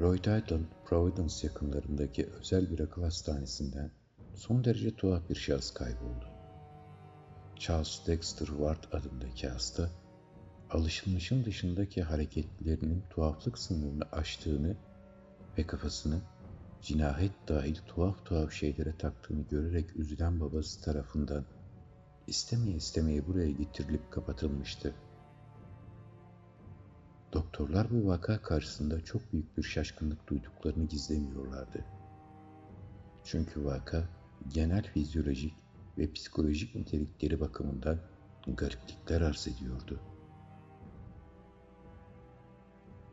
Rhode Island, Providence yakınlarındaki özel bir akıl hastanesinden son derece tuhaf bir şahıs kayboldu. Charles Dexter Ward adındaki hasta, alışılmışın dışındaki hareketlerinin tuhaflık sınırını aştığını ve kafasını cinayet dahil tuhaf tuhaf şeylere taktığını görerek üzülen babası tarafından istemeye istemeye buraya getirilip kapatılmıştı. Doktorlar bu vaka karşısında çok büyük bir şaşkınlık duyduklarını gizlemiyorlardı. Çünkü vaka genel fizyolojik ve psikolojik nitelikleri bakımından gariplikler arz ediyordu.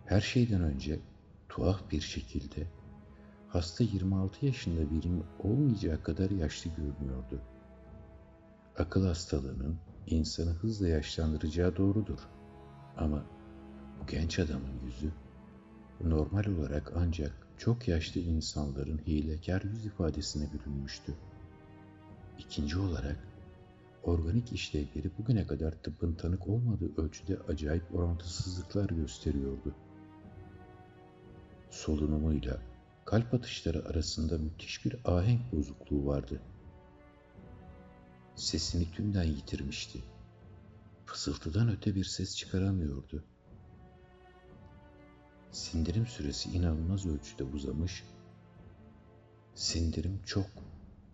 Her şeyden önce tuhaf bir şekilde hasta 26 yaşında birinin olmayacağı kadar yaşlı görünüyordu. Akıl hastalığının insanı hızla yaşlandıracağı doğrudur. Ama genç adamın yüzü normal olarak ancak çok yaşlı insanların hilekar yüz ifadesine bürünmüştü. İkinci olarak organik işlevleri bugüne kadar tıbbın tanık olmadığı ölçüde acayip orantısızlıklar gösteriyordu. Solunumuyla kalp atışları arasında müthiş bir ahenk bozukluğu vardı. Sesini tümden yitirmişti. Fısıltıdan öte bir ses çıkaramıyordu. Sindirim süresi inanılmaz ölçüde uzamış, sindirim çok,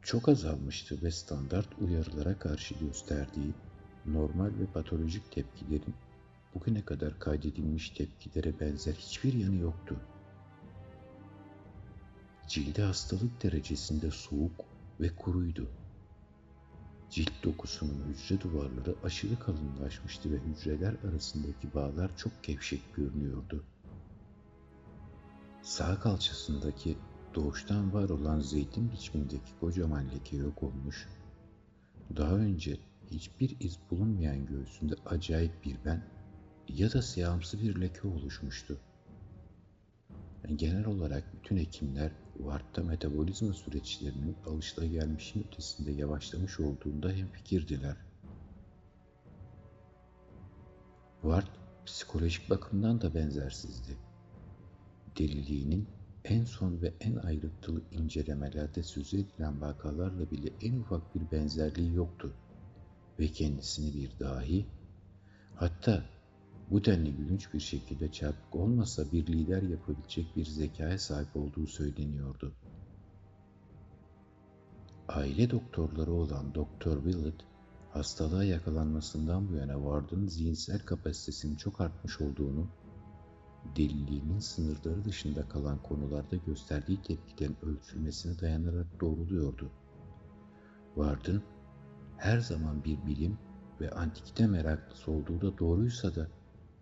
çok azalmıştı ve standart uyarılara karşı gösterdiği normal ve patolojik tepkilerin bugüne kadar kaydedilmiş tepkilere benzer hiçbir yanı yoktu. Cildi hastalık derecesinde soğuk ve kuruydu. Cilt dokusunun hücre duvarları aşırı kalınlaşmıştı ve hücreler arasındaki bağlar çok gevşek görünüyordu. Sağ kalçasındaki doğuştan var olan zeytin biçimindeki kocaman leke yok olmuş, daha önce hiçbir iz bulunmayan göğsünde acayip bir ben ya da siyahımsı bir leke oluşmuştu. Genel olarak bütün hekimler Ward'da metabolizma süreçlerinin alışılagelmişin ötesinde yavaşlamış olduğunda hemfikirdiler. Ward psikolojik bakımdan da benzersizdi. Deliliğinin en son ve en ayrıntılı incelemelerde söz edilen vakalarla bile en ufak bir benzerliği yoktu ve kendisini bir dahi, hatta bu denli gülünç bir şekilde çarpık olmasa bir lider yapabilecek bir zekaya sahip olduğu söyleniyordu. Aile doktorları olan Doktor Willett, hastalığa yakalanmasından bu yana Ward'ın zihinsel kapasitesinin çok artmış olduğunu, deliliğinin sınırları dışında kalan konularda gösterdiği tepkilerin ölçülmesine dayanarak doğruluyordu. Ward'ın her zaman bir bilim ve antikite meraklısı olduğu da doğruysa da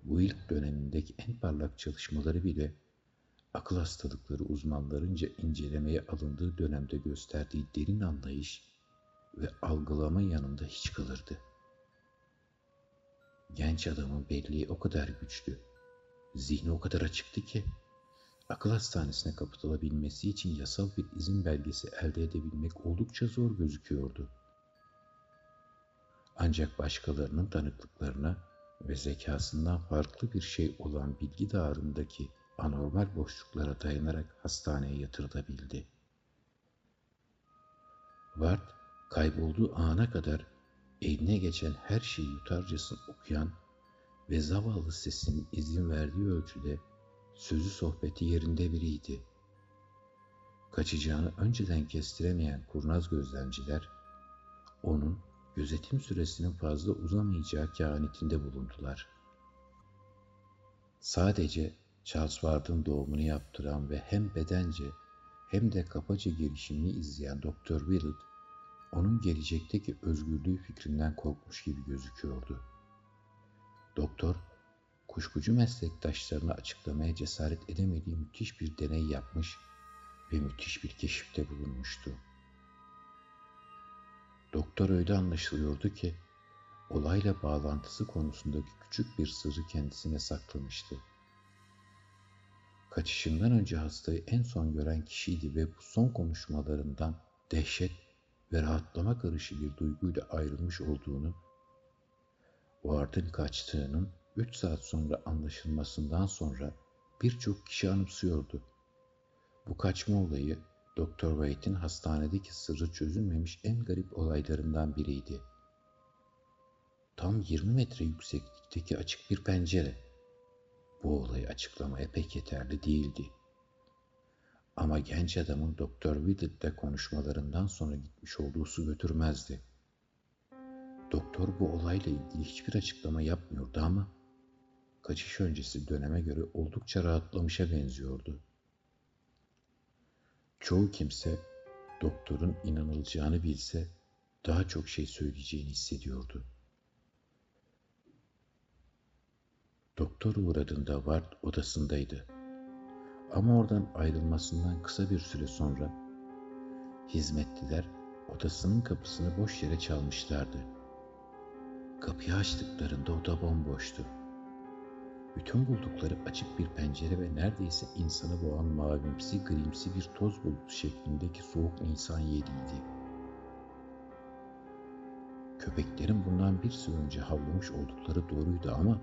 bu ilk dönemindeki en parlak çalışmaları bile akıl hastalıkları uzmanlarınca incelemeye alındığı dönemde gösterdiği derin anlayış ve algılama yanında hiç kalırdı. Genç adamın belleği o kadar güçlü, zihni o kadar açıktı ki akıl hastanesine kapatılabilmesi için yasal bir izin belgesi elde edebilmek oldukça zor gözüküyordu. Ancak başkalarının tanıklıklarına ve zekasından farklı bir şey olan bilgi dağarındaki anormal boşluklara dayanarak hastaneye yatırılabildi. Ward kaybolduğu ana kadar eline geçen her şeyi yutarcasını okuyan ve zavallı sesinin izin verdiği ölçüde sözü sohbeti yerinde biriydi. Kaçacağını önceden kestiremeyen kurnaz gözlemciler, onun gözetim süresinin fazla uzamayacağı kehanetinde bulundular. Sadece Charles Ward'ın doğumunu yaptıran ve hem bedence hem de kapaca gelişimini izleyen Dr. Willett, onun gelecekteki özgürlüğü fikrinden korkmuş gibi gözüküyordu. Doktor, kuşkucu meslektaşlarına açıklamaya cesaret edemediği müthiş bir deney yapmış ve müthiş bir keşifte bulunmuştu. Doktor öyle anlaşılıyordu ki olayla bağlantısı konusundaki küçük bir sırrı kendisine saklamıştı. Kaçışından önce hastayı en son gören kişiydi ve bu son konuşmalarından dehşet ve rahatlama karışı bir duyguyla ayrılmış olduğunu, Ward'ın kaçtığının üç saat sonra anlaşılmasından sonra birçok kişi anımsıyordu Bu kaçma olayı Doktor Waite'in hastanedeki sırrı çözülmemiş en garip olaylarından biriydi. Tam 20 metre yükseklikteki açık bir pencere. Bu olayı açıklamaya pek yeterli değildi. Ama genç adamın Doktor Whittle'le konuşmalarından sonra gitmiş olduğu su götürmezdi. Doktor bu olayla ilgili hiçbir açıklama yapmıyordu ama kaçış öncesi döneme göre oldukça rahatlamışa benziyordu. Çoğu kimse doktorun inanılacağını bilse daha çok şey söyleyeceğini hissediyordu. Doktor uğradığında Ward odasındaydı. Ama oradan ayrılmasından kısa bir süre sonra hizmetliler odasının kapısını boş yere çalmışlardı. Kapıyı açtıklarında oda bomboştu. Bütün buldukları açık bir pencere ve neredeyse insanı boğan mavimsi grimsi bir toz bulutu şeklindeki soğuk insan yeriydi. Köpeklerin bundan bir süre önce havlamış oldukları doğruydu ama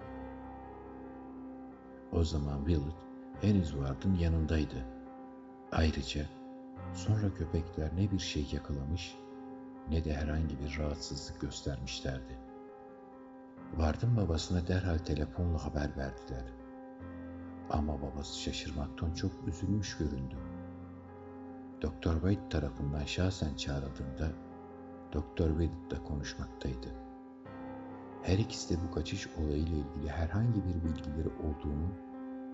o zaman Willard henüz Ward'ın yanındaydı. Ayrıca sonra köpekler ne bir şey yakalamış ne de herhangi bir rahatsızlık göstermişlerdi. Vardın babasına derhal telefonla haber verdiler. Ama babası şaşırmaktan çok üzülmüş göründü. Doktor White tarafından şahsen çağrıldığında Doktor White'la konuşmaktaydı. Her ikisi de bu kaçış olayıyla ilgili herhangi bir bilgileri olduğunu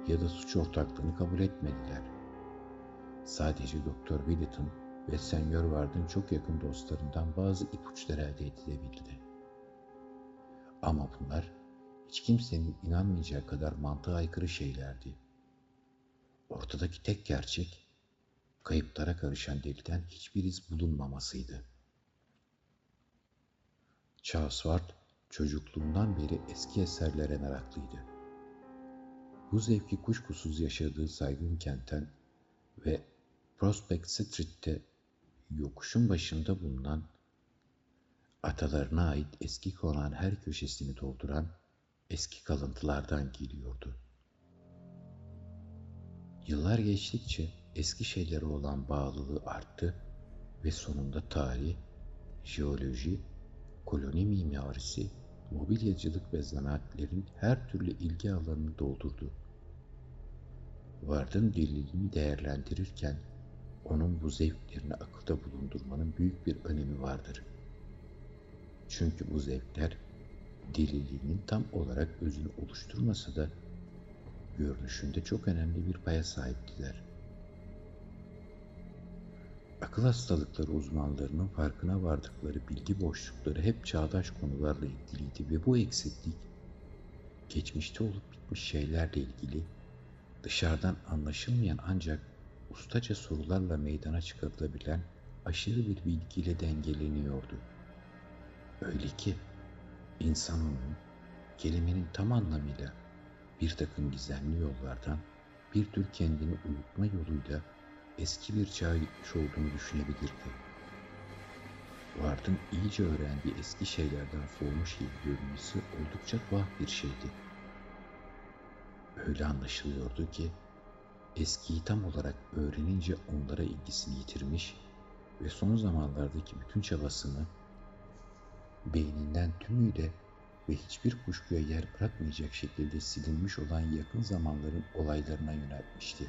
ya da suç ortaklığını kabul etmediler. Sadece Doktor Willitton ve Senyor Ward'ın çok yakın dostlarından bazı ipuçları elde edilebildi. Ama bunlar hiç kimsenin inanmayacağı kadar mantığa aykırı şeylerdi. Ortadaki tek gerçek kayıplara karışan deliden hiçbir iz bulunmamasıydı. Charles Ward çocukluğundan beri eski eserlere meraklıydı. Bu zevki kuşkusuz yaşadığı saygın kentten ve Prospect Street'te yokuşun başında bulunan atalarına ait eski konağın her köşesini dolduran eski kalıntılardan geliyordu. Yıllar geçtikçe eski şeylere olan bağlılığı arttı ve sonunda tarih, jeoloji, koloni mimarisi, mobilyacılık ve zanaatlerin her türlü ilgi alanını doldurdu. Vard'ın delilini değerlendirirken onun bu zevklerini akılda bulundurmanın büyük bir önemi vardır.'' Çünkü bu zevkler deliliğinin tam olarak özünü oluşturmasa da görünüşünde çok önemli bir paya sahiptiler. Akıl hastalıkları uzmanlarının farkına vardıkları bilgi boşlukları hep çağdaş konularla ilgiliydi ve bu eksiklik geçmişte olup bitmiş şeylerle ilgili dışarıdan anlaşılmayan ancak ustaca sorularla meydana çıkarılabilen aşırı bir bilgiyle dengeleniyordu.'' Öyle ki insan onun kelimenin tam anlamıyla bir takım gizemli yollardan bir tür kendini uyutma yoluyla eski bir çağa gitmiş olduğunu düşünebilirdi. Vard'ın iyice öğrendiği eski şeylerden soğumuş gibi görünmesi oldukça tuhaf bir şeydi. Öyle anlaşılıyordu ki eskiyi tam olarak öğrenince onlara ilgisini yitirmiş ve son zamanlardaki bütün çabasını beyninden tümüyle ve hiçbir kuşkuya yer bırakmayacak şekilde silinmiş olan yakın zamanların olaylarına yöneltmişti.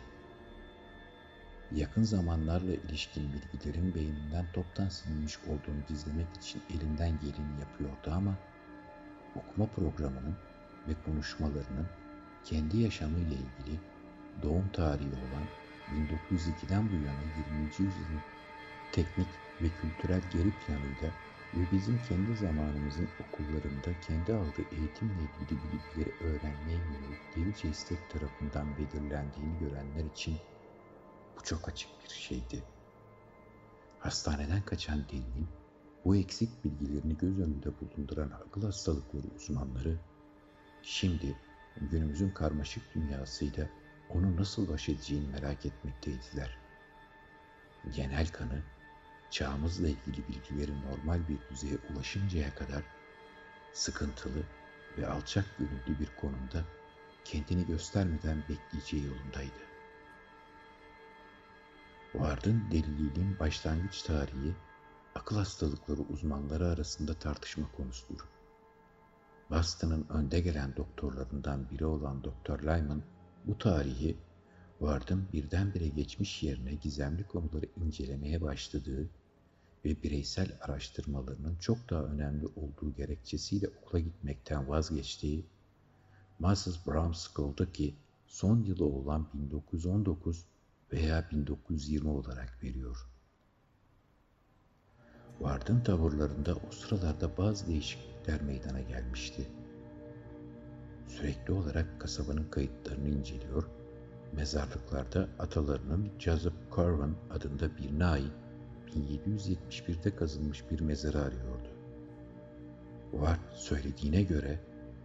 Yakın zamanlarla ilişkin bilgilerin beyninden toptan silinmiş olduğunu gizlemek için elinden geleni yapıyordu ama okuma programının ve konuşmalarının kendi yaşamıyla ilgili doğum tarihi olan 1902'den bu yana 20. yüzyılın teknik ve kültürel geri planıyla ve bizim kendi zamanımızın okullarında kendi aldığı eğitimle ilgili bilgileri öğrenmeye yönelik delice istek tarafından belirlendiğini görenler için bu çok açık bir şeydi. Hastaneden kaçan delinin bu eksik bilgilerini göz önünde bulunduran akıl hastalıkları uzmanları şimdi günümüzün karmaşık dünyasıyla onu nasıl baş edeceğini merak etmekteydiler. Genel kanı çağımızla ilgili bilgilerin normal bir düzeye ulaşıncaya kadar sıkıntılı ve alçak gönüllü bir konumda kendini göstermeden bekleyeceği yolundaydı. Ward'ın deliliğinin başlangıç tarihi akıl hastalıkları uzmanları arasında tartışma konusudur. Boston'ın önde gelen doktorlarından biri olan Dr. Lyman bu tarihi Ward'ın birdenbire geçmiş yerine gizemli konuları incelemeye başladığı ve bireysel araştırmalarının çok daha önemli olduğu gerekçesiyle okula gitmekten vazgeçtiği Mrs. Brown School'daki son yılı olan 1919 veya 1920 olarak veriyor. Ward'ın tavırlarında o sıralarda bazı değişiklikler meydana gelmişti. Sürekli olarak kasabanın kayıtlarını inceliyor, mezarlıklarda atalarının Joseph Corwin adında birine ait 1771'de kazılmış bir mezarı arıyordu. Ward söylediğine göre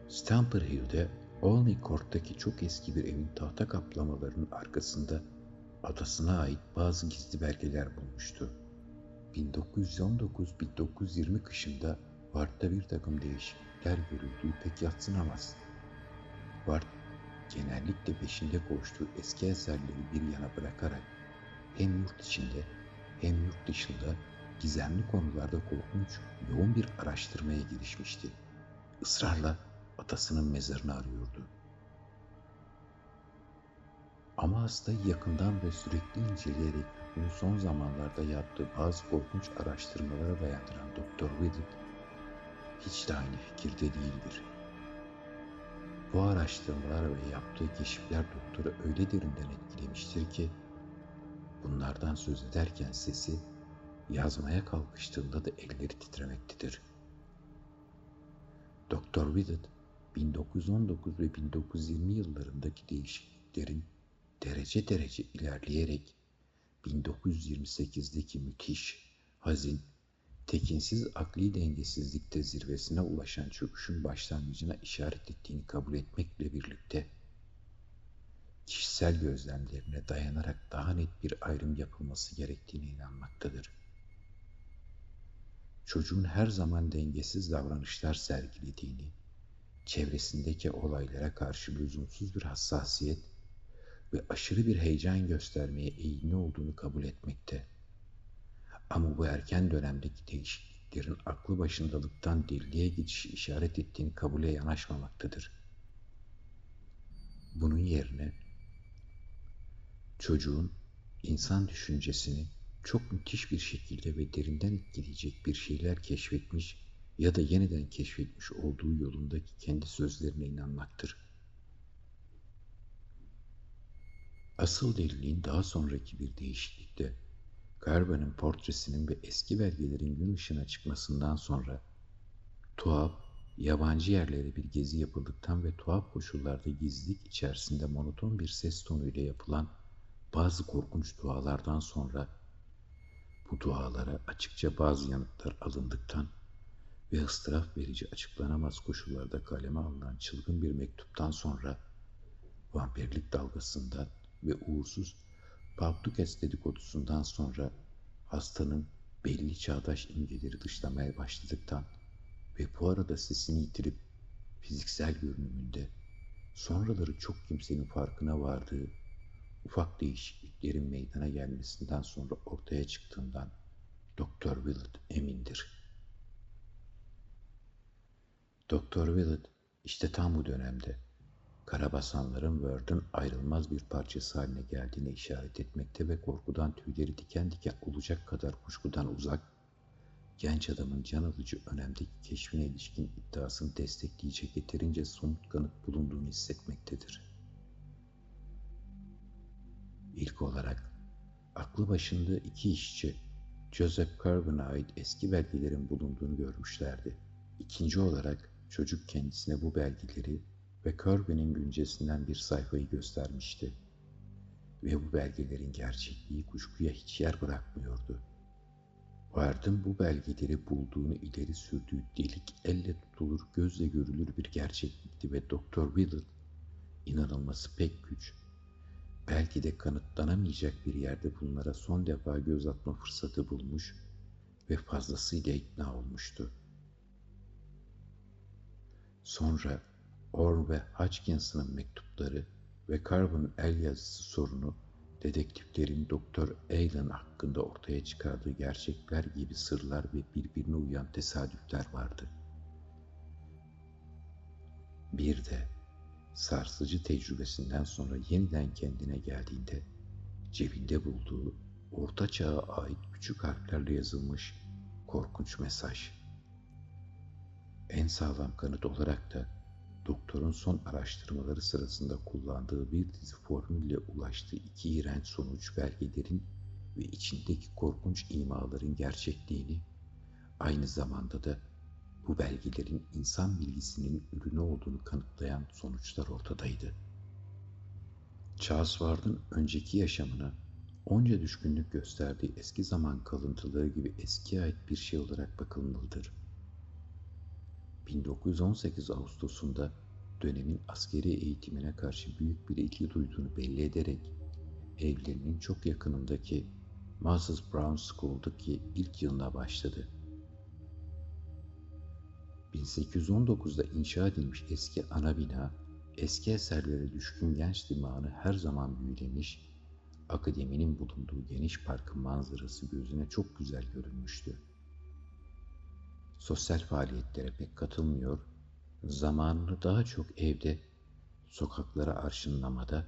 Stamper Hill'de Olney Court'taki çok eski bir evin tahta kaplamalarının arkasında adasına ait bazı gizli belgeler bulmuştu. 1919-1920 kışında Ward'da bir takım değişiklikler görüldüğü pek yatsınamaz. Ward genellikle peşinde koştuğu eski eserleri bir yana bırakarak hem yurt içinde hem yurt dışında gizemli konularda korkunç yoğun bir araştırmaya girişmişti. Israrla atasının mezarını arıyordu. Ama hastayı yakından ve sürekli inceleyerek bunu son zamanlarda yaptığı bazı korkunç araştırmalara dayandıran Doktor Willett hiç de aynı fikirde değildir. Bu araştırmalar ve yaptığı keşifler doktoru öyle derinden etkilemiştir ki bunlardan söz ederken sesi yazmaya kalkıştığında da elleri titremektedir. Doktor Willett 1919 ve 1920 yıllarındaki değişikliklerin derece derece ilerleyerek 1928'deki müthiş, hazin, tekinsiz akli dengesizlikte zirvesine ulaşan çöküşün başlangıcına işaret ettiğini kabul etmekle birlikte kişisel gözlemlerine dayanarak daha net bir ayrım yapılması gerektiğine inanmaktadır. Çocuğun her zaman dengesiz davranışlar sergilediğini, çevresindeki olaylara karşı lüzumsuz bir hassasiyet ve aşırı bir heyecan göstermeye eğilimli olduğunu kabul etmekte. Ama bu erken dönemdeki değişikliklerin aklı başındalıktan deliliğe geçişi işaret ettiğini kabule yanaşmamaktadır. Bunun yerine çocuğun insan düşüncesini çok müthiş bir şekilde ve derinden etkileyecek bir şeyler keşfetmiş ya da yeniden keşfetmiş olduğu yolundaki kendi sözlerine inanmaktır. Asıl deliliğin daha sonraki bir değişiklikte Garban'ın portresinin ve eski belgelerin gün ışığına çıkmasından sonra tuhaf, yabancı yerlere bir gezi yapıldıktan ve tuhaf koşullarda gizlilik içerisinde monoton bir ses tonuyla yapılan bazı korkunç dualardan sonra bu dualara açıkça bazı yanıtlar alındıktan ve ıstıraf verici açıklanamaz koşullarda kaleme alınan çılgın bir mektuptan sonra vampirlik dalgasından ve uğursuz Papdukes dedikodusundan sonra hastanın belli çağdaş imgeleri dışlamaya başladıktan ve bu arada sesini yitirip fiziksel görünümünde sonraları çok kimsenin farkına vardığı ufak değişikliklerin meydana gelmesinden sonra ortaya çıktığından Doktor Willett emindir. Doktor Willett işte tam bu dönemde Karabasanların Word'un ayrılmaz bir parçası haline geldiğine işaret etmekte ve korkudan tüyleri diken diken olacak kadar kuşkudan uzak, genç adamın can alıcı önemdeki keşfine ilişkin iddiasını destekleyecek yeterince somut kanıt bulunduğunu hissetmektedir. İlk olarak aklı başında iki işçi Joseph Carvin'a ait eski belgelerin bulunduğunu görmüşlerdi. İkinci olarak çocuk kendisine bu belgeleri ve Kirby'nin güncesinden bir sayfayı göstermişti. Ve bu belgelerin gerçekliği kuşkuya hiç yer bırakmıyordu. Ward'ın bu belgeleri bulduğunu ileri sürdüğü delik elle tutulur, gözle görülür bir gerçeklikti ve Doktor Willett inanılması pek güç, belki de kanıtlanamayacak bir yerde bunlara son defa göz atma fırsatı bulmuş ve fazlasıyla ikna olmuştu. Sonra Orr ve Hodgkins'ın mektupları ve Carbon'un el yazısı sorunu dedektiflerin Doktor Alan hakkında ortaya çıkardığı gerçekler gibi sırlar ve birbirine uyan tesadüfler vardı. Bir de sarsıcı tecrübesinden sonra yeniden kendine geldiğinde cebinde bulduğu orta çağa ait küçük harflerle yazılmış korkunç mesaj. En sağlam kanıt olarak da doktorun son araştırmaları sırasında kullandığı bir dizi formülle ulaştığı iki iğrenç sonuç belgelerin ve içindeki korkunç imaların gerçekliğini, aynı zamanda da bu belgelerin insan bilgisinin ürünü olduğunu kanıtlayan sonuçlar ortadaydı. Charles Ward'ın önceki yaşamına onca düşkünlük gösterdiği eski zaman kalıntıları gibi eskiye ait bir şey olarak bakılmalıdır. 1918 Ağustos'unda dönemin askeri eğitimine karşı büyük bir ilgi duyduğunu belli ederek evlerinin çok yakınındaki Moses Brown School'daki ilk yılına başladı. 1819'da inşa edilmiş eski ana bina, eski eserlere düşkün genç dimağını her zaman büyülemiş, akademinin bulunduğu geniş parkın manzarası gözüne çok güzel görünmüştü. Sosyal faaliyetlere pek katılmıyor, zamanını daha çok evde, sokaklara arşınlamada,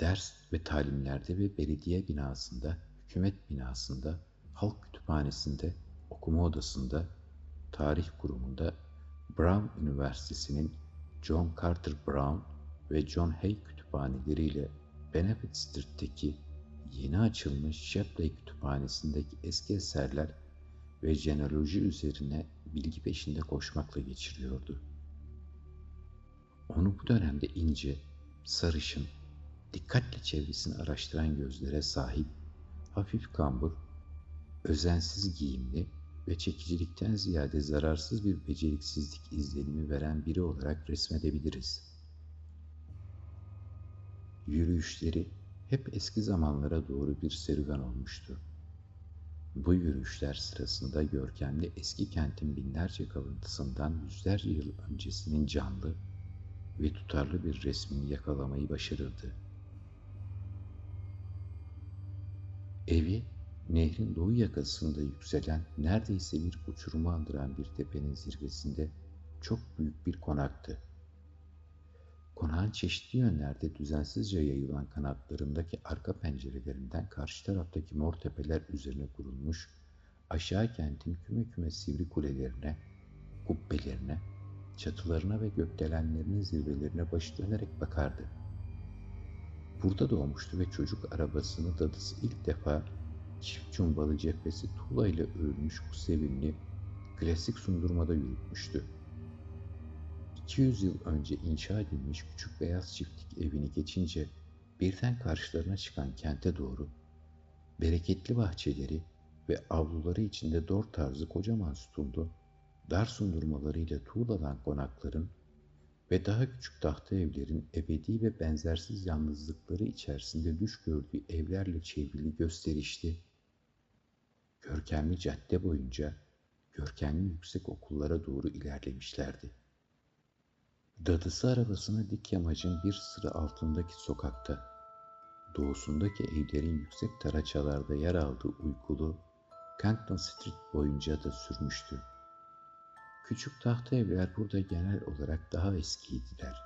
ders ve talimlerde ve belediye binasında, hükümet binasında, halk kütüphanesinde, okuma odasında, tarih kurumunda, Brown Üniversitesi'nin John Carter Brown ve John Hay kütüphaneleriyle Benefit Street'teki yeni açılmış Shapley Kütüphanesi'ndeki eski eserler ve jenealoji üzerine bilgi peşinde koşmakla geçiriyordu. Onu bu dönemde ince, sarışın, dikkatle çevresini araştıran gözlere sahip, hafif kambur, özensiz giyimli ve çekicilikten ziyade zararsız bir beceriksizlik izlenimi veren biri olarak resmedebiliriz. Yürüyüşleri hep eski zamanlara doğru bir serüven olmuştu. Bu yürüyüşler sırasında görkemli eski kentin binlerce kalıntısından yüzlerce yıl öncesinin canlı ve tutarlı bir resmini yakalamayı başarırdı. Evi, nehrin doğu yakasında yükselen neredeyse bir uçurumu andıran bir tepenin zirvesinde çok büyük bir konaktı. Konağın çeşitli yönlerde düzensizce yayılan kanatlarındaki arka pencerelerinden karşı taraftaki mor tepeler üzerine kurulmuş, aşağı kentin küme küme sivri kulelerine, kubbelerine, çatılarına ve gökdelenlerinin zirvelerine başı dönerek bakardı. Burada doğmuştu ve çocuk arabasını dadısı ilk defa çift cumbalı cephesi tuğla ile örülmüş bu sevimli, klasik sundurmada yürütmüştü. 200 yıl önce inşa edilmiş küçük beyaz çiftlik evini geçince birden karşılarına çıkan kente doğru bereketli bahçeleri ve avluları içinde dor tarzı kocaman sütunlu dar sundurmalarıyla tuğladan konakların ve daha küçük tahta evlerin ebedi ve benzersiz yalnızlıkları içerisinde düş gördüğü evlerle çevrili gösterişli, görkemli cadde boyunca görkemli yüksek okullara doğru ilerlemişlerdi. Dadısı arabasını dik yamacın bir sıra altındaki sokakta, doğusundaki evlerin yüksek taraçalarda yer aldığı uykulu Canton Street boyunca da sürmüştü. Küçük tahta evler burada genel olarak daha eskiydiler.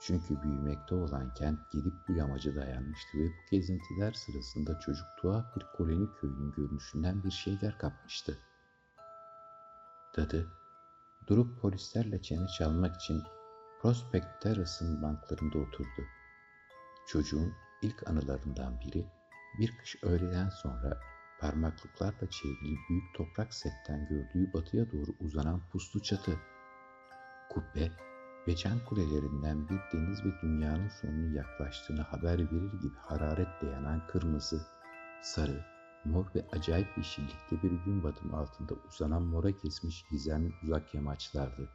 Çünkü büyümekte olan kent gelip bu yamaca dayanmıştı ve bu gezintiler sırasında çocuk tuhaf bir koloni köyünün görünüşünden bir şeyler kapmıştı. Dadı, durup polislerle çene çalmak için Prospect Terrace'ın banklarında oturdu. Çocuğun ilk anılarından biri bir kış öğleden sonra parmaklıklarla çevrili büyük toprak setten gördüğü batıya doğru uzanan puslu çatı. Kubbe ve can kulelerinden bir deniz ve dünyanın sonunun yaklaştığını haber verir gibi hararetle yanan kırmızı, sarı, mor ve acayip yeşillikte bir gün batımı altında uzanan mora kesmiş gizemli uzak yamaçlardı.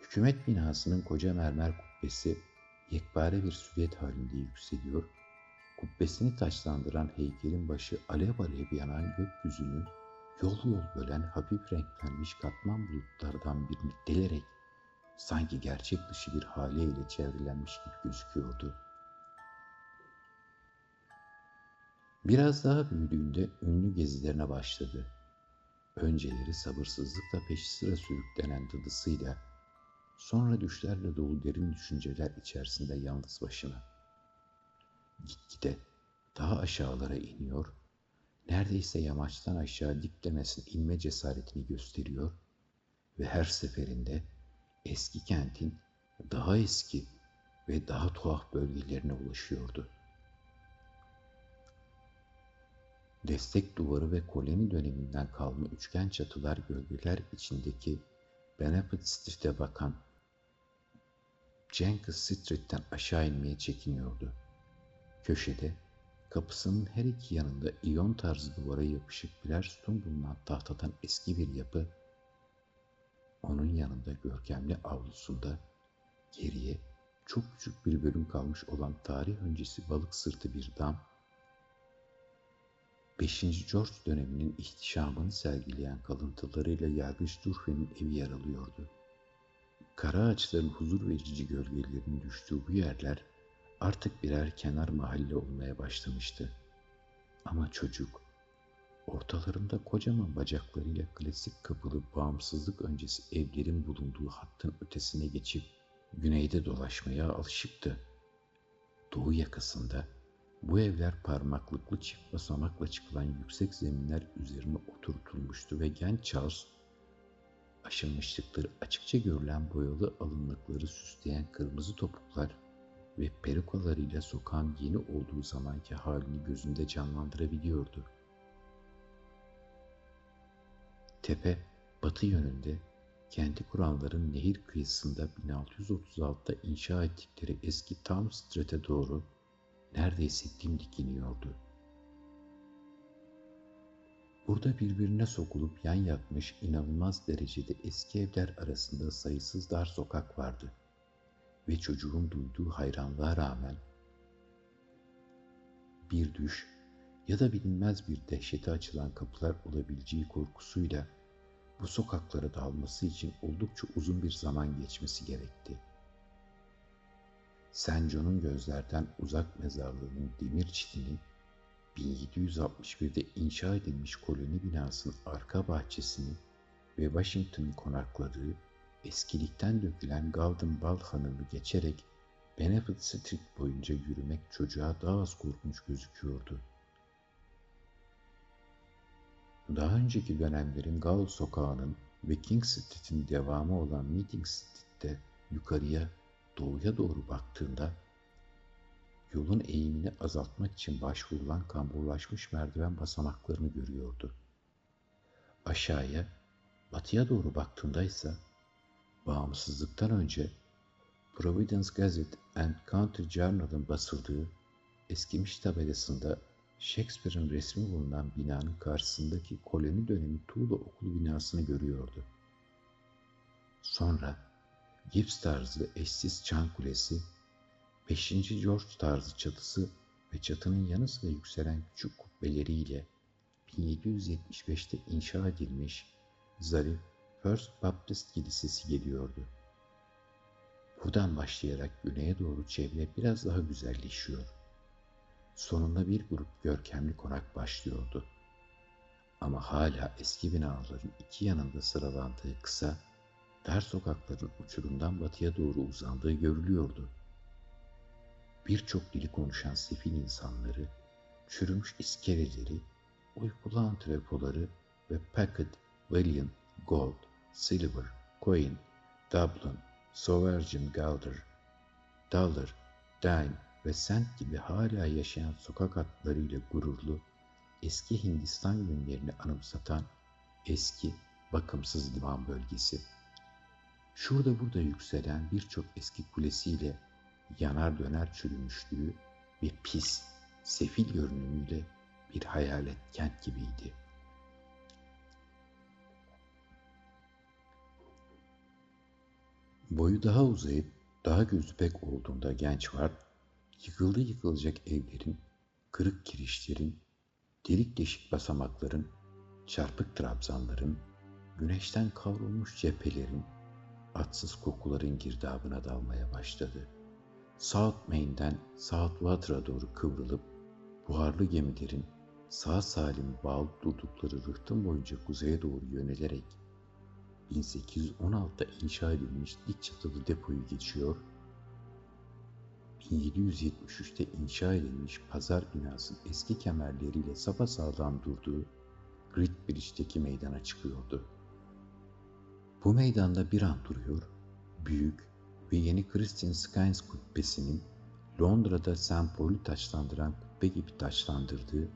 Hükümet binasının koca mermer kubbesi yekpare bir süvet halinde yükseliyor kubbesini taçlandıran heykelin başı alev alev yanan gökyüzünü yol yol bölen hafif renklenmiş katman bulutlardan birini delerek sanki gerçek dışı bir haliyle çevrelenmiş gibi gözüküyordu. Biraz daha büyüdüğünde ünlü gezilerine başladı. Önceleri sabırsızlıkla peşi sıra sürüklenen dıdısıyla, sonra düşlerle dolu derin düşünceler içerisinde yalnız başına. Gitgide daha aşağılara iniyor, neredeyse yamaçtan aşağı diklemesine inme cesaretini gösteriyor ve her seferinde eski kentin daha eski ve daha tuhaf bölgelerine ulaşıyordu. Destek duvarı ve koloni döneminden kalma üçgen çatılar gölgeler içindeki Benefit Street'e bakan Jenkins Street'ten aşağı inmeye çekiniyordu. Köşede kapısının her iki yanında iyon tarzı duvara yapışık birer sütun bulunan tahtadan eski bir yapı, onun yanında görkemli avlusunda geriye çok küçük bir bölüm kalmış olan tarih öncesi balık sırtı bir dam, 5. George döneminin ihtişamını sergileyen kalıntılarıyla Yargıç Durfe'nin evi yer alıyordu. Kara ağaçların huzur verici gölgelerinin düştüğü bu yerler artık birer kenar mahalle olmaya başlamıştı. Ama çocuk, ortalarında kocaman bacaklarıyla klasik kapılı bağımsızlık öncesi evlerin bulunduğu hattın ötesine geçip güneyde dolaşmaya alışıktı. Doğu yakasında bu evler parmaklıklı çift basamakla çıkılan yüksek zeminler üzerine oturtulmuştu ve genç Charles aşınmışlıkları açıkça görülen boyalı alınlıkları süsleyen kırmızı topuklar ve perukalarıyla sokağın yeni olduğu zamanki halini gözünde canlandırabiliyordu. Tepe batı yönünde kendi kuranların nehir kıyısında 1636'da inşa ettikleri eski Town Street'e doğru neredeyse dimdik iniyordu. Burada birbirine sokulup yan yatmış inanılmaz derecede eski evler arasında sayısız dar sokak vardı. Ve çocuğun duyduğu hayranlığa rağmen bir düş ya da bilinmez bir dehşete açılan kapılar olabileceği korkusuyla bu sokaklara dalması için oldukça uzun bir zaman geçmesi gerekti. St. John'un gözlerden uzak mezarlığının demir çitini 1761'de inşa edilmiş koloni binasının arka bahçesini ve Washington'ın konakladığı eskilikten dökülen Golden Ball Hanı'nı geçerek Benefit Street boyunca yürümek çocuğa daha az korkunç gözüküyordu. Daha önceki dönemlerin Gall Sokağı'nın ve King Street'in devamı olan Meeting Street'te yukarıya doğuya doğru baktığında yolun eğimini azaltmak için başvurulan kamburlaşmış merdiven basamaklarını görüyordu. Aşağıya, batıya doğru baktığında ise bağımsızlıktan önce Providence Gazette and County Journal'ın basıldığı eskimiş tabelasında Shakespeare'in resmi bulunan binanın karşısındaki koloni dönemi tuğla okulu binasını görüyordu. Sonra Gibbs tarzı eşsiz çan kulesi, 5. George tarzı çatısı ve çatının yanı sıra yükselen küçük kubbeleriyle 1775'te inşa edilmiş zarif First Baptist Kilisesi geliyordu. Buradan başlayarak güneye doğru çevre biraz daha güzelleşiyor. Sonunda bir grup görkemli konak başlıyordu. Ama hala eski binaların iki yanında sıralandığı kısa dar sokakların uçurumdan batıya doğru uzandığı görülüyordu. Birçok dili konuşan sefil insanları, çürümüş iskeleleri, uykulu antrepoları ve Packet, Valiant, Gold, Silver, Coin, Dublin, Sovereign Galder, Dollar, Dime ve Cent gibi hala yaşayan sokak atlarıyla gururlu, eski Hindistan günlerini anımsatan eski, bakımsız liman bölgesi şurada burada yükselen birçok eski kulesiyle yanar döner çürümüşlüğü ve pis, sefil görünümüyle bir hayalet kent gibiydi. Boyu daha uzayıp daha gözü pek olduğunda genç var, yıkıldı yıkılacak evlerin, kırık kirişlerin, delik deşik basamakların, çarpık trabzanların, güneşten kavrulmuş cephelerin, atsız kokuların girdabına dalmaya başladı. South Main'den South Water'a doğru kıvrılıp buharlı gemilerin sağ salim bağlı durdukları rıhtım boyunca kuzeye doğru yönelerek 1816'da inşa edilmiş dik çatılı depoyu geçiyor, 1773'te inşa edilmiş pazar binasının eski kemerleriyle sapasağlam durduğu Great Bridge'deki meydana çıkıyordu. Bu meydanda bir an duruyor, büyük ve yeni Christian Science kubbesinin Londra'da St. Paul'u taçlandıran kubbe gibi taçlandırdığı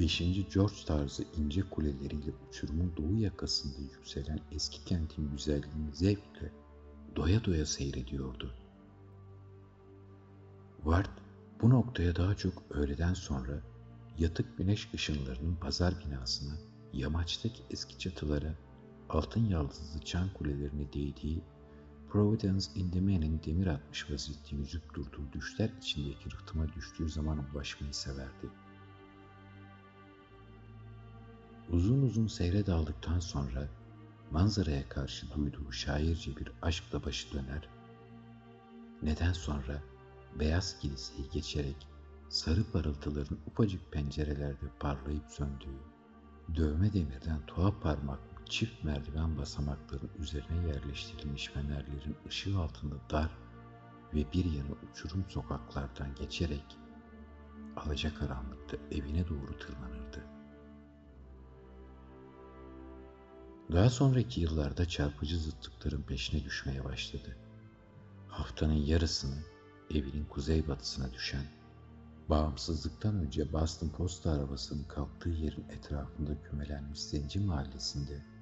5. George tarzı ince kuleleriyle uçurumun doğu yakasında yükselen eski kentin güzelliğini zevkle doya doya seyrediyordu. Ward bu noktaya daha çok öğleden sonra yatık güneş ışınlarının pazar binasına, yamaçtaki eski çatılara, altın yaldızlı çan kulelerine değdiği Providence in the Man'in demir atmış vaziyette yüzüp durduğu düşler içindeki rıhtıma düştüğü zaman ulaşmayı severdi. Uzun uzun seyre daldıktan sonra manzaraya karşı duyduğu şairce bir aşkla başı döner, neden sonra beyaz kiliseyi geçerek sarı parıltıların ufacık pencerelerde parlayıp söndüğü, dövme demirden tuhaf parmaklı çift merdiven basamakların üzerine yerleştirilmiş fenerlerin ışığı altında dar ve bir yanı uçurum sokaklardan geçerek alacakaranlıkta evine doğru tırmanırdı. Daha sonraki yıllarda çarpıcı zıtlıkların peşine düşmeye başladı. Haftanın yarısını evinin kuzeybatısına düşen, bağımsızlıktan önce Boston posta arabasının kalktığı yerin etrafında kümelenmiş Zenci mahallesinde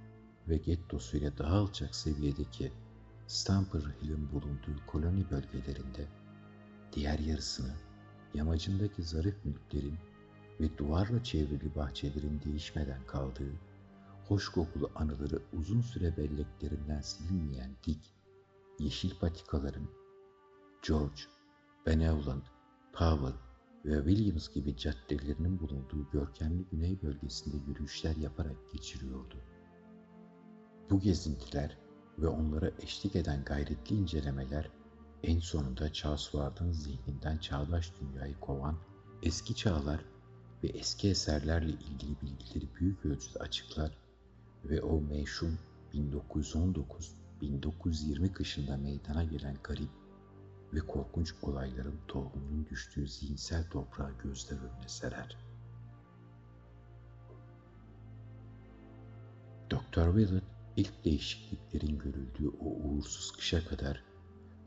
ve gettosuyla daha alçak seviyedeki Stamper Hill'in bulunduğu koloni bölgelerinde, diğer yarısını yamacındaki zarif mülklerin ve duvarla çevrili bahçelerin değişmeden kaldığı, hoş kokulu anıları uzun süre belleklerinden silinmeyen dik, yeşil patikaların, George, Benevolent, Powell ve Williams gibi caddelerinin bulunduğu görkemli güney bölgesinde yürüyüşler yaparak geçiriyordu. Bu gezintiler ve onlara eşlik eden gayretli incelemeler en sonunda Charles Ward'ın zihninden çağdaş dünyayı kovan eski çağlar ve eski eserlerle ilgili bilgileri büyük ölçüde açıklar ve o meşhum 1919-1920 kışında meydana gelen garip ve korkunç olayların tohumunun düştüğü zihinsel toprağı gözler önüne serer. Dr. Willett ilk değişikliklerin görüldüğü o uğursuz kışa kadar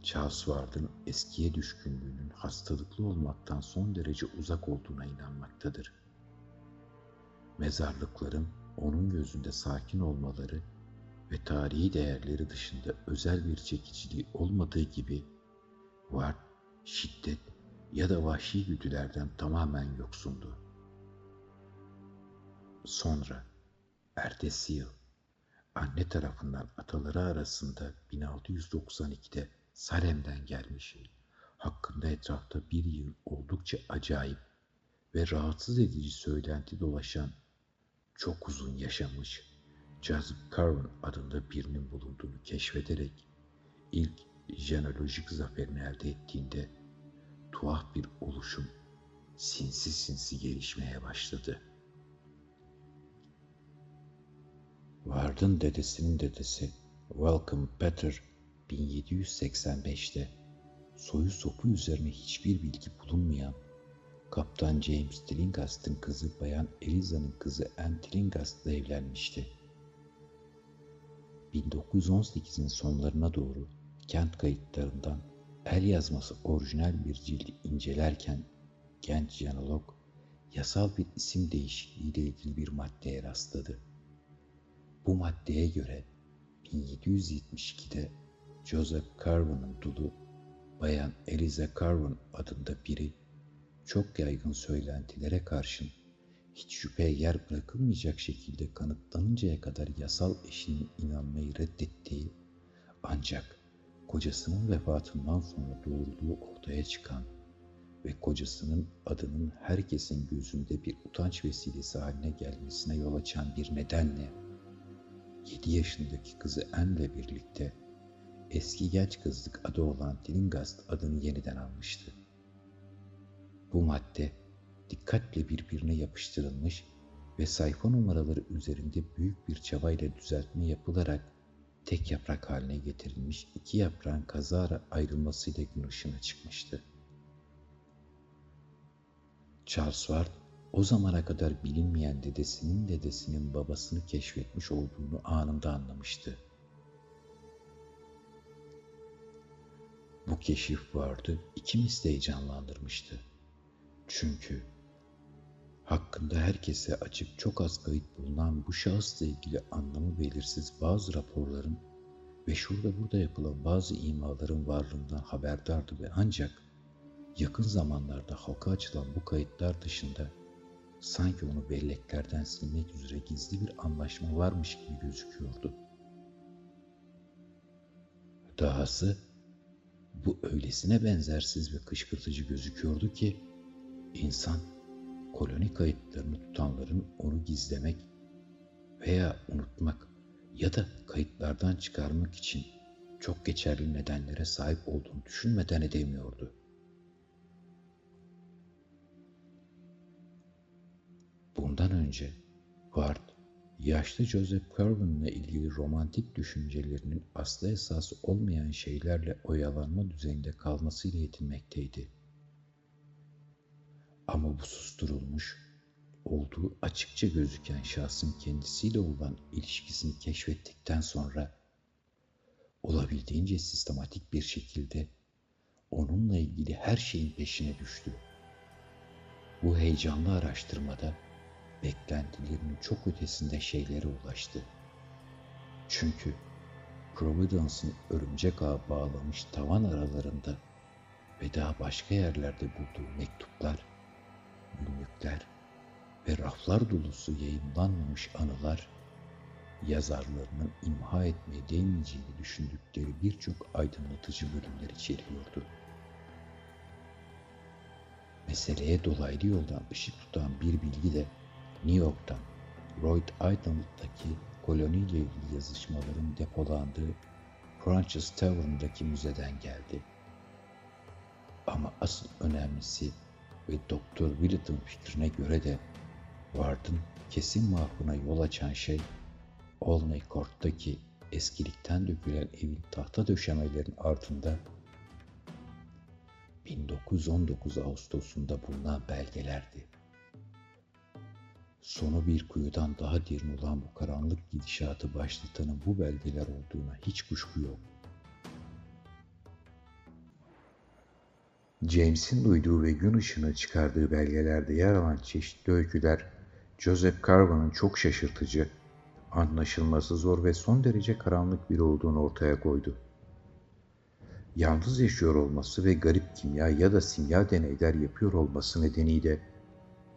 Charles Ward'ın eskiye düşkünlüğünün hastalıklı olmaktan son derece uzak olduğuna inanmaktadır. Mezarlıkların onun gözünde sakin olmaları ve tarihi değerleri dışında özel bir çekiciliği olmadığı gibi var, şiddet ya da vahşi güdülerden tamamen yoksundu. Sonra, ertesi yıl, anne tarafından ataları arasında 1692'de Salem'den gelmiş, hakkında etrafta bir yıl oldukça acayip ve rahatsız edici söylenti dolaşan, çok uzun yaşamış, Joseph Carver adında birinin bulunduğunu keşfederek ilk jenolojik zaferini elde ettiğinde tuhaf bir oluşum sinsi sinsi gelişmeye başladı. Ward'ın dedesinin dedesi Welcome Peter 1785'te soyu sopu üzerine hiçbir bilgi bulunmayan Kaptan James Tillinghast'ın kızı Bayan Eliza'nın kızı Anne Tillinghast'la evlenmişti. 1918'in sonlarına doğru kent kayıtlarından el yazması orijinal bir cildi incelerken genç jenolog yasal bir isim değişikliğiyle ilgili bir maddeye rastladı. Bu maddeye göre 1772'de Joseph Carvin'ın dulu Bayan Eliza Carvin adında biri çok yaygın söylentilere karşın hiç şüpheye yer bırakılmayacak şekilde kanıtlanıncaya kadar yasal eşinin inanmayı reddettiği ancak kocasının vefatından sonra doğurduğu ortaya çıkan ve kocasının adının herkesin gözünde bir utanç vesilesi haline gelmesine yol açan bir nedenle 7 yaşındaki kızı Anne'le birlikte eski genç kızlık adı olan Tilingast adını yeniden almıştı. Bu madde dikkatle birbirine yapıştırılmış ve sayfa numaraları üzerinde büyük bir çabayla düzeltme yapılarak tek yaprak haline getirilmiş iki yaprağın kazara ayrılmasıyla gün ışığına çıkmıştı. Charles Ward o zamana kadar bilinmeyen dedesinin dedesinin babasını keşfetmiş olduğunu anında anlamıştı. Bu keşif Ward'ı ikimiz de heyecanlandırmıştı. Çünkü hakkında herkese açık çok az kayıt bulunan bu şahısla ilgili anlamı belirsiz bazı raporların ve şurada burada yapılan bazı imaların varlığından haberdardı ve ancak yakın zamanlarda halka açılan bu kayıtlar dışında sanki onu belleklerden silmek üzere gizli bir anlaşma varmış gibi gözüküyordu. Dahası bu öylesine benzersiz ve kışkırtıcı gözüküyordu ki insan koloni kayıtlarını tutanların onu gizlemek veya unutmak ya da kayıtlardan çıkarmak için çok geçerli nedenlere sahip olduğunu düşünmeden edemiyordu. Bundan önce Ward, yaşlı Joseph Curwen'la ilgili romantik düşüncelerinin aslı esası olmayan şeylerle oyalanma düzeyinde kalmasıyla yetinmekteydi. Ama bu susturulmuş, olduğu açıkça gözüken şahsın kendisiyle olan ilişkisini keşfettikten sonra olabildiğince sistematik bir şekilde onunla ilgili her şeyin peşine düştü. Bu heyecanlı araştırmada beklentilerinin çok ötesinde şeylere ulaştı. Çünkü Providence'ın örümcek ağı bağlamış tavan aralarında ve daha başka yerlerde bulduğu mektuplar, günlükler ve raflar dolusu yayınlanmamış anılar, yazarlarının imha etmeye değmeyeceğini düşündükleri birçok aydınlatıcı bölümler içeriyordu. Meseleye dolaylı yoldan ışık tutan bir bilgi de New York'tan Rhode Island'daki koloniyle ilgili yazışmaların depolandığı Francis Tavern'daki müzeden geldi. Ama asıl önemlisi ve Doktor Willit'in fikrine göre de Ward'ın kesin mahvına yol açan şey Olney Court'taki eskilikten dökülen evin tahta döşemelerin ardında 1919 Ağustos'unda bulunan belgelerdi. Sonu bir kuyudan daha derin olan bu karanlık gidişatı başlatanın bu belgeler olduğuna hiç kuşku yok. James'in duyduğu ve gün ışığına çıkardığı belgelerde yer alan çeşitli öyküler, Joseph Carver'ın çok şaşırtıcı, anlaşılması zor ve son derece karanlık biri olduğunu ortaya koydu. Yalnız yaşıyor olması ve garip kimya ya da simya deneyler yapıyor olması nedeniyle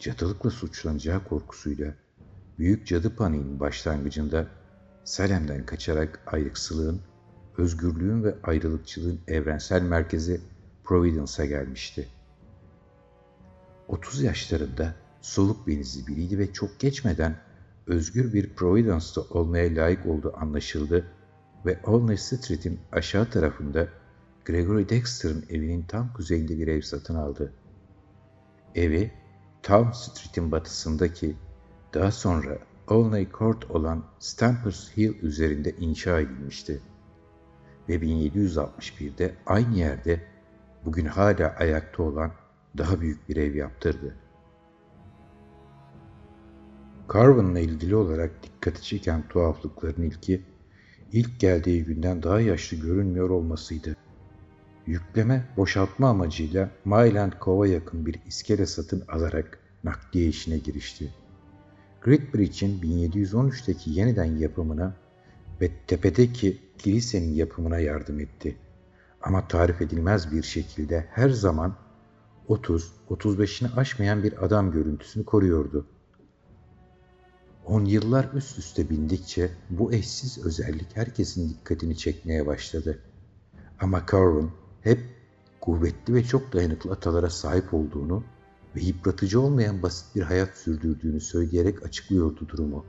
cadılıkla suçlanacağı korkusuyla Büyük Cadı Paniği'nin başlangıcında Salem'den kaçarak ayrıksılığın, özgürlüğün ve ayrılıkçılığın evrensel merkezi Providence'a gelmişti. 30 yaşlarında soluk benizli biriydi ve çok geçmeden özgür bir Providence'da olmaya layık olduğu anlaşıldı ve Olney Street'in aşağı tarafında Gregory Dexter'ın evinin tam kuzeyinde bir ev satın aldı. Evi Town Street'in batısındaki daha sonra Olney Court olan Stampers Hill üzerinde inşa edilmişti. Ve 1761'de aynı yerde bugün hala ayakta olan daha büyük bir ev yaptırdı. Carvin'la ilgili olarak dikkati çeken tuhaflıkların ilki, ilk geldiği günden daha yaşlı görünmüyor olmasıydı. Yükleme, boşaltma amacıyla Myland Cove'a yakın bir iskele satın alarak nakliye işine girişti. Great Bridge'in 1713'teki yeniden yapımına ve tepedeki kilisenin yapımına yardım etti. Ama tarif edilmez bir şekilde her zaman 30-35'ini aşmayan bir adam görüntüsünü koruyordu. On yıllar üst üste bindikçe bu eşsiz özellik herkesin dikkatini çekmeye başladı. Ama Carvin hep kuvvetli ve çok dayanıklı atalara sahip olduğunu ve yıpratıcı olmayan basit bir hayat sürdürdüğünü söyleyerek açıklıyordu durumu.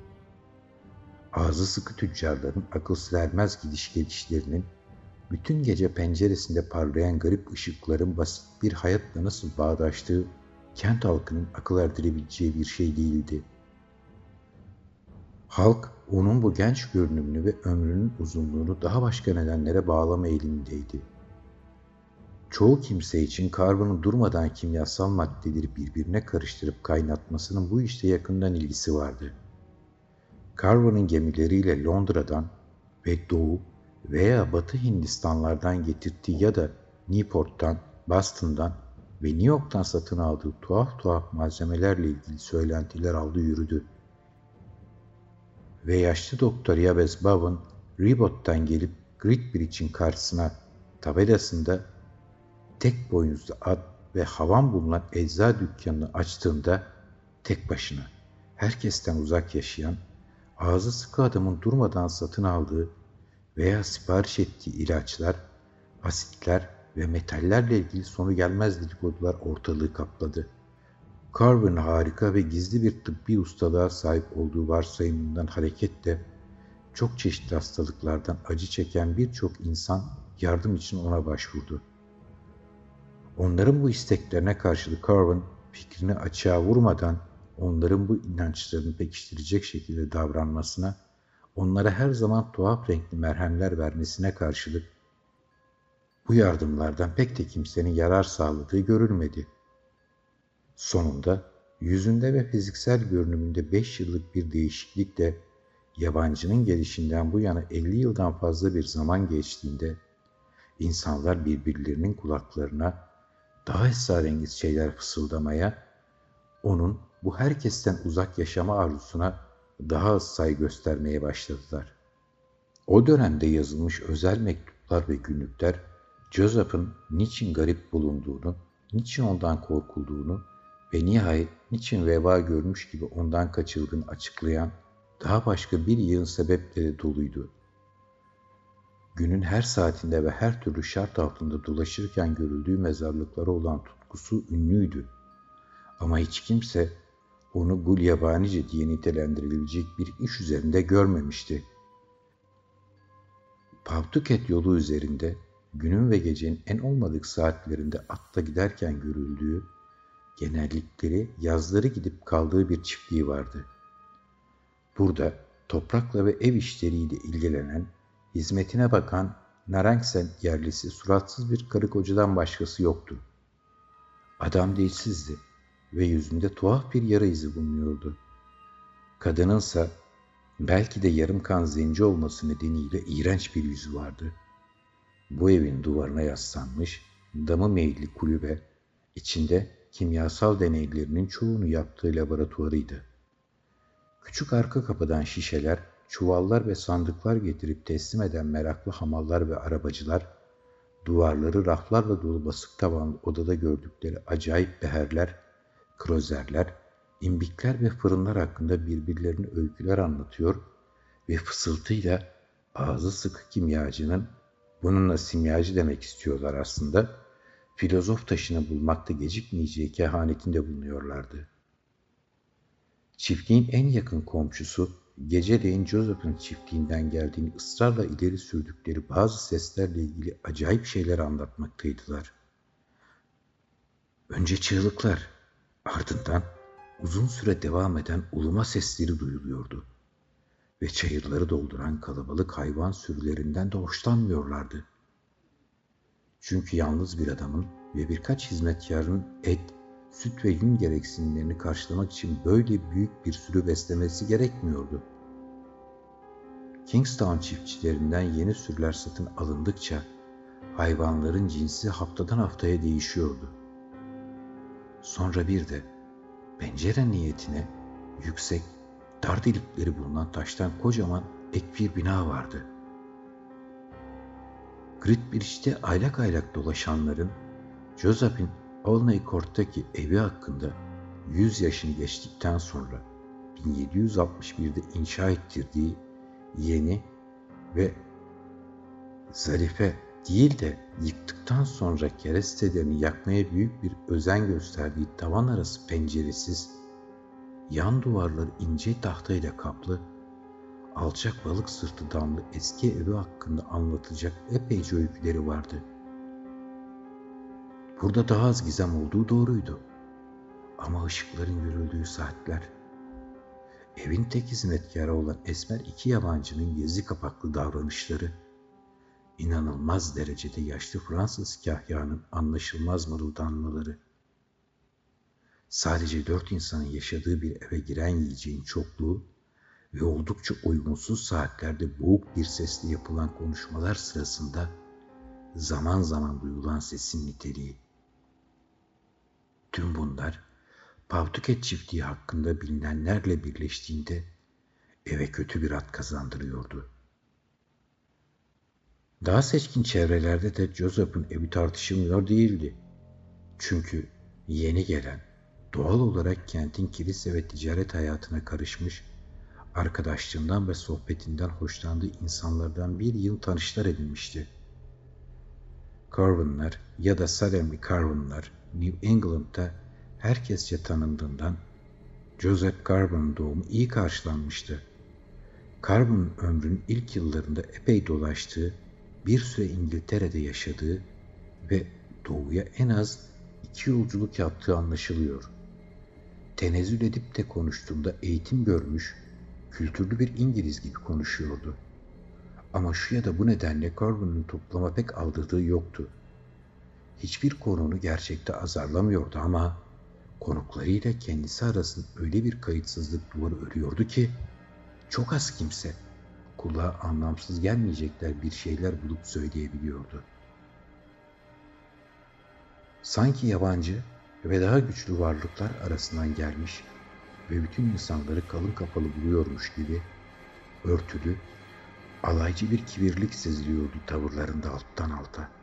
Ağzı sıkı tüccarların akıl vermez gidiş gelişlerinin bütün gece penceresinde parlayan garip ışıkların basit bir hayatla nasıl bağdaştığı kent halkının akıl erdirebileceği bir şey değildi. Halk onun bu genç görünümünü ve ömrünün uzunluğunu daha başka nedenlere bağlama eğilimindeydi. Çoğu kimse için Carver'ın durmadan kimyasal maddeleri birbirine karıştırıp kaynatmasının bu işte yakından ilgisi vardı. Carver'ın gemileriyle Londra'dan ve Doğu veya Batı Hindistanlardan getirdiği ya da Newport'tan, Boston'dan ve New York'tan satın aldığı tuhaf tuhaf malzemelerle ilgili söylentiler aldı yürüdü. Ve yaşlı doktor Yabez Bowen, Ribot'tan gelip Greatbridge'in karşısına tabelasında tek boynuzlu at ve havan bulunan ecza dükkanını açtığında tek başına, herkesten uzak yaşayan, ağzı sıkı adamın durmadan satın aldığı veya sipariş ettiği ilaçlar, asitler ve metallerle ilgili sonu gelmez dedikodular ortalığı kapladı. Carver'ın harika ve gizli bir tıbbi ustalığa sahip olduğu varsayımından hareketle çok çeşitli hastalıklardan acı çeken birçok insan yardım için ona başvurdu. Onların bu isteklerine karşılık Carvin fikrini açığa vurmadan onların bu inançlarını pekiştirecek şekilde davranmasına, onlara her zaman tuhaf renkli merhemler vermesine karşılık bu yardımlardan pek de kimsenin yarar sağladığı görülmedi. Sonunda yüzünde ve fiziksel görünümünde beş yıllık bir değişiklikle yabancının gelişinden bu yana elli yıldan fazla bir zaman geçtiğinde insanlar birbirlerinin kulaklarına daha esrarengiz şeyler fısıldamaya, onun bu herkesten uzak yaşama arzusuna daha az say göstermeye başladılar. O dönemde yazılmış özel mektuplar ve günlükler, Joseph'ın niçin garip bulunduğunu, niçin ondan korkulduğunu ve nihayet niçin veba görmüş gibi ondan kaçıldığını açıklayan daha başka bir yığın sebepleri doluydu. Günün her saatinde ve her türlü şart altında dolaşırken görüldüğü mezarlıklara olan tutkusu ünlüydü. Ama hiç kimse onu gul yabanice diye nitelendirilecek bir iş üzerinde görmemişti. Pavtuket yolu üzerinde günün ve gecenin en olmadık saatlerinde atta giderken görüldüğü, genellikleri yazları gidip kaldığı bir çiftliği vardı. Burada toprakla ve ev işleriyle ilgilenen, hizmetine bakan Narangsen yerlisi suratsız bir karı kocadan başkası yoktu. Adam dilsizdi ve yüzünde tuhaf bir yara izi bulunuyordu. Kadınınsa belki de yarım kan zenci olması nedeniyle iğrenç bir yüzü vardı. Bu evin duvarına yaslanmış, damı meyilli kulübe, içinde kimyasal deneylerinin çoğunu yaptığı laboratuvarıydı. Küçük arka kapıdan şişeler, çuvallar ve sandıklar getirip teslim eden meraklı hamallar ve arabacılar, duvarları raflarla dolu basık tavanlı odada gördükleri acayip beherler, krozerler, imbikler ve fırınlar hakkında birbirlerine öyküler anlatıyor ve fısıltıyla ağzı sıkı kimyacının, bununla simyacı demek istiyorlar aslında, filozof taşını bulmakta gecikmeyeceği kehanetinde bulunuyorlardı. Çiftliğin en yakın komşusu geceleyin Joseph'ın çiftliğinden geldiğini ısrarla ileri sürdükleri bazı seslerle ilgili acayip şeyler anlatmaktaydılar. Önce çığlıklar, ardından uzun süre devam eden uluma sesleri duyuluyordu. Ve çayırları dolduran kalabalık hayvan sürülerinden de hoşlanmıyorlardı. Çünkü yalnız bir adamın ve birkaç hizmetkarın et, süt ve yün gereksinimlerini karşılamak için böyle büyük bir sürü beslemesi gerekmiyordu. Kingstown çiftçilerinden yeni sürüler satın alındıkça hayvanların cinsi haftadan haftaya değişiyordu. Sonra bir de pencere niyetine yüksek, dar delikleri bulunan taştan kocaman ek bir bina vardı. Gridbridge'de aylak aylak dolaşanların Joseph'in Olney Court'taki evi hakkında 100 yaşını geçtikten sonra 1761'de inşa ettirdiği yeni ve zarife değil de yıktıktan sonra kerestelerini yakmaya büyük bir özen gösterdiği tavan arası penceresiz, yan duvarları ince tahtayla kaplı, alçak balık sırtı damlı eski evi hakkında anlatacak epeyce öyküleri vardı. Burada daha az gizem olduğu doğruydu. Ama ışıkların yürüldüğü saatler, evin tek hizmetkarı olan esmer iki yabancının gezi kapaklı davranışları, inanılmaz derecede yaşlı Fransız kahyanın anlaşılmaz mırıldanmaları, sadece dört insanın yaşadığı bir eve giren yiyeceğin çokluğu ve oldukça uygunsuz saatlerde boğuk bir sesle yapılan konuşmalar sırasında zaman zaman duyulan sesin niteliği. Tüm bunlar Pavtuket çiftliği hakkında bilinenlerle birleştiğinde eve kötü bir at kazandırıyordu. Daha seçkin çevrelerde de Joseph'ın evi tartışılmıyor değildi. Çünkü yeni gelen, doğal olarak kentin kilise ve ticaret hayatına karışmış, arkadaşlığından ve sohbetinden hoşlandığı insanlardan bir yıl tanışlar edinmişti. Carvin'lar ya da Salemli Carvin'lar New England'da herkesçe tanındığından Joseph Carvin'ın doğumu iyi karşılanmıştı. Carvin'ın ömrünün ilk yıllarında epey dolaştığı, bir süre İngiltere'de yaşadığı ve doğuya en az iki yolculuk yaptığı anlaşılıyor. Tenezzül edip de konuştuğunda eğitim görmüş, kültürlü bir İngiliz gibi konuşuyordu. Ama şu ya da bu nedenle Corbin'in toplama pek aldırdığı yoktu. Hiçbir konunu gerçekte azarlamıyordu ama konuklarıyla kendisi arasında öyle bir kayıtsızlık duvarı örüyordu ki çok az kimse kulağa anlamsız gelmeyecekler bir şeyler bulup söyleyebiliyordu. Sanki yabancı ve daha güçlü varlıklar arasından gelmiş ve bütün insanları kalın kapalı buluyormuş gibi örtülü, alaycı bir kibirlik seziliyordu tavırlarında alttan alta.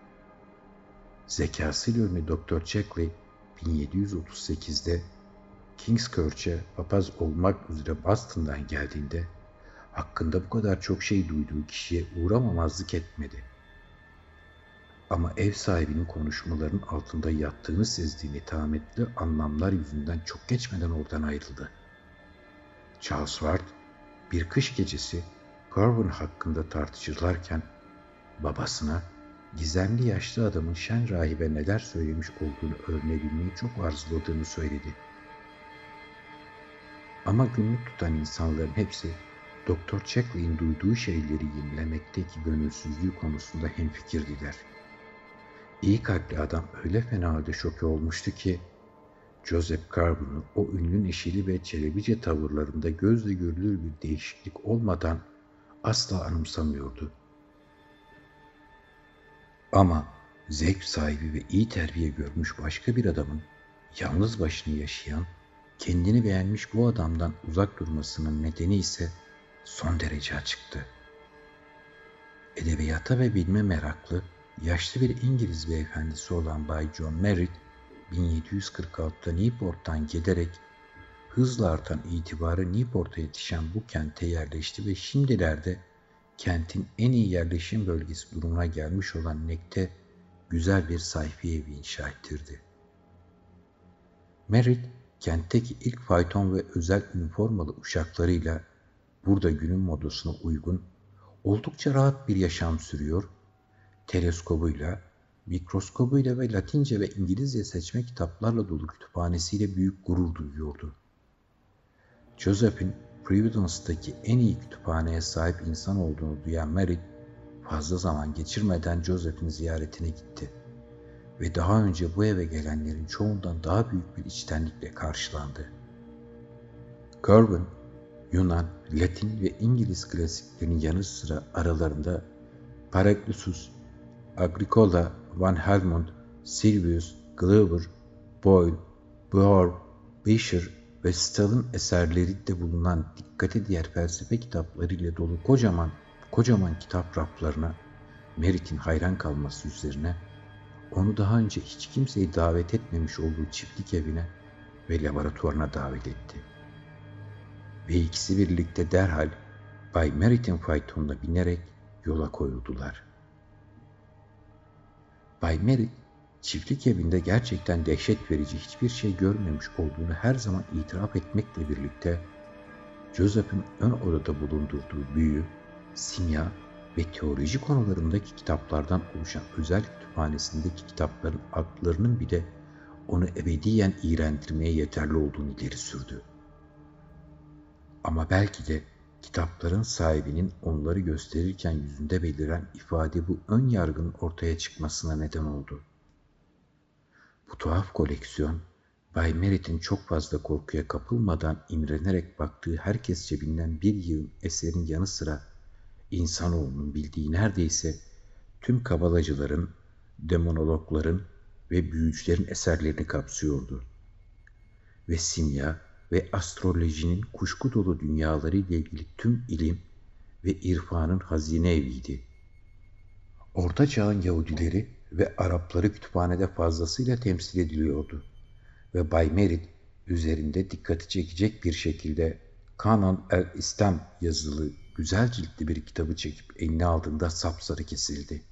Zekasıyla ünlü Dr. Checkley 1738'de Kingskirch'e papaz olmak üzere Boston'dan geldiğinde hakkında bu kadar çok şey duyduğu kişiye uğramamazlık etmedi. Ama ev sahibinin konuşmaların altında yattığını sezdiğini tahammütlü anlamlar yüzünden çok geçmeden oradan ayrıldı. Charles Ward bir kış gecesi Garvin hakkında tartışırlarken babasına gizemli yaşlı adamın şen rahibe neler söylemiş olduğunu öğrenebilmeyi çok arzuladığını söyledi. Ama günlük tutan insanların hepsi Doktor Checkley'in duyduğu şeyleri yenilemekteki gönülsüzlüğü konusunda hemfikirdiler. İyi kalpli adam öyle fena halde şoke olmuştu ki Joseph Carbon'un o ünlü neşeli ve çelebice tavırlarında gözle görülür bir değişiklik olmadan asla anımsamıyordu. Ama zevk sahibi ve iyi terbiye görmüş başka bir adamın yalnız başına yaşayan, kendini beğenmiş bu adamdan uzak durmasının nedeni ise son derece açıktı. Edebiyata ve bilme meraklı, yaşlı bir İngiliz beyefendisi olan Bay John Merritt, 1746'da Newport'tan gelerek hızla artan itibarı Newport'a yetişen bu kente yerleşti ve şimdilerde kentin en iyi yerleşim bölgesi durumuna gelmiş olan Nek'te güzel bir sayfi evi inşa ettirdi. Merritt, kentteki ilk fayton ve özel üniformalı uşaklarıyla burada günün modasına uygun, oldukça rahat bir yaşam sürüyor, teleskobuyla, mikroskobuyla ve Latince ve İngilizce seçme kitaplarla dolu kütüphanesiyle büyük gurur duyuyordu. Joseph'in Providence'daki en iyi kütüphaneye sahip insan olduğunu duyan Merritt, fazla zaman geçirmeden Joseph'in ziyaretine gitti ve daha önce bu eve gelenlerin çoğundan daha büyük bir içtenlikle karşılandı. Corbin, Yunan, Latin ve İngiliz klasiklerinin yanı sıra aralarında Paracelsus, Agricola, Van Helmont, Silvius, Glauber, Boyle, Bohr, Beecher ve Stahl'ın eserleri de bulunan dikkate diğer felsefe kitaplarıyla dolu kocaman kocaman kitap raflarına Merit'in hayran kalması üzerine onu daha önce hiç kimseyi davet etmemiş olduğu çiftlik evine ve laboratuvarına davet etti. Ve ikisi birlikte derhal Bay Merit'in faytonuna binerek yola koyuldular. Bay Merit çiftlik evinde gerçekten dehşet verici hiçbir şey görmemiş olduğunu her zaman itiraf etmekle birlikte Joseph'in ön odada bulundurduğu büyü, simya ve teoloji konularındaki kitaplardan oluşan özel kütüphanesindeki kitapların adlarının bile onu ebediyen iğrendirmeye yeterli olduğunu ileri sürdü. Ama belki de kitapların sahibinin onları gösterirken yüzünde beliren ifade bu ön yargının ortaya çıkmasına neden oldu. Bu tuhaf koleksiyon, Bay Merritt'in çok fazla korkuya kapılmadan imrenerek baktığı herkesçe bilinen bir yığın eserin yanı sıra insanoğlunun bildiği neredeyse tüm kabalacıların, demonologların ve büyücülerin eserlerini kapsıyordu. Ve simya ve astrolojinin kuşku dolu dünyaları ile ilgili tüm ilim ve irfanın hazine eviydi. Orta Çağ'ın Yahudileri ve Arapları kütüphanede fazlasıyla temsil ediliyordu ve Bay Merit üzerinde dikkati çekecek bir şekilde Kanan el İslam yazılı güzel ciltli bir kitabı çekip eline aldığında sapsarı kesildi.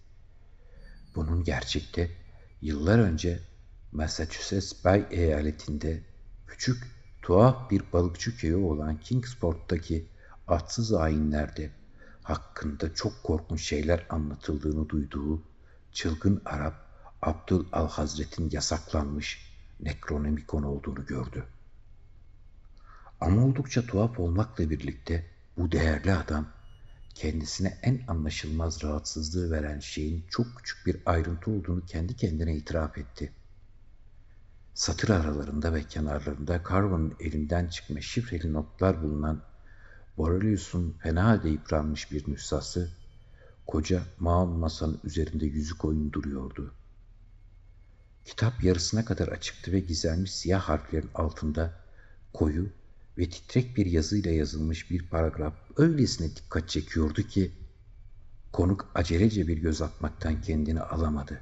Bunun gerçekte yıllar önce Massachusetts Bay eyaletinde küçük tuhaf bir balıkçı köyü olan Kingsport'taki atsız ayinlerde hakkında çok korkunç şeyler anlatıldığını duyduğu çılgın Arap Abdül Al Hazret'in yasaklanmış Necronomicon olduğunu gördü. Ama oldukça tuhaf olmakla birlikte bu değerli adam kendisine en anlaşılmaz rahatsızlığı veren şeyin çok küçük bir ayrıntı olduğunu kendi kendine itiraf etti. Satır aralarında ve kenarlarında Carver'ın elinden çıkma şifreli notlar bulunan Borelius'un fena halde yıpranmış bir nüshası, koca maun masanın üzerinde yüzük oyun duruyordu. Kitap yarısına kadar açıktı ve gizlenmiş siyah harflerin altında koyu ve titrek bir yazıyla yazılmış bir paragraf öylesine dikkat çekiyordu ki konuk acelece bir göz atmaktan kendini alamadı.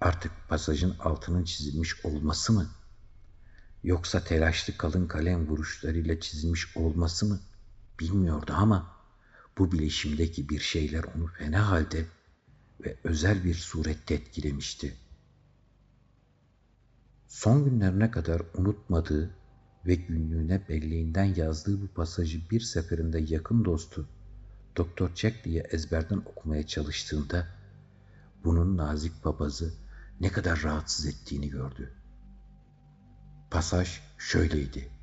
Artık pasajın altının çizilmiş olması mı? Yoksa telaşlı kalın kalem vuruşlarıyla çizilmiş olması mı? Bilmiyordu ama bu bileşimdeki bir şeyler onu fena halde ve özel bir surette etkilemişti. Son günlerine kadar unutmadığı ve günlüğüne belleğinden yazdığı bu pasajı bir seferinde yakın dostu Doktor Checkley'e ezberden okumaya çalıştığında bunun nazik papazı ne kadar rahatsız ettiğini gördü. Pasaj şöyleydi.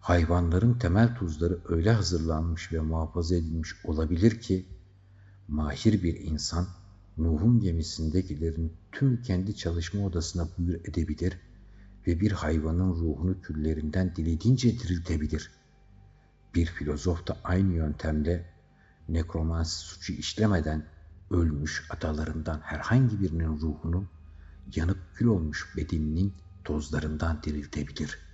Hayvanların temel tuzları öyle hazırlanmış ve muhafaza edilmiş olabilir ki mahir bir insan Nuh'un gemisindekilerin tüm kendi çalışma odasına buyur edebilir ve bir hayvanın ruhunu küllerinden dilediğince diriltebilir. Bir filozof da aynı yöntemle nekromansi suçu işlemeden ölmüş atalarından herhangi birinin ruhunu yanıp kül olmuş bedeninin tozlarından diriltebilir.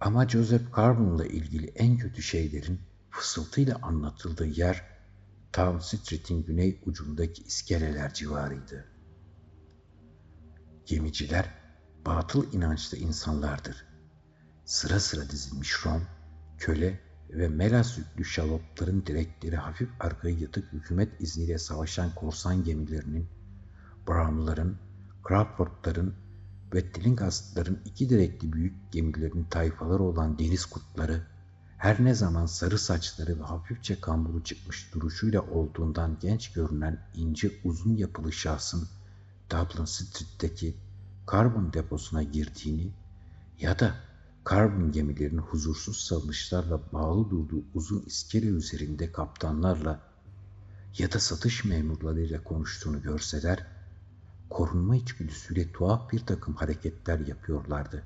Ama Joseph Carbon'la ilgili en kötü şeylerin fısıltıyla anlatıldığı yer Town Street'in güney ucundaki iskeleler civarıydı. Gemiciler batıl inançlı insanlardır. Sıra sıra dizilmiş Rom, köle ve Melas yüklü şalopların direkleri hafif arkaya yatık hükümet izniyle savaşan korsan gemilerinin, Brown'ların, Crawford'ların ve Tillinghast'ların iki direkli büyük gemilerin tayfaları olan deniz kurtları, her ne zaman sarı saçları ve hafifçe kamburu çıkmış duruşuyla olduğundan genç görünen ince uzun yapılı şahsın Dublin Street'teki karbon deposuna girdiğini ya da karbon gemilerinin huzursuz salınışlarla bağlı durduğu uzun iskele üzerinde kaptanlarla ya da satış memurlarıyla konuştuğunu görseler, korunma içgüdüsüyle tuhaf bir takım hareketler yapıyorlardı.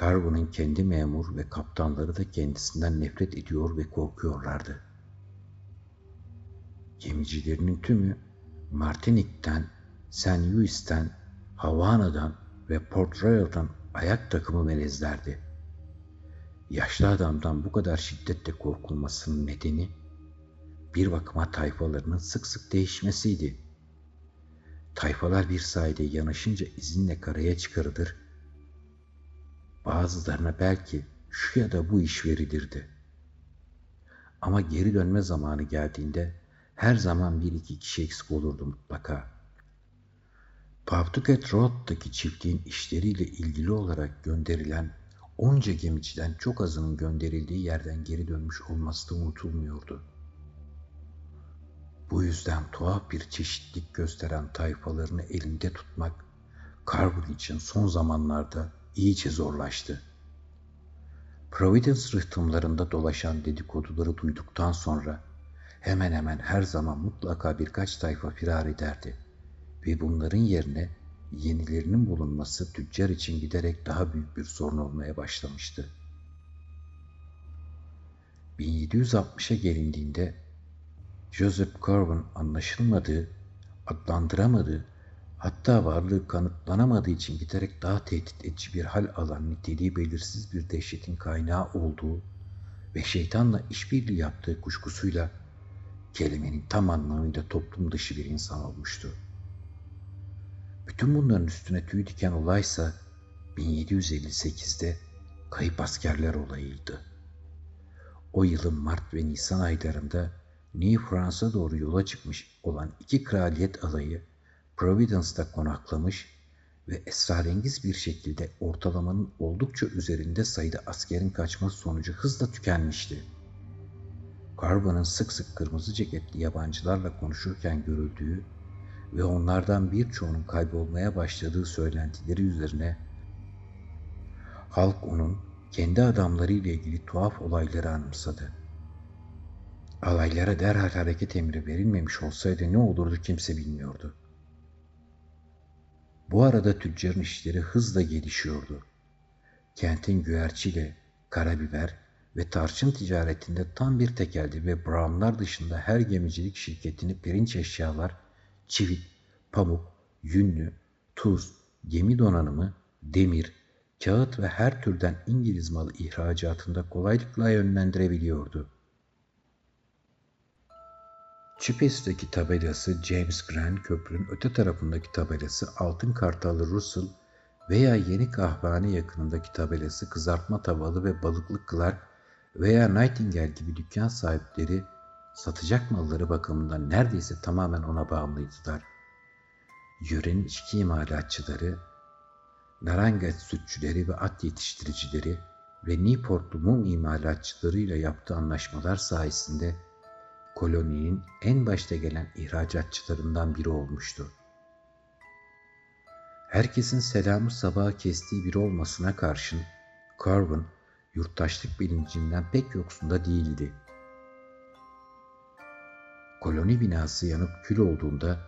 Carver'ın kendi memur ve kaptanları da kendisinden nefret ediyor ve korkuyorlardı. Gemicilerinin tümü Martinik'ten, St. Louis'ten, Havana'dan ve Port Royal'dan ayak takımı melezlerdi. Yaşlı adamdan bu kadar şiddetle korkulmasının nedeni bir bakıma tayfalarının sık sık değişmesiydi. Tayfalar bir sayede yanaşınca izinle karaya çıkarılır, bazılarına belki şu ya da bu iş verilirdi. Ama geri dönme zamanı geldiğinde her zaman bir iki kişi eksik olurdu mutlaka. Pawtucket Road'daki çiftliğin işleriyle ilgili olarak gönderilen onca gemiciden çok azının gönderildiği yerden geri dönmüş olması da unutulmuyordu. Bu yüzden tuhaf bir çeşitlik gösteren tayfalarını elinde tutmak Carver için son zamanlarda iyice zorlaştı. Providence rıhtımlarında dolaşan dedikoduları duyduktan sonra hemen hemen her zaman mutlaka birkaç tayfa firar ederdi ve bunların yerine yenilerinin bulunması tüccar için giderek daha büyük bir sorun olmaya başlamıştı. 1760'a gelindiğinde Joseph Corwin anlaşılmadığı, adlandıramadığı, hatta varlığı kanıtlanamadığı için giderek daha tehdit edici bir hal alan niteliği belirsiz bir dehşetin kaynağı olduğu ve şeytanla işbirliği yaptığı kuşkusuyla kelimenin tam anlamıyla toplum dışı bir insan olmuştu. Bütün bunların üstüne tüy diken olaysa 1758'de kayıp askerler olayıydı. O yılın Mart ve Nisan aylarında New Fransa doğru yola çıkmış olan iki kraliyet alayı Providence'da konaklamış ve esrarengiz bir şekilde ortalamanın oldukça üzerinde sayıda askerin kaçması sonucu hızla tükenmişti. Carbon'ın sık sık kırmızı ceketli yabancılarla konuşurken görüldüğü ve onlardan birçoğunun kaybolmaya başladığı söylentileri üzerine halk onun kendi adamları ile ilgili tuhaf olayları anımsadı. Alaylara derhal hareket emri verilmemiş olsaydı ne olurdu kimse bilmiyordu. Bu arada tüccarın işleri hızla gelişiyordu. Kentin güverciyle, karabiber ve tarçın ticaretinde tam bir tekeldi ve Brownlar dışında her gemicilik şirketini pirinç eşyalar, çivit, pamuk, yünlü, tuz, gemi donanımı, demir, kağıt ve her türden İngiliz malı ihracatında kolaylıkla yönlendirebiliyordu. Çipes'teki tabelası James Grant Köprü'nün öte tarafındaki tabelası Altın Kartalı Russell veya Yeni Kahvehane yakınındaki tabelası Kızartma Tavalı ve Balıklı Clark veya Nightingale gibi dükkan sahipleri satacak malları bakımından neredeyse tamamen ona bağımlıydılar. Yörenin içki imalatçıları, Narangat sütçüleri ve at yetiştiricileri ve Newportlu mum imalatçılarıyla yaptığı anlaşmalar sayesinde koloninin en başta gelen ihracatçılarından biri olmuştu. Herkesin selamı sabaha kestiği biri olmasına karşın Corwin yurttaşlık bilincinden pek yoksunda değildi. Koloni binası yanıp kül olduğunda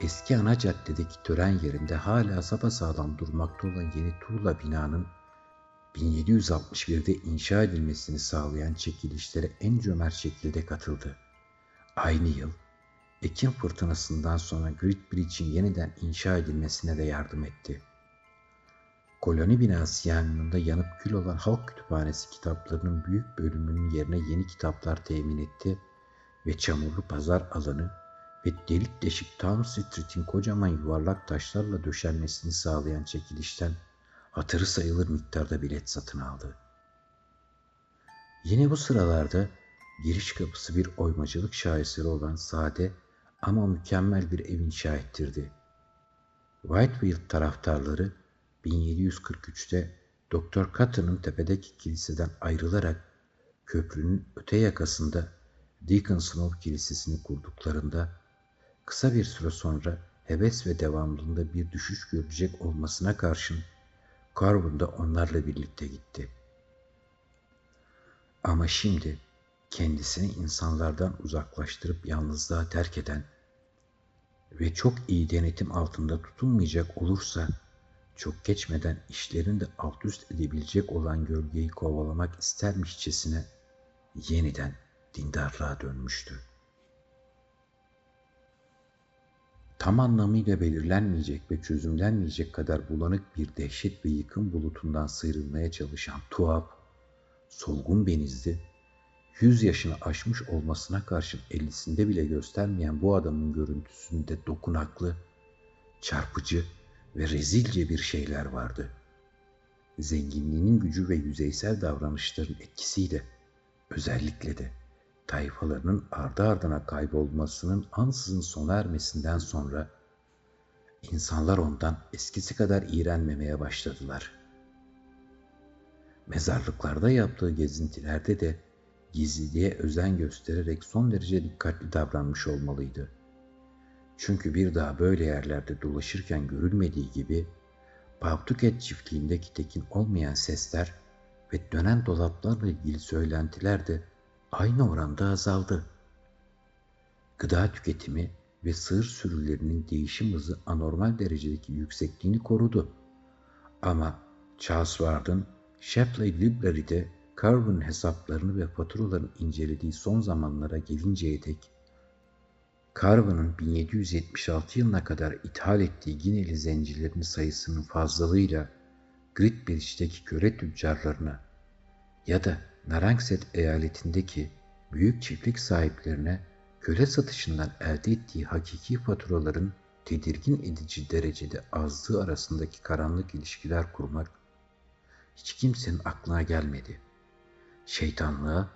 eski ana caddedeki tören yerinde hala sapasağlam durmakta olan yeni tuğla binanın 1761'de inşa edilmesini sağlayan çekilişlere en cömert şekilde katıldı. Aynı yıl Ekim fırtınasından sonra Great Bridge'in yeniden inşa edilmesine de yardım etti. Koloni binası yanında yanıp kül olan halk kütüphanesi kitaplarının büyük bölümünün yerine yeni kitaplar temin etti ve çamurlu pazar alanı ve delik deşik Town Street'in kocaman yuvarlak taşlarla döşenmesini sağlayan çekilişten hatırı sayılır miktarda bilet satın aldı. Yine bu sıralarda giriş kapısı bir oymacılık şaheseri olan sade ama mükemmel bir ev inşa ettirdi. Whitefield taraftarları 1743'te Doktor Cutter'ın tepedeki kiliseden ayrılarak köprünün öte yakasında Deacon Snow Kilisesi'ni kurduklarında kısa bir süre sonra heves ve devamlılığında bir düşüş görecek olmasına karşın Carvin da onlarla birlikte gitti. Ama şimdi kendisini insanlardan uzaklaştırıp yalnızlığa terk eden ve çok iyi denetim altında tutulmayacak olursa çok geçmeden işlerini de alt üst edebilecek olan gölgeyi kovalamak istermişçesine yeniden dindarlığa dönmüştü. Tam anlamıyla belirlenmeyecek ve çözümlenmeyecek kadar bulanık bir dehşet ve yıkım bulutundan sıyrılmaya çalışan tuhaf, solgun benizli yüz yaşını aşmış olmasına karşın ellisinde bile göstermeyen bu adamın görüntüsünde dokunaklı, çarpıcı ve rezilce bir şeyler vardı. Zenginliğinin gücü ve yüzeysel davranışların etkisiyle özellikle de tayfalarının ardı ardına kaybolmasının ansızın sona ermesinden sonra insanlar ondan eskisi kadar iğrenmemeye başladılar. Mezarlıklarda yaptığı gezintilerde de gizliliğe özen göstererek son derece dikkatli davranmış olmalıydı. Çünkü bir daha böyle yerlerde dolaşırken görülmediği gibi Pawtucket çiftliğindeki tekin olmayan sesler ve dönen dolaplarla ilgili söylentiler de aynı oranda azaldı. Gıda tüketimi ve sığır sürülerinin değişim hızı anormal derecedeki yüksekliğini korudu. Ama Charles Ward'ın Shapley Library'de Carver'ın hesaplarını ve faturalarını incelediği son zamanlara gelinceye dek Carver'ın 1776 yılına kadar ithal ettiği Gineli zencilerin sayısının fazlalığıyla Gritbridge'deki köre tüccarlarına ya da Narragansett eyaletindeki büyük çiftlik sahiplerine köle satışından elde ettiği hakiki faturaların tedirgin edici derecede azlığı arasındaki karanlık ilişkiler kurmak hiç kimsenin aklına gelmedi. Şeytanlığa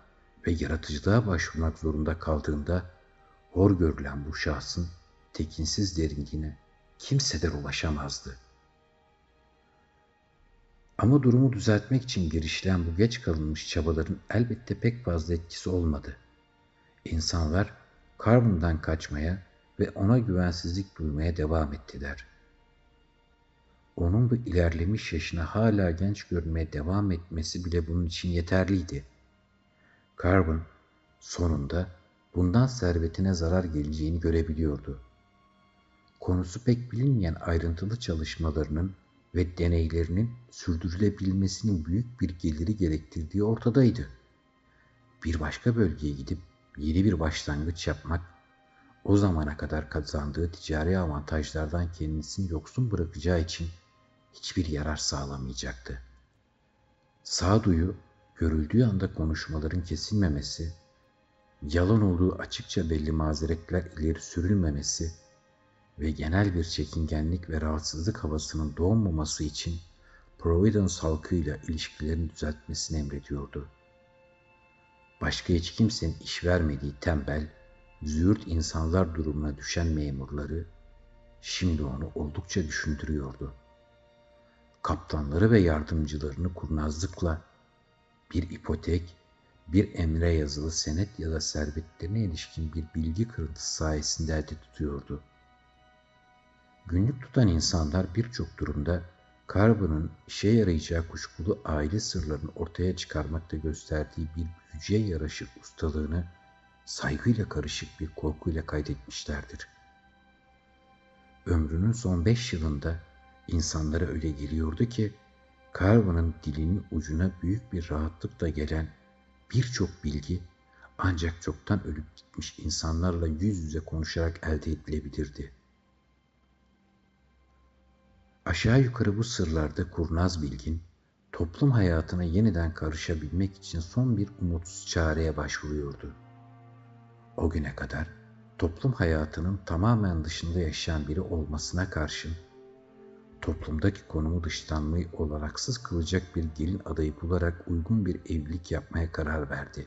ve yaratıcılığa başvurmak zorunda kaldığında hor görülen bu şahsın tekinsiz derinliğine kimseden ulaşamazdı. Ama durumu düzeltmek için girişilen bu geç kalınmış çabaların elbette pek fazla etkisi olmadı. İnsanlar Carbon'dan kaçmaya ve ona güvensizlik duymaya devam ettiler. Onun bu ilerlemiş yaşına hala genç görünmeye devam etmesi bile bunun için yeterliydi. Carbon sonunda bundan servetine zarar geleceğini görebiliyordu. Konusu pek bilinmeyen ayrıntılı çalışmalarının ve deneylerinin sürdürülebilmesinin büyük bir geliri gerektirdiği ortadaydı. Bir başka bölgeye gidip yeni bir başlangıç yapmak, o zamana kadar kazandığı ticari avantajlardan kendisini yoksun bırakacağı için hiçbir yarar sağlamayacaktı. Sağduyu, görüldüğü anda konuşmaların kesilmemesi, yalan olduğu açıkça belli mazeretler ileri sürülmemesi ve genel bir çekingenlik ve rahatsızlık havasının doğmaması için Providence halkıyla ilişkilerini düzeltmesini emrediyordu. Başka hiç kimsenin iş vermediği tembel, züğürt insanlar durumuna düşen memurları şimdi onu oldukça düşündürüyordu. Kaptanları ve yardımcılarını kurnazlıkla bir ipotek, bir emre yazılı senet ya da servetlerine ilişkin bir bilgi kırıntısı sayesinde elde tutuyordu. Günlük tutan insanlar birçok durumda Carver'ın işe yarayacağı kuşkulu aile sırlarını ortaya çıkarmakta gösterdiği bir büyücüye yaraşır ustalığını saygıyla karışık bir korkuyla kaydetmişlerdir. Ömrünün son beş yılında insanlara öyle geliyordu ki Carver'ın dilinin ucuna büyük bir rahatlıkla gelen birçok bilgi ancak çoktan ölüp gitmiş insanlarla yüz yüze konuşarak elde edilebilirdi. Aşağı yukarı bu sırlarda kurnaz bilgin, toplum hayatına yeniden karışabilmek için son bir umutsuz çareye başvuruyordu. O güne kadar toplum hayatının tamamen dışında yaşayan biri olmasına karşın, toplumdaki konumu dışlanmayı olanaksız kılacak bir gelin adayı bularak uygun bir evlilik yapmaya karar verdi.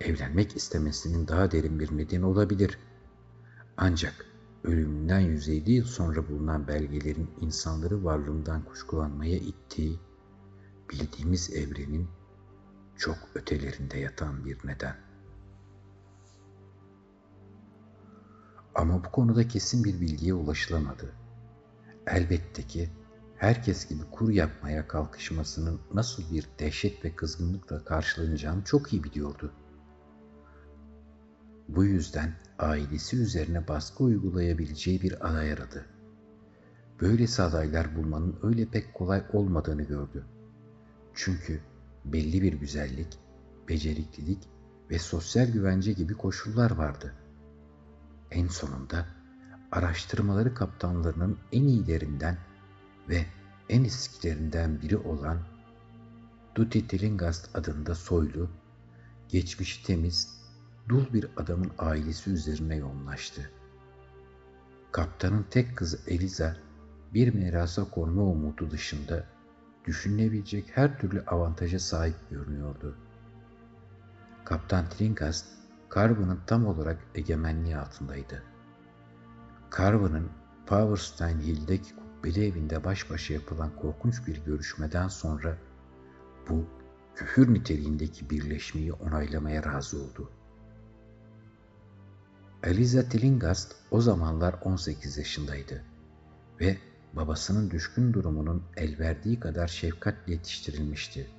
Evlenmek istemesinin daha derin bir nedeni olabilir. Ancak ölümünden 150 yıl sonra bulunan belgelerin insanları varlığından kuşkulanmaya ittiği, bildiğimiz evrenin çok ötelerinde yatan bir neden. Ama bu konuda kesin bir bilgiye ulaşılamadı. Elbette ki herkes gibi kur yapmaya kalkışmasının nasıl bir dehşet ve kızgınlıkla karşılanacağını çok iyi biliyordu. Bu yüzden ailesi üzerine baskı uygulayabileceği bir aday aradı. Böylesi adaylar bulmanın öyle pek kolay olmadığını gördü. Çünkü belli bir güzellik, beceriklilik ve sosyal güvence gibi koşullar vardı. En sonunda araştırmaları kaptanlarının en iyilerinden ve en eskilerinden biri olan Duty Tillingast adında soylu, geçmişi temiz dul bir adamın ailesi üzerine yoğunlaştı. Kaptanın tek kızı Eliza bir mirasa konma umudu dışında düşünülebilecek her türlü avantaja sahip görünüyordu. Kaptan Tringast, Carver'ın tam olarak egemenliği altındaydı. Carver'ın Powerstein Hill'deki kubbeli evinde baş başa yapılan korkunç bir görüşmeden sonra bu küfür niteliğindeki birleşmeyi onaylamaya razı oldu. Eliza Tilingast o zamanlar 18 yaşındaydı ve babasının düşkün durumunun el verdiği kadar şefkatle yetiştirilmişti.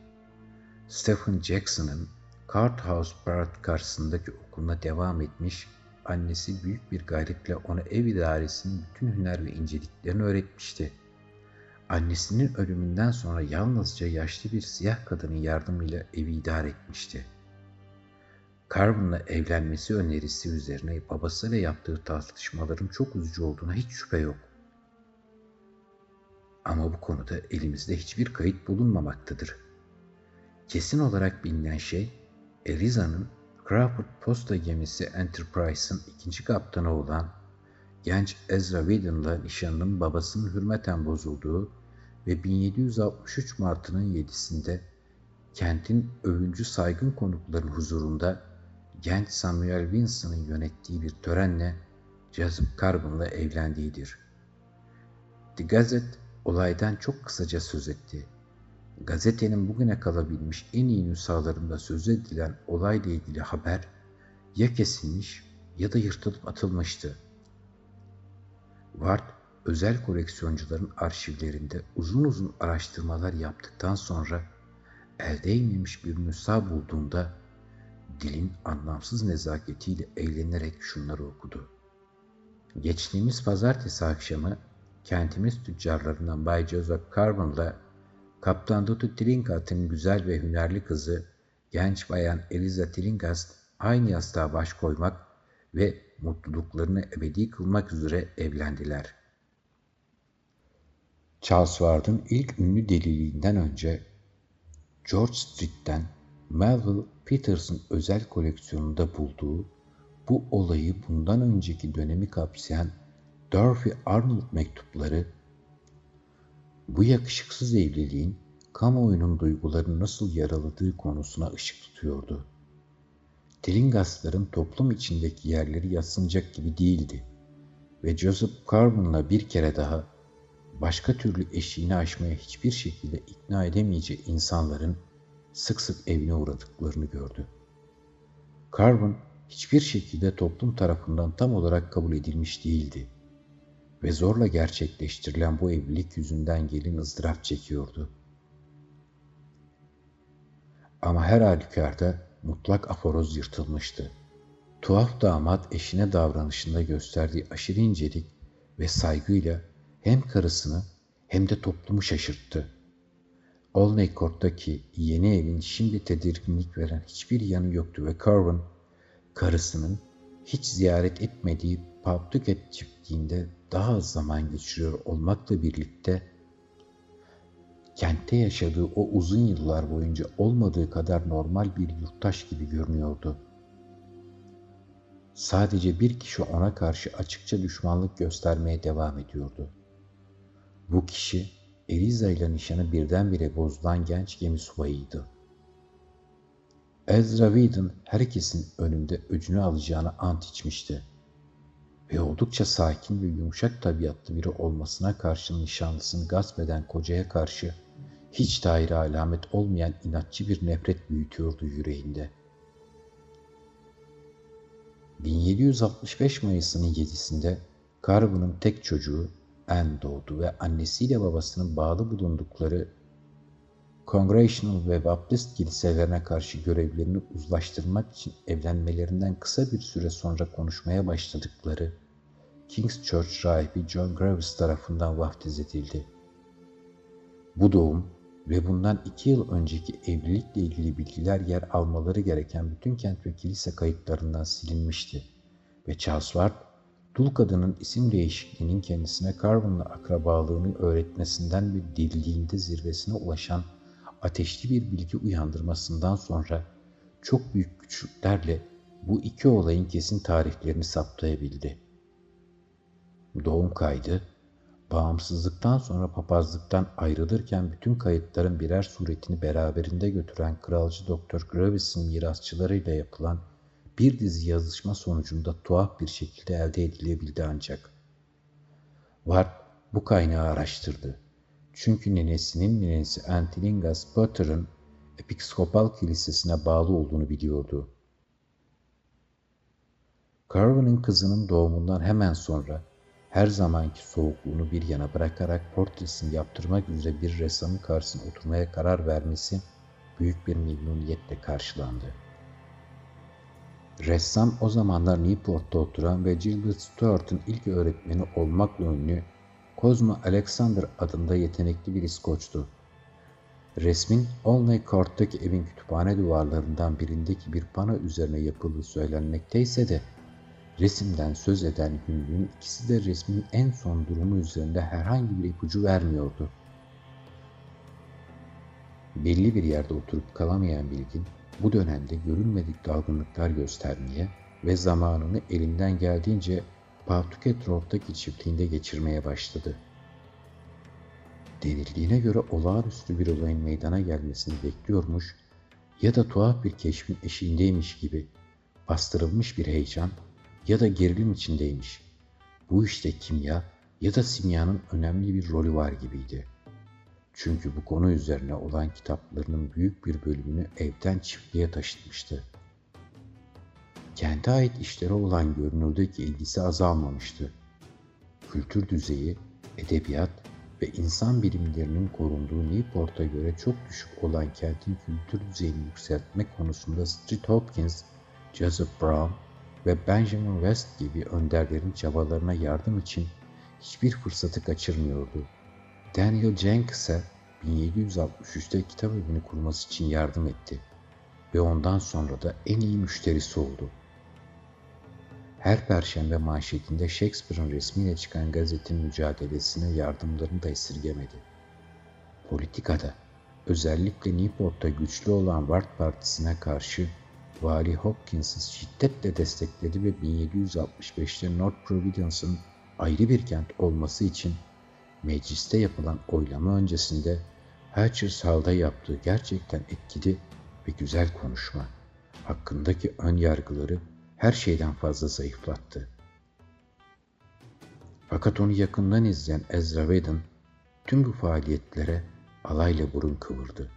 Stephen Jackson'ın Cart House Park karşısındaki okuluna devam etmiş, annesi büyük bir gayretle ona ev idaresinin bütün hüner ve inceliklerini öğretmişti. Annesinin ölümünden sonra yalnızca yaşlı bir siyah kadının yardımıyla evi idare etmişti. Carmen'la evlenmesi önerisi üzerine babasıyla yaptığı tartışmaların çok üzücü olduğuna hiç şüphe yok. Ama bu konuda elimizde hiçbir kayıt bulunmamaktadır. Kesin olarak bilinen şey, Eliza'nın Crawford posta gemisi Enterprise'ın ikinci kaptanı olan genç Ezra Whedon'la nişanının babasının hürmeten bozulduğu ve 1763 Mart'ının 7'sinde kentin övüncü saygın konukların huzurunda genç Samuel Winston'ın yönettiği bir törenle Joseph Carbon'la evlendiğidir. The Gazette olaydan çok kısaca söz etti. Gazetenin bugüne kalabilmiş en iyi nüshalarında söz edilen olayla ilgili haber ya kesilmiş ya da yırtılıp atılmıştı. Ward, özel koleksiyoncuların arşivlerinde uzun uzun araştırmalar yaptıktan sonra elde edilmemiş bir nüsha bulduğunda dilin anlamsız nezaketiyle eğlenerek şunları okudu. Geçtiğimiz pazartesi akşamı kentimiz tüccarlarından Bay Joseph Carbon'la Kaptan Dutu Tringat'ın güzel ve hünerli kızı genç bayan Eliza Tringast aynı yastığa baş koymak ve mutluluklarını ebedi kılmak üzere evlendiler. Charles Ward'ın ilk ünlü deliliğinden önce George Street'ten Melville Peterson özel koleksiyonunda bulduğu bu olayı bundan önceki dönemi kapsayan Dorothy Arnold mektupları bu yakışıksız evliliğin kamuoyunun duygularını nasıl yaraladığı konusuna ışık tutuyordu. Tillingasların toplum içindeki yerleri yatsınacak gibi değildi ve Joseph Carbon'la bir kere daha başka türlü eşiğini aşmaya hiçbir şekilde ikna edemeyeceği insanların sık sık evine uğradıklarını gördü. Carbon hiçbir şekilde toplum tarafından tam olarak kabul edilmiş değildi ve zorla gerçekleştirilen bu evlilik yüzünden gelin ızdırap çekiyordu. Ama her halükarda mutlak aforoz yırtılmıştı. Tuhaf damat eşine davranışında gösterdiği aşırı incelik ve saygıyla hem karısını hem de toplumu şaşırttı. Olney Court'taki yeni evin şimdi tedirginlik veren hiçbir yanı yoktu ve Carvin, karısının hiç ziyaret etmediği Pawtucket çiftliğinde daha az zaman geçiriyor olmakla birlikte kentte yaşadığı o uzun yıllar boyunca olmadığı kadar normal bir yurttaş gibi görünüyordu. Sadece bir kişi ona karşı açıkça düşmanlık göstermeye devam ediyordu. Bu kişi Eliza ile nişanı birdenbire bozulan genç gemi subayıydı. Ezra Whedon herkesin önünde öcünü alacağını ant içmişti ve oldukça sakin ve yumuşak tabiatlı biri olmasına karşın nişanlısını gasp eden kocaya karşı hiç daire alamet olmayan inatçı bir nefret büyütüyordu yüreğinde. 1765 Mayıs'ının 7'sinde Carbon'un tek çocuğu Anne doğdu ve annesiyle babasının bağlı bulundukları Congregational ve Baptist kiliselerine karşı görevlerini uzlaştırmak için evlenmelerinden kısa bir süre sonra konuşmaya başladıkları King's Church rahibi John Graves tarafından vaftiz edildi. Bu doğum ve bundan iki yıl önceki evlilikle ilgili bilgiler yer almaları gereken bütün kent ve kilise kayıtlarından silinmişti ve Charles Ward, dul kadının isim değişikliğinin kendisine Carvin'la akrabalığını öğretmesinden bir deliliğinde zirvesine ulaşan ateşli bir bilgi uyandırmasından sonra çok büyük güçlüklerle bu iki olayın kesin tarihlerini saptayabildi. Doğum kaydı, bağımsızlıktan sonra papazlıktan ayrılırken bütün kayıtların birer suretini beraberinde götüren kralcı Doktor Gravis'in mirasçılarıyla yapılan bir dizi yazışma sonucunda tuhaf bir şekilde elde edilebildi ancak. Ward bu kaynağı araştırdı. Çünkü nenesinin nenesi Antilingas Potter'ın Episkopal Kilisesi'ne bağlı olduğunu biliyordu. Carver'ın kızının doğumundan hemen sonra her zamanki soğukluğunu bir yana bırakarak portresini yaptırmak üzere bir ressamın karşısına oturmaya karar vermesi büyük bir memnuniyetle karşılandı. Ressam o zamanlar Newport'ta oturan ve Gilbert Stuart'ın ilk öğretmeni olmakla ünlü Cosmo Alexander adında yetenekli bir İskoç'tu. Resmin Olney Court'taki evin kütüphane duvarlarından birindeki bir pano üzerine yapıldığı söylenmekteyse de resimden söz eden günlüğün ikisi de resmin en son durumu üzerinde herhangi bir ipucu vermiyordu. Belli bir yerde oturup kalamayan Bilgin, bu dönemde görülmedik dalgınlıklar göstermeye ve zamanını elinden geldiğince Pawtucket Road'daki çiftliğinde geçirmeye başladı. Denildiğine göre olağanüstü bir olayın meydana gelmesini bekliyormuş ya da tuhaf bir keşfin eşiğindeymiş gibi bastırılmış bir heyecan ya da gerilim içindeymiş. Bu işte kimya ya da simyanın önemli bir rolü var gibiydi. Çünkü bu konu üzerine olan kitaplarının büyük bir bölümünü evden çiftliğe taşıtmıştı. Kente ait işlere olan görünürdeki ilgisi azalmamıştı. Kültür düzeyi, edebiyat ve insan bilimlerinin korunduğu Newport'a göre çok düşük olan kentin kültür düzeyini yükseltmek konusunda Street Hopkins, Joseph Brown ve Benjamin West gibi önderlerin çabalarına yardım için hiçbir fırsatı kaçırmıyordu. Daniel Jenkins'e 1763'te kitap evini kurması için yardım etti ve ondan sonra da en iyi müşterisi oldu. Her perşembe manşetinde Shakespeare'ın resmiyle çıkan gazetenin mücadelesine yardımlarını da esirgemedi. Politikada, özellikle Newport'ta güçlü olan Ward Partisi'ne karşı Vali Hopkins'i şiddetle destekledi ve 1765'te North Providence'ın ayrı bir kent olması için mecliste yapılan oylama öncesinde Hatchers Hall'da yaptığı gerçekten etkili ve güzel konuşma hakkındaki ön yargıları her şeyden fazla zayıflattı. Fakat onu yakından izleyen Ezra Whedon tüm bu faaliyetlere alayla burun kıvırdı.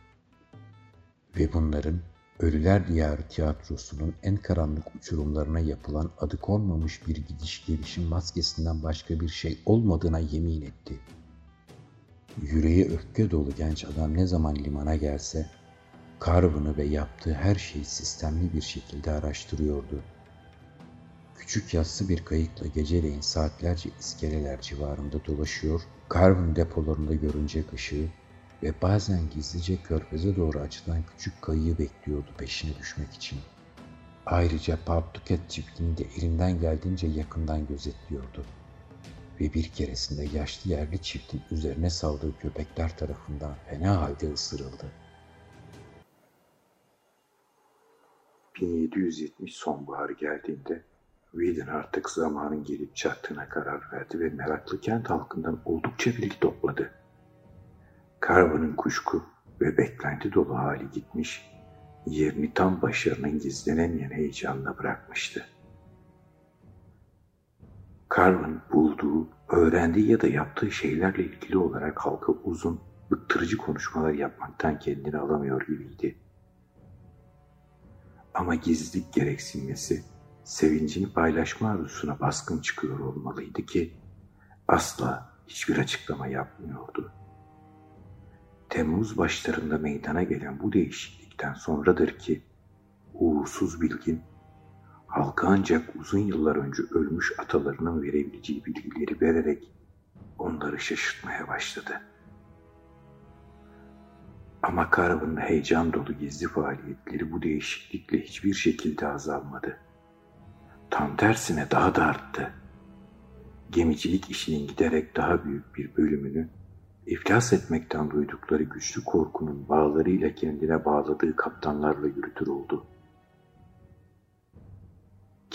Ve bunların Ölüler Diyarı tiyatrosunun en karanlık uçurumlarına yapılan adı konmamış bir gidiş gelişin maskesinden başka bir şey olmadığına yemin etti. Yüreği öfke dolu genç adam ne zaman limana gelse, Carvin'ı ve yaptığı her şeyi sistemli bir şekilde araştırıyordu. Küçük yassı bir kayıkla geceleyin saatlerce iskeleler civarında dolaşıyor, Carvin depolarında görünecek ışığı ve bazen gizlice körfeze doğru açılan küçük kayığı bekliyordu peşine düşmek için. Ayrıca Pawtucket çiftliğini de elinden geldiğince yakından gözetliyordu. Ve bir keresinde yaşlı yerli çiftin üzerine saldığı köpekler tarafından fena halde ısırıldı. 1770 sonbaharı geldiğinde Whedon artık zamanın gelip çattığına karar verdi ve meraklı kent halkından oldukça bilgi topladı. Karavanın kuşku ve beklenti dolu hali gitmiş, yerini tam başarının gizlenemeyen heyecanla bırakmıştı. Carmen bulduğu, öğrendiği ya da yaptığı şeylerle ilgili olarak halka uzun, bıktırıcı konuşmalar yapmaktan kendini alamıyor gibiydi. Ama gizlilik gereksinmesi, sevincini paylaşma arzusuna baskın çıkıyor olmalıydı ki, asla hiçbir açıklama yapmıyordu. Temmuz başlarında meydana gelen bu değişiklikten sonradır ki uğursuz bilgin halka ancak uzun yıllar önce ölmüş atalarının verebileceği bilgileri vererek onları şaşırtmaya başladı. Ama Karavan'ın heyecan dolu gizli faaliyetleri bu değişiklikle hiçbir şekilde azalmadı. Tam tersine daha da arttı. Gemicilik işinin giderek daha büyük bir bölümünü iflas etmekten duydukları güçlü korkunun bağlarıyla kendine bağladığı kaptanlarla yürütür oldu.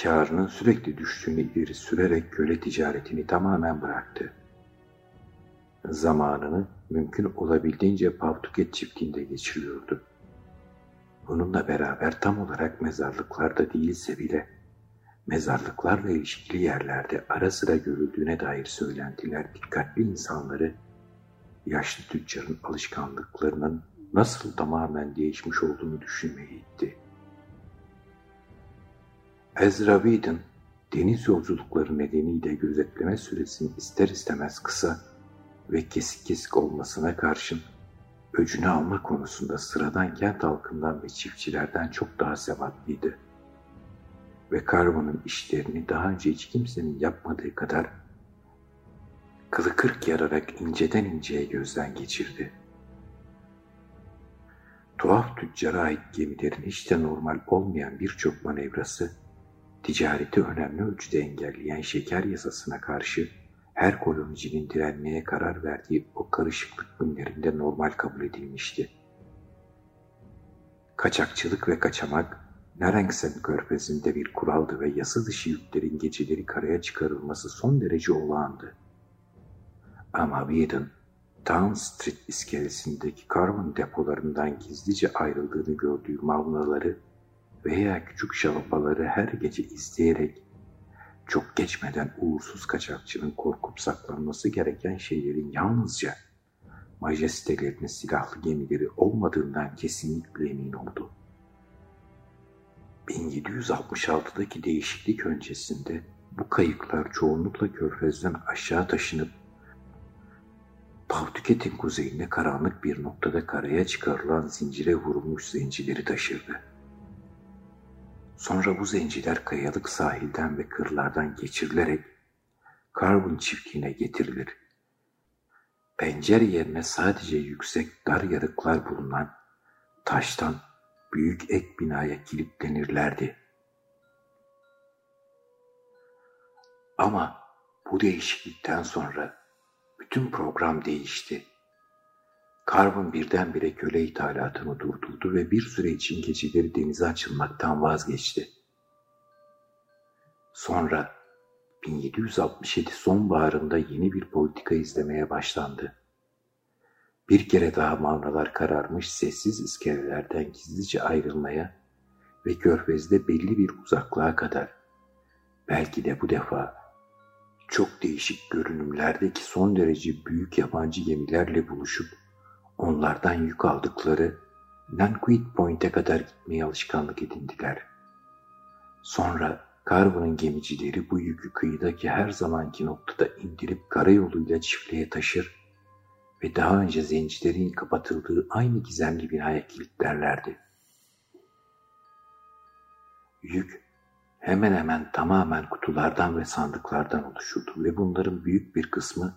Kârının sürekli düştüğünü ileri sürerek köle ticaretini tamamen bıraktı. Zamanını mümkün olabildiğince Pavtuket çiftliğinde geçiriyordu. Bununla beraber tam olarak mezarlıklarda değilse bile mezarlıklarla ilişkili yerlerde ara sıra görüldüğüne dair söylentiler dikkatli insanları yaşlı tüccarın alışkanlıklarının nasıl tamamen değişmiş olduğunu düşünmeye itti. Ezra Whedon, deniz yolculukları nedeniyle gözetleme süresinin ister istemez kısa ve kesik kesik olmasına karşın öcünü alma konusunda sıradan kent halkından ve çiftçilerden çok daha sevatliydi. Ve Carmen'ın işlerini daha önce hiç kimsenin yapmadığı kadar kılı kırk yararak inceden inceye gözden geçirdi. Tuhaf tüccara ait gemilerin hiç de normal olmayan birçok manevrası, ticareti önemli ölçüde engelleyen şeker yasasına karşı her kolonicinin direnmeye karar verdiği o karışıklık günlerinde normal kabul edilmişti. Kaçakçılık ve kaçamak, Narengsen körfezinde bir kuraldı ve yasa dışı yüklerin geceleri karaya çıkarılması son derece olağandı. Ama Whedon, Town Street iskelesindeki Carmen depolarından gizlice ayrıldığını gördüğü mavnaları veya küçük şalapaları her gece izleyerek çok geçmeden uğursuz kaçakçının korkup saklanması gereken şeylerin yalnızca majestelerinin silahlı gemileri olmadığından kesinlikle emin oldu. 1766'daki değişiklik öncesinde bu kayıklar çoğunlukla körfezden aşağı taşınıp Pavtüket'in kuzeyinde karanlık bir noktada karaya çıkarılan zincire vurulmuş zencileri taşırdı. Sonra bu zenciler kayalık sahilden ve kırlardan geçirilerek Carbon çiftliğine getirilir. Pencere yerine sadece yüksek dar yarıklar bulunan taştan büyük ek binaya kilitlenirlerdi. Ama bu değişiklikten sonra bütün program değişti. Carbon birdenbire köle ithalatını durdurdu ve bir süre için geceleri denize açılmaktan vazgeçti. Sonra 1767 sonbaharında yeni bir politika izlemeye başlandı. Bir kere daha mavralar kararmış sessiz iskelelerden gizlice ayrılmaya ve körfezde belli bir uzaklığa kadar, belki de bu defa çok değişik görünümlerdeki son derece büyük yabancı gemilerle buluşup onlardan yük aldıkları Nanquit Point'e kadar gitmeye alışkanlık edindiler. Sonra Carver'ın gemicileri bu yükü kıyıdaki her zamanki noktada indirip karayoluyla çiftliğe taşır ve daha önce zencilerin kapatıldığı aynı gizemli binaya kilitlerlerdi. Yük hemen hemen tamamen kutulardan ve sandıklardan oluşurdu ve bunların büyük bir kısmı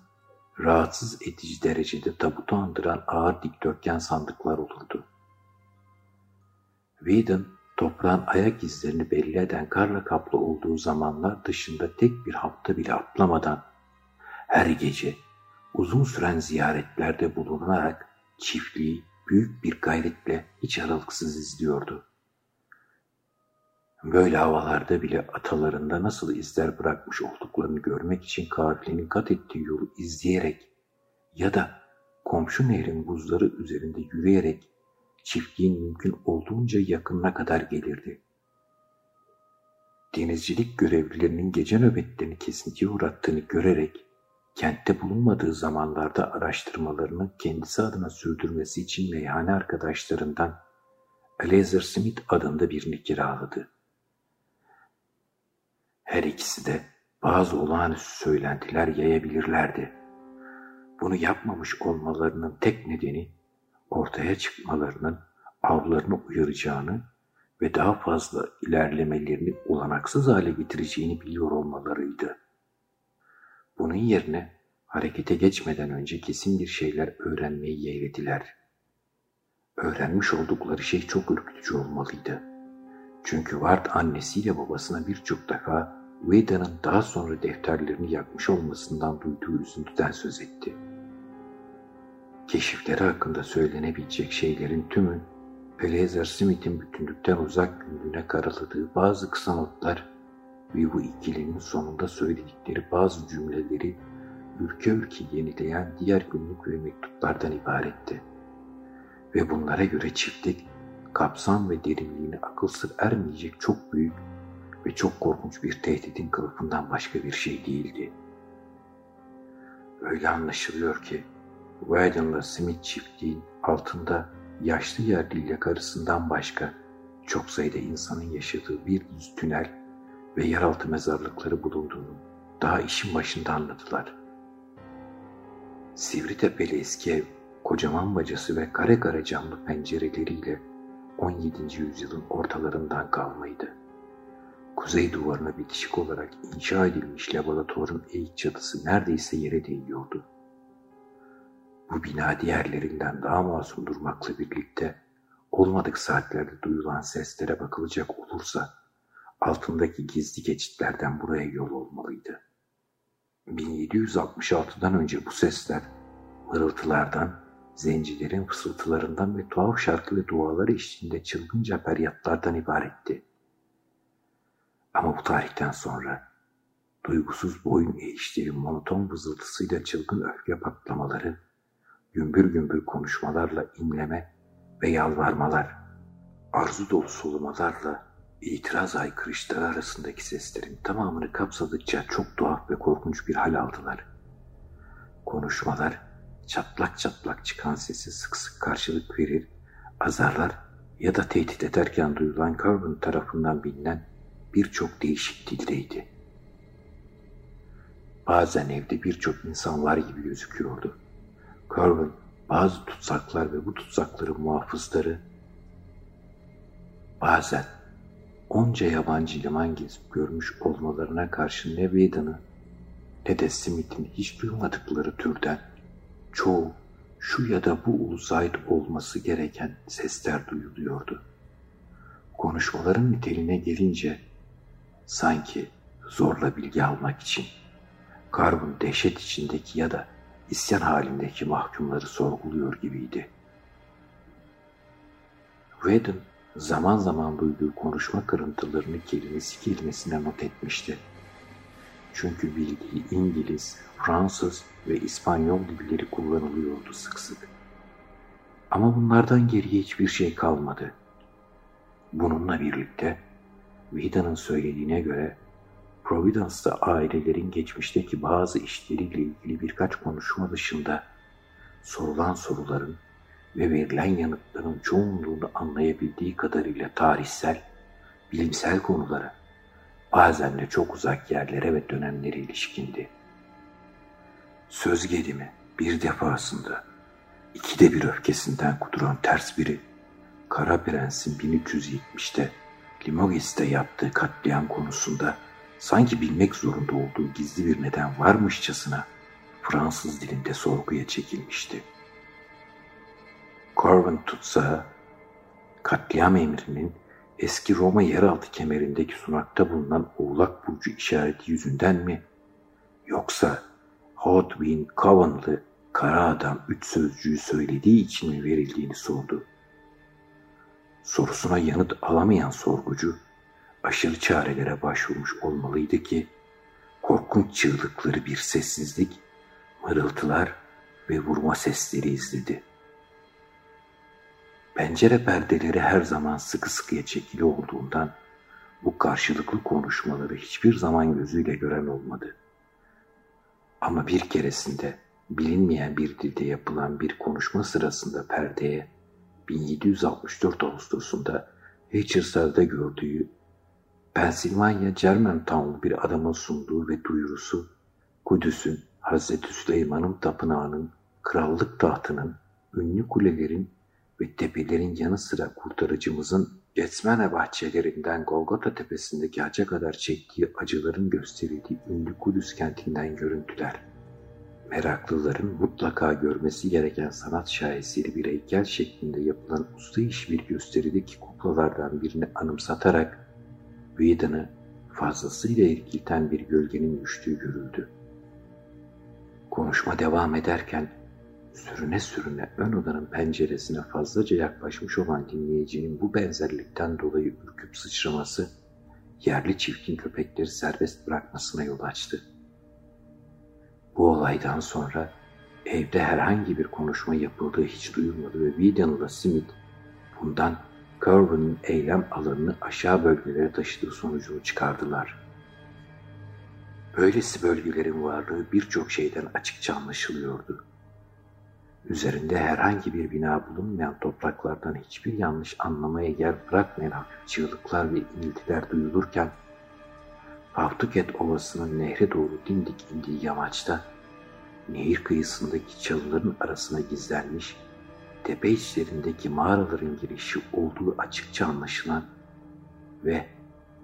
rahatsız edici derecede tabutu andıran ağır dikdörtgen sandıklar olurdu. Whedon, toprağın ayak izlerini belli eden karla kaplı olduğu zamanlar dışında tek bir hafta bile atlamadan her gece uzun süren ziyaretlerde bulunarak çiftliği büyük bir gayretle hiç aralıksız izliyordu. Böyle havalarda bile atalarında nasıl izler bırakmış olduklarını görmek için kafilenin kat ettiği yolu izleyerek ya da komşu nehrin buzları üzerinde yürüyerek çiftliğin mümkün olduğunca yakınına kadar gelirdi. Denizcilik görevlilerinin gece nöbetlerini kesintiye uğrattığını görerek kentte bulunmadığı zamanlarda araştırmalarını kendisi adına sürdürmesi için meyhane arkadaşlarından Eleazar Smith adında birini kiraladı. Her ikisi de bazı olağanüstü söylentiler yayabilirlerdi. Bunu yapmamış olmalarının tek nedeni ortaya çıkmalarının avlarını uyaracağını ve daha fazla ilerlemelerini olanaksız hale getireceğini biliyor olmalarıydı. Bunun yerine harekete geçmeden önce kesin bir şeyler öğrenmeyi yeğlediler. Öğrenmiş oldukları şey çok ürkütücü olmalıydı. Çünkü Ward annesiyle babasına birçok defa Veda'nın daha sonra defterlerini yakmış olmasından duyduğu üzüntüden söz etti. Keşifleri hakkında söylenebilecek şeylerin tümü Eleazar Smith'in bütünlükten uzak günlüğüne karaladığı bazı kısa notlar ve bu ikilinin sonunda söyledikleri bazı cümleleri ülke ülke yenileyen diğer günlük ve mektuplardan ibaretti. Ve bunlara göre çiftlik, kapsam ve derinliğine akıl sır ermeyecek çok büyük ve çok korkunç bir tehditin kılıfından başka bir şey değildi. Öyle anlaşılıyor ki Whedon'la Smith çiftliğin altında yaşlı yerliyle karısından başka çok sayıda insanın yaşadığı bir düz tünel ve yeraltı mezarlıkları bulunduğunu daha işin başında anladılar. Sivri tepeli eski ev, kocaman bacası ve kare kare camlı pencereleriyle 17. yüzyılın ortalarından kalmaydı. Kuzey duvarına bitişik olarak inşa edilmiş laboratuvarın eğik çatısı neredeyse yere değiyordu. Bu bina diğerlerinden daha masum durmakla birlikte olmadık saatlerde duyulan seslere bakılacak olursa altındaki gizli geçitlerden buraya yol olmalıydı. 1766'dan önce bu sesler mırıltılardan, zencilerin fısıltılarından ve tuhaf şarkı ve dualar eşliğinde çılgınca feryatlardan ibaretti. Ama bu tarihten sonra duygusuz boyun eğişleri monoton vızıltısıyla çılgın öfke patlamaları, gümbür gümbür konuşmalarla inleme ve yalvarmalar, arzu dolu solumalarla itiraz aykırışları arasındaki seslerin tamamını kapsadıkça çok tuhaf ve korkunç bir hal aldılar. Konuşmalar çatlak çatlak çıkan sesi sık sık karşılık verir, azarlar ya da tehdit ederken duyulan Corbin tarafından bilinen birçok değişik dildeydi. Bazen evde birçok insan var gibi gözüküyordu. Corbin bazı tutsaklar ve bu tutsakların muhafızları bazen onca yabancı liman gezip görmüş olmalarına karşı ne Whedon'ı ne de Smith'in hiç duymadıkları türden çoğu şu ya da bu ulusa olması gereken sesler duyuluyordu. Konuşmaların niteliğine gelince sanki zorla bilgi almak için Karbon dehşet içindeki ya da isyan halindeki mahkumları sorguluyor gibiydi. Whedon zaman zaman duyduğu konuşma kırıntılarını kelimesi kelimesine not etmişti. Çünkü bildiği İngiliz, Fransız ve İspanyol dilleri kullanılıyordu sık sık. Ama bunlardan geriye hiçbir şey kalmadı. Bununla birlikte Vida'nın söylediğine göre Providence'da ailelerin geçmişteki bazı işleriyle ilgili birkaç konuşma dışında sorulan soruların ve verilen yanıtların çoğunluğunu anlayabildiği kadarıyla tarihsel, bilimsel konulara, bazen de çok uzak yerlere ve dönemlere ilişkindi. Söz gelimi bir defasında ikide bir öfkesinden kuduran ters biri, Kara Prens'in 1370'te Limoges'te yaptığı katliam konusunda sanki bilmek zorunda olduğu gizli bir neden varmışçasına Fransız dilinde sorguya çekilmişti. Corwin tutsağı, katliam emrinin eski Roma yeraltı kemerindeki sunakta bulunan oğlak burcu işareti yüzünden mi? Yoksa Hodwin Cowan'lı kara adam üç sözcüğü söylediği için mi verildiğini sordu. Sorusuna yanıt alamayan sorgucu, aşırı çarelere başvurmuş olmalıydı ki, korkunç çığlıkları bir sessizlik, mırıltılar ve vurma sesleri izledi. Pencere perdeleri her zaman sıkı sıkıya çekili olduğundan bu karşılıklı konuşmaları hiçbir zaman gözüyle gören olmadı. Ama bir keresinde bilinmeyen bir dilde yapılan bir konuşma sırasında perdeye 1764 Ağustos'unda Hitchers'da gördüğü Pensilvanya Germantown'lu bir adamın sunduğu ve duyurusu Kudüs'ün Hazreti Süleyman'ın tapınağının, krallık tahtının, ünlü kulelerin ve tepelerin yanı sıra kurtarıcımızın Getsemane bahçelerinden Golgota tepesindeki haca kadar çektiği acıların gösterildiği ünlü Kudüs kentinden görüntüler. Meraklıların mutlaka görmesi gereken sanat şaheseri bir heykel şeklinde yapılan usta iş bir gösterideki kuklalardan birini anımsatarak Whedon'ı fazlasıyla irkilten bir gölgenin düştüğü görüldü. Konuşma devam ederken sürüne sürüne ön odanın penceresine fazlaca yaklaşmış olan dinleyicinin bu benzerlikten dolayı ürküp sıçraması yerli çiftkin köpekleri serbest bırakmasına yol açtı. Bu olaydan sonra evde herhangi bir konuşma yapıldığı hiç duyulmadı ve Whedon'la Smith bundan Curwen'in eylem alanını aşağı bölgelere taşıdığı sonucunu çıkardılar. Böylesi bölgelerin varlığı birçok şeyden açıkça anlaşılıyordu. Üzerinde herhangi bir bina bulunmayan topraklardan hiçbir yanlış anlamaya yer bırakmayan hafif çığlıklar ve iniltiler duyulurken, Pavtuket Ovası'nın nehre doğru dimdik indiği yamaçta, nehir kıyısındaki çalıların arasına gizlenmiş, tepe içlerindeki mağaraların girişi olduğu açıkça anlaşılan ve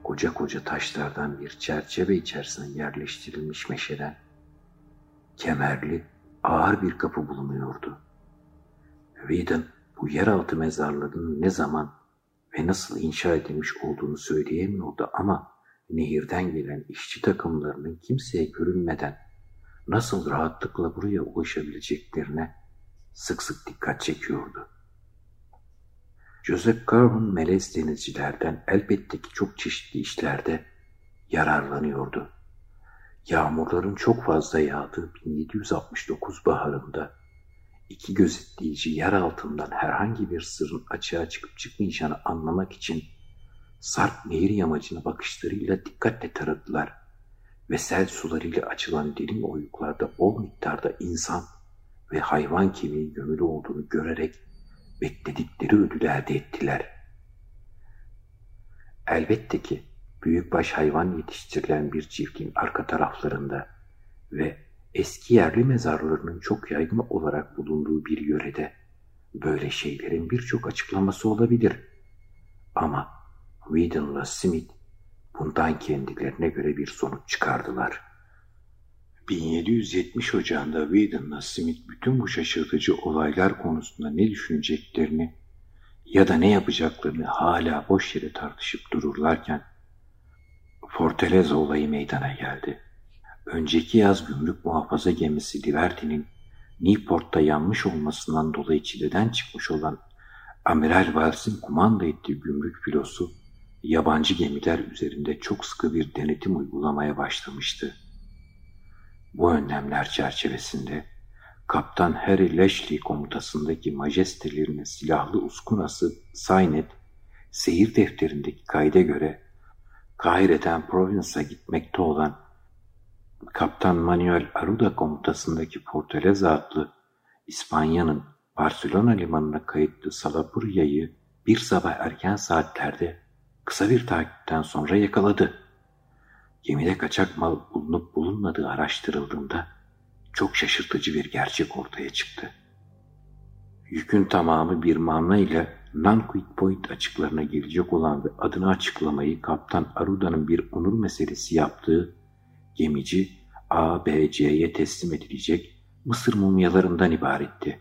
koca koca taşlardan bir çerçeve içerisine yerleştirilmiş meşeden, kemerli, ağır bir kapı bulunuyordu. Whedon bu yeraltı mezarlarının ne zaman ve nasıl inşa edilmiş olduğunu söyleyemiyordu ama nehirden gelen işçi takımlarının kimseye görünmeden nasıl rahatlıkla buraya ulaşabileceklerine sık sık dikkat çekiyordu. Joseph Carver melez denizcilerden elbette ki çok çeşitli işlerde yararlanıyordu. Yağmurların çok fazla yağdığı 1769 baharında iki gözetleyici yer altından herhangi bir sırrın açığa çıkıp çıkmayacağını anlamak için Sarp nehir yamacını bakışlarıyla dikkatle taradılar ve sel sularıyla açılan derin oyuklarda bol miktarda insan ve hayvan kemiği gömülü olduğunu görerek bekledikleri ödülü elde ettiler. Elbette ki büyükbaş hayvan yetiştirilen bir çiftliğin arka taraflarında ve eski yerli mezarlarının çok yaygın olarak bulunduğu bir yörede böyle şeylerin birçok açıklaması olabilir. Ama Whedon'la Smith bundan kendilerine göre bir sonuç çıkardılar. 1770 Ocağı'nda Whedon'la Smith bütün bu şaşırtıcı olaylar konusunda ne düşüneceklerini ya da ne yapacaklarını hala boş yere tartışıp dururlarken Fortaleza olayı meydana geldi. Önceki yaz gümrük muhafaza gemisi Liberty'nin Newport'ta yanmış olmasından dolayı çileden çıkmış olan Amiral Wells'in kumanda ettiği gümrük filosu yabancı gemiler üzerinde çok sıkı bir denetim uygulamaya başlamıştı. Bu önlemler çerçevesinde Kaptan Harry Lashley komutasındaki majestelerinin silahlı uskunası Saynet, seyir defterindeki kayda göre Kahire'den Provence'a gitmekte olan Kaptan Manuel Aruda komutasındaki Fortaleza adlı İspanya'nın Barcelona limanına kayıtlı Salapuria'yı bir sabah erken saatlerde kısa bir takipten sonra yakaladı. Gemide kaçak mal bulunup bulunmadığı araştırıldığında çok şaşırtıcı bir gerçek ortaya çıktı. Yükün tamamı bir manla ile Nanquit Point açıklarına gelecek olan ve adını açıklamayı Kaptan Aruda'nın bir onur meselesi yaptığı gemici ABC'ye teslim edilecek Mısır mumyalarından ibaretti.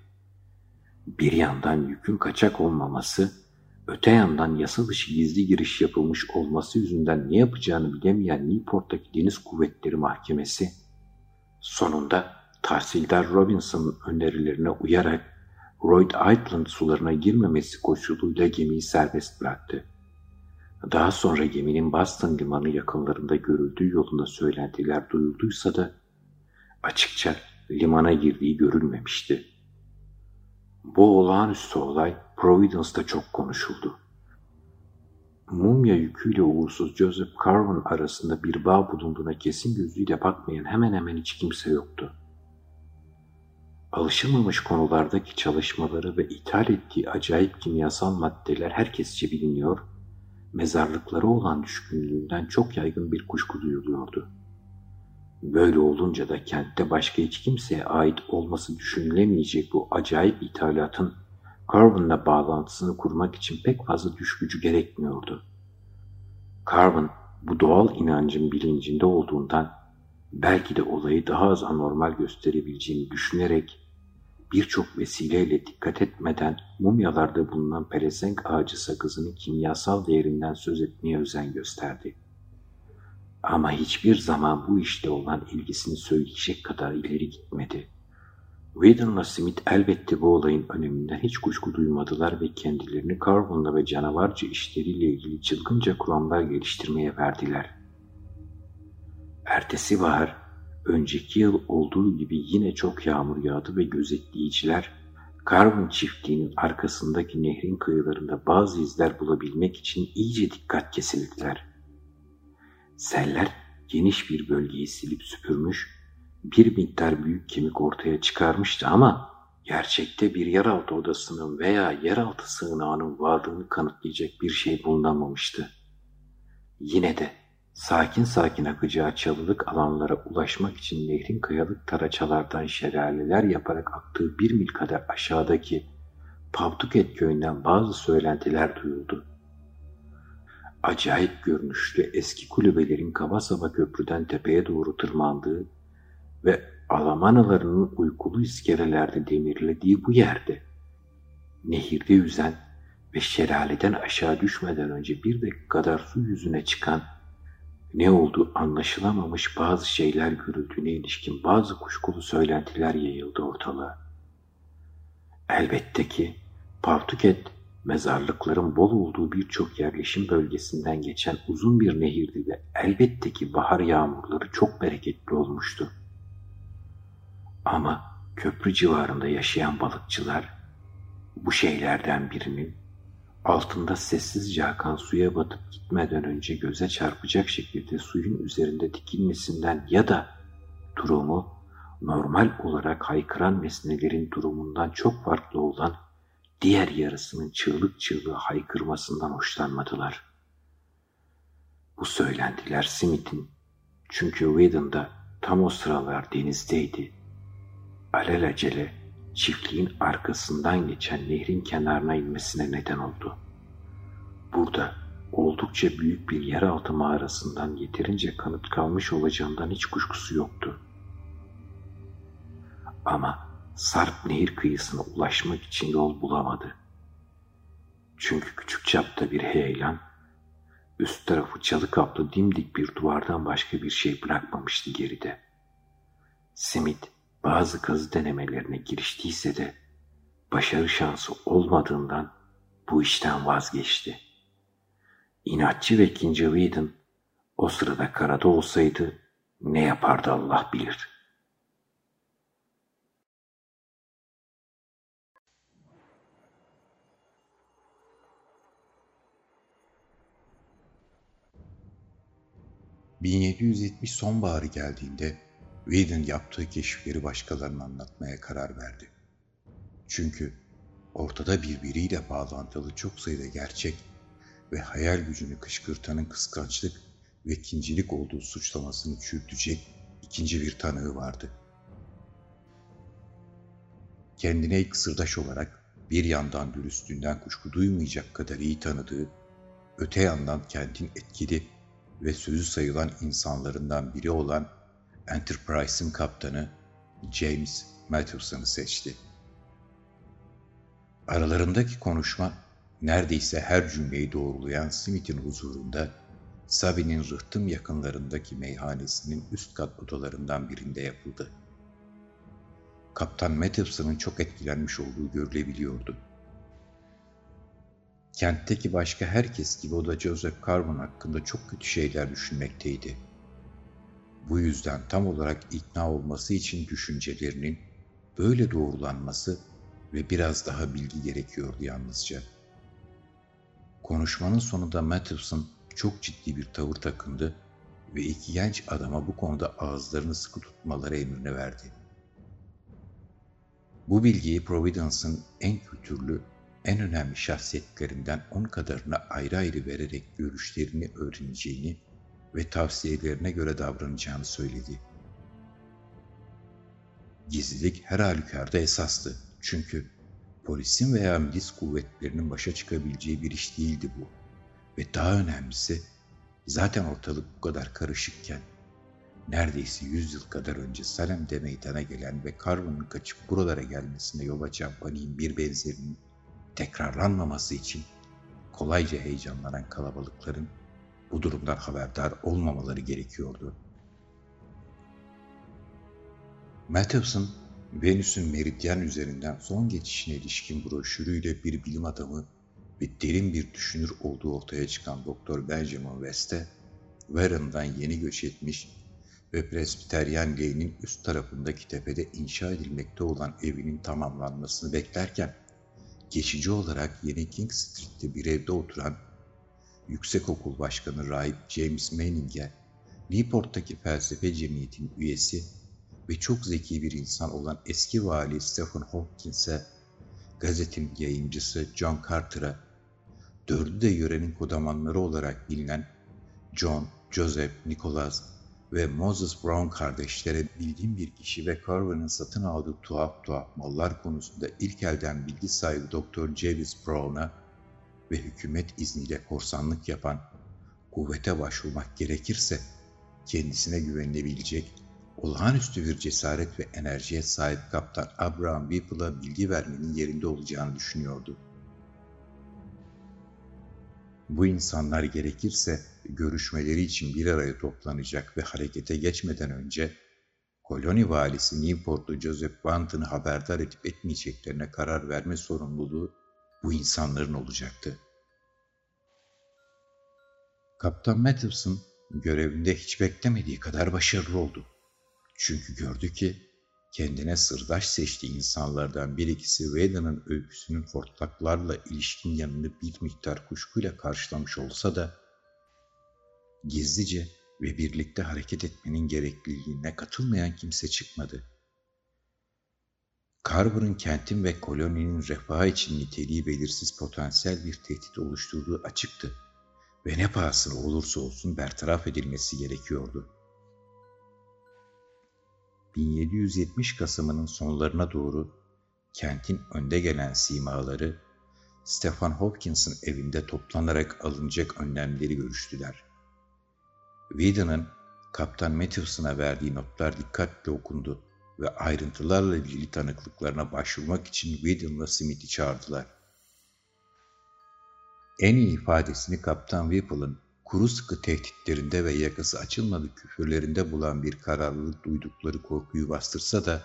Bir yandan yükün kaçak olmaması, öte yandan yasa dışı gizli giriş yapılmış olması yüzünden ne yapacağını bilemeyen Newport'taki Deniz Kuvvetleri Mahkemesi, sonunda Tahsildar Robinson'ın önerilerine uyarak Rhode Island sularına girmemesi koşuluyla gemiyi serbest bıraktı. Daha sonra geminin Boston limanı yakınlarında görüldüğü yolunda söylentiler duyulduysa da açıkça limana girdiği görülmemişti. Bu olağanüstü olay Providence'da çok konuşuldu. Mumya yüküyle uğursuz Joseph Carver arasında bir bağ bulunduğuna kesin gözüyle bakmayan hemen hemen hiç kimse yoktu. Alışılmamış konulardaki çalışmaları ve ithal ettiği acayip kimyasal maddeler herkesçe biliniyor, mezarlıkları olan düşkünlüğünden çok yaygın bir kuşku duyuluyordu. Böyle olunca da kentte başka hiç kimseye ait olması düşünülemeyecek bu acayip ithalatın Carvin'la bağlantısını kurmak için pek fazla düşgücü gerekmiyordu. Carvin bu doğal inancın bilincinde olduğundan belki de olayı daha az anormal gösterebileceğini düşünerek birçok vesileyle dikkat etmeden mumyalarda bulunan pelesenk ağacı sakızının kimyasal değerinden söz etmeye özen gösterdi. Ama hiçbir zaman bu işte olan ilgisini söyleyecek kadar ileri gitmedi. Whedon'la Smith elbette bu olayın öneminden hiç kuşku duymadılar ve kendilerini Carvon'la ve canavarca işleriyle ilgili çılgınca kuramlar geliştirmeye verdiler. Ertesi bahar Önceki yıl olduğu gibi yine çok yağmur yağdı ve gözetleyiciler Carvin çiftliğinin arkasındaki nehrin kıyılarında bazı izler bulabilmek için iyice dikkat kesildiler. Seller geniş bir bölgeyi silip süpürmüş, bir miktar büyük kemik ortaya çıkarmıştı ama gerçekte bir yeraltı odasının veya yeraltı sığınağının varlığını kanıtlayacak bir şey bulunamamıştı. Yine de sakin sakin akacağı çalılık alanlara ulaşmak için nehrin kayalık taraçalardan şelaleler yaparak aktığı bir mil kadar aşağıdaki Pavtuket köyünden bazı söylentiler duyuldu. Acayip görünüşlü eski kulübelerin kaba saba köprüden tepeye doğru tırmandığı ve Alamanalarının uykulu iskelelerde demirlediği bu yerde, nehirde yüzen ve şelaleden aşağı düşmeden önce bir dakika kadar su yüzüne çıkan, ne olduğu anlaşılamamış bazı şeyler görüldüğüne ilişkin bazı kuşkulu söylentiler yayıldı ortalığa. Elbette ki Pavtuket, mezarlıkların bol olduğu birçok yerleşim bölgesinden geçen uzun bir nehirdi ve elbette ki bahar yağmurları çok bereketli olmuştu. Ama köprü civarında yaşayan balıkçılar bu şeylerden birinin altında sessizce akan suya batıp gitmeden önce göze çarpacak şekilde suyun üzerinde dikilmesinden ya da durumu normal olarak haykıran nesnelerin durumundan çok farklı olan diğer yarısının çığlık çığlığı haykırmasından hoşlanmadılar. Bu söylentiler Smith'in çünkü Whedon'da tam o sıralar denizdeydi alelacele çiftliğin arkasından geçen nehrin kenarına inmesine neden oldu. Burada oldukça büyük bir yeraltı mağarasından yeterince kanıt kalmış olacağından hiç kuşkusu yoktu. Ama Sarp nehir kıyısına ulaşmak için yol bulamadı. Çünkü küçük çapta bir heyelan, üst tarafı çalı kaplı dimdik bir duvardan başka bir şey bırakmamıştı geride. Simit bazı kazı denemelerine giriştiyse de başarı şansı olmadığından bu işten vazgeçti. İnatçı ve ikinci Whedon o sırada karada olsaydı ne yapardı Allah bilir. ...1770 sonbaharı geldiğinde Whedon yaptığı keşifleri başkalarına anlatmaya karar verdi. Çünkü ortada birbiriyle bağlantılı çok sayıda gerçek ve hayal gücünü kışkırtanın kıskançlık ve ikincilik olduğu suçlamasını çürütecek ikinci bir tanığı vardı. Kendine ilk sırdaş olarak bir yandan dürüstlüğünden kuşku duymayacak kadar iyi tanıdığı, öte yandan kentin etkili ve sözü sayılan insanlarından biri olan Enterprise'ın kaptanı James Matthewson'ı seçti. Aralarındaki konuşma neredeyse her cümleyi doğrulayan Smith'in huzurunda Sabi'nin rıhtım yakınlarındaki meyhanesinin üst kat odalarından birinde yapıldı. Kaptan Matthewson'ın çok etkilenmiş olduğu görülebiliyordu. Kentteki başka herkes gibi o da Joseph Carvin hakkında çok kötü şeyler düşünmekteydi. Bu yüzden tam olarak ikna olması için düşüncelerinin böyle doğrulanması ve biraz daha bilgi gerekiyordu yalnızca. Konuşmanın sonunda Matthewson çok ciddi bir tavır takındı ve iki genç adama bu konuda ağızlarını sıkı tutmaları emrini verdi. Bu bilgiyi Providence'ın en kültürlü, en önemli şahsiyetlerinden on kadarına ayrı ayrı vererek görüşlerini öğreneceğini ve tavsiyelerine göre davranacağını söyledi. Gizlilik her halükarda esastı. Çünkü polisin veya milis kuvvetlerinin başa çıkabileceği bir iş değildi bu. Ve daha önemlisi zaten ortalık bu kadar karışıkken neredeyse yüz yıl kadar önce Salem'de meydana gelen ve Carvin'ın kaçıp buralara gelmesine yol açan paniğin bir benzerinin tekrarlanmaması için kolayca heyecanlanan kalabalıkların bu durumdan haberdar olmamaları gerekiyordu. Matthewson, Venüs'ün meridyen üzerinden son geçişine ilişkin broşürüyle bir bilim adamı ve derin bir düşünür olduğu ortaya çıkan Doktor Benjamin West'e Warren'dan yeni göç etmiş ve Presbiteryen Lane'in üst tarafındaki tepede inşa edilmekte olan evinin tamamlanmasını beklerken, geçici olarak yeni King Street'te bir evde oturan Yüksekokul Başkanı Rahip James Manning'e, Newport'taki felsefe cemiyetinin üyesi ve çok zeki bir insan olan eski vali Stephen Hopkins'e, gazetenin yayıncısı John Carter'a, dördü de yörenin kodamanları olarak bilinen John, Joseph, Nicholas ve Moses Brown kardeşlere bildiğim bir kişi ve Carver'ın satın aldığı tuhaf tuhaf mallar konusunda ilk elden bilgi sahibi Dr. Javis Brown'a ve hükümet izniyle korsanlık yapan, kuvvete başvurmak gerekirse kendisine güvenilebilecek olağanüstü bir cesaret ve enerjiye sahip kaptan Abraham Whipple'a bilgi vermenin yerinde olacağını düşünüyordu. Bu insanlar gerekirse görüşmeleri için bir araya toplanacak ve harekete geçmeden önce koloni valisi Newport'lu Joseph Banton'ı haberdar edip etmeyeceklerine karar verme sorumluluğu bu insanların olacaktı. Kaptan Matthewson görevinde hiç beklemediği kadar başarılı oldu. Çünkü gördü ki kendine sırdaş seçtiği insanlardan bir ikisi Veda'nın öyküsünün hortlaklarla ilişkin yanını bir miktar kuşkuyla karşılamış olsa da gizlice ve birlikte hareket etmenin gerekliliğine katılmayan kimse çıkmadı. Carver'ın kentin ve koloninin refahı için niteliği belirsiz potansiyel bir tehdit oluşturduğu açıktı ve ne pahasına olursa olsun bertaraf edilmesi gerekiyordu. 1770 Kasım'ının sonlarına doğru kentin önde gelen simaları Stephen Hopkins'ın evinde toplanarak alınacak önlemleri görüştüler. Whedon'ın Kaptan Matthewson'a verdiği notlar dikkatle okundu ve ayrıntılarla ilgili tanıklıklarına başvurmak için Whedon'la Smith'i çağırdılar. En iyi ifadesini Kaptan Whipple'ın kuru sıkı tehditlerinde ve yakası açılmadı küfürlerinde bulan bir kararlılık duydukları korkuyu bastırsa da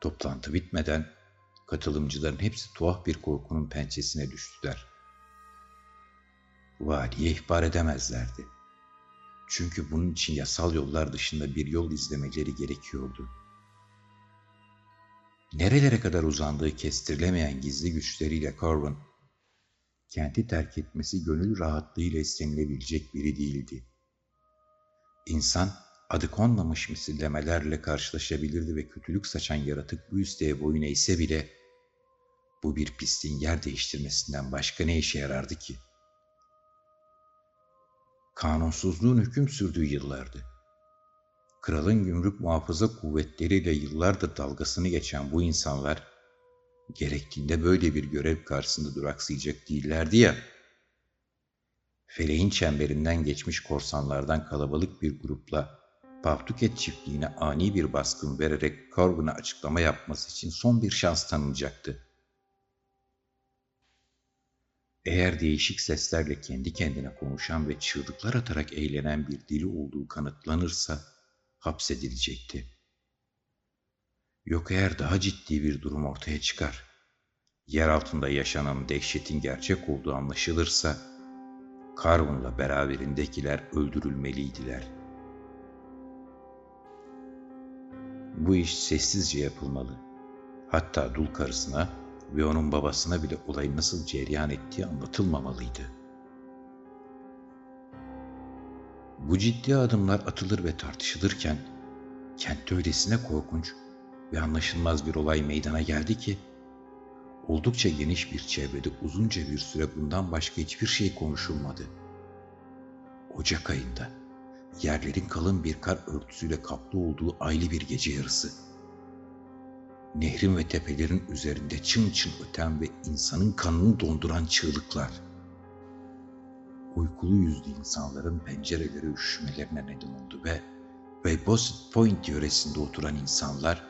toplantı bitmeden katılımcıların hepsi tuhaf bir korkunun pençesine düştüler. Valiye ihbar edemezlerdi. Çünkü bunun için yasal yollar dışında bir yol izlemeleri gerekiyordu. Nerelere kadar uzandığı kestirilemeyen gizli güçleriyle Corwin, kenti terk etmesi gönül rahatlığıyla istenilebilecek biri değildi. İnsan adı konmamış misillemelerle karşılaşabilirdi ve kötülük saçan yaratık bu isteğe boyun eğse bile bu bir pisliğin yer değiştirmesinden başka ne işe yarardı ki? Kanunsuzluğun hüküm sürdüğü yıllardı. Kralın gümrük muhafaza kuvvetleriyle yıllardır dalgasını geçen bu insanlar gerektiğinde böyle bir görev karşısında duraksayacak değillerdi ya. Feleğin çemberinden geçmiş korsanlardan kalabalık bir grupla Pavtuket çiftliğine ani bir baskın vererek Corbin'a açıklama yapması için son bir şans tanınacaktı. Eğer değişik seslerle kendi kendine konuşan ve çığlıklar atarak eğlenen bir dili olduğu kanıtlanırsa hapsedilecekti. Yok eğer daha ciddi bir durum ortaya çıkar, yer altında yaşanan dehşetin gerçek olduğu anlaşılırsa, Carvun'la beraberindekiler öldürülmeliydiler. Bu iş sessizce yapılmalı. Hatta dul karısına ve onun babasına bile olayın nasıl cereyan ettiği anlatılmamalıydı. Bu ciddi adımlar atılır ve tartışılırken, kentte öylesine korkunç ve anlaşılmaz bir olay meydana geldi ki, oldukça geniş bir çevrede uzunca bir süre bundan başka hiçbir şey konuşulmadı. Ocak ayında, yerlerin kalın bir kar örtüsüyle kaplı olduğu aylı bir gece yarısı. Nehrin ve tepelerin üzerinde çın çın öten ve insanın kanını donduran çığlıklar. Uykulu yüzlü insanların pencereleri üşümelerine neden oldu ve Bosset Point yöresinde oturan insanlar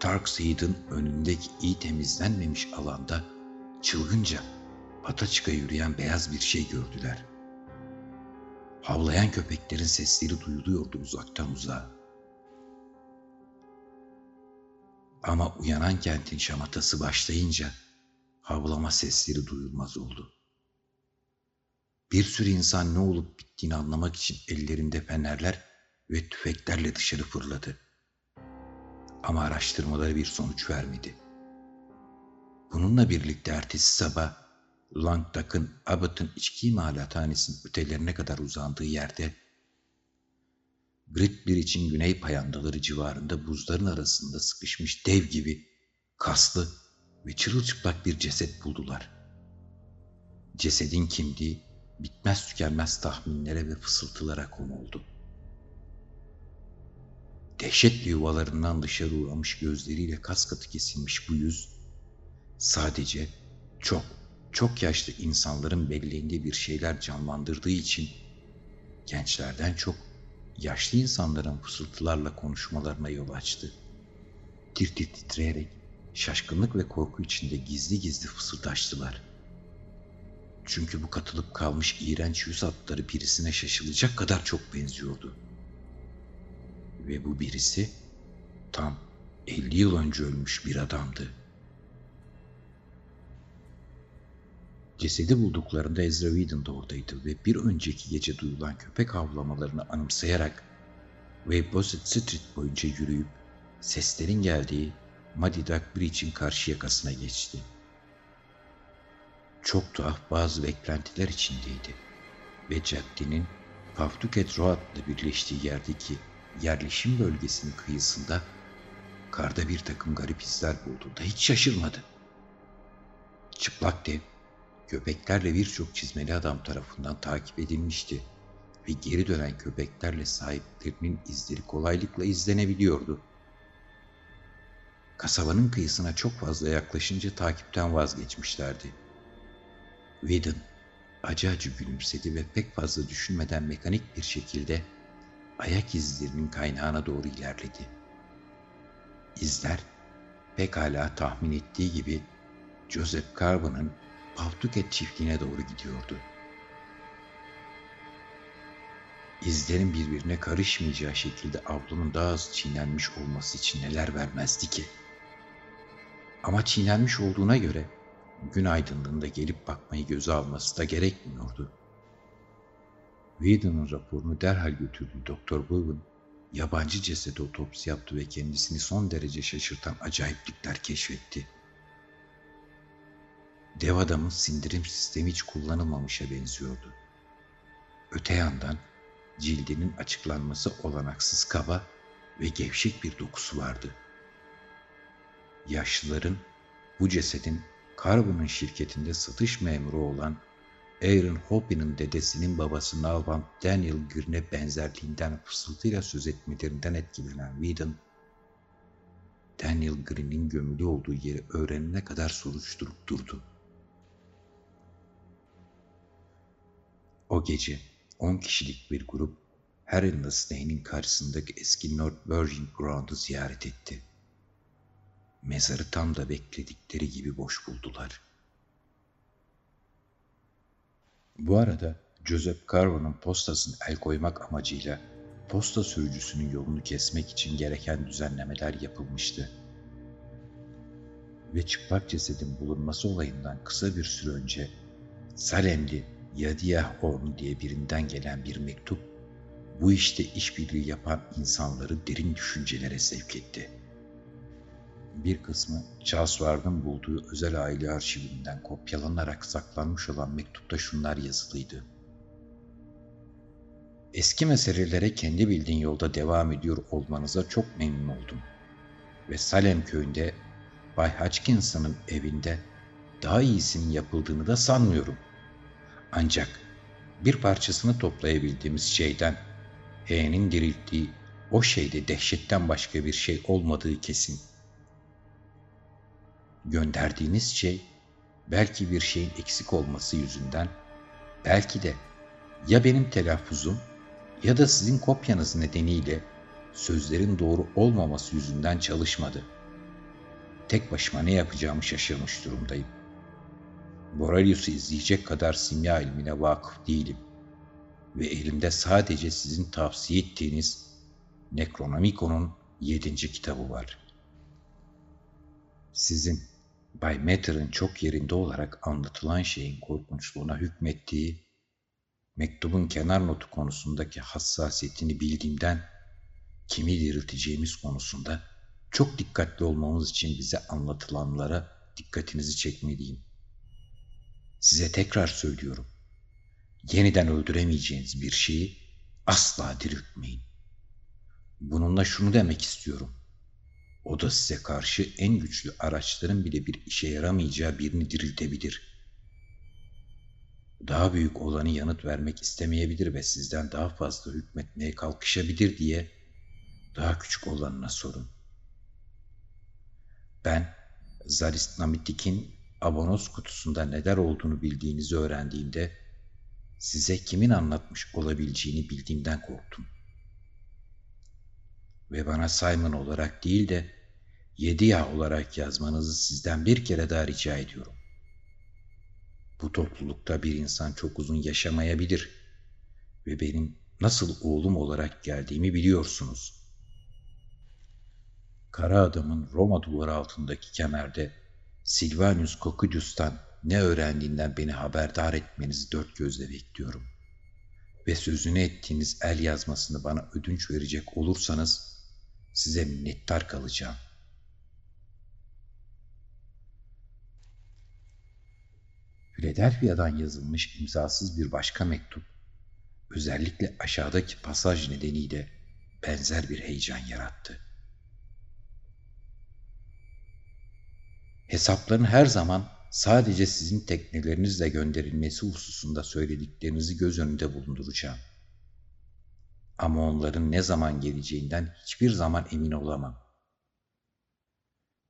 Tarkseid'in önündeki iyi temizlenmemiş alanda çılgınca pataçıka yürüyen beyaz bir şey gördüler. Havlayan köpeklerin sesleri duyuluyordu uzaktan uzağa. Ama uyanan kentin şamatası başlayınca havlama sesleri duyulmaz oldu. Bir sürü insan ne olup bittiğini anlamak için ellerinde fenerler ve tüfeklerle dışarı fırladı. Ama araştırmaları bir sonuç vermedi. Bununla birlikte ertesi sabah Langdak'ın Abbott'ın içki imalathanesinin ötelerine kadar uzandığı yerde Great için güney payandaları civarında buzların arasında sıkışmış dev gibi kaslı ve çırılçıplak bir ceset buldular. Cesedin kimliği bitmez tükenmez tahminlere ve fısıltılara konu oldu. Dehşetli yuvalarından dışarı uğramış gözleriyle kas katı kesilmiş bu yüz, sadece çok, çok yaşlı insanların belleğinde bir şeyler canlandırdığı için gençlerden çok yaşlı insanların fısıltılarla konuşmalarına yol açtı. Tir tir titreyerek şaşkınlık ve korku içinde gizli gizli fısıldaştılar. Çünkü bu katılıp kalmış iğrenç yüz hatları birisine şaşılacak kadar çok benziyordu. Ve bu birisi tam 50 yıl önce ölmüş bir adamdı. Cesedi bulduklarında Ezra Whedon da oradaydı ve bir önceki gece duyulan köpek avlamalarını anımsayarak Weybosset Street boyunca yürüyüp seslerin geldiği Duck Bridge'in karşı yakasına geçti. Çok tuhaf bazı beklentiler içindeydi ve caddenin Pawtucket Road'la birleştiği yerdeki yerleşim bölgesinin kıyısında karda bir takım garip izler bulduğunda hiç şaşırmadı. Çıplak dev, köpeklerle birçok çizmeli adam tarafından takip edilmişti ve geri dönen köpeklerle sahiplerinin izleri kolaylıkla izlenebiliyordu. Kasabanın kıyısına çok fazla yaklaşınca takipten vazgeçmişlerdi. Whedon acı acı gülümsedi ve pek fazla düşünmeden mekanik bir şekilde ayak izlerinin kaynağına doğru ilerledi. İzler pekala tahmin ettiği gibi Joseph Carver'ın Pawtucket çiftliğine doğru gidiyordu. İzlerin birbirine karışmayacağı şekilde avlunun daha az çiğnenmiş olması için neler vermezdi ki? Ama çiğnenmiş olduğuna göre gün aydınlığında gelip bakmayı göze alması da gerekmiyordu. Whedon'un raporunu derhal götürdüğü Doktor Bowen, yabancı cesedi otopsi yaptı ve kendisini son derece şaşırtan acayiplikler keşfetti. Dev adamın sindirim sistemi hiç kullanılmamışa benziyordu. Öte yandan cildinin açıklanması olanaksız kaba ve gevşek bir dokusu vardı. Yaşlıların bu cesedin Carbon'un şirketinde satış memuru olan Aaron Hoppy'nin dedesinin babası Nalvan Daniel Green'e benzerliğinden fısıltıyla söz etmelerinden etkilenen Whedon, Daniel Green'in gömülü olduğu yeri öğrenene kadar soruşturup durdu. O gece on kişilik bir grup Harry Snane'in karşısındaki eski North Virgin Ground'u ziyaret etti. Mezarı tam da bekledikleri gibi boş buldular. Bu arada Joseph Carver'ın postasını el koymak amacıyla posta sürücüsünün yolunu kesmek için gereken düzenlemeler yapılmıştı. Ve çıplak cesedin bulunması olayından kısa bir süre önce Salemli Yadiyah Horn diye birinden gelen bir mektup bu işte işbirliği yapan insanları derin düşüncelere sevk etti. Bir kısmı Charles Ward'ın bulduğu özel aile arşivinden kopyalanarak saklanmış olan mektupta şunlar yazılıydı. Eski meselelere kendi bildiğin yolda devam ediyor olmanıza çok memnun oldum. Ve Salem köyünde Bay Hutchinson'ın evinde daha iyisinin yapıldığını da sanmıyorum. Ancak bir parçasını toplayabildiğimiz şeyden H'nin dirilttiği o şeyde dehşetten başka bir şey olmadığı kesin. Gönderdiğiniz şey belki bir şeyin eksik olması yüzünden, belki de ya benim telaffuzum ya da sizin kopyanız nedeniyle sözlerin doğru olmaması yüzünden çalışmadı. Tek başıma ne yapacağımı şaşırmış durumdayım. Borelius'u izleyecek kadar simya ilmine vakıf değilim. Ve elimde sadece sizin tavsiye ettiğiniz Necronomicon'un yedinci kitabı var. Sizin Bay Matter'ın çok yerinde olarak anlatılan şeyin korkunçluğuna hükmettiği, mektubun kenar notu konusundaki hassasiyetini bildiğimden kimi dirilteceğimiz konusunda çok dikkatli olmamız için bize anlatılanlara dikkatinizi çekmeliyim. Size tekrar söylüyorum. Yeniden öldüremeyeceğiniz bir şeyi asla diriltmeyin. Bununla şunu demek istiyorum. O da size karşı en güçlü araçların bile bir işe yaramayacağı birini diriltebilir. Daha büyük olanı yanıt vermek istemeyebilir ve sizden daha fazla hükmetmeye kalkışabilir diye daha küçük olanına sorun. Ben Zaristnamitik'in abonos kutusunda neler olduğunu bildiğinizi öğrendiğimde size kimin anlatmış olabileceğini bildiğimden korktum. Ve bana Simon olarak değil de Yediya olarak yazmanızı sizden bir kere daha rica ediyorum. Bu toplulukta bir insan çok uzun yaşamayabilir ve benim nasıl oğlum olarak geldiğimi biliyorsunuz. Kara adamın Roma duvarı altındaki kemerde Silvanus Coccodus'tan ne öğrendiğinden beni haberdar etmenizi dört gözle bekliyorum. Ve sözünü ettiğiniz el yazmasını bana ödünç verecek olursanız size minnettar kalacağım. Philadelphia'dan yazılmış imzasız bir başka mektup, özellikle aşağıdaki pasaj nedeniyle benzer bir heyecan yarattı. Hesapların her zaman sadece sizin teknelerinizle gönderilmesi hususunda söylediklerinizi göz önünde bulunduracağım. Ama onların ne zaman geleceğinden hiçbir zaman emin olamam.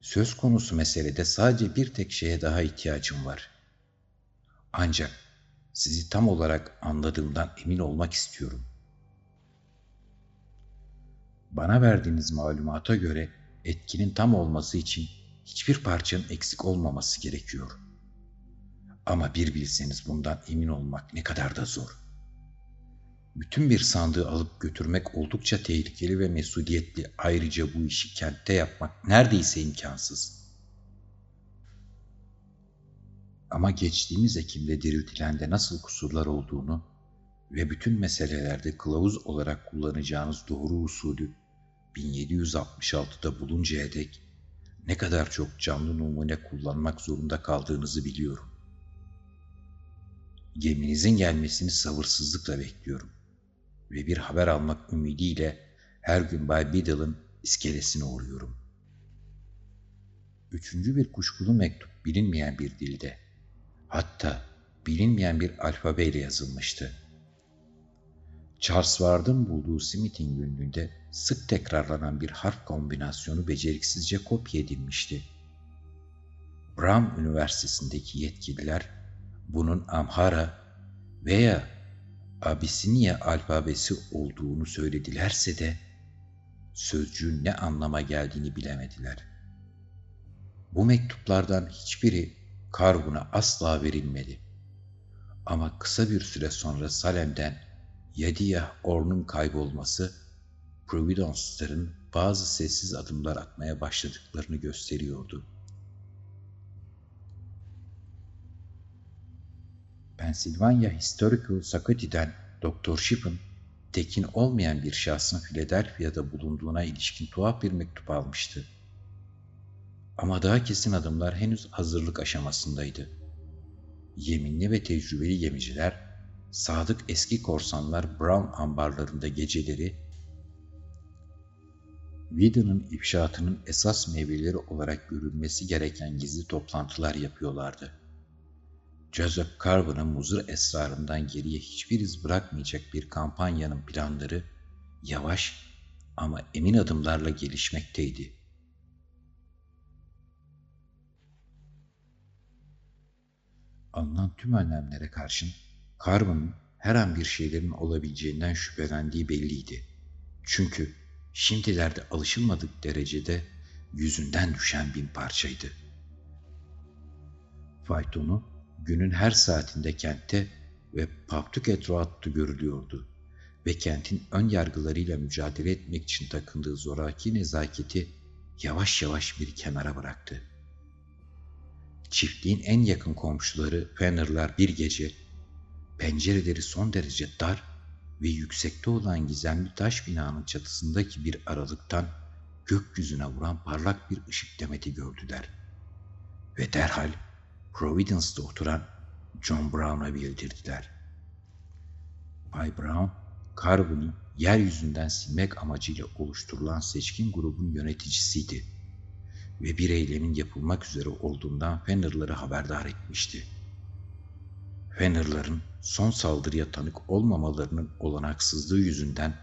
Söz konusu meselede sadece bir tek şeye daha ihtiyacım var. Ancak sizi tam olarak anladığımdan emin olmak istiyorum. Bana verdiğiniz malumata göre etkinin tam olması için hiçbir parçanın eksik olmaması gerekiyor. Ama bir bilseniz bundan emin olmak ne kadar da zor. Bütün bir sandığı alıp götürmek oldukça tehlikeli ve mesudiyetli. Ayrıca bu işi kentte yapmak neredeyse imkansız. Ama geçtiğimiz Ekim'de diriltilende nasıl kusurlar olduğunu ve bütün meselelerde kılavuz olarak kullanacağınız doğru usulü 1766'da buluncaya dek ne kadar çok canlı numune kullanmak zorunda kaldığınızı biliyorum. Geminizin gelmesini sabırsızlıkla bekliyorum ve bir haber almak ümidiyle her gün Bay Biddle'ın iskelesine uğruyorum. Üçüncü bir kuşkulu mektup bilinmeyen bir dilde, hatta bilinmeyen bir alfabeyle yazılmıştı. Charles Ward'ın bulduğu Smith'in günlüğünde sık tekrarlanan bir harf kombinasyonu beceriksizce kopya edilmişti. Brown Üniversitesi'ndeki yetkililer bunun Amhara veya Abisinya alfabesi olduğunu söyledilerse de sözcüğün ne anlama geldiğini bilemediler. Bu mektuplardan hiçbiri Karbun'a asla verilmedi. Ama kısa bir süre sonra Salem'den Yediyah Orn'un kaybolması, Providence'ların bazı sessiz adımlar atmaya başladıklarını gösteriyordu. Pennsylvania Historical Society'den Dr. Shippen, tekin olmayan bir şahsın Philadelphia'da bulunduğuna ilişkin tuhaf bir mektup almıştı. Ama daha kesin adımlar henüz hazırlık aşamasındaydı. Yeminli ve tecrübeli gemiciler, sadık eski korsanlar Brown ambarlarında geceleri Whedon'ın ifşaatının esas meyveleri olarak görülmesi gereken gizli toplantılar yapıyorlardı. Joseph Carver'ın muzır esrarından geriye hiçbir iz bırakmayacak bir kampanyanın planları yavaş ama emin adımlarla gelişmekteydi. Alınan tüm önlemlere karşın Carver'ın her an bir şeylerin olabileceğinden şüphelendiği belliydi. Çünkü şimdilerde alışılmadık derecede yüzünden düşen bin parçaydı. Faytonu günün her saatinde kentte ve Pawtucket Road'da görülüyordu ve kentin ön yargılarıyla mücadele etmek için takındığı zoraki nezaketi yavaş yavaş bir kenara bıraktı. Çiftliğin en yakın komşuları Fenner'lar bir gece pencereleri son derece dar ve yüksekte olan gizemli taş binanın çatısındaki bir aralıktan gökyüzüne vuran parlak bir ışık demeti gördüler. Ve derhal Providence'da oturan John Brown'a bildirdiler. Bay Brown, Carvin'i yeryüzünden silmek amacıyla oluşturulan seçkin grubun yöneticisiydi ve bir eylemin yapılmak üzere olduğundan Fenner'ları haberdar etmişti. Fenner'ların son saldırıya tanık olmamalarının olanaksızlığı yüzünden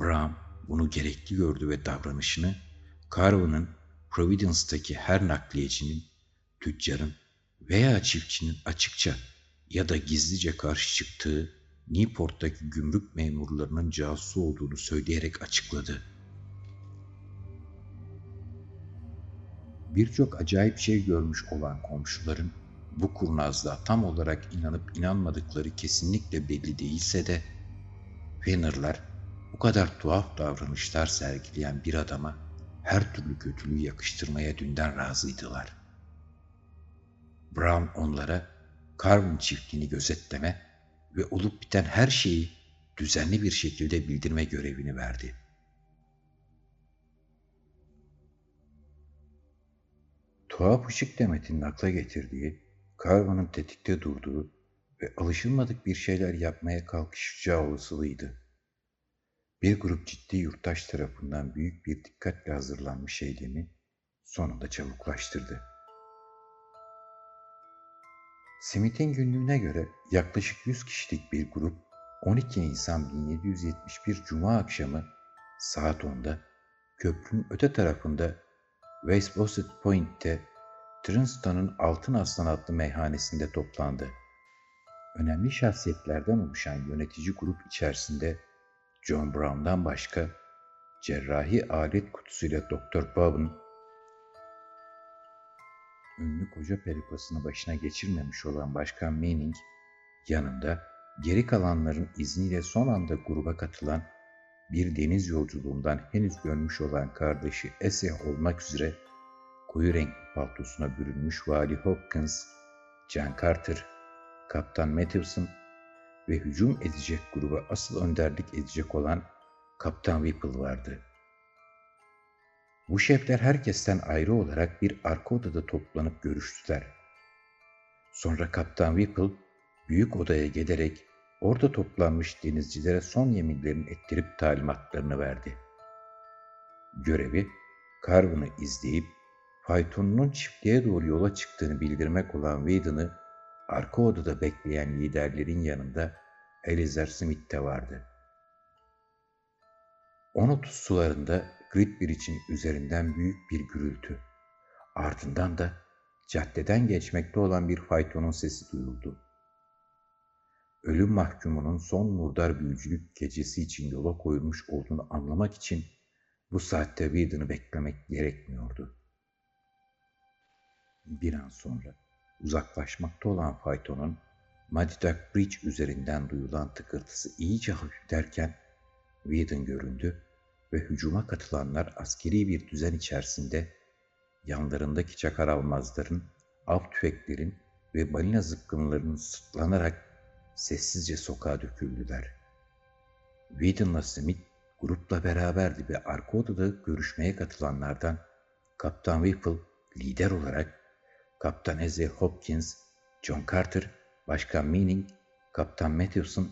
Brown bunu gerekli gördü ve davranışını Carvin'ın Providence'daki her nakliyecinin, tüccarın veya çiftçinin açıkça ya da gizlice karşı çıktığı Newport'taki gümrük memurlarının casusu olduğunu söyleyerek açıkladı. Birçok acayip şey görmüş olan komşuların bu kurnazlığa tam olarak inanıp inanmadıkları kesinlikle belli değilse de Fenner'lar bu kadar tuhaf davranışlar sergileyen bir adama her türlü kötülüğü yakıştırmaya dünden razıydılar. Brown onlara Carvin çiftliğini gözetleme ve olup biten her şeyi düzenli bir şekilde bildirme görevini verdi. Tuhaf ışık demetinin akla getirdiği, Carvin'ın tetikte durduğu ve alışılmadık bir şeyler yapmaya kalkışacağı olasılığıydı. Bir grup ciddi yurttaş tarafından büyük bir dikkatle hazırlanmış eylemi sonunda çabuklaştırdı. Smith'in günlüğüne göre yaklaşık 100 kişilik bir grup 12 Nisan 1771 Cuma akşamı saat 10'da köprünün öte tarafında West Bosset Point'te Trinston'un Altın Aslan adlı meyhanesinde toplandı. Önemli şahsiyetlerden oluşan yönetici grup içerisinde John Brown'dan başka cerrahi alet kutusuyla Dr. Bowen, ünlü koca peripasını başına geçirmemiş olan Başkan Manning, yanında geri kalanların izniyle son anda gruba katılan bir deniz yolculuğundan henüz görmüş olan kardeşi Eseh olmak üzere koyu renkli paltosuna bürünmüş Vali Hopkins, John Carter, Kaptan Matthewson ve hücum edecek gruba asıl önderlik edecek olan Kaptan Whipple vardı. Bu şefler herkesten ayrı olarak bir arka odada toplanıp görüştüler. Sonra Kaptan Whipple büyük odaya gelerek orada toplanmış denizcilere son yeminlerini ettirip talimatlarını verdi. Görevi Carvin'ı izleyip faytonunun çiftliğe doğru yola çıktığını bildirmek olan Whedon'ı arka odada bekleyen liderlerin yanında Elizar Smith de vardı. 10.30 sularında Great Bridge'in üzerinden büyük bir gürültü. Ardından da caddeden geçmekte olan bir faytonun sesi duyuldu. Ölüm mahkumunun son murdar büyücülük gecesi için yola koyulmuş olduğunu anlamak için bu saatte Whedon'ı beklemek gerekmiyordu. Bir an sonra uzaklaşmakta olan faytonun Madidak Bridge üzerinden duyulan tıkırtısı iyice hafiflerken Whedon göründü ve hücuma katılanlar askeri bir düzen içerisinde yanlarındaki çakar almazların, av tüfeklerin ve balina zıpkınlarının sırtlanarak sessizce sokağa döküldüler. Whedon'la Smith grupla beraberdi ve arka odada görüşmeye katılanlardan Kaptan Whipple lider olarak Kaptan Ezra Hopkins, John Carter, Başkan Meaning, Kaptan Matthewson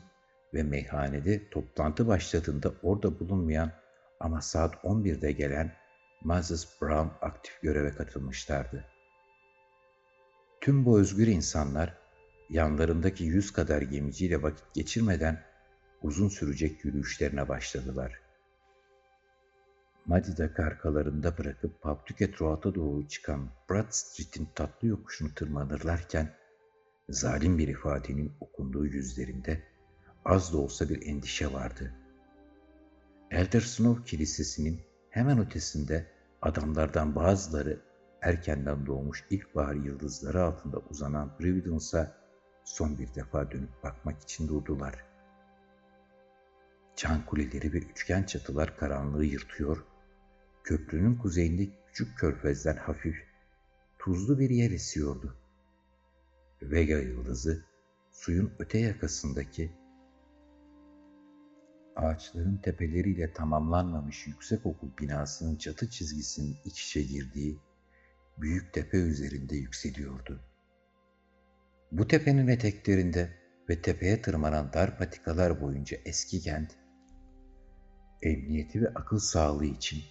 ve meyhanede toplantı başladığında orada bulunmayan ama saat 11'de gelen Moses Brown aktif göreve katılmışlardı. Tüm bu özgür insanlar yanlarındaki yüz kadar gemiciyle vakit geçirmeden uzun sürecek yürüyüşlerine başladılar. Madida karkalarında bırakıp Pawtucket Road'a doğru çıkan Broad Street'in tatlı yokuşunu tırmanırlarken zalim bir ifadenin okunduğu yüzlerinde az da olsa bir endişe vardı. Elder Snow Kilisesi'nin hemen ötesinde adamlardan bazıları erkenden doğmuş ilkbahar yıldızları altında uzanan Providence'a son bir defa dönüp bakmak için durdular. Çan kuleleri ve üçgen çatılar karanlığı yırtıyor, köprünün kuzeyinde küçük körfezden hafif, tuzlu bir yer esiyordu. Vega yıldızı suyun öte yakasındaki ağaçların tepeleriyle tamamlanmamış yüksek okul binasının çatı çizgisinin iç içe girdiği büyük tepe üzerinde yükseliyordu. Bu tepenin eteklerinde ve tepeye tırmanan dar patikalar boyunca eski kent, emniyeti ve akıl sağlığı için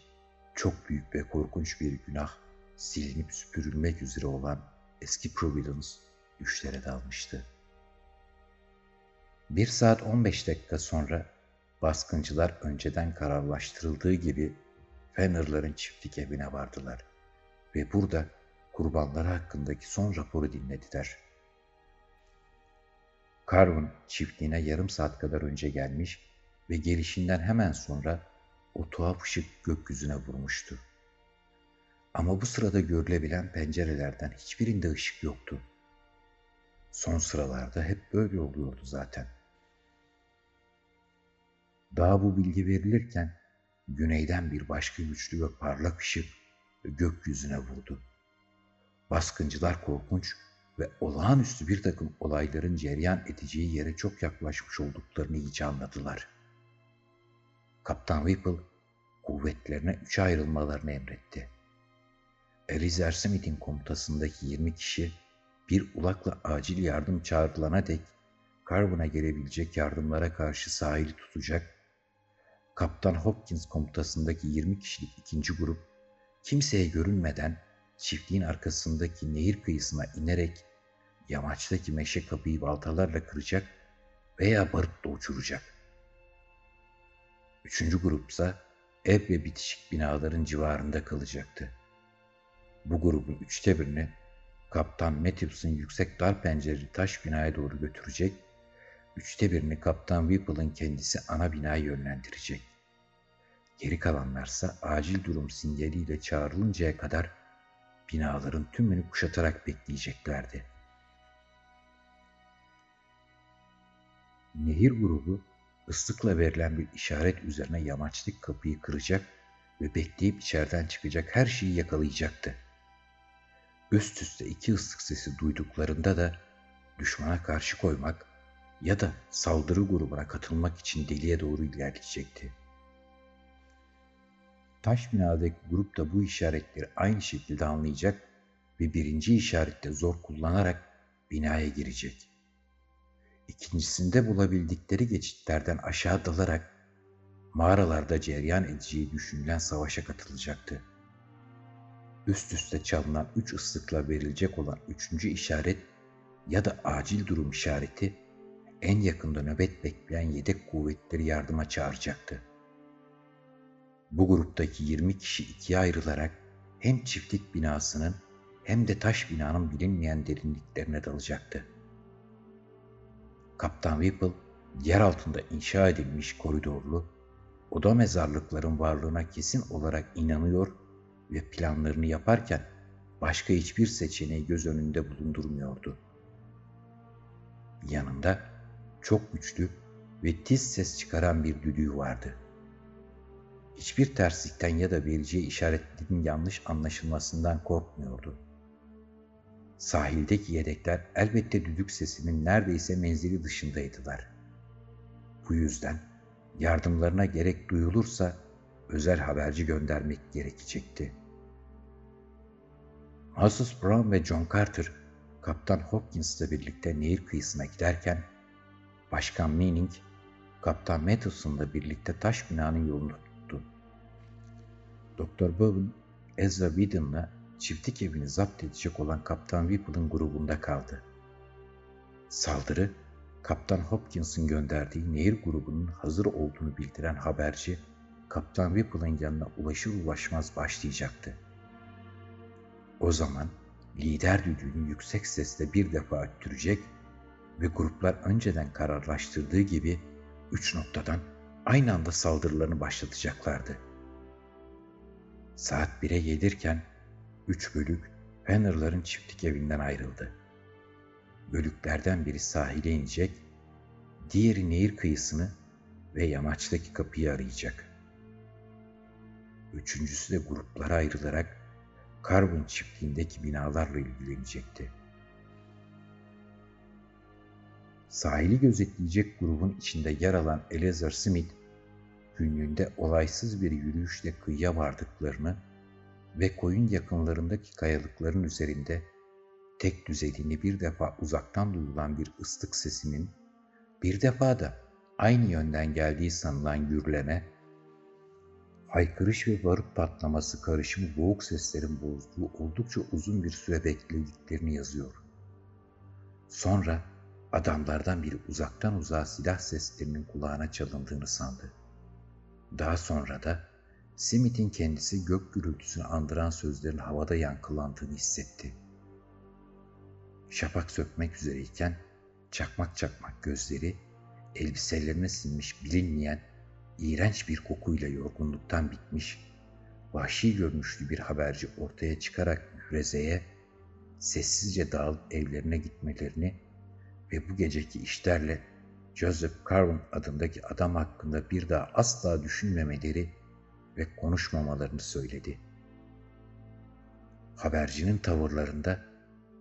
çok büyük ve korkunç bir günah silinip süpürülmek üzere olan eski Providence düşlere dalmıştı. Bir saat 15 dakika sonra baskıncılar önceden kararlaştırıldığı gibi Fenner'ların çiftlik evine vardılar ve burada kurbanları hakkındaki son raporu dinlediler. Carvin çiftliğine yarım saat kadar önce gelmiş ve gelişinden hemen sonra o tuhaf ışık gökyüzüne vurmuştu. Ama bu sırada görülebilen pencerelerden hiçbirinde ışık yoktu. Son sıralarda hep böyle oluyordu zaten. Daha bu bilgi verilirken güneyden bir başka güçlü ve parlak ışık gökyüzüne vurdu. Baskıncılar korkunç ve olağanüstü bir takım olayların cereyan edeceği yere çok yaklaşmış olduklarını iyice anladılar. Kaptan Whipple kuvvetlerine üçe ayrılmalarını emretti. Elizer Smith'in komutasındaki 20 kişi bir ulakla acil yardım çağrılana dek Carbon'a gelebilecek yardımlara karşı sahili tutacak, Kaptan Hopkins komutasındaki 20 kişilik ikinci grup kimseye görünmeden çiftliğin arkasındaki nehir kıyısına inerek yamaçtaki meşe kapıyı baltalarla kıracak veya barutla uçuracak. Üçüncü grupsa ev ve bitişik binaların civarında kalacaktı. Bu grubun üçte birini Kaptan Matthews'ın yüksek dar pencereli taş binaya doğru götürecek, üçte birini Kaptan Whipple'ın kendisi ana binaya yönlendirecek. Geri kalanlarsa acil durum sinyaliyle çağrılıncaya kadar binaların tümünü kuşatarak bekleyeceklerdi. Nehir grubu ıslıkla verilen bir işaret üzerine yamaçlık kapıyı kıracak ve bekleyip içeriden çıkacak her şeyi yakalayacaktı. Üst üste iki ıslık sesi duyduklarında da düşmana karşı koymak ya da saldırı grubuna katılmak için deliye doğru ilerleyecekti. Taş binadaki grup da bu işaretleri aynı şekilde anlayacak ve birinci işarette zor kullanarak binaya girecek. İkincisinde bulabildikleri geçitlerden aşağı dalarak mağaralarda cereyan edeceği düşünülen savaşa katılacaktı. Üst üste çalınan üç ıslıkla verilecek olan üçüncü işaret ya da acil durum işareti en yakında nöbet bekleyen yedek kuvvetleri yardıma çağıracaktı. Bu gruptaki 20 kişi ikiye ayrılarak hem çiftlik binasının hem de taş binanın bilinmeyen derinliklerine dalacaktı. Kaptan Whipple yer altında inşa edilmiş koridorlu oda mezarlıkların varlığına kesin olarak inanıyor ve planlarını yaparken başka hiçbir seçeneği göz önünde bulundurmuyordu. Yanında çok güçlü ve tiz ses çıkaran bir düdüğü vardı. Hiçbir terslikten ya da vereceği işaretlerin yanlış anlaşılmasından korkmuyordu. Sahildeki yedekler elbette düdük sesinin neredeyse menzili dışındaydılar. Bu yüzden yardımlarına gerek duyulursa özel haberci göndermek gerekecekti. Moses Brown ve John Carter, Kaptan Hopkins'la birlikte nehir kıyısına giderken, Başkan Manning, Kaptan Matthewson'la birlikte taş binanın yolunu tuttu. Doktor Bowen, Ezra Whedon'la çiftlik evini zapt edecek olan Kaptan Whipple'ın grubunda kaldı. Saldırı, Kaptan Hopkins'ın gönderdiği nehir grubunun hazır olduğunu bildiren haberci, Kaptan Whipple'ın yanına ulaşır ulaşmaz başlayacaktı. O zaman lider düdüğünü yüksek sesle bir defa öttürecek ve gruplar önceden kararlaştırdığı gibi üç noktadan aynı anda saldırılarını başlatacaklardı. Saat 1'e gelirken üç bölük Fenner'ların çiftlik evinden ayrıldı. Bölüklerden biri sahile inecek, diğeri nehir kıyısını ve yamaçtaki kapıyı arayacak. Üçüncüsü de gruplara ayrılarak Carbon çiftliğindeki binalarla ilgilenecekti. Sahili gözetleyecek grubun içinde yer alan Eleazar Smith, günlüğünde olaysız bir yürüyüşle kıyıya vardıklarını ve koyun yakınlarındaki kayalıkların üzerinde tek düzeliğini bir defa uzaktan duyulan bir ıslık sesinin, bir defa da aynı yönden geldiği sanılan gürleme, haykırış ve barut patlaması karışımı boğuk seslerin bozduğu oldukça uzun bir süre beklediklerini yazıyor. Sonra adamlardan biri uzaktan uzağa silah seslerinin kulağına çalındığını sandı. Daha sonra da Smith'in kendisi gök gürültüsünü andıran sözlerin havada yankılandığını hissetti. Şafak sökmek üzereyken çakmak çakmak gözleri elbiselerine sinmiş bilinmeyen iğrenç bir kokuyla yorgunluktan bitmiş, vahşi görünüşlü bir haberci ortaya çıkarak mührezeye sessizce dağılıp evlerine gitmelerini ve bu geceki işlerle Joseph Carvin adındaki adam hakkında bir daha asla düşünmemeleri ve konuşmamalarını söyledi. Habercinin tavırlarında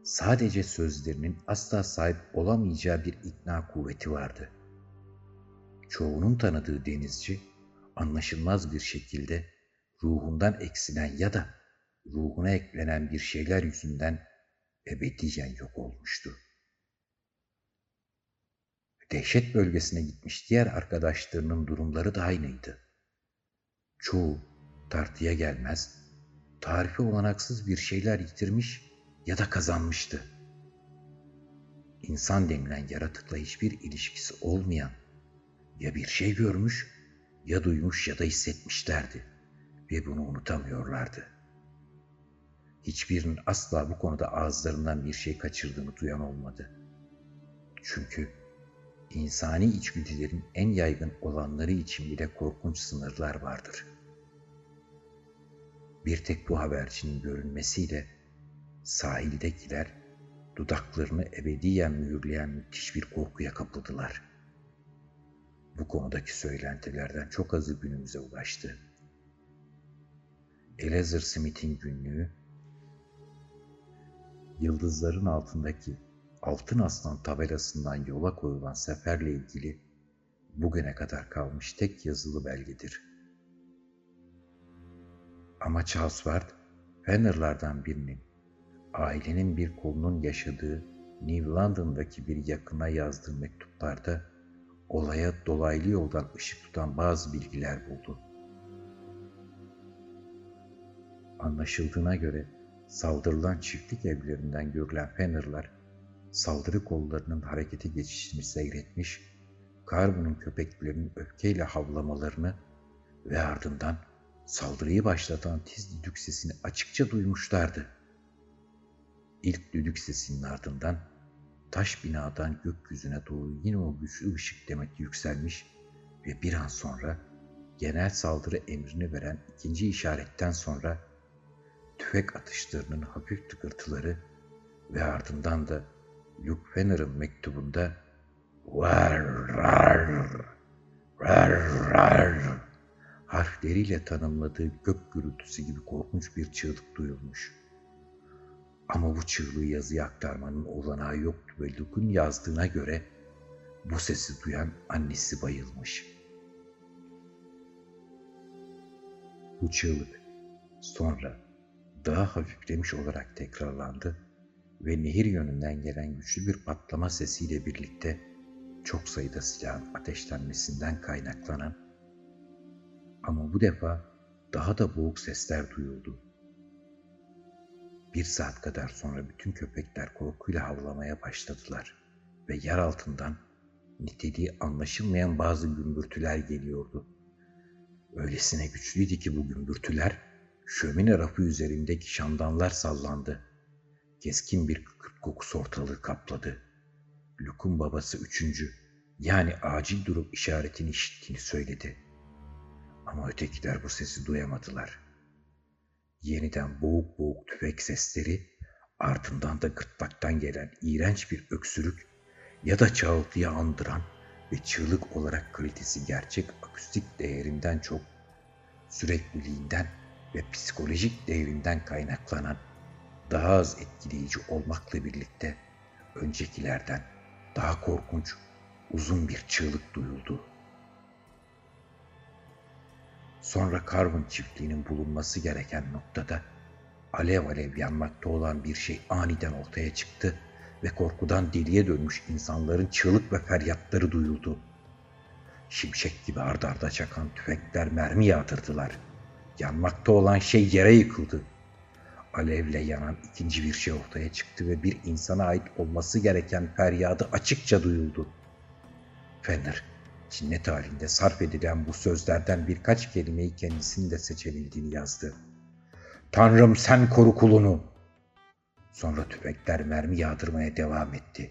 sadece sözlerinin asla sahip olamayacağı bir ikna kuvveti vardı. Çoğunun tanıdığı denizci, anlaşılmaz bir şekilde ruhundan eksilen ya da ruhuna eklenen bir şeyler yüzünden ebediyen yok olmuştu. Dehşet bölgesine gitmiş diğer arkadaşlarının durumları da aynıydı. Çoğu tartıya gelmez, tarifi olanaksız bir şeyler yitirmiş ya da kazanmıştı. İnsan denilen yaratıkla hiçbir ilişkisi olmayan ya bir şey görmüş ya duymuş ya da hissetmişlerdi ve bunu unutamıyorlardı. Hiçbirinin asla bu konuda ağızlarından bir şey kaçırdığını duyan olmadı. Çünkü insani içgüdülerin en yaygın olanları için bile korkunç sınırlar vardır. Bir tek bu habercinin görünmesiyle sahildekiler dudaklarını ebediyen mühürleyen müthiş bir korkuya kapıldılar. Bu konudaki söylentilerden çok azı günümüze ulaştı. Elazar Smith'in günlüğü, yıldızların altındaki Altın Aslan tabelasından yola koyulan seferle ilgili bugüne kadar kalmış tek yazılı belgedir. Ama Charles Ward, Fenner'lardan birinin ailenin bir kolunun yaşadığı New London'daki bir yakına yazdığı mektuplarda olaya dolaylı yoldan ışık tutan bazı bilgiler buldu. Anlaşıldığına göre saldırılan çiftlik evlerinden görülen Fenner'lar saldırı kollarının harekete geçişini seyretmiş, Carbon'un köpeklerinin öfkeyle havlamalarını ve ardından saldırıyı başlatan tiz düdük sesini açıkça duymuşlardı. İlk düdük sesinin ardından taş binadan gökyüzüne doğru yine o güçlü ışık demeti yükselmiş ve bir an sonra genel saldırı emrini veren ikinci işaretten sonra tüfek atışlarının hafif tıkırtıları ve ardından da Luke Fenner'ın mektubunda rar harfleriyle tanımladığı gök gürültüsü gibi korkunç bir çığlık duyulmuş. Ama bu çığlığı yazıya aktarmanın olanağı yoktu ve Luke'un yazdığına göre bu sesi duyan annesi bayılmış. Bu çığlık sonra daha hafiflemiş olarak tekrarlandı ve nehir yönünden gelen güçlü bir patlama sesiyle birlikte çok sayıda silahın ateşlenmesinden kaynaklanan ama bu defa daha da boğuk sesler duyuldu. Bir saat kadar sonra bütün köpekler korkuyla havlamaya başladılar ve yer altından niteliği anlaşılmayan bazı gümbürtüler geliyordu. Öylesine güçlüydü ki bu gümbürtüler şömine rafı üzerindeki şamdanlar sallandı. Keskin bir kıkırt kokusu ortalığı kapladı. Luke'un babası üçüncü, yani acil durum işaretini işittiğini söyledi. Ama ötekiler bu sesi duyamadılar. Yeniden boğuk boğuk tüfek sesleri, ardından da gırtlaktan gelen iğrenç bir öksürük ya da çağıltıya andıran ve çığlık olarak kalitesi gerçek akustik değerinden çok sürekliliğinden ve psikolojik değerinden kaynaklanan daha az etkileyici olmakla birlikte öncekilerden daha korkunç uzun bir çığlık duyuldu. Sonra Carvin çiftliğinin bulunması gereken noktada alev alev yanmakta olan bir şey aniden ortaya çıktı ve korkudan deliye dönmüş insanların çığlık ve feryatları duyuldu. Şimşek gibi ardarda arda çakan tüfekler mermi yağdırdılar. Yanmakta olan şey yere yıkıldı. Alevle yanan ikinci bir şey ortaya çıktı ve bir insana ait olması gereken feryadı açıkça duyuldu. Fenner, cinnet halinde sarf edilen bu sözlerden birkaç kelimeyi kendisinin de seçebildiğini yazdı. Tanrım sen koru kulunu. Sonra tüfekler mermi yağdırmaya devam etti.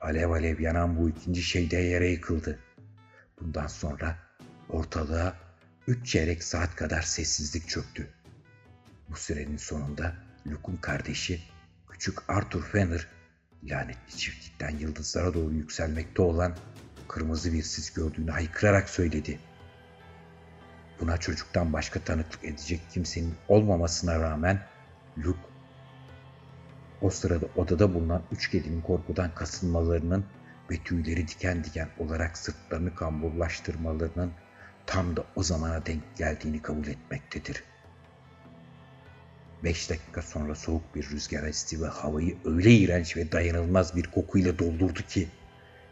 Alev alev yanan bu ikinci şey de yere yıkıldı. Bundan sonra ortalığa üç çeyrek saat kadar sessizlik çöktü. Bu sürenin sonunda Luke'un kardeşi küçük Arthur Fenner lanetli çiftlikten yıldızlara doğru yükselmekte olan kırmızı bir sis gördüğünü haykırarak söyledi. Buna çocuktan başka tanıklık edecek kimsenin olmamasına rağmen Luke o sırada odada bulunan üç kedinin korkudan kasılmalarının ve tüyleri diken diken olarak sırtlarını kamburlaştırmalarının tam da o zamana denk geldiğini kabul etmektedir. Beş dakika sonra soğuk bir rüzgar esti ve havayı öyle iğrenç ve dayanılmaz bir kokuyla doldurdu ki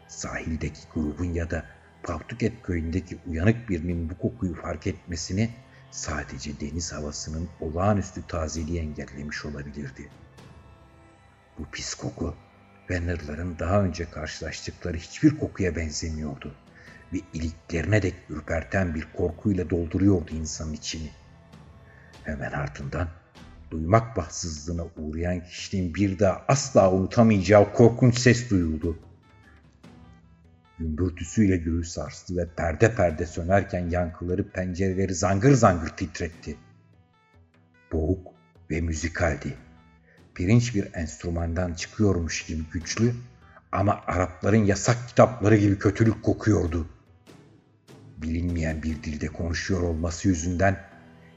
sahildeki grubun ya da Pawtucket köyündeki uyanık birinin bu kokuyu fark etmesini sadece deniz havasının olağanüstü tazeliği engellemiş olabilirdi. Bu pis koku Banner'ların daha önce karşılaştıkları hiçbir kokuya benzemiyordu ve iliklerine dek ürperten bir korkuyla dolduruyordu insanın içini. Hemen ardından duymak bahtsızlığına uğrayan kişinin bir daha asla unutamayacağı korkunç ses duyuldu. Gümbürtüsüyle göğü sarstı ve perde perde sönerken yankıları pencereleri zangır zangır titretti. Boğuk ve müzikaldi pirinç bir enstrümandan çıkıyormuş gibi güçlü ama Arapların yasak kitapları gibi kötülük kokuyordu. Bilinmeyen bir dilde konuşuyor olması yüzünden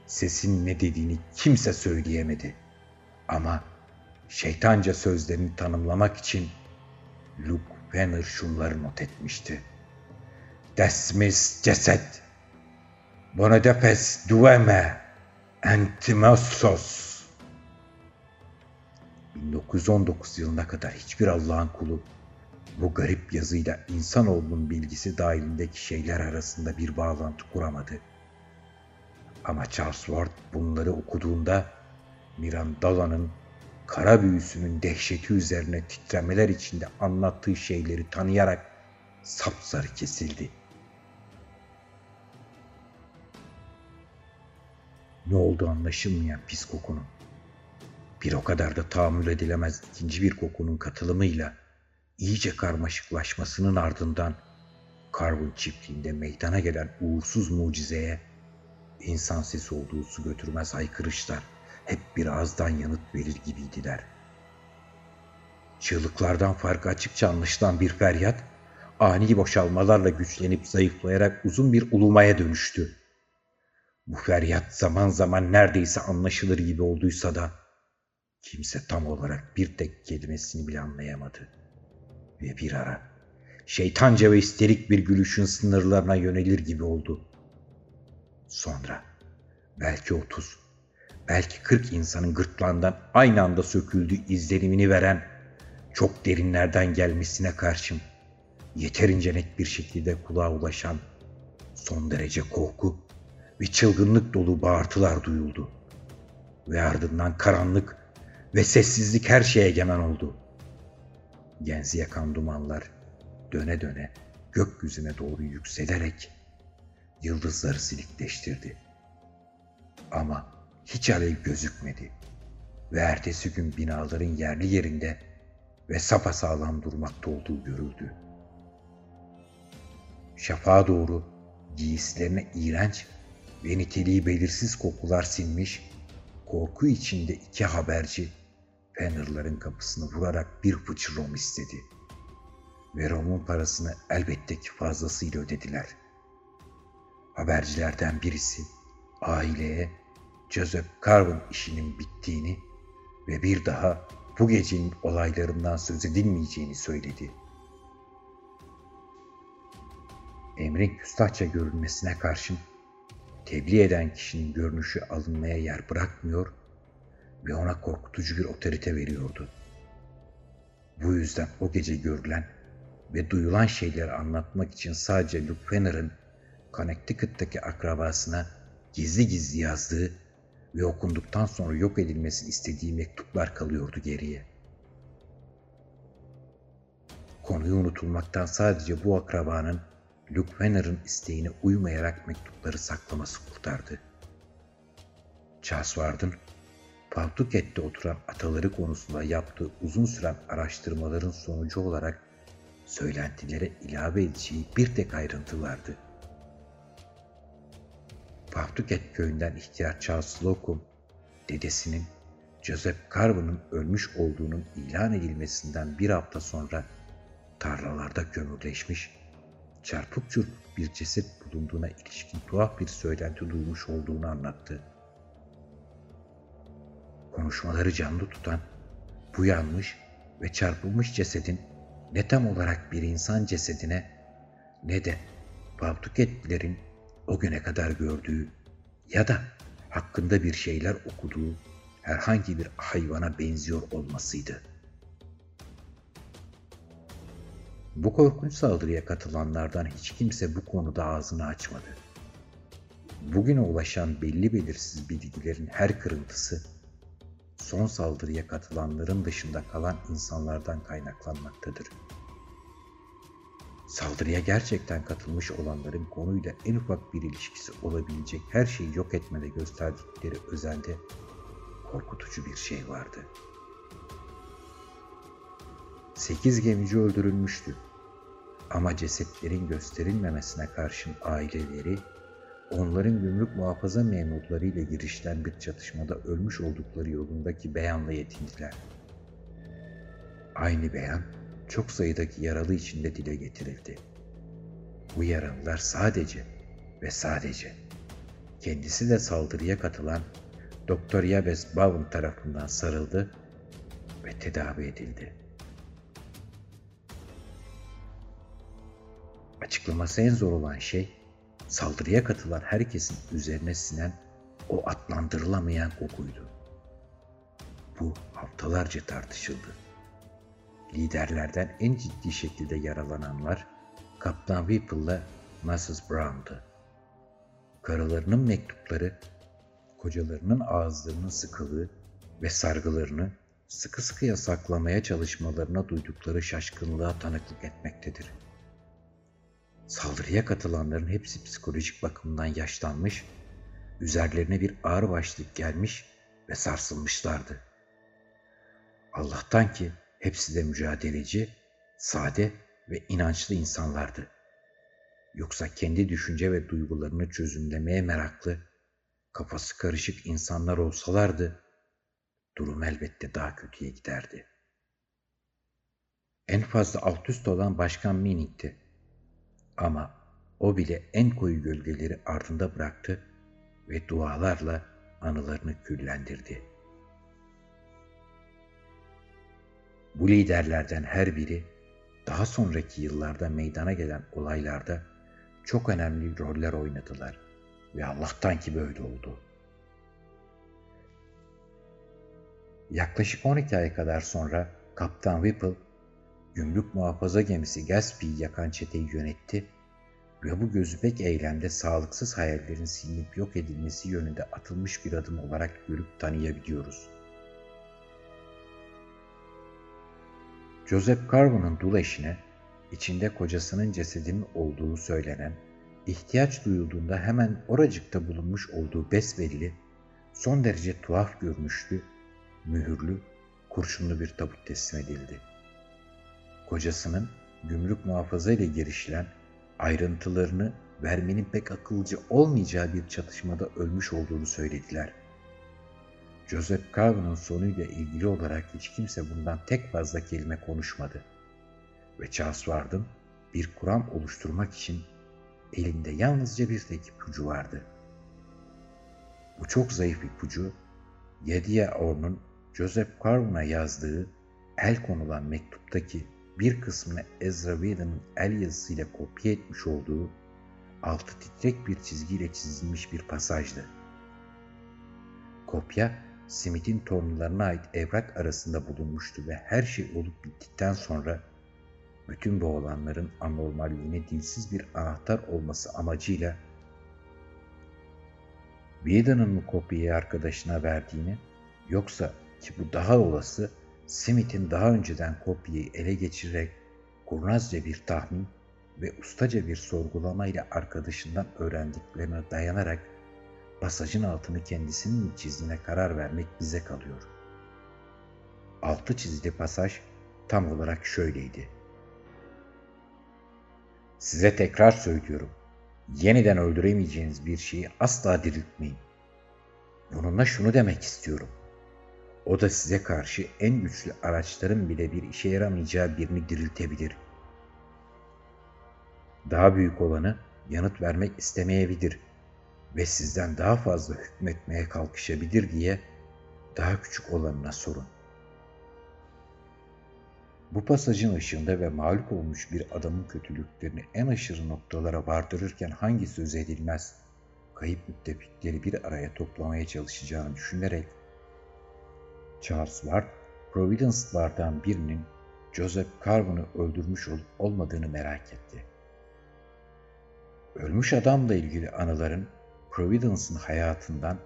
sesin ne dediğini kimse söyleyemedi. Ama şeytanca sözlerini tanımlamak için Luke Venner şunları not etmişti. Desmis ceset, bonedepes dueme, entimossos. 1919 yılına kadar hiçbir Allah'ın kulu bu garip yazıyla insanoğlunun bilgisi dahilindeki şeyler arasında bir bağlantı kuramadı. Ama Charles Ward bunları okuduğunda Mirandola'nın kara büyüsünün dehşeti üzerine titremeler içinde anlattığı şeyleri tanıyarak sapsarı kesildi. Ne oldu anlaşılmayan pis kokunun bir o kadar da tahammül edilemez ikinci bir kokunun katılımıyla iyice karmaşıklaşmasının ardından Karbon çiftliğinde meydana gelen uğursuz mucizeye insan sesi olduğu su götürmez haykırışlar hep bir ağızdan yanıt verir gibiydiler. Çığlıklardan farkı açıkça anlaşılan bir feryat, ani boşalmalarla güçlenip zayıflayarak uzun bir ulumaya dönüştü. Bu feryat zaman zaman neredeyse anlaşılır gibi olduysa da Kimse tam olarak bir tek kelimesini bile anlayamadı. Ve bir ara şeytanca ve isterik bir gülüşün sınırlarına yönelir gibi oldu. Sonra belki otuz, belki kırk insanın gırtlağından aynı anda söküldüğü izlenimini veren çok derinlerden gelmesine karşın yeterince net bir şekilde kulağa ulaşan son derece korku ve çılgınlık dolu bağırtılar duyuldu. Ve ardından karanlık ve sessizlik her şeye egemen oldu. Genzi yakan dumanlar döne döne gökyüzüne doğru yükselerek yıldızları silikleştirdi. Ama hiç alev gözükmedi ve ertesi gün binaların yerli yerinde ve sapasağlam durmakta olduğu görüldü. Şafağa doğru giysilerine iğrenç ve niteliği belirsiz kokular sinmiş, korku içinde iki haberci Penner'ların kapısını vurarak bir fıçı rom istedi. Ve romun parasını elbette ki fazlasıyla ödediler. Habercilerden birisi aileye Joseph Carvin işinin bittiğini ve bir daha bu gecenin olaylarından söz edilmeyeceğini söyledi. Emrin küstahça görülmesine karşın tebliğ eden kişinin görünüşü alınmaya yer bırakmıyor ve ona korkutucu bir otorite veriyordu. Bu yüzden o gece görülen ve duyulan şeyleri anlatmak için sadece Luke Fenner'ın Connecticut'taki akrabasına gizli gizli yazdığı ve okunduktan sonra yok edilmesini istediği mektuplar kalıyordu geriye. Konuyu unutulmaktan sadece bu akrabanın Luke Fenner'ın isteğine uymayarak mektupları saklaması kurtardı. Charles Ward'ın Pawtuket'te oturan ataları konusunda yaptığı uzun süren araştırmaların sonucu olarak söylentilere ilave edeceği bir tek ayrıntı vardı. Pawtucket köyünden ihtiyar Charles Slocum, dedesinin Joseph Carver'ın ölmüş olduğunun ilan edilmesinden bir hafta sonra tarlalarda kömürleşmiş, çarpık çırpık bir ceset bulunduğuna ilişkin tuhaf bir söylenti duymuş olduğunu anlattı. Konuşmaları canlı tutan, bu yanmış ve çarpılmış cesedin ne tam olarak bir insan cesedine ne de Pawtuketlilerin o güne kadar gördüğü ya da hakkında bir şeyler okuduğu herhangi bir hayvana benziyor olmasıydı. Bu korkunç saldırıya katılanlardan hiç kimse bu konuda ağzını açmadı. Bugüne ulaşan belli belirsiz bilgilerin her kırıntısı son saldırıya katılanların dışında kalan insanlardan kaynaklanmaktadır. Saldırıya gerçekten katılmış olanların konuyla en ufak bir ilişkisi olabilecek her şeyi yok etmede gösterdikleri özelde korkutucu bir şey vardı. Sekiz gemici öldürülmüştü. Ama cesetlerin gösterilmemesine karşın aileleri onların gümrük muhafaza memurlarıyla girişten bir çatışmada ölmüş oldukları yolundaki beyanla yetindiler. Aynı beyan çok sayıdaki yaralı içinde dile getirildi. Bu yaralılar sadece ve sadece kendisi de saldırıya katılan Doktor Yabes Bowen tarafından sarıldı ve tedavi edildi. Açıklaması en zor olan şey saldırıya katılan herkesin üzerine sinen o adlandırılamayan kokuydu. Bu haftalarca tartışıldı. Liderlerden en ciddi şekilde yaralananlar Kaptan Whipple'la Mrs. Brown'dı. Karılarının mektupları, kocalarının ağızlarının sıkılığı ve sargılarını sıkı sıkıya saklamaya çalışmalarına duydukları şaşkınlığa tanıklık etmektedir. Saldırıya katılanların hepsi psikolojik bakımdan yaşlanmış, üzerlerine bir ağır başlık gelmiş ve sarsılmışlardı. Allah'tan ki hepsi de mücadeleci, sade ve inançlı insanlardı. Yoksa kendi düşünce ve duygularını çözümlemeye meraklı, kafası karışık insanlar olsalardı, durum elbette daha kötüye giderdi. En fazla alt üst olan Başkan Mining'ti. Ama o bile en koyu gölgeleri ardında bıraktı ve dualarla anılarını küllendirdi. Bu liderlerden her biri daha sonraki yıllarda meydana gelen olaylarda çok önemli roller oynadılar ve Allah'tan ki böyle oldu. Yaklaşık 12 ay kadar sonra Kaptan Whipple gümrük muhafaza gemisi Gatsby'yi yakan çeteyi yönetti ve bu gözü pek eylemde sağlıksız hayallerin silinip yok edilmesi yönünde atılmış bir adım olarak görüp tanıyabiliyoruz. Joseph Carver'ın dul eşine içinde kocasının cesedinin olduğu söylenen, ihtiyaç duyulduğunda hemen oracıkta bulunmuş olduğu besbelli, son derece tuhaf görünüşlü, mühürlü, kurşunlu bir tabut teslim edildi kocasının gümrük muhafaza ile girişilen ayrıntılarını vermenin pek akılcı olmayacağı bir çatışmada ölmüş olduğunu söylediler. Joseph Carver'ın sonuyla ilgili olarak hiç kimse bundan tek fazla kelime konuşmadı. Ve Charles Ward'ın bir kuram oluşturmak için elinde yalnızca bir tek ipucu vardı. Bu çok zayıf ipucu, Yediye Orn'un Joseph Carver'a yazdığı el konulan mektuptaki bir kısmını Ezra Whelan'ın el yazısıyla kopya etmiş olduğu altı titrek bir çizgiyle çizilmiş bir pasajdı. Kopya, Smith'in torunlarına ait evrak arasında bulunmuştu ve her şey olup bittikten sonra bütün bu olanların anormalliğine dilsiz bir anahtar olması amacıyla Whedon'ın mı kopyayı arkadaşına verdiğini yoksa ki bu daha olası Smith'in daha önceden kopyayı ele geçirerek kurnazca bir tahmin ve ustaca bir sorgulamayla arkadaşından öğrendiklerine dayanarak pasajın altını kendisinin çizdiğine karar vermek bize kalıyor. Altı çizili pasaj tam olarak şöyleydi. Size tekrar söylüyorum. Yeniden öldüremeyeceğiniz bir şeyi asla diriltmeyin. Bununla şunu demek istiyorum. O da size karşı en güçlü araçların bile bir işe yaramayacağı birini diriltebilir. Daha büyük olanı yanıt vermek istemeyebilir ve sizden daha fazla hükmetmeye kalkışabilir diye daha küçük olanına sorun. Bu pasajın ışığında ve mağlup olmuş bir adamın kötülüklerini en aşırı noktalara vardırırken hangi söz edilmez, kayıp müttefikleri bir araya toplamaya çalışacağını düşünerek Charles Ward, Providence'lardan birinin Joseph Carvin'ı öldürmüş olup olmadığını merak etti. Ölmüş adamla ilgili anıların Providence'ın hayatından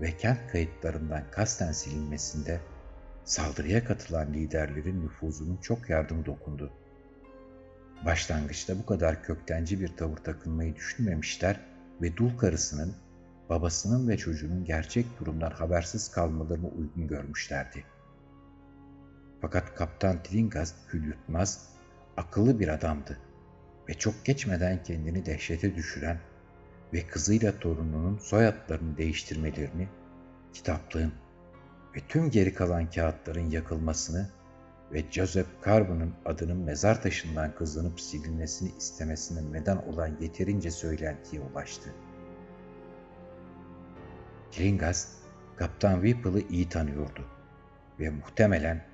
ve kent kayıtlarından kasten silinmesinde saldırıya katılan liderlerin nüfuzunun çok yardımı dokundu. Başlangıçta bu kadar köktenci bir tavır takınmayı düşünmemişler ve dul karısının, babasının ve çocuğunun gerçek durumdan habersiz kalmalarını uygun görmüşlerdi. Fakat Kaptan Tringas kül yutmaz, akıllı bir adamdı ve çok geçmeden kendini dehşete düşüren ve kızıyla torununun soyadlarını değiştirmelerini, kitaplığın ve tüm geri kalan kağıtların yakılmasını ve Joseph Carbon'un adının mezar taşından kazanıp silinmesini istemesine neden olan yeterince söylentiye ulaştı. Kringas, Kaptan Whipple'ı iyi tanıyordu ve muhtemelen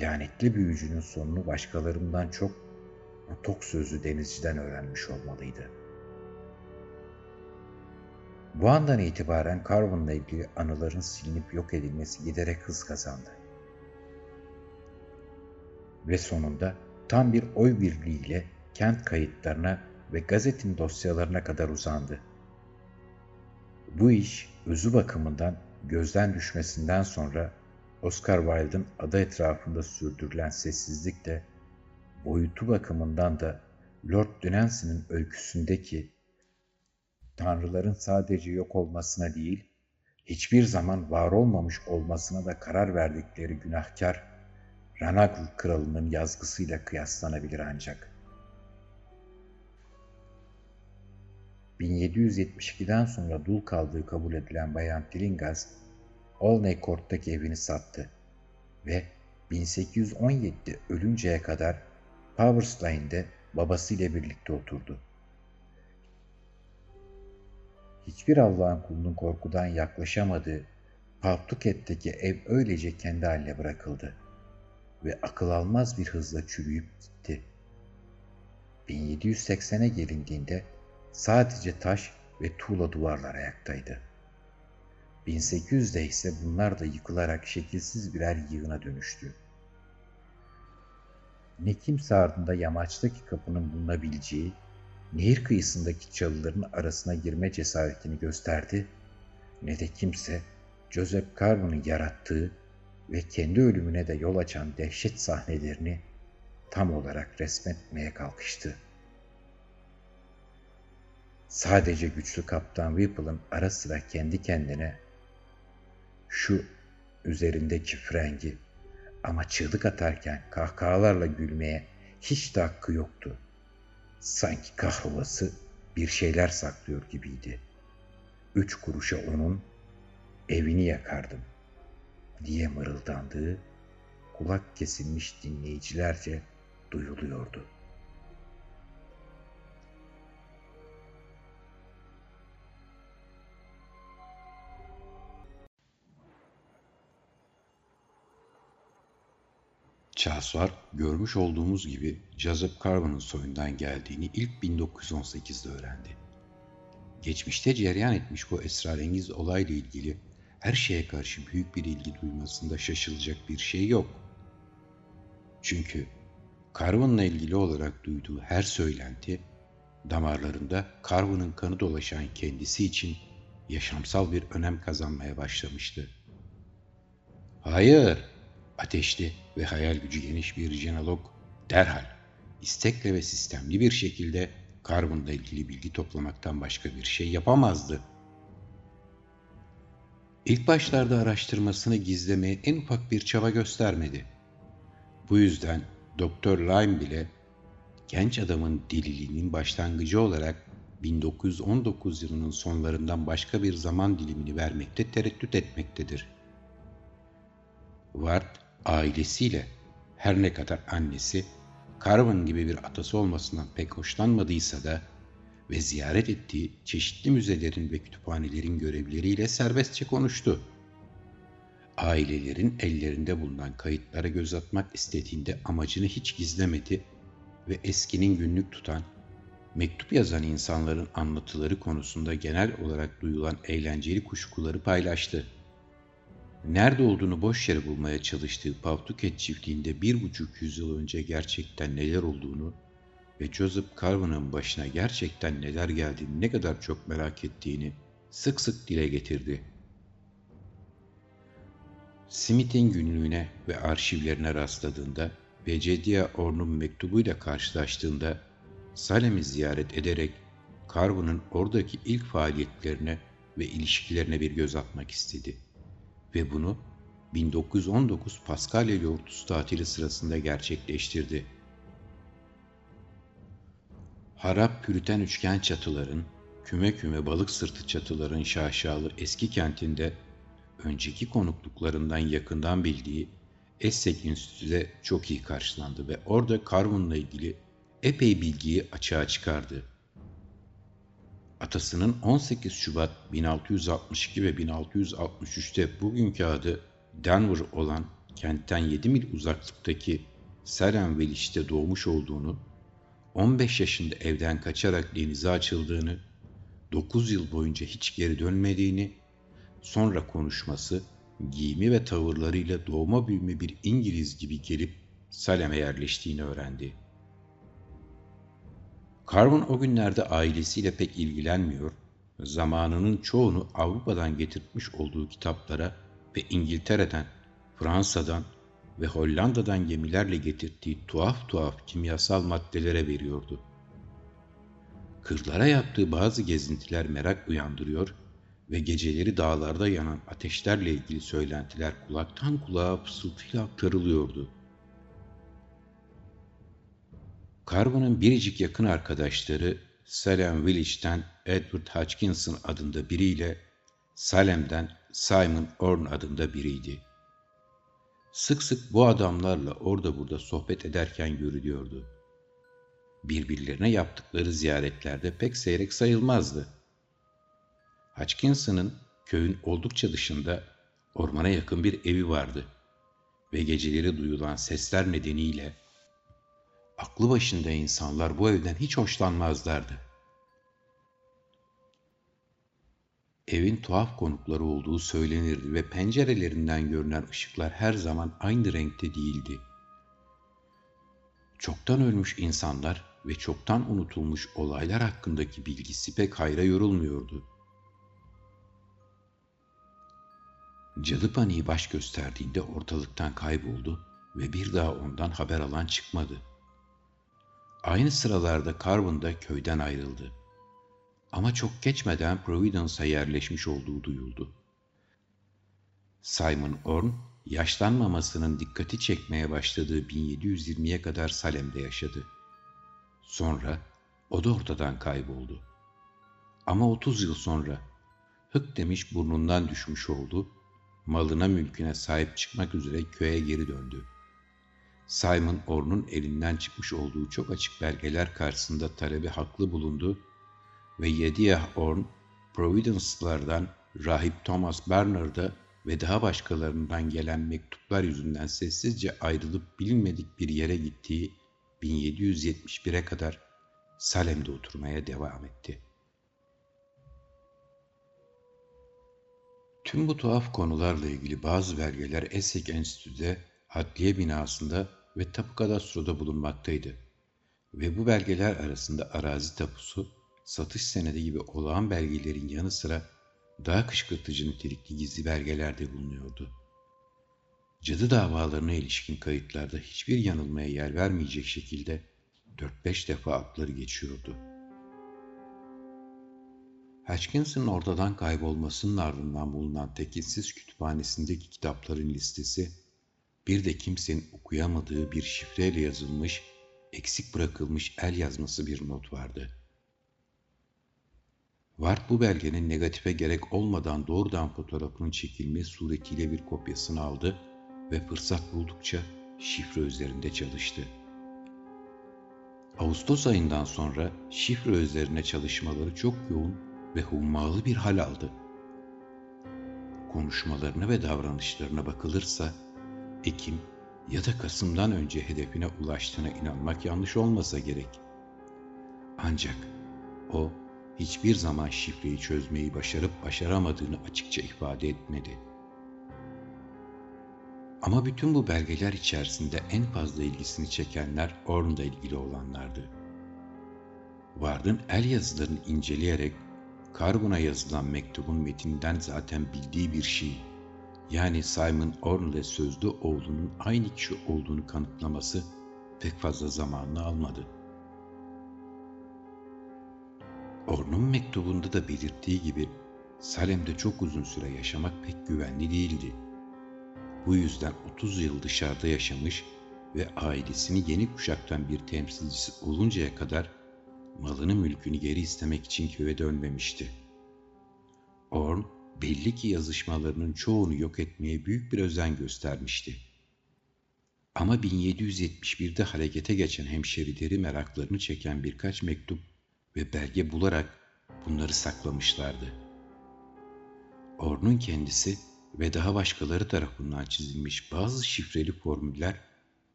lanetli büyücünün sonunu başkalarından çok bu tok sözlü denizciden öğrenmiş olmalıydı.'' Bu andan itibaren Carvin'la ilgili anıların silinip yok edilmesi giderek hız kazandı. Ve sonunda tam bir oy birliğiyle kent kayıtlarına ve gazetin dosyalarına kadar uzandı. Bu iş özü bakımından gözden düşmesinden sonra Oscar Wilde'ın ada etrafında sürdürülen sessizlikle boyutu bakımından da Lord Dünensi'nin öyküsündeki tanrıların sadece yok olmasına değil, hiçbir zaman var olmamış olmasına da karar verdikleri günahkar Ranagl kralının yazgısıyla kıyaslanabilir ancak. 1772'den sonra dul kaldığı kabul edilen Bayan Tillingas, Olney Court'taki evini sattı ve 1817'de ölünceye kadar Powerslane'de babasıyla birlikte oturdu hiçbir Allah'ın kulunun korkudan yaklaşamadığı Pawtuket'teki ev öylece kendi haline bırakıldı ve akıl almaz bir hızla çürüyüp gitti. 1780'e gelindiğinde sadece taş ve tuğla duvarlar ayaktaydı. 1800'de ise bunlar da yıkılarak şekilsiz birer yığına dönüştü. Ne kimse ardında yamaçtaki kapının bulunabileceği nehir kıyısındaki çalıların arasına girme cesaretini gösterdi ne de kimse Joseph Carbon'un yarattığı ve kendi ölümüne de yol açan dehşet sahnelerini tam olarak resmetmeye kalkıştı. Sadece güçlü kaptan Whipple'ın ara sıra kendi kendine şu üzerindeki frengi ama çığlık atarken kahkahalarla gülmeye hiç de hakkı yoktu sanki kahrolası bir şeyler saklıyor gibiydi. Üç kuruşa onun evini yakardım diye mırıldandığı kulak kesilmiş dinleyicilerce duyuluyordu. Chasvar, görmüş olduğumuz gibi Joseph Carver'ın soyundan geldiğini ilk 1918'de öğrendi. geçmişte cereyan etmiş bu esrarengiz olayla ilgili her şeye karşı büyük bir ilgi duymasında şaşılacak bir şey yok. Çünkü Carvin'la ilgili olarak duyduğu her söylenti damarlarında Carvin'ın kanı dolaşan kendisi için yaşamsal bir önem kazanmaya başlamıştı. Hayır, ateşli ve hayal gücü geniş bir jenolog derhal, istekle ve sistemli bir şekilde Carvin'la ilgili bilgi toplamaktan başka bir şey yapamazdı. İlk başlarda araştırmasını gizlemeye en ufak bir çaba göstermedi. Bu yüzden Doktor Lyme bile genç adamın deliliğinin başlangıcı olarak 1919 yılının sonlarından başka bir zaman dilimini vermekte tereddüt etmektedir. Ward ailesiyle her ne kadar annesi Carvin gibi bir atası olmasından pek hoşlanmadıysa da ve ziyaret ettiği çeşitli müzelerin ve kütüphanelerin görevleriyle serbestçe konuştu. Ailelerin ellerinde bulunan kayıtlara göz atmak istediğinde amacını hiç gizlemedi ve eskinin günlük tutan, mektup yazan insanların anlatıları konusunda genel olarak duyulan eğlenceli kuşkuları paylaştı. Nerede olduğunu boş yere bulmaya çalıştığı Pawtucket çiftliğinde bir buçuk yüzyıl önce gerçekten neler olduğunu ve Joseph Carvin'ın başına gerçekten neler geldiğini ne kadar çok merak ettiğini sık sık dile getirdi. Smith'in günlüğüne ve arşivlerine rastladığında ve Cediye Orn'un mektubuyla karşılaştığında Salem'i ziyaret ederek Carvin'ın oradaki ilk faaliyetlerine ve ilişkilerine bir göz atmak istedi. Ve bunu 1919 Paskalya Yortusu tatili sırasında gerçekleştirdi. Harap püriten üçgen çatıların, küme küme balık sırtı çatıların şaşalı eski kentinde önceki konukluklarından yakından bildiği Essek Enstitü'de çok iyi karşılandı ve orada Carmen'la ilgili epey bilgiyi açığa çıkardı. Atasının 18 Şubat 1662 ve 1663'te bugünkü adı Denver olan kentten 7 mil uzaklıktaki Salem Veliş'te doğmuş olduğunu 15 yaşında evden kaçarak denize açıldığını, 9 yıl boyunca hiç geri dönmediğini, sonra konuşması, giyimi ve tavırlarıyla doğma büyüme bir İngiliz gibi gelip Salem'e yerleştiğini öğrendi. Carvin o günlerde ailesiyle pek ilgilenmiyor, zamanının çoğunu Avrupa'dan getirtmiş olduğu kitaplara ve İngiltere'den, Fransa'dan ve Hollanda'dan gemilerle getirdiği tuhaf tuhaf kimyasal maddelere veriyordu. Kırlara yaptığı bazı gezintiler merak uyandırıyor ve geceleri dağlarda yanan ateşlerle ilgili söylentiler kulaktan kulağa fısıltıyla aktarılıyordu. Carver'ın biricik yakın arkadaşları Salem Village'den Edward Hutchinson adında biriyle Salem'den Simon Orn adında biriydi. Sık sık bu adamlarla orada burada sohbet ederken görülüyordu. Birbirlerine yaptıkları ziyaretlerde pek seyrek sayılmazdı. Hutchinson'ın köyün oldukça dışında ormana yakın bir evi vardı ve geceleri duyulan sesler nedeniyle aklı başında insanlar bu evden hiç hoşlanmazlardı. Evin tuhaf konukları olduğu söylenirdi ve pencerelerinden görünen ışıklar her zaman aynı renkte değildi. Çoktan ölmüş insanlar ve çoktan unutulmuş olaylar hakkındaki bilgisi pek hayra yorulmuyordu. Cadı paniği baş gösterdiğinde ortalıktan kayboldu ve bir daha ondan haber alan çıkmadı. Aynı sıralarda Carvin da köyden ayrıldı. Ama çok geçmeden Providence'a yerleşmiş olduğu duyuldu. Simon Orn, yaşlanmamasının dikkati çekmeye başladığı 1720'ye kadar Salem'de yaşadı. Sonra o da ortadan kayboldu. Ama 30 yıl sonra hık demiş burnundan düşmüş oldu, malına mülküne sahip çıkmak üzere köye geri döndü. Simon Orn'un elinden çıkmış olduğu çok açık belgeler karşısında talebi haklı bulundu ve Yediah Orn, Providence'lardan rahip Thomas Bernard'a ve daha başkalarından gelen mektuplar yüzünden sessizce ayrılıp bilinmedik bir yere gittiği 1771'e kadar Salem'de oturmaya devam etti. Tüm bu tuhaf konularla ilgili bazı belgeler Essex Enstitü'de, adliye binasında ve tapu kadastroda bulunmaktaydı. Ve bu belgeler arasında arazi tapusu, satış senedi gibi olağan belgelerin yanı sıra daha kışkırtıcı nitelikli gizli belgeler de bulunuyordu. Cadı davalarına ilişkin kayıtlarda hiçbir yanılmaya yer vermeyecek şekilde 4-5 defa atları geçiyordu. Hutchinson'ın ortadan kaybolmasının ardından bulunan tekinsiz kütüphanesindeki kitapların listesi, bir de kimsenin okuyamadığı bir şifreyle yazılmış, eksik bırakılmış el yazması bir not vardı. Ward bu belgenin negatife gerek olmadan doğrudan fotoğrafının çekilme suretiyle bir kopyasını aldı ve fırsat buldukça şifre üzerinde çalıştı. Ağustos ayından sonra şifre üzerine çalışmaları çok yoğun ve hummalı bir hal aldı. Konuşmalarına ve davranışlarına bakılırsa Ekim ya da Kasım'dan önce hedefine ulaştığına inanmak yanlış olmasa gerek. Ancak o hiçbir zaman şifreyi çözmeyi başarıp başaramadığını açıkça ifade etmedi. Ama bütün bu belgeler içerisinde en fazla ilgisini çekenler Orn'da ilgili olanlardı. Ward'ın el yazılarını inceleyerek Karbon'a yazılan mektubun metinden zaten bildiği bir şey, yani Simon Orn ile sözlü oğlunun aynı kişi olduğunu kanıtlaması pek fazla zamanını almadı. Orn'un mektubunda da belirttiği gibi Salem'de çok uzun süre yaşamak pek güvenli değildi. Bu yüzden 30 yıl dışarıda yaşamış ve ailesini yeni kuşaktan bir temsilcisi oluncaya kadar malını mülkünü geri istemek için köye dönmemişti. Orn belli ki yazışmalarının çoğunu yok etmeye büyük bir özen göstermişti. Ama 1771'de harekete geçen hemşerileri meraklarını çeken birkaç mektup ve belge bularak bunları saklamışlardı. Orn'un kendisi ve daha başkaları tarafından çizilmiş bazı şifreli formüller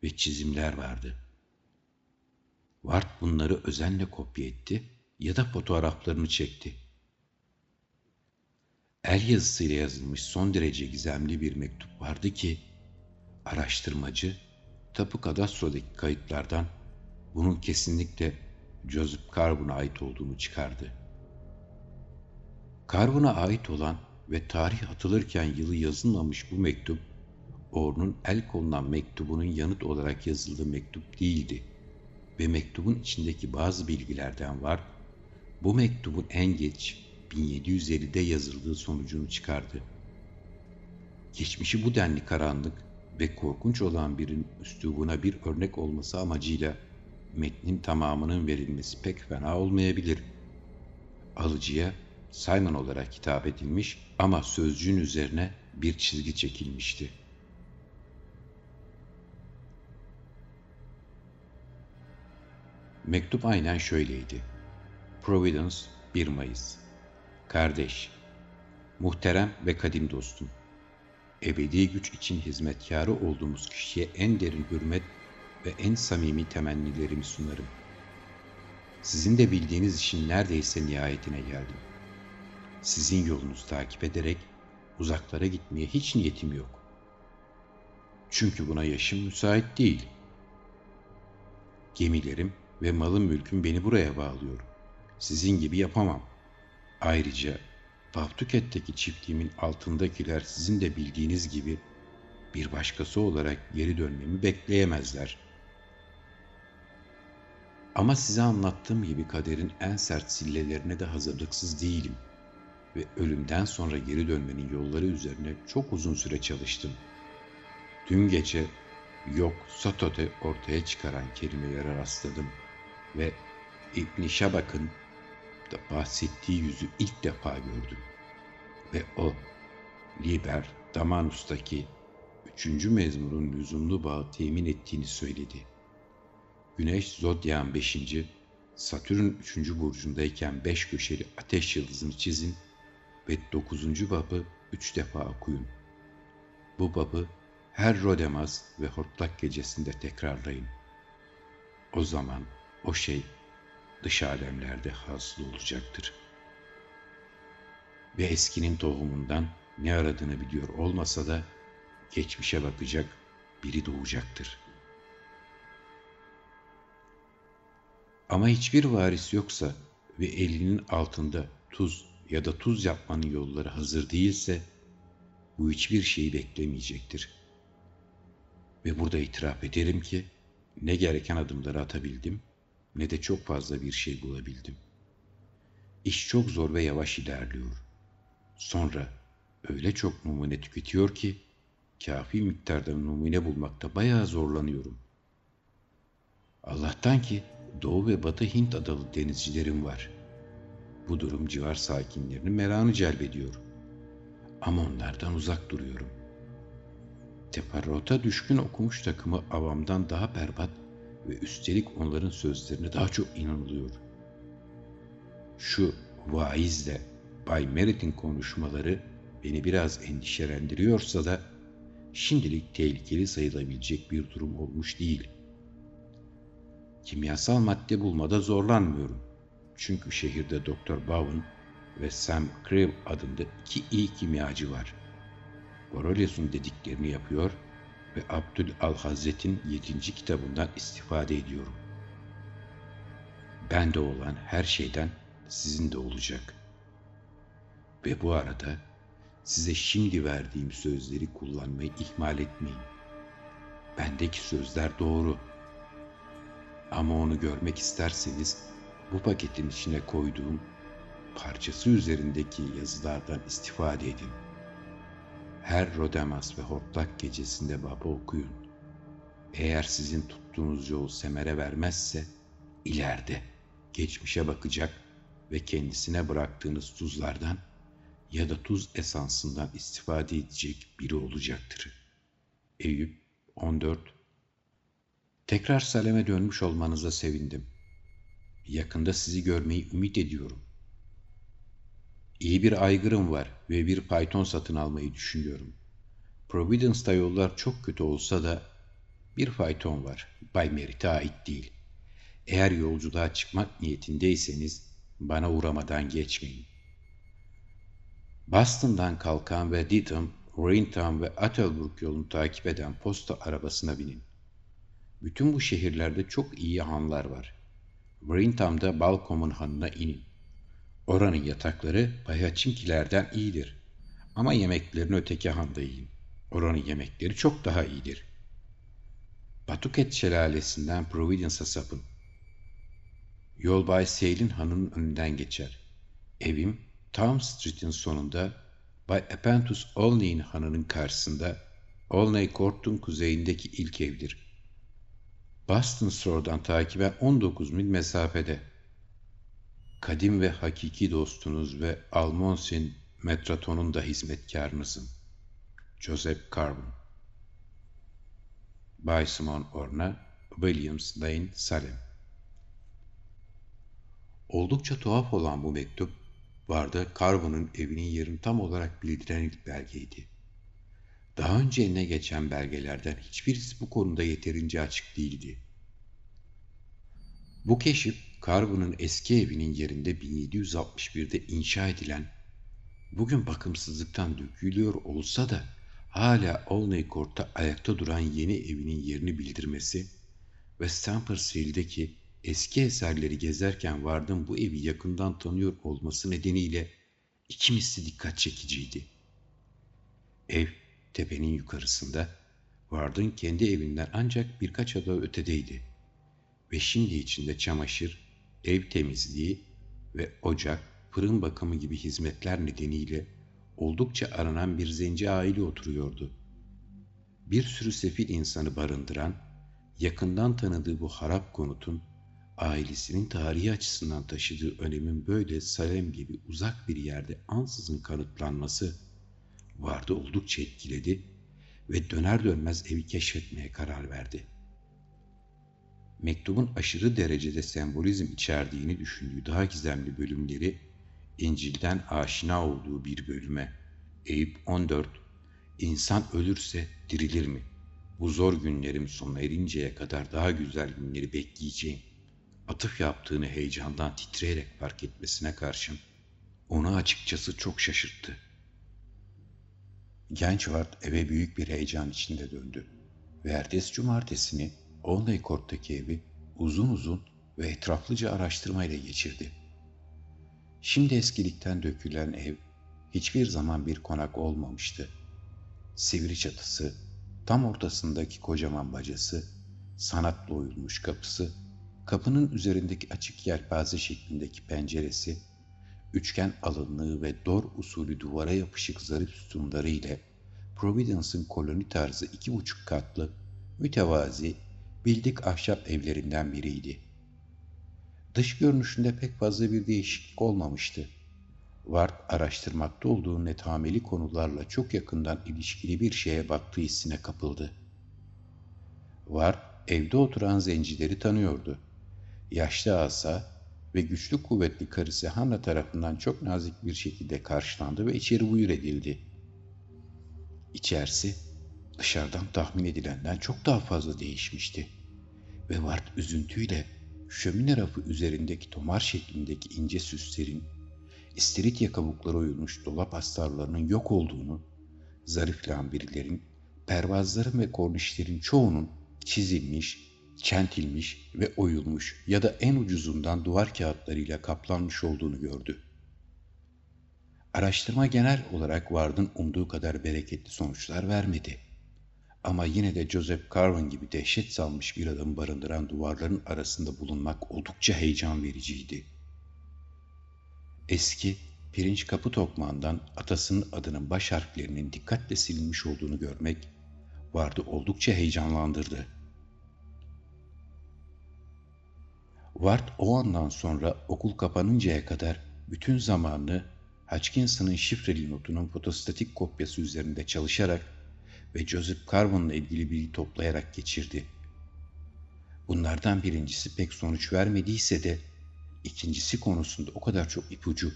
ve çizimler vardı. Ward bunları özenle kopya etti ya da fotoğraflarını çekti. El yazısıyla yazılmış son derece gizemli bir mektup vardı ki araştırmacı tapu kadastrodaki kayıtlardan bunun kesinlikle Joseph Carbon'a ait olduğunu çıkardı. Carbon'a ait olan ve tarih atılırken yılı yazılmamış bu mektup, Orn'un el konulan mektubunun yanıt olarak yazıldığı mektup değildi ve mektubun içindeki bazı bilgilerden var, bu mektubun en geç 1750'de yazıldığı sonucunu çıkardı. Geçmişi bu denli karanlık ve korkunç olan birinin üslubuna bir örnek olması amacıyla metnin tamamının verilmesi pek fena olmayabilir. Alıcıya Simon olarak hitap edilmiş ama sözcüğün üzerine bir çizgi çekilmişti. Mektup aynen şöyleydi. Providence 1 Mayıs Kardeş, muhterem ve kadim dostum, ebedi güç için hizmetkarı olduğumuz kişiye en derin hürmet ve en samimi temennilerimi sunarım. Sizin de bildiğiniz işin neredeyse nihayetine geldim. Sizin yolunuzu takip ederek uzaklara gitmeye hiç niyetim yok. Çünkü buna yaşım müsait değil. Gemilerim ve malım mülküm beni buraya bağlıyor. Sizin gibi yapamam. Ayrıca Pavtuket'teki çiftliğimin altındakiler sizin de bildiğiniz gibi bir başkası olarak geri dönmemi bekleyemezler. Ama size anlattığım gibi kaderin en sert sillelerine de hazırlıksız değilim ve ölümden sonra geri dönmenin yolları üzerine çok uzun süre çalıştım. Dün gece yok Sato'de ortaya çıkaran kelimelere rastladım ve İbn Şabak'ın da bahsettiği yüzü ilk defa gördüm. Ve o Liber Damanus'taki üçüncü mezmunun lüzumlu bağı temin ettiğini söyledi. Güneş Zodyak'ın beşinci, Satürn üçüncü burcundayken beş köşeli ateş yıldızını çizin ve dokuzuncu babı üç defa okuyun. Bu babı her Rodemaz ve Hortlak gecesinde tekrarlayın. O zaman o şey dış alemlerde hasıl olacaktır. Ve eskinin tohumundan ne aradığını biliyor olmasa da geçmişe bakacak biri doğacaktır. Ama hiçbir varis yoksa ve elinin altında tuz ya da tuz yapmanın yolları hazır değilse bu hiçbir şeyi beklemeyecektir. Ve burada itiraf ederim ki ne gereken adımları atabildim ne de çok fazla bir şey bulabildim. İş çok zor ve yavaş ilerliyor. Sonra öyle çok numune tüketiyor ki kafi miktarda numune bulmakta bayağı zorlanıyorum. Allah'tan ki Doğu ve Batı Hint adalı denizcilerim var. Bu durum civar sakinlerinin merakını celbediyor. Ama onlardan uzak duruyorum. Teferruata düşkün okumuş takımı avamdan daha berbat ve üstelik onların sözlerine daha çok inanılıyor. Şu vaizle Bay Merit'in konuşmaları beni biraz endişelendiriyorsa da şimdilik tehlikeli sayılabilecek bir durum olmuş değil. Kimyasal madde bulmada zorlanmıyorum. Çünkü şehirde Dr. Bowen ve Sam Creel adında iki iyi kimyacı var. Borelius'un dediklerini yapıyor ve Abdül Al-Hazret'in yedinci kitabından istifade ediyorum. Bende olan her şeyden sizin de olacak. Ve bu arada size şimdi verdiğim sözleri kullanmayı ihmal etmeyin. Bendeki sözler doğru. Ama onu görmek isterseniz bu paketin içine koyduğum parçası üzerindeki yazılardan istifade edin. Her Rodemas ve Hortlak gecesinde baba okuyun. Eğer sizin tuttuğunuz yol semere vermezse ileride geçmişe bakacak ve kendisine bıraktığınız tuzlardan ya da tuz esansından istifade edecek biri olacaktır. Eyüp 14 Tekrar Salem'e dönmüş olmanıza sevindim. Yakında sizi görmeyi ümit ediyorum. İyi bir aygırım var ve bir fayton satın almayı düşünüyorum. Providence'da yollar çok kötü olsa da bir fayton var. Bay Merit'e ait değil. Eğer yolculuğa çıkmak niyetindeyseniz bana uğramadan geçmeyin. Boston'dan kalkan ve Dedham, Raintown ve Attlebrook yolunu takip eden posta arabasına binin. Bütün bu şehirlerde çok iyi hanlar var. Raintown'da Balcom'un hanına inin. Oranın yatakları Payaçinkilerden iyidir. Ama yemeklerini öteki handa yiyin. Oranın yemekleri çok daha iyidir. Batuket şelalesinden Providence'a sapın. Yol Bay Sale'in hanının önünden geçer. Evim Town Street'in sonunda Bay Epentus Olney'in hanının karşısında Olney Court'un kuzeyindeki ilk evdir. Boston Store'dan takiben 19 mil mesafede. Kadim ve hakiki dostunuz ve Almonsin Metraton'un da hizmetkarınızım. Joseph Carbon Bay Simon Orna, Williams Lane, Salem Oldukça tuhaf olan bu mektup, Varda Carbon'un evinin yerini tam olarak bildiren ilk belgeydi. Daha önce eline geçen belgelerden hiçbirisi bu konuda yeterince açık değildi. Bu keşif, Carbon'un eski evinin yerinde 1761'de inşa edilen, bugün bakımsızlıktan dökülüyor olsa da hala Olney Court'ta ayakta duran yeni evinin yerini bildirmesi ve Stamford Hill'deki eski eserleri gezerken Vard'ın bu evi yakından tanıyor olması nedeniyle ikimiz dikkat çekiciydi. Ev tepenin yukarısında, Vard'ın kendi evinden ancak birkaç ada ötedeydi. Ve şimdi içinde çamaşır, ev temizliği ve ocak, fırın bakımı gibi hizmetler nedeniyle oldukça aranan bir zenci aile oturuyordu. Bir sürü sefil insanı barındıran, yakından tanıdığı bu harap konutun ailesinin tarihi açısından taşıdığı önemin böyle Salem gibi uzak bir yerde ansızın kanıtlanması vardı oldukça etkiledi ve döner dönmez evi keşfetmeye karar verdi. Mektubun aşırı derecede sembolizm içerdiğini düşündüğü daha gizemli bölümleri İncil'den aşina olduğu bir bölüme Eyüp 14 İnsan ölürse dirilir mi? Bu zor günlerim sona erinceye kadar daha güzel günleri bekleyeceğim atıf yaptığını heyecandan titreyerek fark etmesine karşın onu açıkçası çok şaşırttı. Genç Ward eve büyük bir heyecan içinde döndü ve ertesi cumartesini Olney Court'taki evi uzun uzun ve etraflıca araştırmayla geçirdi. Şimdi eskilikten dökülen ev hiçbir zaman bir konak olmamıştı. Sivri çatısı, tam ortasındaki kocaman bacası, sanatla oyulmuş kapısı, kapının üzerindeki açık yelpaze şeklindeki penceresi, üçgen alınlığı ve dor usulü duvara yapışık zarif sütunları ile Providence'ın koloni tarzı iki buçuk katlı, mütevazi, bildik ahşap evlerinden biriydi. Dış görünüşünde pek fazla bir değişiklik olmamıştı. Ward araştırmakta olduğu netameli konularla çok yakından ilişkili bir şeye baktığı hissine kapıldı. Ward evde oturan zencileri tanıyordu. Yaşlı asa ve güçlü kuvvetli karısı Hanna tarafından çok nazik bir şekilde karşılandı ve içeri buyur edildi. İçerisi dışarıdan tahmin edilenden çok daha fazla değişmişti. Ve Ward üzüntüyle şömine rafı üzerindeki tomar şeklindeki ince süslerin, istiridye kabukları oyulmuş dolap astarlarının yok olduğunu, zarif lambirlerin, pervazların ve kornişlerin çoğunun çizilmiş, çentilmiş ve oyulmuş ya da en ucuzundan duvar kağıtlarıyla kaplanmış olduğunu gördü. Araştırma genel olarak Ward'ın umduğu kadar bereketli sonuçlar vermedi. Ama yine de Joseph Carvin gibi dehşet salmış bir adamı barındıran duvarların arasında bulunmak oldukça heyecan vericiydi. Eski, pirinç kapı tokmağından atasının adının baş harflerinin dikkatle silinmiş olduğunu görmek, Ward'ı oldukça heyecanlandırdı. Ward o andan sonra okul kapanıncaya kadar bütün zamanını Hutchinson'ın şifreli notunun fotostatik kopyası üzerinde çalışarak ve Joseph Carvin'la ilgili bilgi toplayarak geçirdi. Bunlardan birincisi pek sonuç vermediyse de ikincisi konusunda o kadar çok ipucu,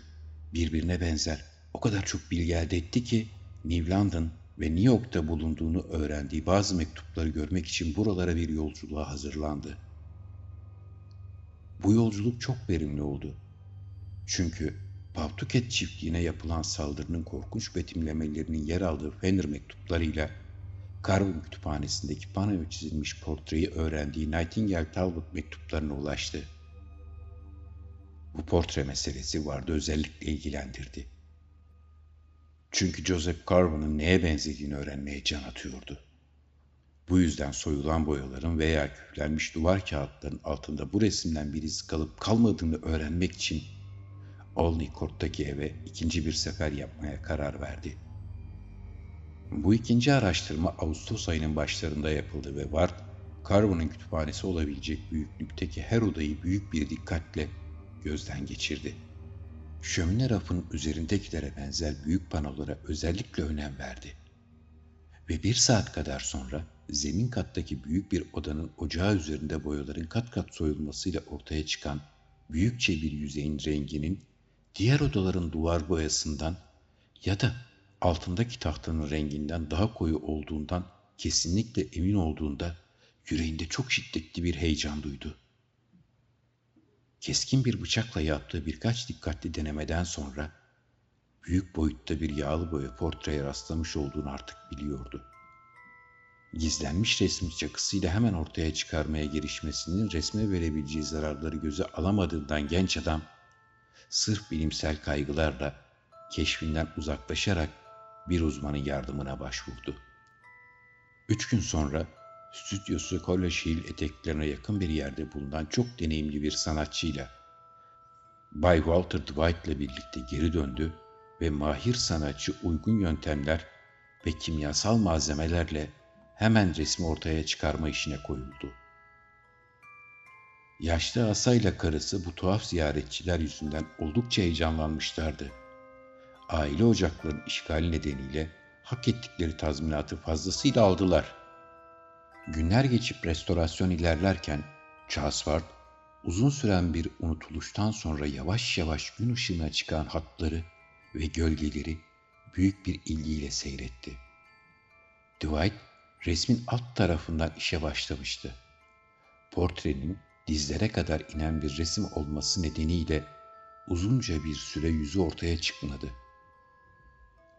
birbirine benzer, o kadar çok bilgi elde etti ki New London ve New York'ta bulunduğunu öğrendiği bazı mektupları görmek için buralara bir yolculuğa hazırlandı. Bu yolculuk çok verimli oldu. Çünkü Pawtucket çiftliğine yapılan saldırının korkunç betimlemelerinin yer aldığı Fenner mektuplarıyla Carvin kütüphanesindeki panoya çizilmiş portreyi öğrendiği Nightingale Talbot mektuplarına ulaştı. Bu portre meselesi vardı özellikle ilgilendirdi. Çünkü Joseph Carvin'ın neye benzediğini öğrenmeye can atıyordu. Bu yüzden soyulan boyaların veya küflenmiş duvar kağıtlarının altında bu resimden bir iz kalıp kalmadığını öğrenmek için Olney Court'taki eve ikinci bir sefer yapmaya karar verdi. Bu ikinci araştırma Ağustos ayının başlarında yapıldı ve Ward, Carver'ın kütüphanesi olabilecek büyüklükteki her odayı büyük bir dikkatle gözden geçirdi. Şömine rafının üzerindekilere benzer büyük panolara özellikle önem verdi. Ve bir saat kadar sonra zemin kattaki büyük bir odanın ocağı üzerinde boyaların kat kat soyulmasıyla ortaya çıkan büyükçe bir yüzeyin renginin diğer odaların duvar boyasından ya da altındaki tahtanın renginden daha koyu olduğundan kesinlikle emin olduğunda yüreğinde çok şiddetli bir heyecan duydu. Keskin bir bıçakla yaptığı birkaç dikkatli denemeden sonra büyük boyutta bir yağlı boya portreye rastlamış olduğunu artık biliyordu. Gizlenmiş resmi çakısıyla hemen ortaya çıkarmaya girişmesinin resme verebileceği zararları göze alamadığından genç adam sırf bilimsel kaygılarla keşfinden uzaklaşarak bir uzmanın yardımına başvurdu. Üç gün sonra stüdyosu College Hill eteklerine yakın bir yerde bulunan çok deneyimli bir sanatçıyla Bay Walter Dwight ile birlikte geri döndü ve mahir sanatçı uygun yöntemler ve kimyasal malzemelerle hemen resmi ortaya çıkarma işine koyuldu. Yaşlı asayla karısı bu tuhaf ziyaretçiler yüzünden oldukça heyecanlanmışlardı. Aile ocaklarının işgali nedeniyle hak ettikleri tazminatı fazlasıyla aldılar. Günler geçip restorasyon ilerlerken Charles Ward uzun süren bir unutuluştan sonra yavaş yavaş gün ışığına çıkan hatları ve gölgeleri büyük bir ilgiyle seyretti. Dwight resmin alt tarafından işe başlamıştı. Portrenin dizlere kadar inen bir resim olması nedeniyle uzunca bir süre yüzü ortaya çıkmadı.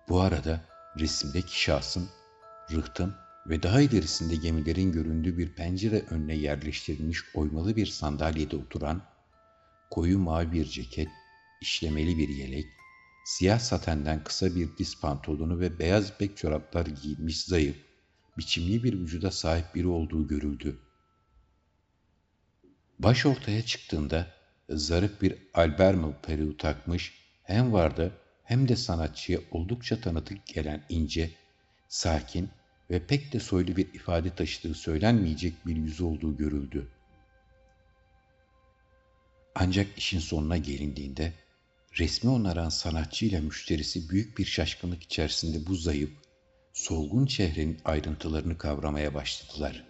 Bu arada resimdeki şahsın rıhtım ve daha ilerisinde gemilerin göründüğü bir pencere önüne yerleştirilmiş oymalı bir sandalyede oturan, koyu mavi bir ceket, işlemeli bir yelek, siyah satenden kısa bir diz pantolonu ve beyaz ipek çoraplar giyilmiş zayıf, biçimli bir vücuda sahip biri olduğu görüldü. Baş ortaya çıktığında zarif bir albermal peruğu takmış, hem vardı hem de sanatçıya oldukça tanıdık gelen ince, sakin ve pek de soylu bir ifade taşıdığı söylenmeyecek bir yüz olduğu görüldü. Ancak işin sonuna gelindiğinde resmi onaran sanatçıyla müşterisi büyük bir şaşkınlık içerisinde bu zayıf, solgun çehrenin ayrıntılarını kavramaya başladılar.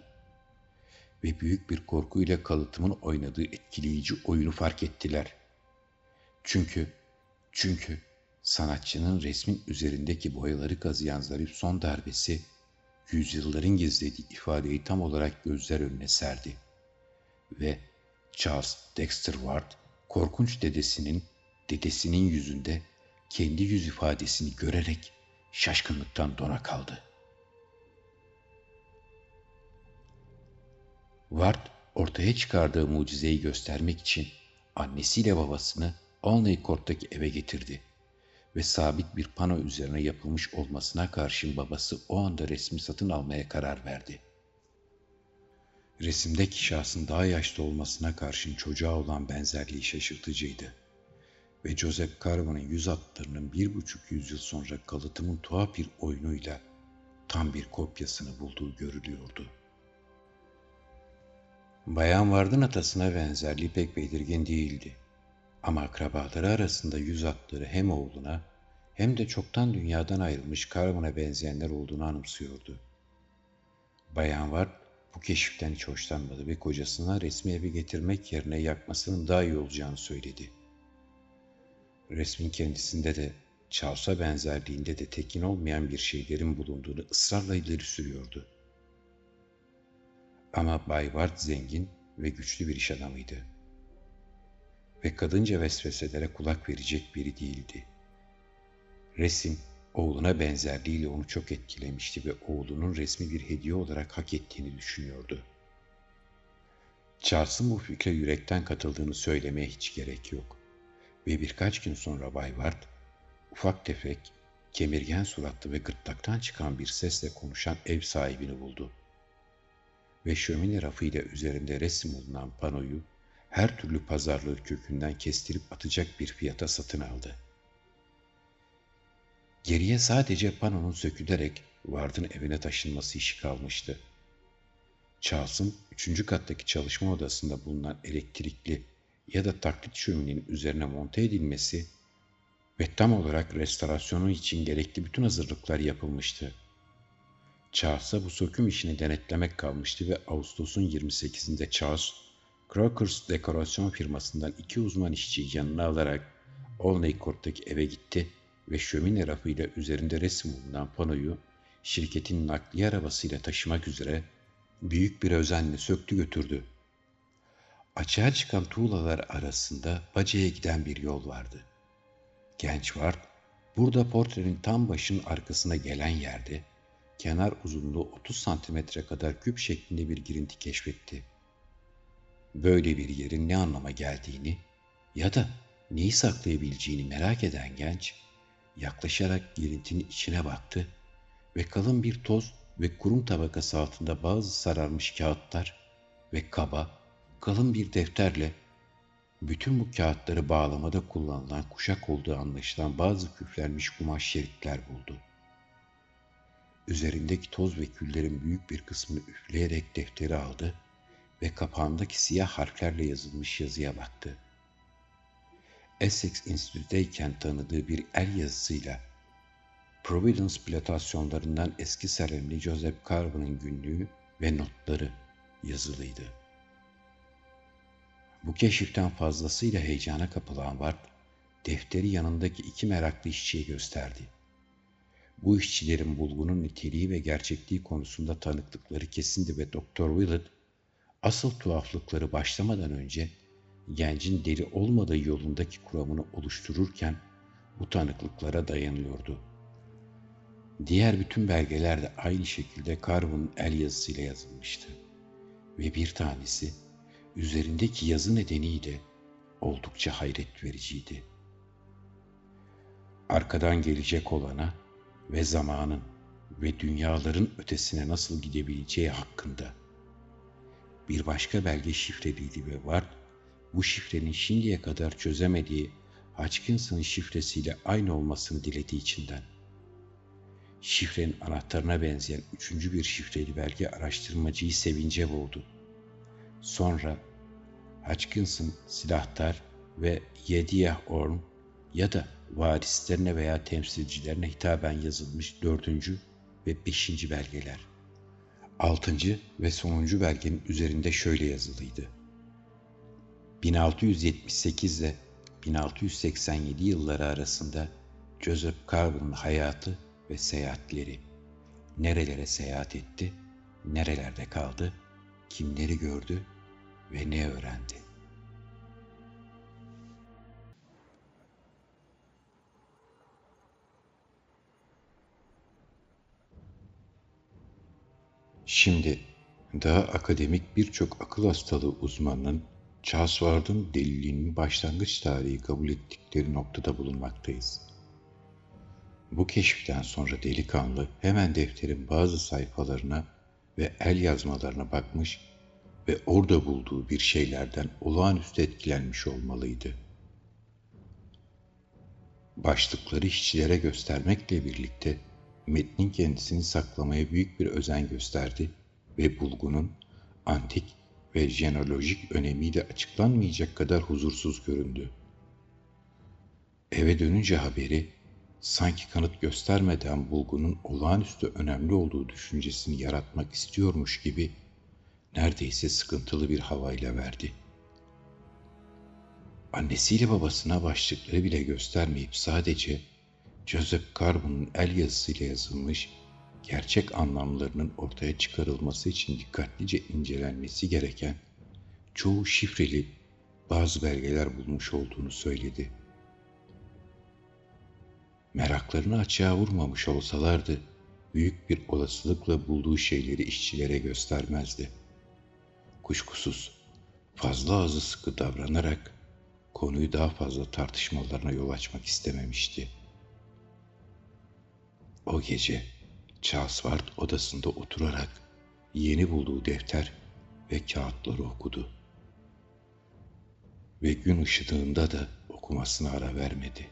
Ve büyük bir korkuyla kalıtımın oynadığı etkileyici oyunu fark ettiler. Çünkü, çünkü sanatçının resmin üzerindeki boyaları kazıyan zarif son darbesi, yüzyılların gizlediği ifadeyi tam olarak gözler önüne serdi. Ve Charles Dexter Ward, korkunç dedesinin, dedesinin yüzünde kendi yüz ifadesini görerek şaşkınlıktan dona kaldı. Ward ortaya çıkardığı mucizeyi göstermek için annesiyle babasını Olney Court'taki eve getirdi ve sabit bir pano üzerine yapılmış olmasına karşın babası o anda resmi satın almaya karar verdi. Resimdeki şahsın daha yaşlı olmasına karşın çocuğa olan benzerliği şaşırtıcıydı. Ve Joseph Carvan'ın yüz hatlarının bir buçuk yüzyıl sonra kalıtımın tuhaf bir oyunuyla tam bir kopyasını bulduğu görülüyordu. Bayan Vard'ın atasına benzerliği pek belirgin değildi. Ama akrabaları arasında yüz hatları hem oğluna hem de çoktan dünyadan ayrılmış Carvan'a benzeyenler olduğunu anımsıyordu. Bayan Ward bu keşiften hiç hoşlanmadı ve kocasına resmi evi getirmek yerine yakmasının daha iyi olacağını söyledi. Resmin kendisinde de Charles'a benzerliğinde de tekin olmayan bir şeylerin bulunduğunu ısrarla ileri sürüyordu. Ama Bay Ward zengin ve güçlü bir iş adamıydı. Ve kadınca vesveselere kulak verecek biri değildi. Resim, oğluna benzerliğiyle onu çok etkilemişti ve oğlunun resmi bir hediye olarak hak ettiğini düşünüyordu. Charles'ın bu fikre yürekten katıldığını söylemeye hiç gerek yok. Ve birkaç gün sonra Bay Ward, ufak tefek, kemirgen suratlı ve gırtlaktan çıkan bir sesle konuşan ev sahibini buldu. Ve şömine rafıyla üzerinde resim bulunan panoyu her türlü pazarlığı kökünden kestirip atacak bir fiyata satın aldı. Geriye sadece panonun sökülerek Ward'ın evine taşınması işi kalmıştı. Charles'ın üçüncü kattaki çalışma odasında bulunan elektrikli ya da taklit şöminenin üzerine monte edilmesi ve tam olarak restorasyonu için gerekli bütün hazırlıklar yapılmıştı. Charles'a bu söküm işini denetlemek kalmıştı ve Ağustos'un 28'inde Charles, Crocker's dekorasyon firmasından iki uzman işçiyi yanına alarak Olney Court'taki eve gitti ve şömine rafıyla üzerinde resim bulunan panoyu şirketin nakliye arabasıyla taşımak üzere büyük bir özenle söktü götürdü. Açığa çıkan tuğlalar arasında bacaya giden bir yol vardı. Genç Ward, burada portrenin tam başının arkasına gelen yerde, kenar uzunluğu 30 santimetre kadar küp şeklinde bir girinti keşfetti. Böyle bir yerin ne anlama geldiğini ya da neyi saklayabileceğini merak eden genç, yaklaşarak girintinin içine baktı ve kalın bir toz ve kurum tabakası altında bazı sararmış kağıtlar ve kaba, kalın bir defterle bütün bu kağıtları bağlamada kullanılan kuşak olduğu anlaşılan bazı küflenmiş kumaş şeritler buldu. Üzerindeki toz ve küllerin büyük bir kısmını üfleyerek defteri aldı ve kapağındaki siyah harflerle yazılmış yazıya baktı. Essex Enstitü'deyken tanıdığı bir el yazısıyla Providence platasyonlarından eski seremli Joseph Carver'ın günlüğü ve notları yazılıydı. Bu keşiften fazlasıyla heyecana kapılan Ward, defteri yanındaki iki meraklı işçiye gösterdi. Bu işçilerin bulgunun niteliği ve gerçekliği konusunda tanıklıkları kesindi ve Doktor Willett, asıl tuhaflıkları başlamadan önce gencin deli olmadığı yolundaki kuramını oluştururken bu tanıklıklara dayanıyordu. Diğer bütün belgeler de aynı şekilde Carver'ın el yazısıyla yazılmıştı. Ve bir tanesi üzerindeki yazı nedeniyle oldukça hayret vericiydi. Arkadan gelecek olana ve zamanın ve dünyaların ötesine nasıl gidebileceği hakkında. Bir başka belge şifreliydi ve Ward bu şifrenin şimdiye kadar çözemediği Hutchinson'ın şifresiyle aynı olmasını dilediği içinden. Şifrenin anahtarına benzeyen üçüncü bir şifreli belge araştırmacıyı sevince boğdu. Sonra Hutchinson, silahtar ve Yediye Orm ya da varislerine veya temsilcilerine hitaben yazılmış dördüncü ve beşinci belgeler. Altıncı ve sonuncu belgenin üzerinde şöyle yazılıydı. 1678 ile 1687 yılları arasında Joseph Carver'ın hayatı ve seyahatleri. Nerelere seyahat etti, nerelerde kaldı, kimleri gördü ve ne öğrendi? Şimdi daha akademik birçok akıl hastalığı uzmanının Charles Ward'ın deliliğinin başlangıç tarihi kabul ettikleri noktada bulunmaktayız. Bu keşiften sonra delikanlı hemen defterin bazı sayfalarına ve el yazmalarına bakmış ve orada bulduğu bir şeylerden olağanüstü etkilenmiş olmalıydı. Başlıkları işçilere göstermekle birlikte metnin kendisini saklamaya büyük bir özen gösterdi ve bulgunun antik ve jenolojik önemiyle açıklanmayacak kadar huzursuz göründü. Eve dönünce haberi sanki kanıt göstermeden bulgunun olağanüstü önemli olduğu düşüncesini yaratmak istiyormuş gibi neredeyse sıkıntılı bir havayla verdi. Annesiyle babasına başlıkları bile göstermeyip sadece Joseph Carbon'un el yazısıyla yazılmış gerçek anlamlarının ortaya çıkarılması için dikkatlice incelenmesi gereken çoğu şifreli bazı belgeler bulmuş olduğunu söyledi. Meraklarını açığa vurmamış olsalardı, büyük bir olasılıkla bulduğu şeyleri işçilere göstermezdi. Kuşkusuz fazla ağzı sıkı davranarak konuyu daha fazla tartışmalarına yol açmak istememişti. O gece Charles Ward odasında oturarak yeni bulduğu defter ve kağıtları okudu. Ve gün ışıdığında da okumasına ara vermedi.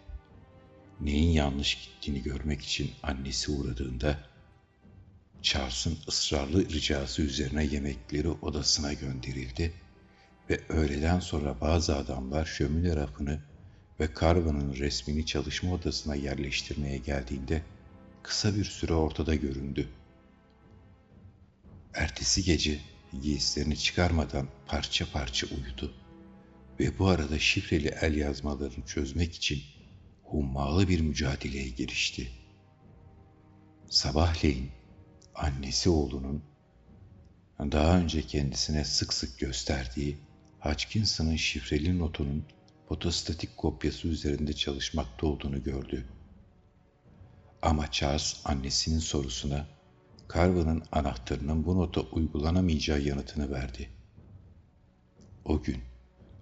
Neyin yanlış gittiğini görmek için annesi uğradığında Charles'ın ısrarlı ricası üzerine yemekleri odasına gönderildi ve öğleden sonra bazı adamlar şömine rafını ve Carvan'ın resmini çalışma odasına yerleştirmeye geldiğinde kısa bir süre ortada göründü. Ertesi gece giysilerini çıkarmadan parça parça uyudu ve bu arada şifreli el yazmalarını çözmek için hummalı bir mücadeleye girişti. Sabahleyin annesi oğlunun daha önce kendisine sık sık gösterdiği Hutchinson'ın şifreli notunun fotostatik kopyası üzerinde çalışmakta olduğunu gördü. Ama Charles annesinin sorusuna Carver'ın anahtarının bu nota uygulanamayacağı yanıtını verdi. O gün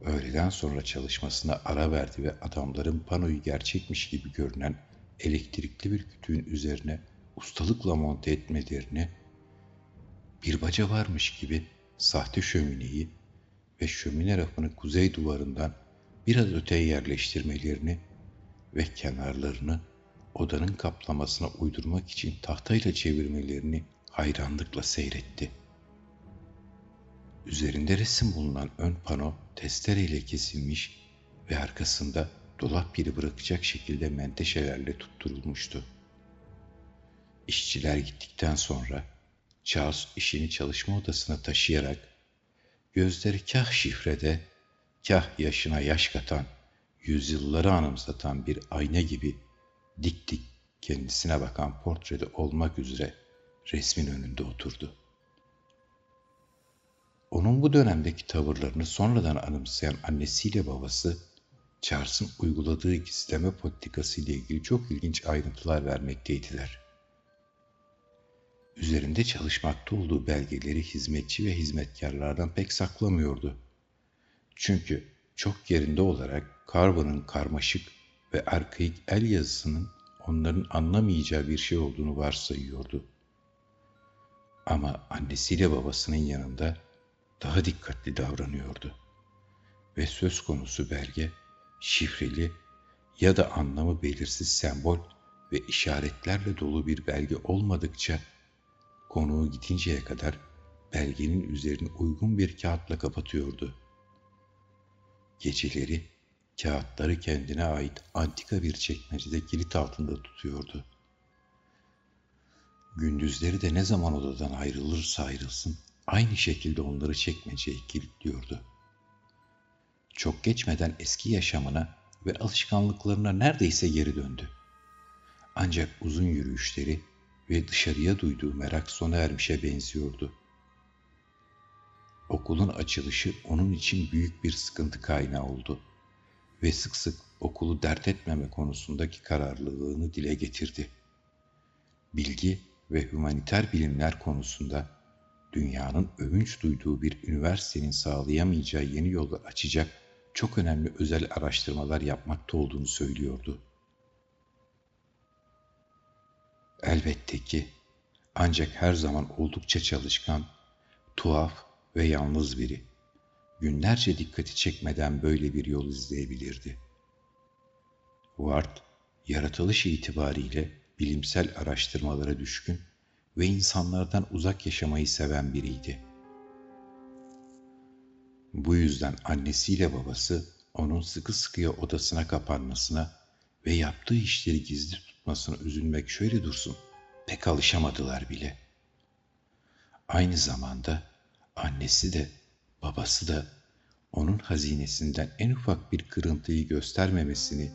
öğleden sonra çalışmasına ara verdi ve adamların panoyu gerçekmiş gibi görünen elektrikli bir kütüğün üzerine ustalıkla monte etmelerini, bir baca varmış gibi sahte şömineyi ve şömine rafını kuzey duvarından biraz öteye yerleştirmelerini ve kenarlarını odanın kaplamasına uydurmak için tahtayla çevirmelerini hayranlıkla seyretti. Üzerinde resim bulunan ön pano testereyle kesilmiş ve arkasında dolap biri bırakacak şekilde menteşelerle tutturulmuştu. İşçiler gittikten sonra Charles işini çalışma odasına taşıyarak gözleri kah şifrede, kah yaşına yaş katan, yüzyılları anımsatan bir ayna gibi dik dik kendisine bakan portrede olmak üzere resmin önünde oturdu. Onun bu dönemdeki tavırlarını sonradan anımsayan annesiyle babası, Charles'ın uyguladığı gizleme politikası ile ilgili çok ilginç ayrıntılar vermekteydiler. üzerinde çalışmakta olduğu belgeleri hizmetçi ve hizmetkarlardan pek saklamıyordu. Çünkü çok yerinde olarak Carver'ın karmaşık ve arkaik el yazısının onların anlamayacağı bir şey olduğunu varsayıyordu. Ama annesiyle babasının yanında daha dikkatli davranıyordu. Ve söz konusu belge şifreli ya da anlamı belirsiz sembol ve işaretlerle dolu bir belge olmadıkça konuğu gidinceye kadar belgenin üzerini uygun bir kağıtla kapatıyordu. Geceleri kağıtları kendine ait antika bir çekmecede kilit altında tutuyordu. Gündüzleri de ne zaman odadan ayrılırsa ayrılsın aynı şekilde onları çekmeceye kilitliyordu. Çok geçmeden eski yaşamına ve alışkanlıklarına neredeyse geri döndü. Ancak uzun yürüyüşleri ve dışarıya duyduğu merak sona ermişe benziyordu. Okulun açılışı onun için büyük bir sıkıntı kaynağı oldu ve sık sık okulu dert etmeme konusundaki kararlılığını dile getirdi. Bilgi ve humaniter bilimler konusunda dünyanın övünç duyduğu bir üniversitenin sağlayamayacağı yeni yolu açacak çok önemli özel araştırmalar yapmakta olduğunu söylüyordu. Elbette ki ancak her zaman oldukça çalışkan, tuhaf ve yalnız biri. Günlerce dikkati çekmeden böyle bir yol izleyebilirdi. Ward, yaratılış itibariyle bilimsel araştırmalara düşkün ve insanlardan uzak yaşamayı seven biriydi. Bu yüzden annesiyle babası onun sıkı sıkıya odasına kapanmasına ve yaptığı işleri gizli tutmasına üzülmek şöyle dursun, pek alışamadılar bile. Aynı zamanda annesi de babası da onun hazinesinden en ufak bir kırıntıyı göstermemesini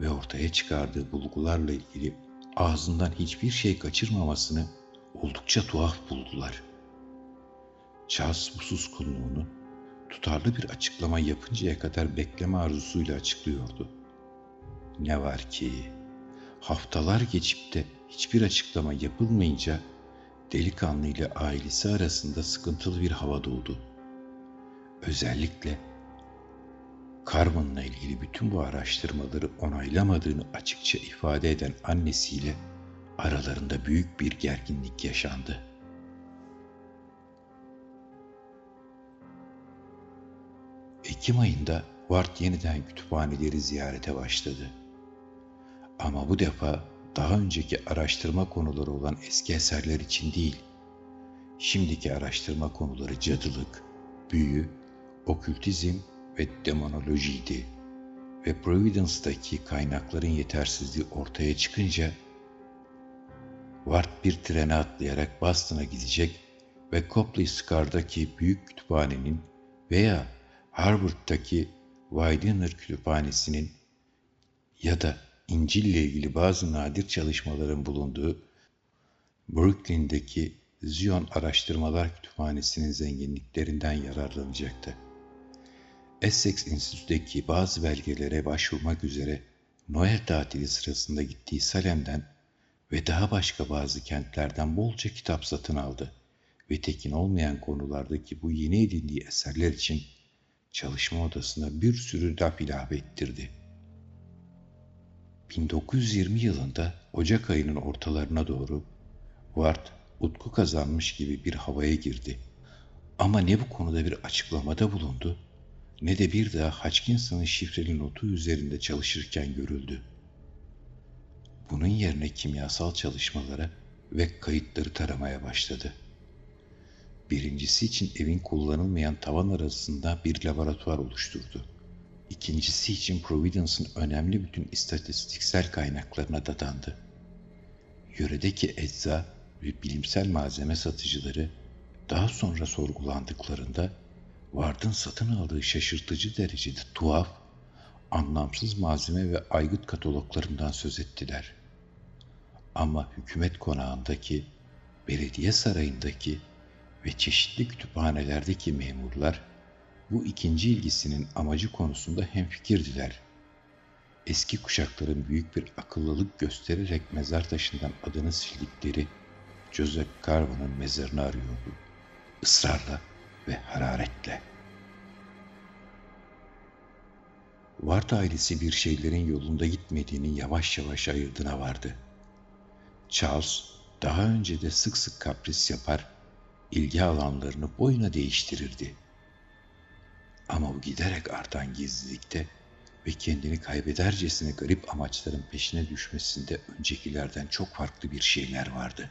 ve ortaya çıkardığı bulgularla ilgili ağzından hiçbir şey kaçırmamasını oldukça tuhaf buldular. Charles bu suskunluğunu tutarlı bir açıklama yapıncaya kadar bekleme arzusuyla açıklıyordu. Ne var ki haftalar geçip de hiçbir açıklama yapılmayınca delikanlı ile ailesi arasında sıkıntılı bir hava doğdu. Özellikle Carmen'la ilgili bütün bu araştırmaları onaylamadığını açıkça ifade eden annesiyle aralarında büyük bir gerginlik yaşandı. Ekim ayında Ward yeniden kütüphaneleri ziyarete başladı. Ama bu defa daha önceki araştırma konuları olan eski eserler için değil, şimdiki araştırma konuları cadılık, büyü, okültizm ve demonolojiydi. Ve Providence'daki kaynakların yetersizliği ortaya çıkınca Ward bir trene atlayarak Boston'a gidecek ve Copley Scar'daki büyük kütüphanenin veya Harvard'daki Widener Kütüphanesi'nin ya da İncil ile ilgili bazı nadir çalışmaların bulunduğu Brooklyn'deki Zion Araştırmalar Kütüphanesi'nin zenginliklerinden yararlanacaktı. Essex Enstitü'deki bazı belgelere başvurmak üzere Noel tatili sırasında gittiği Salem'den ve daha başka bazı kentlerden bolca kitap satın aldı ve tekin olmayan konulardaki bu yeni edindiği eserler için çalışma odasına bir sürü laf ilave ettirdi. 1920 yılında Ocak ayının ortalarına doğru Ward utku kazanmış gibi bir havaya girdi. Ama ne bu konuda bir açıklamada bulundu ne de bir daha Hutchinson'ın şifreli notu üzerinde çalışırken görüldü. Bunun yerine kimyasal çalışmalara ve kayıtları taramaya başladı. Birincisi için evin kullanılmayan tavan arasında bir laboratuvar oluşturdu. İkincisi için Providence'ın önemli bütün istatistiksel kaynaklarına dadandı. Yöredeki ecza ve bilimsel malzeme satıcıları daha sonra sorgulandıklarında Ward'ın satın aldığı şaşırtıcı derecede tuhaf, anlamsız malzeme ve aygıt kataloglarından söz ettiler. Ama hükümet konağındaki, belediye sarayındaki ve çeşitli kütüphanelerdeki memurlar bu ikinci ilgisinin amacı konusunda hemfikirdiler. Eski kuşakların büyük bir akıllılık göstererek mezar taşından adını sildikleri Joseph Carver'ın mezarını arıyordu. Israrla ve hararetle. Ward ailesi bir şeylerin yolunda gitmediğini yavaş yavaş ayırdına vardı. Charles daha önce de sık sık kapris yapar, ilgi alanlarını boyuna değiştirirdi. Ama bu giderek artan gizlilikte ve kendini kaybedercesine garip amaçların peşine düşmesinde öncekilerden çok farklı bir şeyler vardı.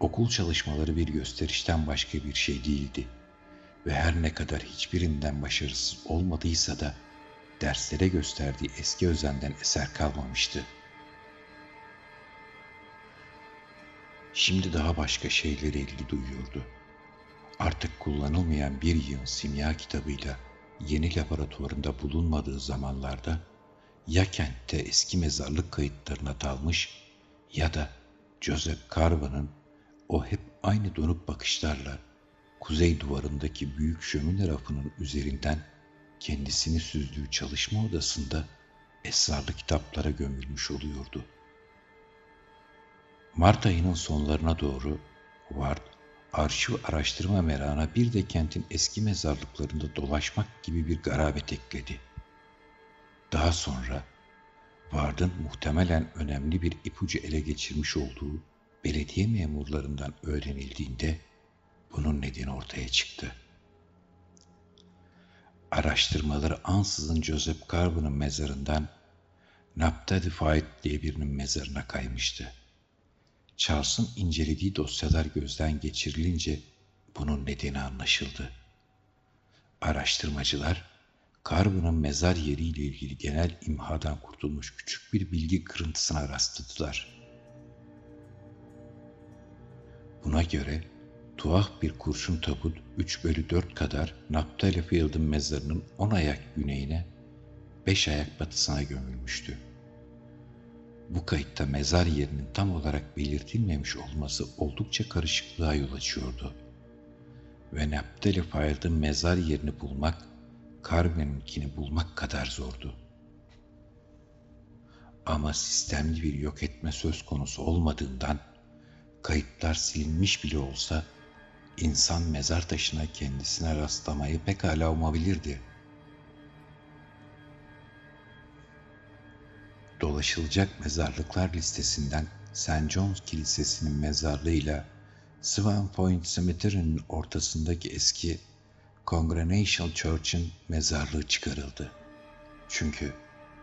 Okul çalışmaları bir gösterişten başka bir şey değildi ve her ne kadar hiçbirinden başarısız olmadıysa da derslere gösterdiği eski özenden eser kalmamıştı. Şimdi daha başka şeylere ilgi duyuyordu. Artık kullanılmayan bir yığın simya kitabıyla yeni laboratuvarında bulunmadığı zamanlarda ya kentte eski mezarlık kayıtlarına dalmış ya da Joseph Carvan'ın o hep aynı donuk bakışlarla kuzey duvarındaki büyük şömine rafının üzerinden kendisini süzdüğü çalışma odasında esrarlı kitaplara gömülmüş oluyordu. Mart ayının sonlarına doğru Ward, arşiv araştırma merakına bir de kentin eski mezarlıklarında dolaşmak gibi bir garabet ekledi. Daha sonra Ward'ın muhtemelen önemli bir ipucu ele geçirmiş olduğu belediye memurlarından öğrenildiğinde bunun nedeni ortaya çıktı. Araştırmaları ansızın Joseph Carver'ın mezarından Naptali Fight diye birinin mezarına kaymıştı. Charles'ın incelediği dosyalar gözden geçirilince bunun nedeni anlaşıldı. Araştırmacılar, Carver'ın mezar yeriyle ilgili genel imhadan kurtulmuş küçük bir bilgi kırıntısına rastladılar. Buna göre tuhaf bir kurşun tabut 3 bölü 4 kadar Naphtali Field'ın mezarının 10 ayak güneyine, 5 ayak batısına gömülmüştü. Bu kayıtta mezar yerinin tam olarak belirtilmemiş olması oldukça karışıklığa yol açıyordu. Ve Naphtali Field'ın mezar yerini bulmak, Carmen'inkini bulmak kadar zordu. Ama sistemli bir yok etme söz konusu olmadığından kayıtlar silinmiş bile olsa insan mezar taşına kendisine rastlamayı pekala umabilirdi. Dolaşılacak mezarlıklar listesinden St. John's Kilisesi'nin mezarlığıyla Swan Point Cemetery'nin ortasındaki eski Congregational Church'ın mezarlığı çıkarıldı. Çünkü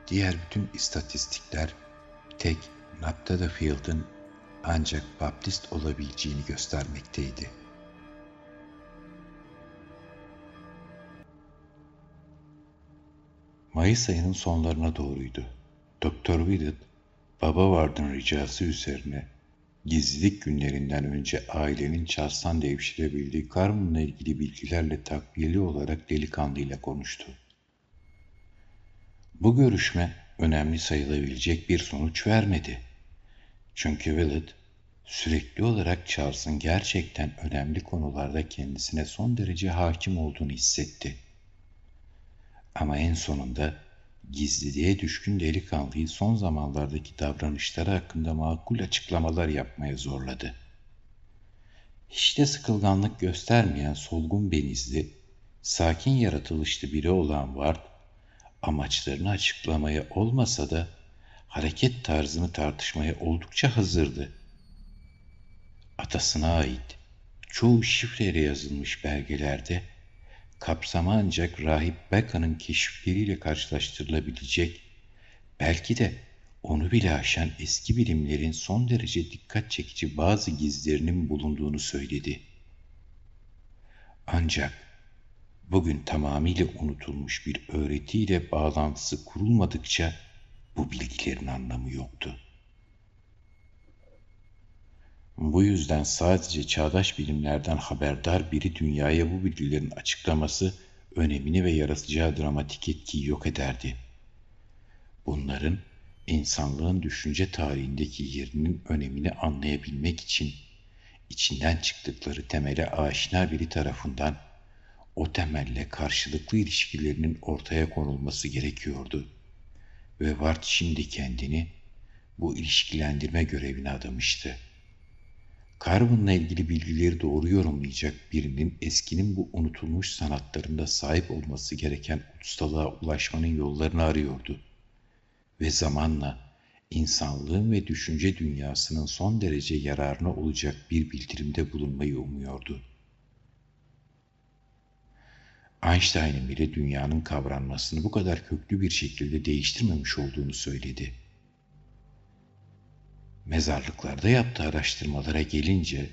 diğer bütün istatistikler tek Naptada Field'ın ancak Baptist olabileceğini göstermekteydi. Mayıs ayının sonlarına doğruydu. Doktor Willett, Baba Vard'ın ricası üzerine gizlilik günlerinden önce ailenin Charles'tan devşirebildiği Carmen'la ilgili bilgilerle takviyeli olarak delikanlıyla konuştu. Bu görüşme önemli sayılabilecek bir sonuç vermedi. Çünkü Willett sürekli olarak Charles'ın gerçekten önemli konularda kendisine son derece hakim olduğunu hissetti. Ama en sonunda gizliliğe düşkün delikanlıyı son zamanlardaki davranışları hakkında makul açıklamalar yapmaya zorladı. Hiç de sıkılganlık göstermeyen solgun benizli, sakin yaratılışlı biri olan Ward, amaçlarını açıklamaya olmasa da hareket tarzını tartışmaya oldukça hazırdı. Atasına ait çoğu şifreyle yazılmış belgelerde kapsamı ancak Rahip Beka'nın keşifleriyle karşılaştırılabilecek, belki de onu bile aşan eski bilimlerin son derece dikkat çekici bazı gizlerinin bulunduğunu söyledi. Ancak bugün tamamıyla unutulmuş bir öğretiyle bağlantısı kurulmadıkça bu bilgilerin anlamı yoktu. Bu yüzden sadece çağdaş bilimlerden haberdar biri dünyaya bu bilgilerin açıklaması önemini ve yaratacağı dramatik etkiyi yok ederdi. Bunların insanlığın düşünce tarihindeki yerinin önemini anlayabilmek için içinden çıktıkları temele aşina biri tarafından o temelle karşılıklı ilişkilerinin ortaya konulması gerekiyordu. Ve Ward şimdi kendini bu ilişkilendirme görevini adamıştı. Carbon'la ilgili bilgileri doğru yorumlayacak birinin eskinin bu unutulmuş sanatlarında sahip olması gereken ustalığa ulaşmanın yollarını arıyordu. Ve zamanla insanlığın ve düşünce dünyasının son derece yararına olacak bir bildirimde bulunmayı umuyordu. Einstein'ın bile dünyanın kavranmasını bu kadar köklü bir şekilde değiştirmemiş olduğunu söyledi. Mezarlıklarda yaptığı araştırmalara gelince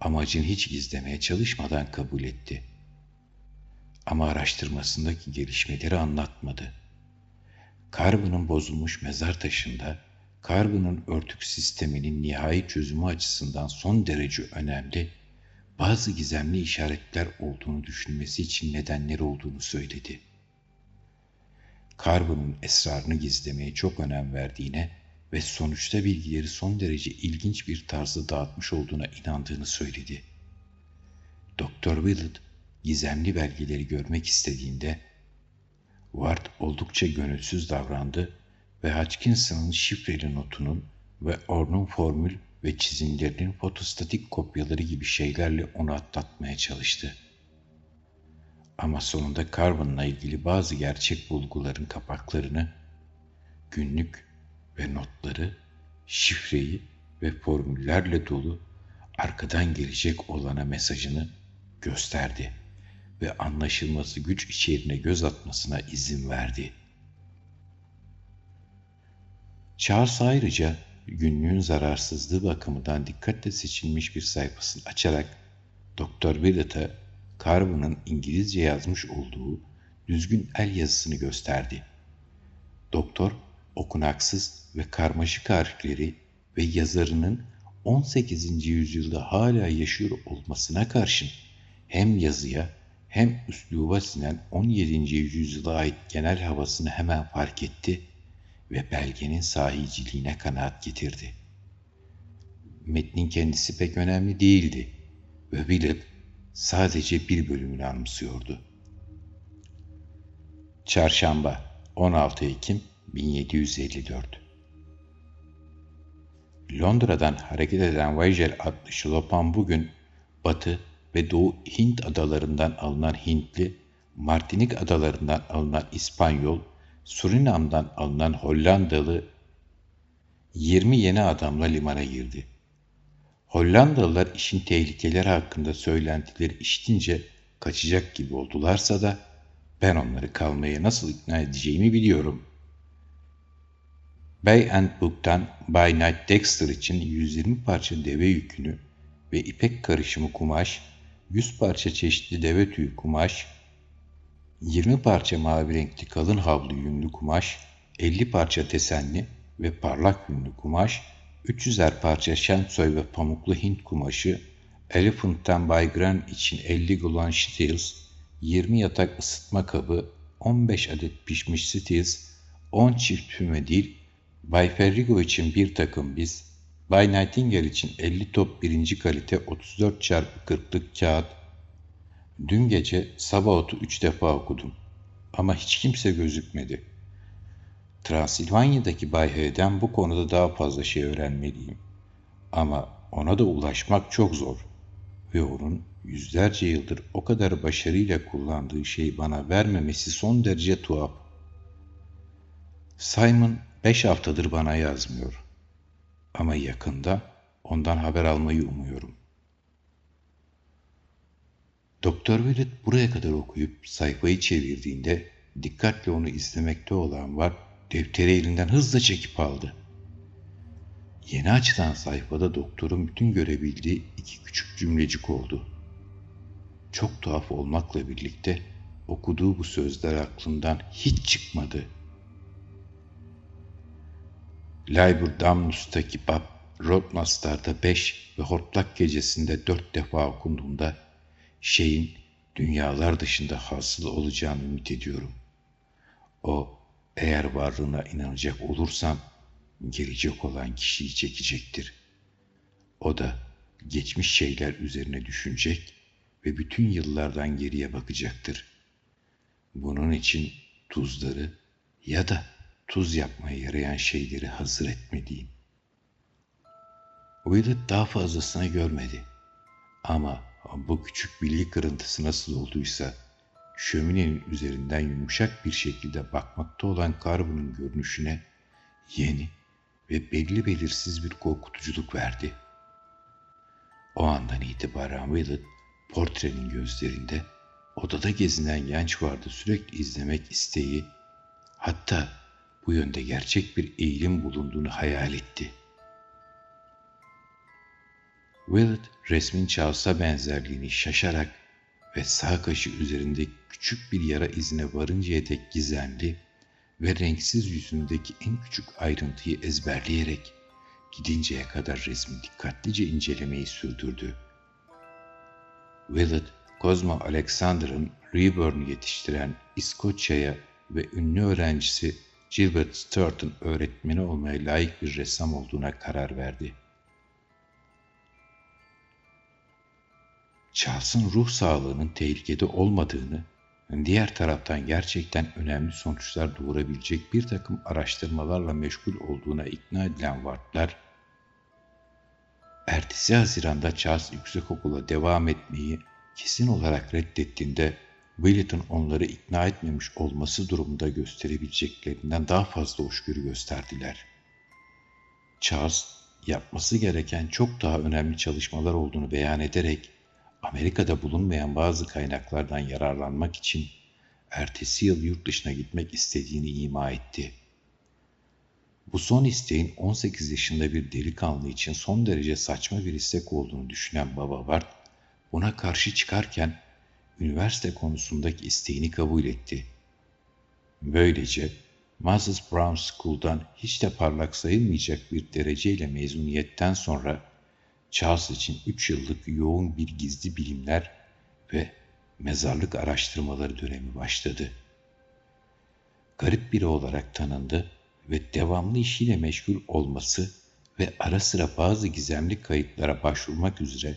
amacını hiç gizlemeye çalışmadan kabul etti. Ama araştırmasındaki gelişmeleri anlatmadı. Karbonun bozulmuş mezar taşında karbonun örtük sisteminin nihai çözümü açısından son derece önemli bazı gizemli işaretler olduğunu düşünmesi için nedenler olduğunu söyledi. Karbonun esrarını gizlemeye çok önem verdiğine ve sonuçta bilgileri son derece ilginç bir tarzda dağıtmış olduğuna inandığını söyledi. Doktor Willett gizemli belgeleri görmek istediğinde Ward oldukça gönülsüz davrandı ve Hodgkinson'ın şifreli notunun ve Orr'un formül ve çizimlerinin fotostatik kopyaları gibi şeylerle onu atlatmaya çalıştı. Ama sonunda Carbon'la ilgili bazı gerçek bulguların kapaklarını, günlük ve notları, şifreyi ve formüllerle dolu arkadan gelecek olana mesajını gösterdi ve anlaşılması güç içeriğine göz atmasına izin verdi. Charles ayrıca günlüğün zararsızlığı bakımından dikkatle seçilmiş bir sayfasını açarak Doktor Willett'a Carbon'ın İngilizce yazmış olduğu düzgün el yazısını gösterdi. Doktor okunaksız ve karmaşık harfleri ve yazarının 18. yüzyılda hala yaşıyor olmasına karşın hem yazıya hem üsluba sinen 17. yüzyıla ait genel havasını hemen fark etti ve belgenin sahiciliğine kanaat getirdi. Metnin kendisi pek önemli değildi ve Willett sadece bir bölümünü anımsıyordu. Çarşamba 16 Ekim 1754 Londra'dan hareket eden Voyager adlı şlopan bugün Batı ve Doğu Hint adalarından alınan Hintli, Martinik adalarından alınan İspanyol, Surinam'dan alınan Hollandalı 20 yeni adamla limana girdi. Hollandalılar işin tehlikeleri hakkında söylentileri işitince kaçacak gibi oldularsa da ben onları kalmaya nasıl ikna edeceğimi biliyorum. Bay and Book'tan By Night Dexter için 120 parça deve yükünü ve ipek karışımı kumaş, 100 parça çeşitli deve tüyü kumaş, 20 parça mavi renkli kalın havlu yünlü kumaş, 50 parça desenli ve parlak yünlü kumaş, 300'er parça şemsoy ve pamuklu Hint kumaşı, Elephant'ten By Gran için 50 gallon Steels, 20 yatak ısıtma kabı, 15 adet pişmiş Steels, 10 çift füme dil, Bay Ferrigo için bir takım biz, Bay Nightingale için 50 top birinci kalite 34 çarpı 40'lık kağıt, Dün gece Sabaoth'u üç defa okudum. Ama hiç kimse gözükmedi. Transilvanya'daki Bay H'den bu konuda daha fazla şey öğrenmeliyim. Ama ona da ulaşmak çok zor. Ve onun yüzlerce yıldır o kadar başarıyla kullandığı şeyi bana vermemesi son derece tuhaf. Simon beş haftadır bana yazmıyor. Ama yakında ondan haber almayı umuyorum.'' Doktor Willett buraya kadar okuyup sayfayı çevirdiğinde dikkatle onu izlemekte olan var defteri elinden hızla çekip aldı. Yeni açılan sayfada doktorun bütün görebildiği iki küçük cümlecik oldu. Çok tuhaf olmakla birlikte okuduğu bu sözler aklından hiç çıkmadı. Liber Damnus'taki bab Rodmaster'da beş ve Hortlak gecesinde dört defa okunduğunda şeyin dünyalar dışında hasıl olacağını ümit ediyorum. O eğer varlığına inanacak olursam gelecek olan kişiyi çekecektir. O da geçmiş şeyler üzerine düşünecek ve bütün yıllardan geriye bakacaktır. Bunun için tuzları ya da tuz yapmaya yarayan şeyleri hazır etmeliyim. Willett daha fazlasını görmedi. Ama bu küçük bilgi kırıntısı nasıl olduysa şöminenin üzerinden yumuşak bir şekilde bakmakta olan Carbon'un görünüşüne yeni ve belli belirsiz bir korkutuculuk verdi. O andan itibaren Willett portrenin gözlerinde odada gezinen genç vardı sürekli izlemek isteği hatta bu yönde gerçek bir eğilim bulunduğunu hayal etti. Willett resmin Charles'a benzerliğini şaşarak ve sağ kaşı üzerinde küçük bir yara izine varıncaya dek gizemli ve renksiz yüzündeki en küçük ayrıntıyı ezberleyerek gidinceye kadar resmi dikkatlice incelemeyi sürdürdü. Willett, Cosmo Alexander'ın Reburn'u yetiştiren İskoçya'ya ve ünlü öğrencisi Gilbert Sturton öğretmeni olmaya layık bir ressam olduğuna karar verdi. Charles'ın ruh sağlığının tehlikede olmadığını, diğer taraftan gerçekten önemli sonuçlar doğurabilecek bir takım araştırmalarla meşgul olduğuna ikna edilen Wardlar, ertesi Haziran'da Charles yüksekokula devam etmeyi kesin olarak reddettiğinde Willett'ın onları ikna etmemiş olması durumunda gösterebileceklerinden daha fazla hoşgörü gösterdiler. Charles, yapması gereken çok daha önemli çalışmalar olduğunu beyan ederek Amerika'da bulunmayan bazı kaynaklardan yararlanmak için ertesi yıl yurt dışına gitmek istediğini ima etti. Bu son isteğin 18 yaşında bir delikanlı için son derece saçma bir istek olduğunu düşünen Baba Ward, buna karşı çıkarken üniversite konusundaki isteğini kabul etti. Böylece Moses Brown School'dan hiç de parlak sayılmayacak bir dereceyle mezuniyetten sonra Charles için 3 yıllık yoğun bir gizli bilimler ve mezarlık araştırmaları dönemi başladı. Garip biri olarak tanındı ve devamlı işiyle meşgul olması ve ara sıra bazı gizemli kayıtlara başvurmak üzere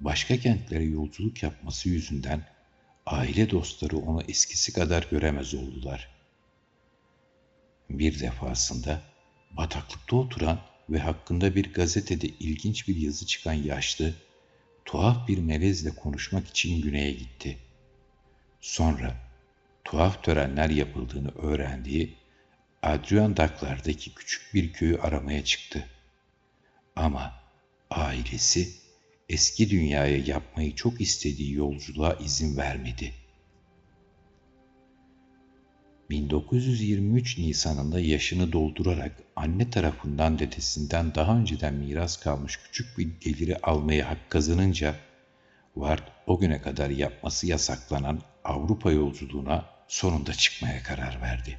başka kentlere yolculuk yapması yüzünden aile dostları onu eskisi kadar göremez oldular. Bir defasında bataklıkta oturan ve hakkında bir gazetede ilginç bir yazı çıkan yaşlı, tuhaf bir melezle konuşmak için güneye gitti. Sonra tuhaf törenler yapıldığını öğrendiği Adirondack'lardaki küçük bir köyü aramaya çıktı. Ama ailesi eski dünyaya yapmayı çok istediği yolculuğa izin vermedi. 1923 Nisan'ında yaşını doldurarak anne tarafından dedesinden daha önceden miras kalmış küçük bir geliri almaya hak kazanınca Ward o güne kadar yapması yasaklanan Avrupa yolculuğuna sonunda çıkmaya karar verdi.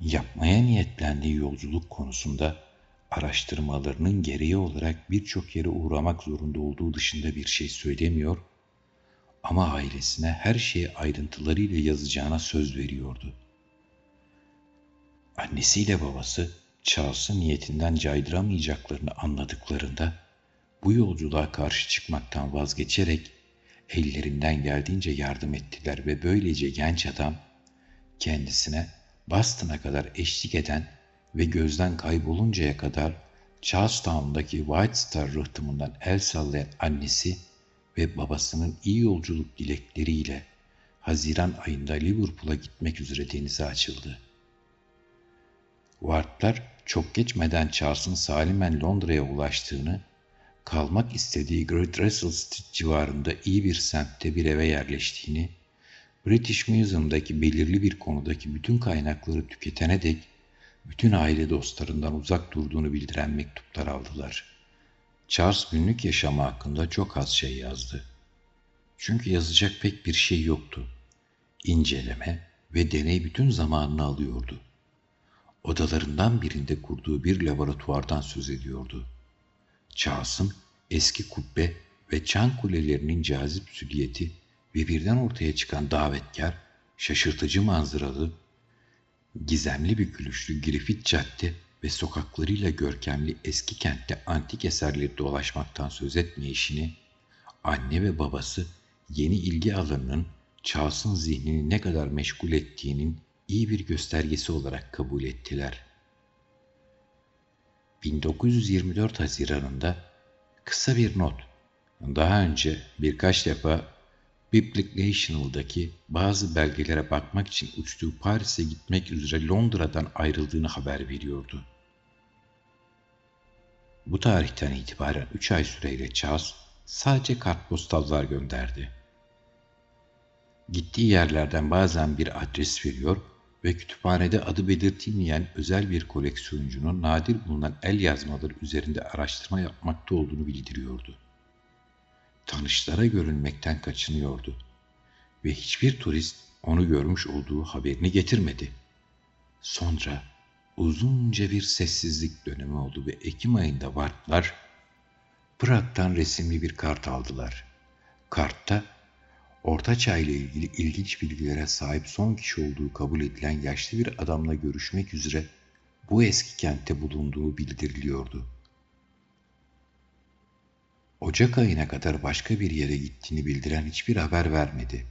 Yapmaya niyetlendiği yolculuk konusunda araştırmalarının gereği olarak birçok yere uğramak zorunda olduğu dışında bir şey söylemiyor ama ailesine her şeyi ayrıntılarıyla yazacağına söz veriyordu. Annesiyle babası Charles'ı niyetinden caydıramayacaklarını anladıklarında bu yolculuğa karşı çıkmaktan vazgeçerek ellerinden geldiğince yardım ettiler ve böylece genç adam kendisine Boston'a kadar eşlik eden ve gözden kayboluncaya kadar Charlestown'daki White Star rıhtımından el sallayan annesi ve babasının iyi yolculuk dilekleriyle Haziran ayında Liverpool'a gitmek üzere denize açıldı. Wardlar çok geçmeden Charles'ın salimen Londra'ya ulaştığını, kalmak istediği Great Russell Street civarında iyi bir semtte bir eve yerleştiğini, British Museum'daki belirli bir konudaki bütün kaynakları tüketene dek bütün aile dostlarından uzak durduğunu bildiren mektuplar aldılar. Charles günlük yaşamı hakkında çok az şey yazdı. Çünkü yazacak pek bir şey yoktu. İnceleme ve deney bütün zamanını alıyordu. Odalarından birinde kurduğu bir laboratuvardan söz ediyordu. Charles'ın eski kubbe ve çan kulelerinin cazip süliyeti ve birden ortaya çıkan davetkar, şaşırtıcı manzaralı, gizemli bir gülüşlü Griffith Cadde ve sokaklarıyla görkemli eski kentte antik eserleri dolaşmaktan söz etmeyişini, anne ve babası yeni ilgi alanının Charles'ın zihnini ne kadar meşgul ettiğinin iyi bir göstergesi olarak kabul ettiler. 1924 Haziran'ında kısa bir not. Daha önce birkaç defa Biblic National'daki bazı belgelere bakmak için uçtuğu Paris'e gitmek üzere Londra'dan ayrıldığını haber veriyordu. Bu tarihten itibaren 3 ay süreyle Charles sadece kartpostallar gönderdi. Gittiği yerlerden bazen bir adres veriyor ve kütüphanede adı belirtilmeyen özel bir koleksiyoncunun nadir bulunan el yazmaları üzerinde araştırma yapmakta olduğunu bildiriyordu. Tanışlara görünmekten kaçınıyordu ve hiçbir turist onu görmüş olduğu haberini getirmedi. Sonra uzunca bir sessizlik dönemi oldu ve Ekim ayında Vartlar Prag'dan resimli bir kart aldılar. Kartta Orta Çağ ile ilgili ilginç bilgilere sahip son kişi olduğu kabul edilen yaşlı bir adamla görüşmek üzere bu eski kentte bulunduğu bildiriliyordu. Ocak ayına kadar başka bir yere gittiğini bildiren hiçbir haber vermedi.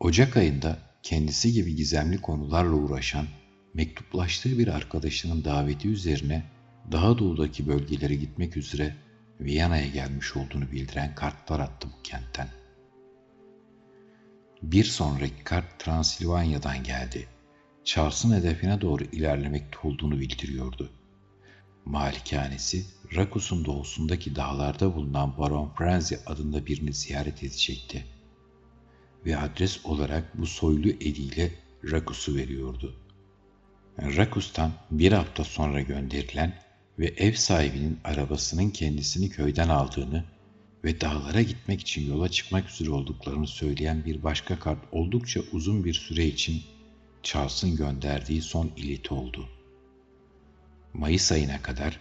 Ocak ayında kendisi gibi gizemli konularla uğraşan, mektuplaştığı bir arkadaşının daveti üzerine daha doğudaki bölgelere gitmek üzere Viyana'ya gelmiş olduğunu bildiren kartlar attı bu kentten. Bir sonraki kart Transilvanya'dan geldi. Charles'ın hedefine doğru ilerlemekte olduğunu bildiriyordu. Malikanesi, Rakus'un doğusundaki dağlarda bulunan Baron Frenzy adında birini ziyaret edecekti. Ve adres olarak bu soylu eliyle Rakus'u veriyordu. Rakus'tan bir hafta sonra gönderilen ve ev sahibinin arabasının kendisini köyden aldığını ve dağlara gitmek için yola çıkmak üzere olduklarını söyleyen bir başka kart oldukça uzun bir süre için Charles'ın gönderdiği son ileti oldu. Mayıs ayına kadar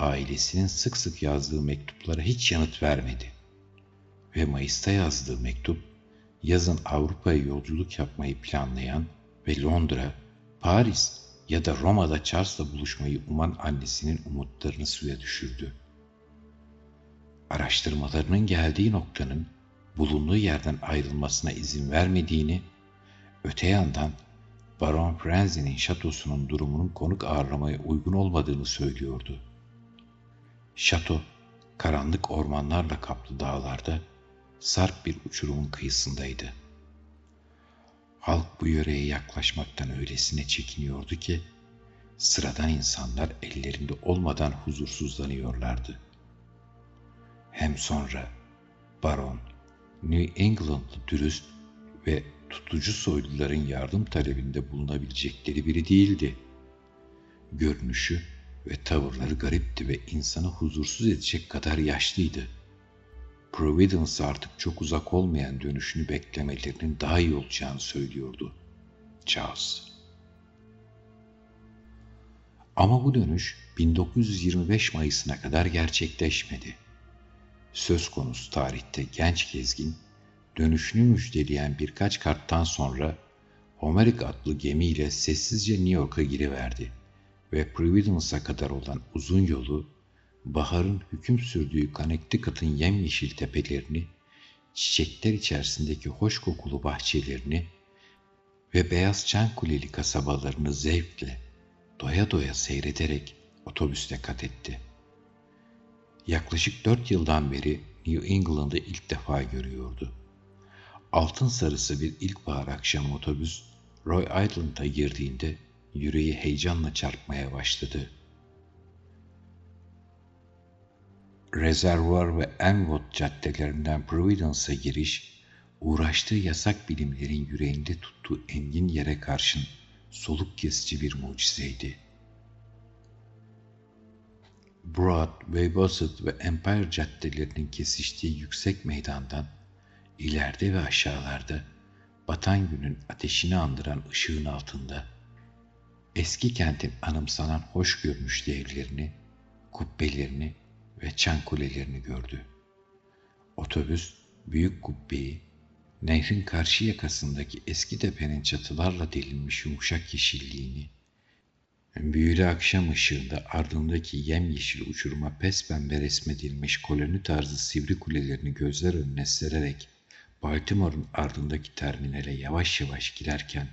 ailesinin sık sık yazdığı mektuplara hiç yanıt vermedi. Ve Mayıs'ta yazdığı mektup, yazın Avrupa'ya yolculuk yapmayı planlayan ve Londra, Paris ya da Roma'da Charles'la buluşmayı uman annesinin umutlarını suya düşürdü araştırmalarının geldiği noktanın bulunduğu yerden ayrılmasına izin vermediğini, öte yandan Baron Frenzy'nin şatosunun durumunun konuk ağırlamaya uygun olmadığını söylüyordu. Şato, karanlık ormanlarla kaplı dağlarda, sarp bir uçurumun kıyısındaydı. Halk bu yöreye yaklaşmaktan öylesine çekiniyordu ki, sıradan insanlar ellerinde olmadan huzursuzlanıyorlardı.'' hem sonra baron, New England'lı dürüst ve tutucu soyluların yardım talebinde bulunabilecekleri biri değildi. Görünüşü ve tavırları garipti ve insanı huzursuz edecek kadar yaşlıydı. Providence artık çok uzak olmayan dönüşünü beklemelerinin daha iyi olacağını söylüyordu Charles. Ama bu dönüş 1925 Mayıs'ına kadar gerçekleşmedi söz konusu tarihte genç gezgin, dönüşünü müjdeleyen birkaç karttan sonra Homeric adlı gemiyle sessizce New York'a giriverdi ve Providence'a kadar olan uzun yolu, baharın hüküm sürdüğü Connecticut'ın yemyeşil tepelerini, çiçekler içerisindeki hoş kokulu bahçelerini ve beyaz çan kuleli kasabalarını zevkle, doya doya seyrederek otobüste kat etti.'' yaklaşık dört yıldan beri New England'ı ilk defa görüyordu. Altın sarısı bir ilkbahar akşamı otobüs Roy Island'a girdiğinde yüreği heyecanla çarpmaya başladı. Reservoir ve Enwood caddelerinden Providence'a giriş, uğraştığı yasak bilimlerin yüreğinde tuttuğu engin yere karşın soluk kesici bir mucizeydi.'' Broadway, Bassett ve Empire caddelerinin kesiştiği yüksek meydandan ileride ve aşağılarda batan günün ateşini andıran ışığın altında eski kentin anımsanan hoş görünüşlü evlerini, kubbelerini ve çan kulelerini gördü. Otobüs büyük kubbeyi, nehrin karşı yakasındaki eski tepenin çatılarla delinmiş yumuşak yeşilliğini, Büyülü akşam ışığında ardındaki yemyeşil uçuruma pes pembe resmedilmiş koloni tarzı sivri kulelerini gözler önüne sererek Baltimore'un ardındaki terminale yavaş yavaş girerken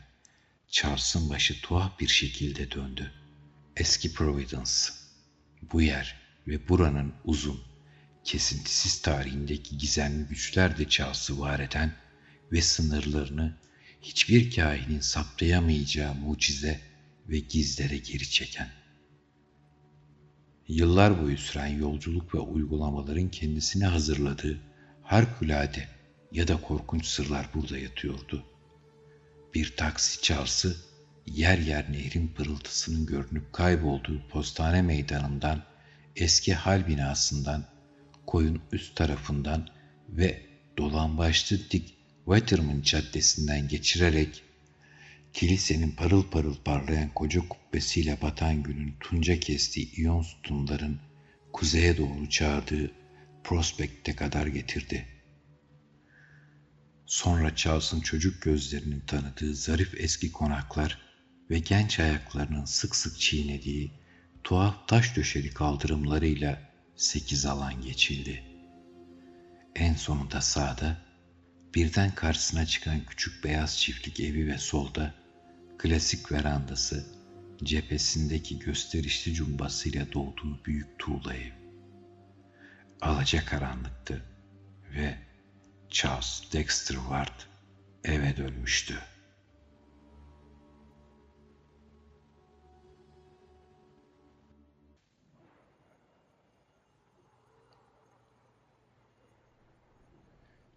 Charles'ın başı tuhaf bir şekilde döndü. Eski Providence. Bu yer ve buranın uzun, kesintisiz tarihindeki gizemli güçler de Charles'ı var eden ve sınırlarını hiçbir kahinin saptayamayacağı mucize ve gizlere geri çeken. Yıllar boyu süren yolculuk ve uygulamaların kendisine hazırladığı harikulade ya da korkunç sırlar burada yatıyordu. Bir taksi çalsı yer yer nehrin pırıltısının görünüp kaybolduğu postane meydanından, eski hal binasından, koyun üst tarafından ve dolambaçlı dik Waterman Caddesi'nden geçirerek kilisenin parıl parıl parlayan koca kubbesiyle batan günün tunca kestiği iyon sütunların kuzeye doğru çağırdığı prospekte kadar getirdi. Sonra Charles'ın çocuk gözlerinin tanıdığı zarif eski konaklar ve genç ayaklarının sık sık çiğnediği tuhaf taş döşeli kaldırımlarıyla sekiz alan geçildi. En sonunda sağda birden karşısına çıkan küçük beyaz çiftlik evi ve solda klasik verandası cephesindeki gösterişli cumbasıyla dolduğu büyük tuğla ev. Alaca karanlıktı ve Charles Dexter Ward eve dönmüştü.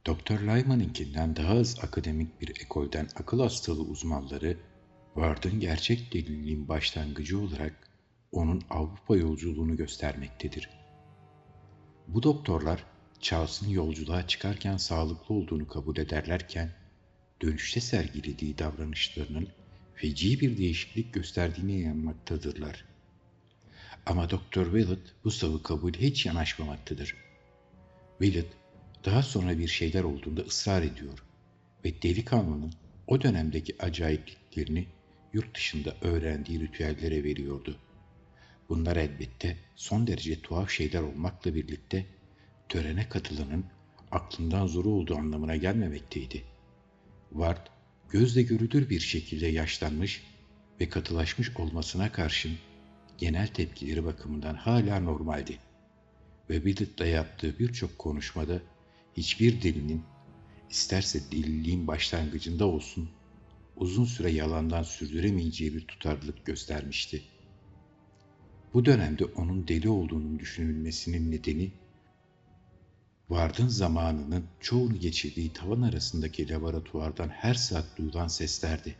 Doktor Lyman'ınkinden daha az akademik bir ekolden akıl hastalığı uzmanları Ward'ın gerçek deliliğin başlangıcı olarak onun Avrupa yolculuğunu göstermektedir. Bu doktorlar Charles'ın yolculuğa çıkarken sağlıklı olduğunu kabul ederlerken dönüşte sergilediği davranışlarının feci bir değişiklik gösterdiğine inanmaktadırlar. Ama Doktor Willett bu savı kabul hiç yanaşmamaktadır. Willett daha sonra bir şeyler olduğunda ısrar ediyor ve delikanlının o dönemdeki acayipliklerini yurt dışında öğrendiği ritüellere veriyordu. Bunlar elbette son derece tuhaf şeyler olmakla birlikte törene katılanın aklından zoru olduğu anlamına gelmemekteydi. Ward, gözle görülür bir şekilde yaşlanmış ve katılaşmış olmasına karşın genel tepkileri bakımından hala normaldi. Ve Biddett'la yaptığı birçok konuşmada hiçbir delinin isterse deliliğin başlangıcında olsun uzun süre yalandan sürdüremeyeceği bir tutarlılık göstermişti. Bu dönemde onun deli olduğunun düşünülmesinin nedeni Vard'ın zamanının çoğunu geçirdiği tavan arasındaki laboratuvardan her saat duyulan seslerdi.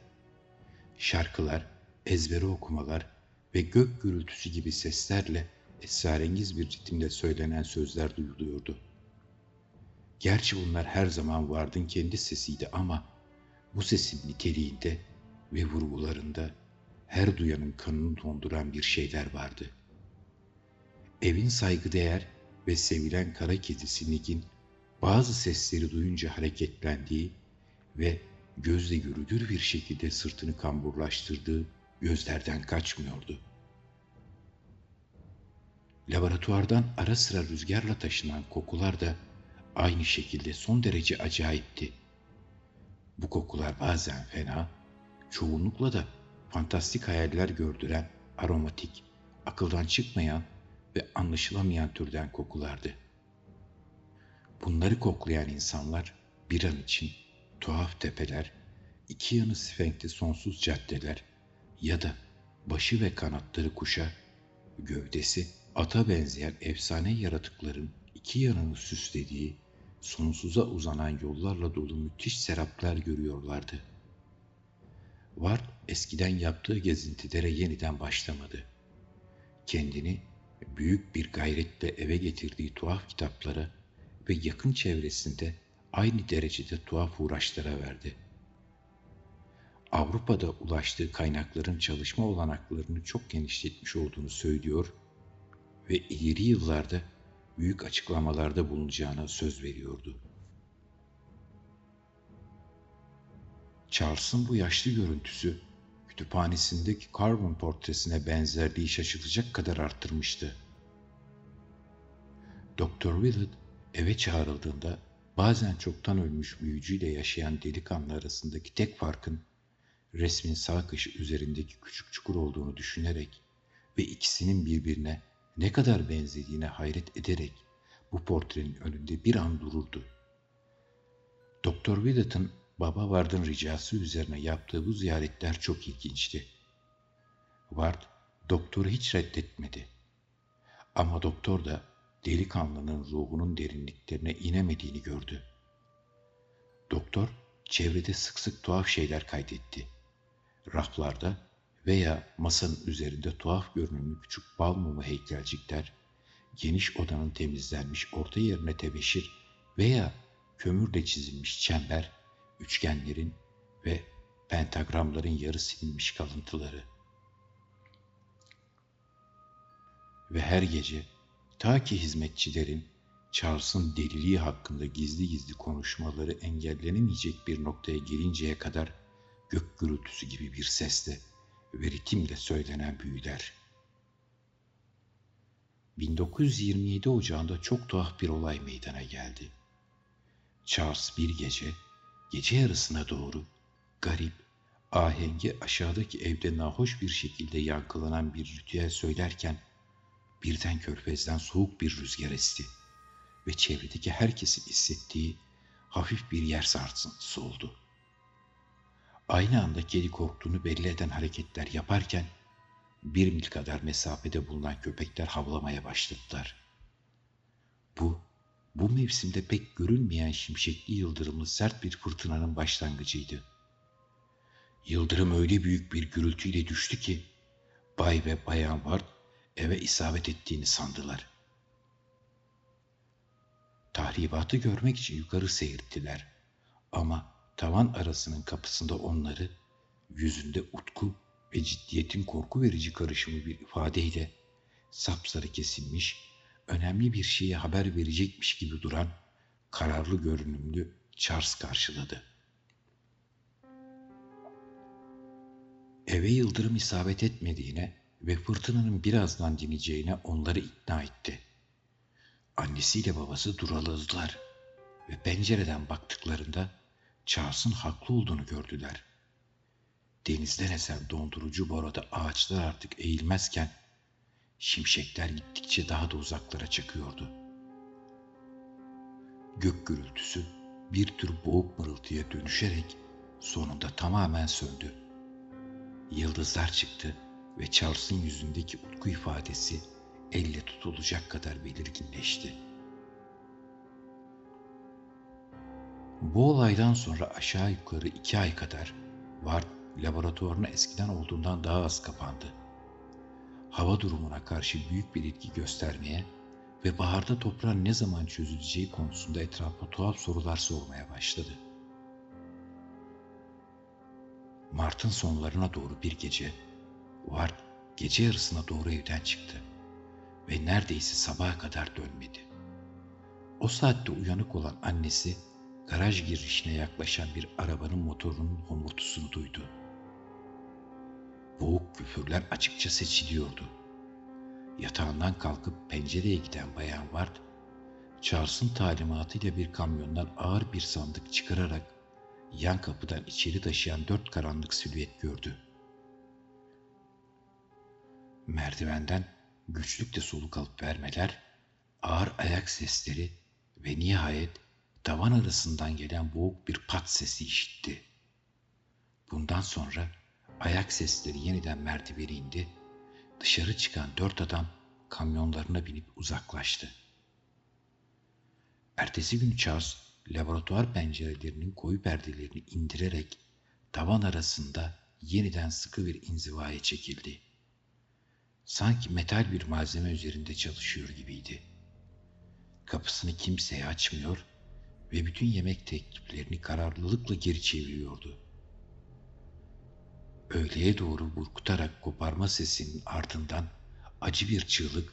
Şarkılar, ezbere okumalar ve gök gürültüsü gibi seslerle esrarengiz bir ritimle söylenen sözler duyuluyordu. Gerçi bunlar her zaman Vard'ın kendi sesiydi ama bu sesin niteliğinde ve vurgularında her duyanın kanını donduran bir şeyler vardı. Evin saygıdeğer ve sevilen kara kedisi Nick'in bazı sesleri duyunca hareketlendiği ve gözle görülür bir şekilde sırtını kamburlaştırdığı gözlerden kaçmıyordu. Laboratuvardan ara sıra rüzgarla taşınan kokular da aynı şekilde son derece acayipti. Bu kokular bazen fena, çoğunlukla da fantastik hayaller gördüren aromatik, akıldan çıkmayan ve anlaşılamayan türden kokulardı. Bunları koklayan insanlar bir an için tuhaf tepeler, iki yanı sifenkli sonsuz caddeler ya da başı ve kanatları kuşa, gövdesi ata benzeyen efsane yaratıkların iki yanını süslediği sonsuza uzanan yollarla dolu müthiş seraplar görüyorlardı. Ward eskiden yaptığı gezintilere yeniden başlamadı. Kendini büyük bir gayretle eve getirdiği tuhaf kitaplara ve yakın çevresinde aynı derecede tuhaf uğraşlara verdi. Avrupa'da ulaştığı kaynakların çalışma olanaklarını çok genişletmiş olduğunu söylüyor ve ileri yıllarda büyük açıklamalarda bulunacağına söz veriyordu. Charles'ın bu yaşlı görüntüsü kütüphanesindeki Carbon portresine benzerliği şaşılacak kadar arttırmıştı. Doktor Willett eve çağrıldığında bazen çoktan ölmüş büyücüyle yaşayan delikanlı arasındaki tek farkın resmin sağ kaşı üzerindeki küçük çukur olduğunu düşünerek ve ikisinin birbirine ne kadar benzediğine hayret ederek bu portrenin önünde bir an dururdu. Doktor Willett'ın Baba Ward'ın ricası üzerine yaptığı bu ziyaretler çok ilginçti. Ward, doktoru hiç reddetmedi. Ama doktor da delikanlının ruhunun derinliklerine inemediğini gördü. Doktor, çevrede sık sık tuhaf şeyler kaydetti. Raflarda veya masanın üzerinde tuhaf görünümlü küçük bal mumu heykelcikler, geniş odanın temizlenmiş orta yerine tebeşir veya kömürle çizilmiş çember, üçgenlerin ve pentagramların yarı silinmiş kalıntıları. Ve her gece ta ki hizmetçilerin Charles'ın deliliği hakkında gizli gizli konuşmaları engellenemeyecek bir noktaya gelinceye kadar gök gürültüsü gibi bir sesle ve ritimle söylenen büyüler. 1927 Ocağı'nda çok tuhaf bir olay meydana geldi. Charles bir gece, gece yarısına doğru garip, ahengi aşağıdaki evde nahoş bir şekilde yankılanan bir ritüel söylerken birden körfezden soğuk bir rüzgar esti ve çevredeki herkesin hissettiği hafif bir yer sarsıntısı oldu. Aynı anda kedi korktuğunu belli eden hareketler yaparken bir mil kadar mesafede bulunan köpekler havlamaya başladılar. Bu, bu mevsimde pek görünmeyen şimşekli yıldırımlı sert bir fırtınanın başlangıcıydı. Yıldırım öyle büyük bir gürültüyle düştü ki Bay ve Bayan Ward eve isabet ettiğini sandılar. Tahribatı görmek için yukarı seyirttiler. Ama tavan arasının kapısında onları yüzünde utku ve ciddiyetin korku verici karışımı bir ifadeyle sapsarı kesilmiş, önemli bir şeye haber verecekmiş gibi duran kararlı görünümlü Charles karşıladı. Eve yıldırım isabet etmediğine ve fırtınanın birazdan dineceğine onları ikna etti. Annesiyle babası duraladılar ve pencereden baktıklarında Charles'ın haklı olduğunu gördüler. Denizden esen dondurucu borada ağaçlar artık eğilmezken şimşekler gittikçe daha da uzaklara çakıyordu. Gök gürültüsü bir tür boğuk mırıltıya dönüşerek sonunda tamamen söndü. Yıldızlar çıktı ve Charles'ın yüzündeki utku ifadesi elle tutulacak kadar belirginleşti. Bu olaydan sonra aşağı yukarı iki ay kadar Ward laboratuvarına eskiden olduğundan daha az kapandı. Hava durumuna karşı büyük bir ilgi göstermeye ve baharda toprağın ne zaman çözüleceği konusunda etrafa tuhaf sorular sormaya başladı. Mart'ın sonlarına doğru bir gece Ward gece yarısına doğru evden çıktı ve neredeyse sabaha kadar dönmedi. O saatte uyanık olan annesi garaj girişine yaklaşan bir arabanın motorunun homurtusunu duydu. Boğuk küfürler açıkça seçiliyordu. Yatağından kalkıp pencereye giden Bayan Ward, Charles'ın talimatıyla bir kamyondan ağır bir sandık çıkararak yan kapıdan içeri taşıyan dört karanlık silüet gördü. Merdivenden güçlükle soluk alıp vermeler, ağır ayak sesleri ve nihayet tavan arasından gelen boğuk bir pat sesi işitti. Bundan sonra ayak sesleri yeniden merdiveni indi. Dışarı çıkan dört adam kamyonlarına binip uzaklaştı. Ertesi gün Charles laboratuvar pencerelerinin koyu perdelerini indirerek tavan arasında yeniden sıkı bir inzivaya çekildi. Sanki metal bir malzeme üzerinde çalışıyor gibiydi. Kapısını kimseye açmıyor ve bütün yemek tekliflerini kararlılıkla geri çeviriyordu. Öğleye doğru burkutarak koparma sesinin ardından acı bir çığlık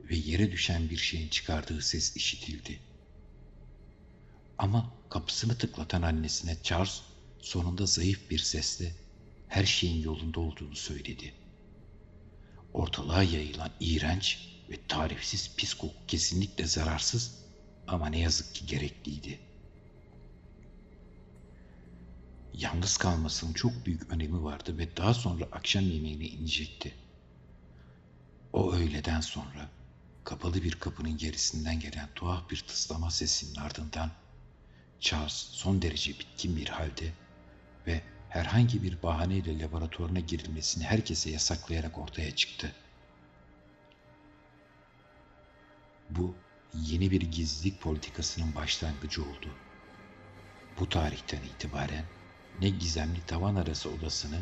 ve yere düşen bir şeyin çıkardığı ses işitildi. Ama kapısını tıklatan annesine Charles sonunda zayıf bir sesle her şeyin yolunda olduğunu söyledi. Ortalığa yayılan iğrenç ve tarifsiz pis koku kesinlikle zararsız ama ne yazık ki gerekliydi. Yalnız kalmasının çok büyük önemi vardı ve daha sonra akşam yemeğine inecekti. O öğleden sonra kapalı bir kapının gerisinden gelen tuhaf bir tıslama sesinin ardından Charles son derece bitkin bir halde ve herhangi bir bahaneyle laboratuvarına girilmesini herkese yasaklayarak ortaya çıktı. Bu yeni bir gizlilik politikasının başlangıcı oldu. Bu tarihten itibaren ne gizemli tavan arası odasını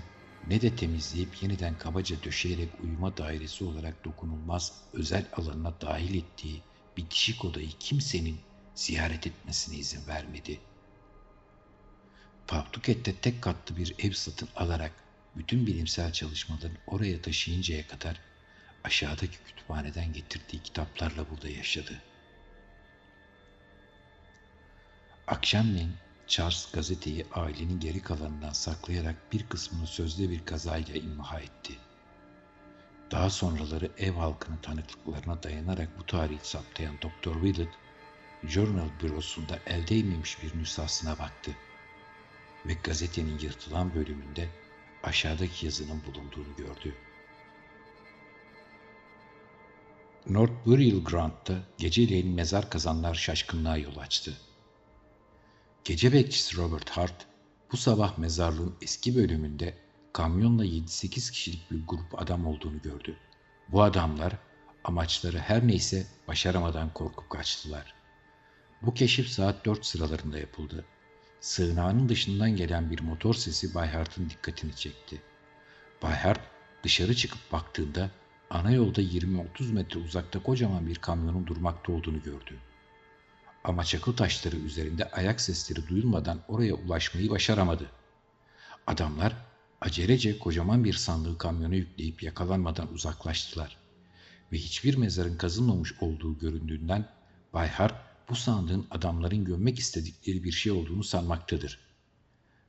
ne de temizleyip yeniden kabaca döşeyerek uyuma dairesi olarak dokunulmaz özel alanına dahil ettiği bitişik odayı kimsenin ziyaret etmesine izin vermedi. Pawtuket'te tek katlı bir ev satın alarak bütün bilimsel çalışmalarını oraya taşıyıncaya kadar aşağıdaki kütüphaneden getirdiği kitaplarla burada yaşadı. Akşamleyin Charles gazeteyi ailenin geri kalanından saklayarak bir kısmını sözde bir kazayla imha etti. Daha sonraları ev halkının tanıklıklarına dayanarak bu tarihi saptayan Dr. Willett, Journal bürosunda el değmemiş bir nüshasına baktı ve gazetenin yırtılan bölümünde aşağıdaki yazının bulunduğunu gördü. North Burial Ground'da geceleyin mezar kazanlar şaşkınlığa yol açtı. Gece bekçisi Robert Hart bu sabah mezarlığın eski bölümünde kamyonla 7-8 kişilik bir grup adam olduğunu gördü. Bu adamlar amaçları her neyse başaramadan korkup kaçtılar. Bu keşif saat 4 sıralarında yapıldı. Sığınağının dışından gelen bir motor sesi Bay Hart'ın dikkatini çekti. Bay Hart dışarı çıkıp baktığında ana yolda 20-30 metre uzakta kocaman bir kamyonun durmakta olduğunu gördü. Ama çakıl taşları üzerinde ayak sesleri duyulmadan oraya ulaşmayı başaramadı. Adamlar acelece kocaman bir sandığı kamyona yükleyip yakalanmadan uzaklaştılar. Ve hiçbir mezarın kazılmamış olduğu göründüğünden Bay Hart bu sandığın adamların gömmek istedikleri bir şey olduğunu sanmaktadır.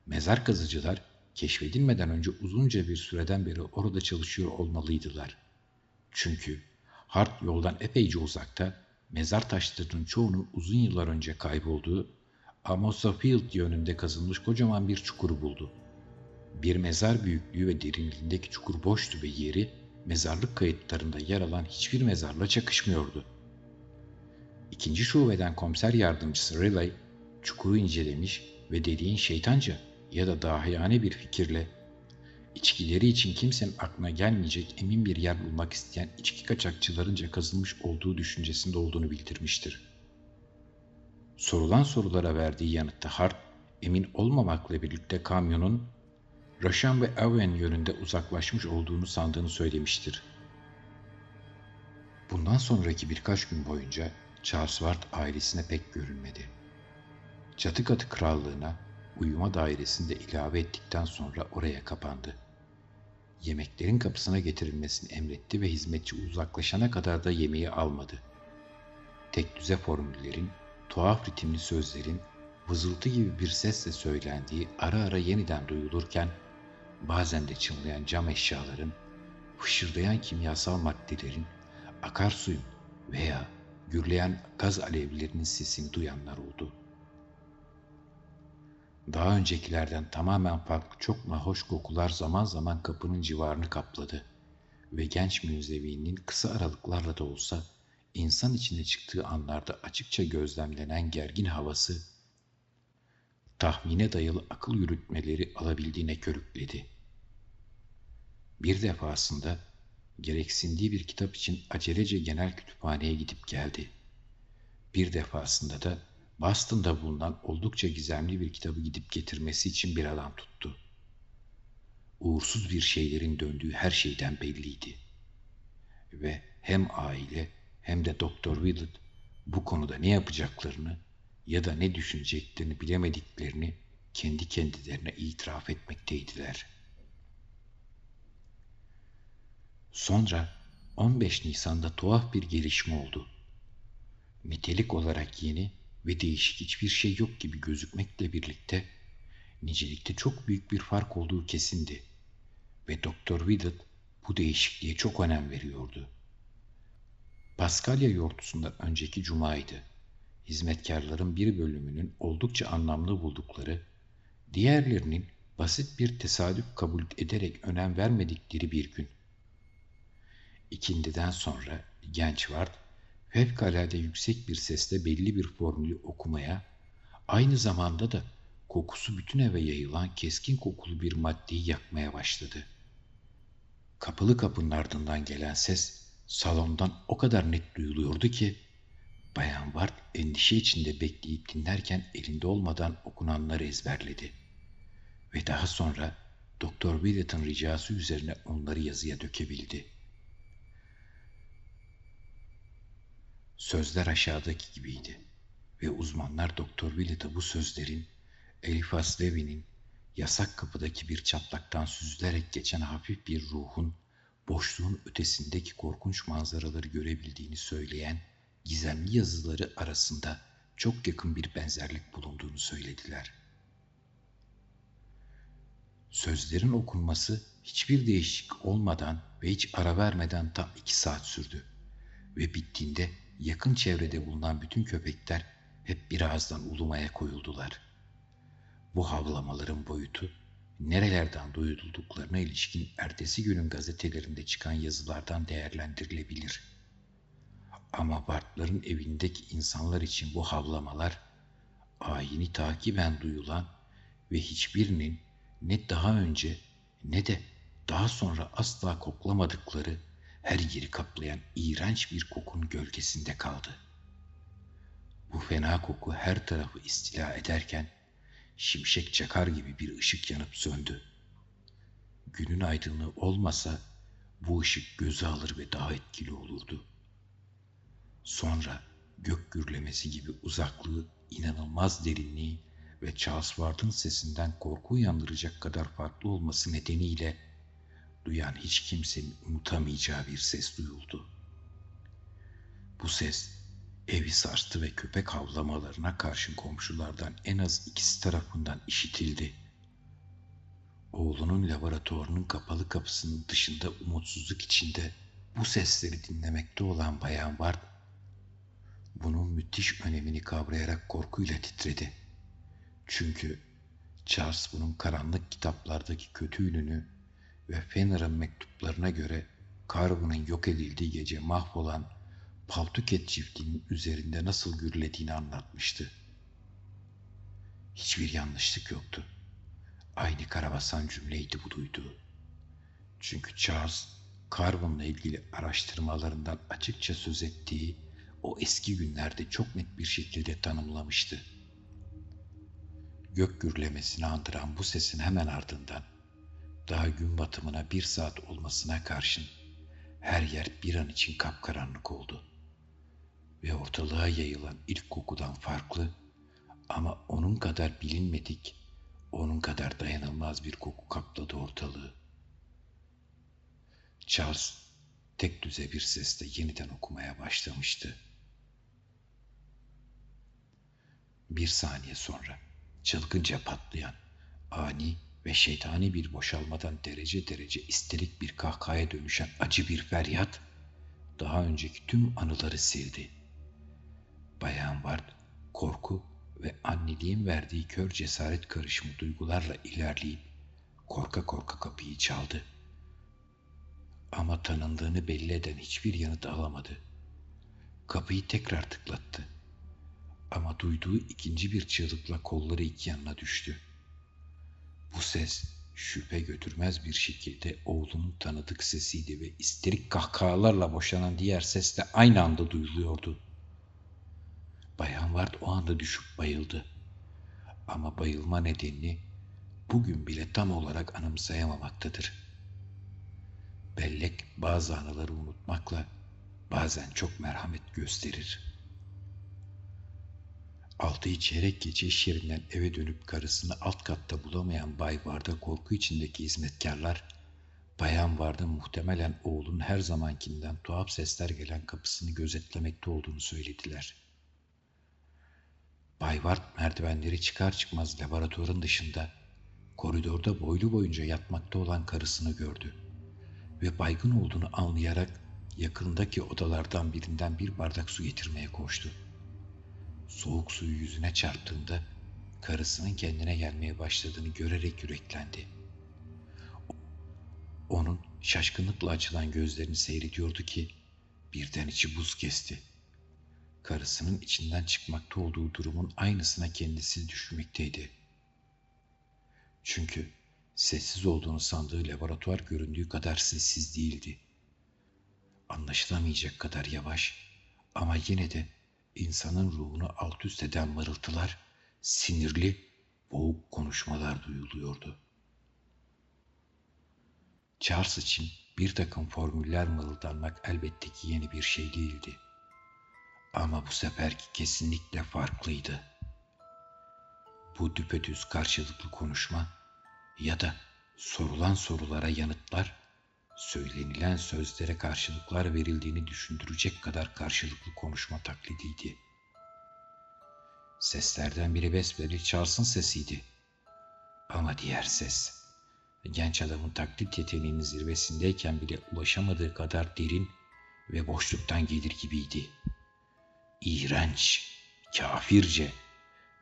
Mezar kazıcılar keşfedilmeden önce uzunca bir süreden beri orada çalışıyor olmalıydılar. Çünkü Hart yoldan epeyce uzakta mezar taşlarının çoğunun uzun yıllar önce kaybolduğu Amosa Field yönünde kazılmış kocaman bir çukuru buldu. Bir mezar büyüklüğü ve derinliğindeki çukur boştu ve yeri mezarlık kayıtlarında yer alan hiçbir mezarla çakışmıyordu. İkinci şubeden komiser yardımcısı Riley çukuru incelemiş ve dediğin şeytanca ya da dahiyane bir fikirle içkileri için kimsenin aklına gelmeyecek emin bir yer bulmak isteyen içki kaçakçılarınca kazılmış olduğu düşüncesinde olduğunu bildirmiştir. Sorulan sorulara verdiği yanıtta Hart, emin olmamakla birlikte kamyonun Raşan ve Aven yönünde uzaklaşmış olduğunu sandığını söylemiştir. Bundan sonraki birkaç gün boyunca Charles Ward ailesine pek görünmedi. Çatı katı krallığına uyuma dairesinde ilave ettikten sonra oraya kapandı. Yemeklerin kapısına getirilmesini emretti ve hizmetçi uzaklaşana kadar da yemeği almadı. Tek düze formüllerin, tuhaf ritimli sözlerin, vızıltı gibi bir sesle söylendiği ara ara yeniden duyulurken, bazen de çınlayan cam eşyaların, fışırdayan kimyasal maddelerin, akarsuyun veya gürleyen gaz alevlerinin sesini duyanlar oldu. Daha öncekilerden tamamen farklı çok nahoş kokular zaman zaman kapının civarını kapladı ve genç münzevinin kısa aralıklarla da olsa insan içine çıktığı anlarda açıkça gözlemlenen gergin havası tahmine dayalı akıl yürütmeleri alabildiğine körükledi. Bir defasında gereksindiği bir kitap için acelece genel kütüphaneye gidip geldi. Bir defasında da Boston'da bulunan oldukça gizemli bir kitabı gidip getirmesi için bir adam tuttu. Uğursuz bir şeylerin döndüğü her şeyden belliydi. Ve hem aile hem de Doktor Willett bu konuda ne yapacaklarını ya da ne düşüneceklerini bilemediklerini kendi kendilerine itiraf etmekteydiler. Sonra 15 Nisan'da tuhaf bir gelişme oldu. Nitelik olarak yeni ve değişik hiçbir şey yok gibi gözükmekle birlikte nicelikte çok büyük bir fark olduğu kesindi ve Doktor Willett bu değişikliğe çok önem veriyordu. Paskalya yortusundan önceki cumaydı. Hizmetkarların bir bölümünün oldukça anlamlı buldukları, diğerlerinin basit bir tesadüf kabul ederek önem vermedikleri bir gün. İkindiden sonra genç Ward fevkalade yüksek bir sesle belli bir formülü okumaya, aynı zamanda da kokusu bütün eve yayılan keskin kokulu bir maddeyi yakmaya başladı. Kapılı kapının ardından gelen ses salondan o kadar net duyuluyordu ki Bayan Ward endişe içinde bekleyip dinlerken elinde olmadan okunanları ezberledi. Ve daha sonra Doktor Willett'ın ricası üzerine onları yazıya dökebildi. Sözler aşağıdaki gibiydi ve uzmanlar Doktor Willett'a bu sözlerin Elifas Levy'nin yasak kapıdaki bir çatlaktan süzülerek geçen hafif bir ruhun boşluğun ötesindeki korkunç manzaraları görebildiğini söyleyen gizemli yazıları arasında çok yakın bir benzerlik bulunduğunu söylediler. Sözlerin okunması hiçbir değişiklik olmadan ve hiç ara vermeden tam iki saat sürdü ve bittiğinde yakın çevrede bulunan bütün köpekler hep bir ağızdan ulumaya koyuldular. Bu havlamaların boyutu nerelerden duyulduklarına ilişkin ertesi günün gazetelerinde çıkan yazılardan değerlendirilebilir. Ama Bartların evindeki insanlar için bu havlamalar ayini takiben duyulan ve hiçbirinin ne daha önce ne de daha sonra asla koklamadıkları her yeri kaplayan iğrenç bir kokunun gölgesinde kaldı. Bu fena koku her tarafı istila ederken şimşek çakar gibi bir ışık yanıp söndü. Günün aydınlığı olmasa bu ışık gözü alır ve daha etkili olurdu. Sonra gök gürlemesi gibi uzaklığı, inanılmaz derinliği ve Charles Ward'ın sesinden korku uyandıracak kadar farklı olması nedeniyle duyan hiç kimsenin unutamayacağı bir ses duyuldu. Bu ses evi sarstı ve köpek havlamalarına karşın komşulardan en az ikisi tarafından işitildi. Oğlunun laboratuvarının kapalı kapısının dışında umutsuzluk içinde bu sesleri dinlemekte olan Bayan Ward, bunun müthiş önemini kavrayarak korkuyla titredi. Çünkü Charles bunun karanlık kitaplardaki kötü ününü ve Fenner'ın mektuplarına göre Carver'ın yok edildiği gece mahvolan Paltuket çiftliğinin üzerinde nasıl gürlediğini anlatmıştı. Hiçbir yanlışlık yoktu. Aynı karabasan cümleydi bu duyduğu. Çünkü Charles, Carver'la ilgili araştırmalarından açıkça söz ettiği o eski günlerde çok net bir şekilde tanımlamıştı. Gök gürlemesini andıran bu sesin hemen ardından daha gün batımına bir saat olmasına karşın her yer bir an için kapkaranlık oldu. Ve ortalığa yayılan ilk kokudan farklı ama onun kadar bilinmedik, onun kadar dayanılmaz bir koku kapladı ortalığı. Charles tek düze bir sesle yeniden okumaya başlamıştı. Bir saniye sonra çılgınca patlayan, ani ve şeytani bir boşalmadan derece derece isterik bir kahkahaya dönüşen acı bir feryat, daha önceki tüm anıları sildi. Bayan Ward, korku ve anneliğin verdiği kör cesaret karışımı duygularla ilerleyip korka korka kapıyı çaldı. Ama tanındığını belli eden hiçbir yanıt alamadı. Kapıyı tekrar tıklattı. Ama duyduğu ikinci bir çığlıkla kolları iki yanına düştü. Bu ses şüphe götürmez bir şekilde oğlunun tanıdık sesiydi ve isterik kahkahalarla boşanan diğer ses de aynı anda duyuluyordu. Bayan Ward o anda düşüp bayıldı. Ama bayılma nedenini bugün bile tam olarak anımsayamamaktadır. Bellek bazı anıları unutmakla bazen çok merhamet gösterir.'' Altıyı çeyrek gece iş yerinden eve dönüp karısını alt katta bulamayan Bay Vard'a korku içindeki hizmetkarlar, Bayan Vard'ın muhtemelen oğlun her zamankinden tuhaf sesler gelen kapısını gözetlemekte olduğunu söylediler. Bay Vard merdivenleri çıkar çıkmaz laboratuvarın dışında koridorda boylu boyunca yatmakta olan karısını gördü ve baygın olduğunu anlayarak yakındaki odalardan birinden bir bardak su getirmeye koştu. Soğuk suyu yüzüne çarptığında karısının kendine gelmeye başladığını görerek yüreklendi. Onun şaşkınlıkla açılan gözlerini seyrediyordu ki birden içi buz kesti. Karısının içinden çıkmakta olduğu durumun aynısına kendisi düşünmekteydi. Çünkü sessiz olduğunu sandığı laboratuvar göründüğü kadar sessiz değildi. Anlaşılamayacak kadar yavaş ama yine de insanın ruhunu alt üst eden mırıltılar, sinirli, boğuk konuşmalar duyuluyordu. Charles için bir takım formüller mırıldanmak elbette ki yeni bir şey değildi. Ama bu seferki kesinlikle farklıydı. Bu düpedüz karşılıklı konuşma ya da sorulan sorulara yanıtlar, söylenilen sözlere karşılıklar verildiğini düşündürecek kadar karşılıklı konuşma taklidiydi. Seslerden biri besbelli Charles'ın sesiydi. Ama diğer ses, genç adamın taklit yeteneğinin zirvesindeyken bile ulaşamadığı kadar derin ve boşluktan gelir gibiydi. İğrenç, kafirce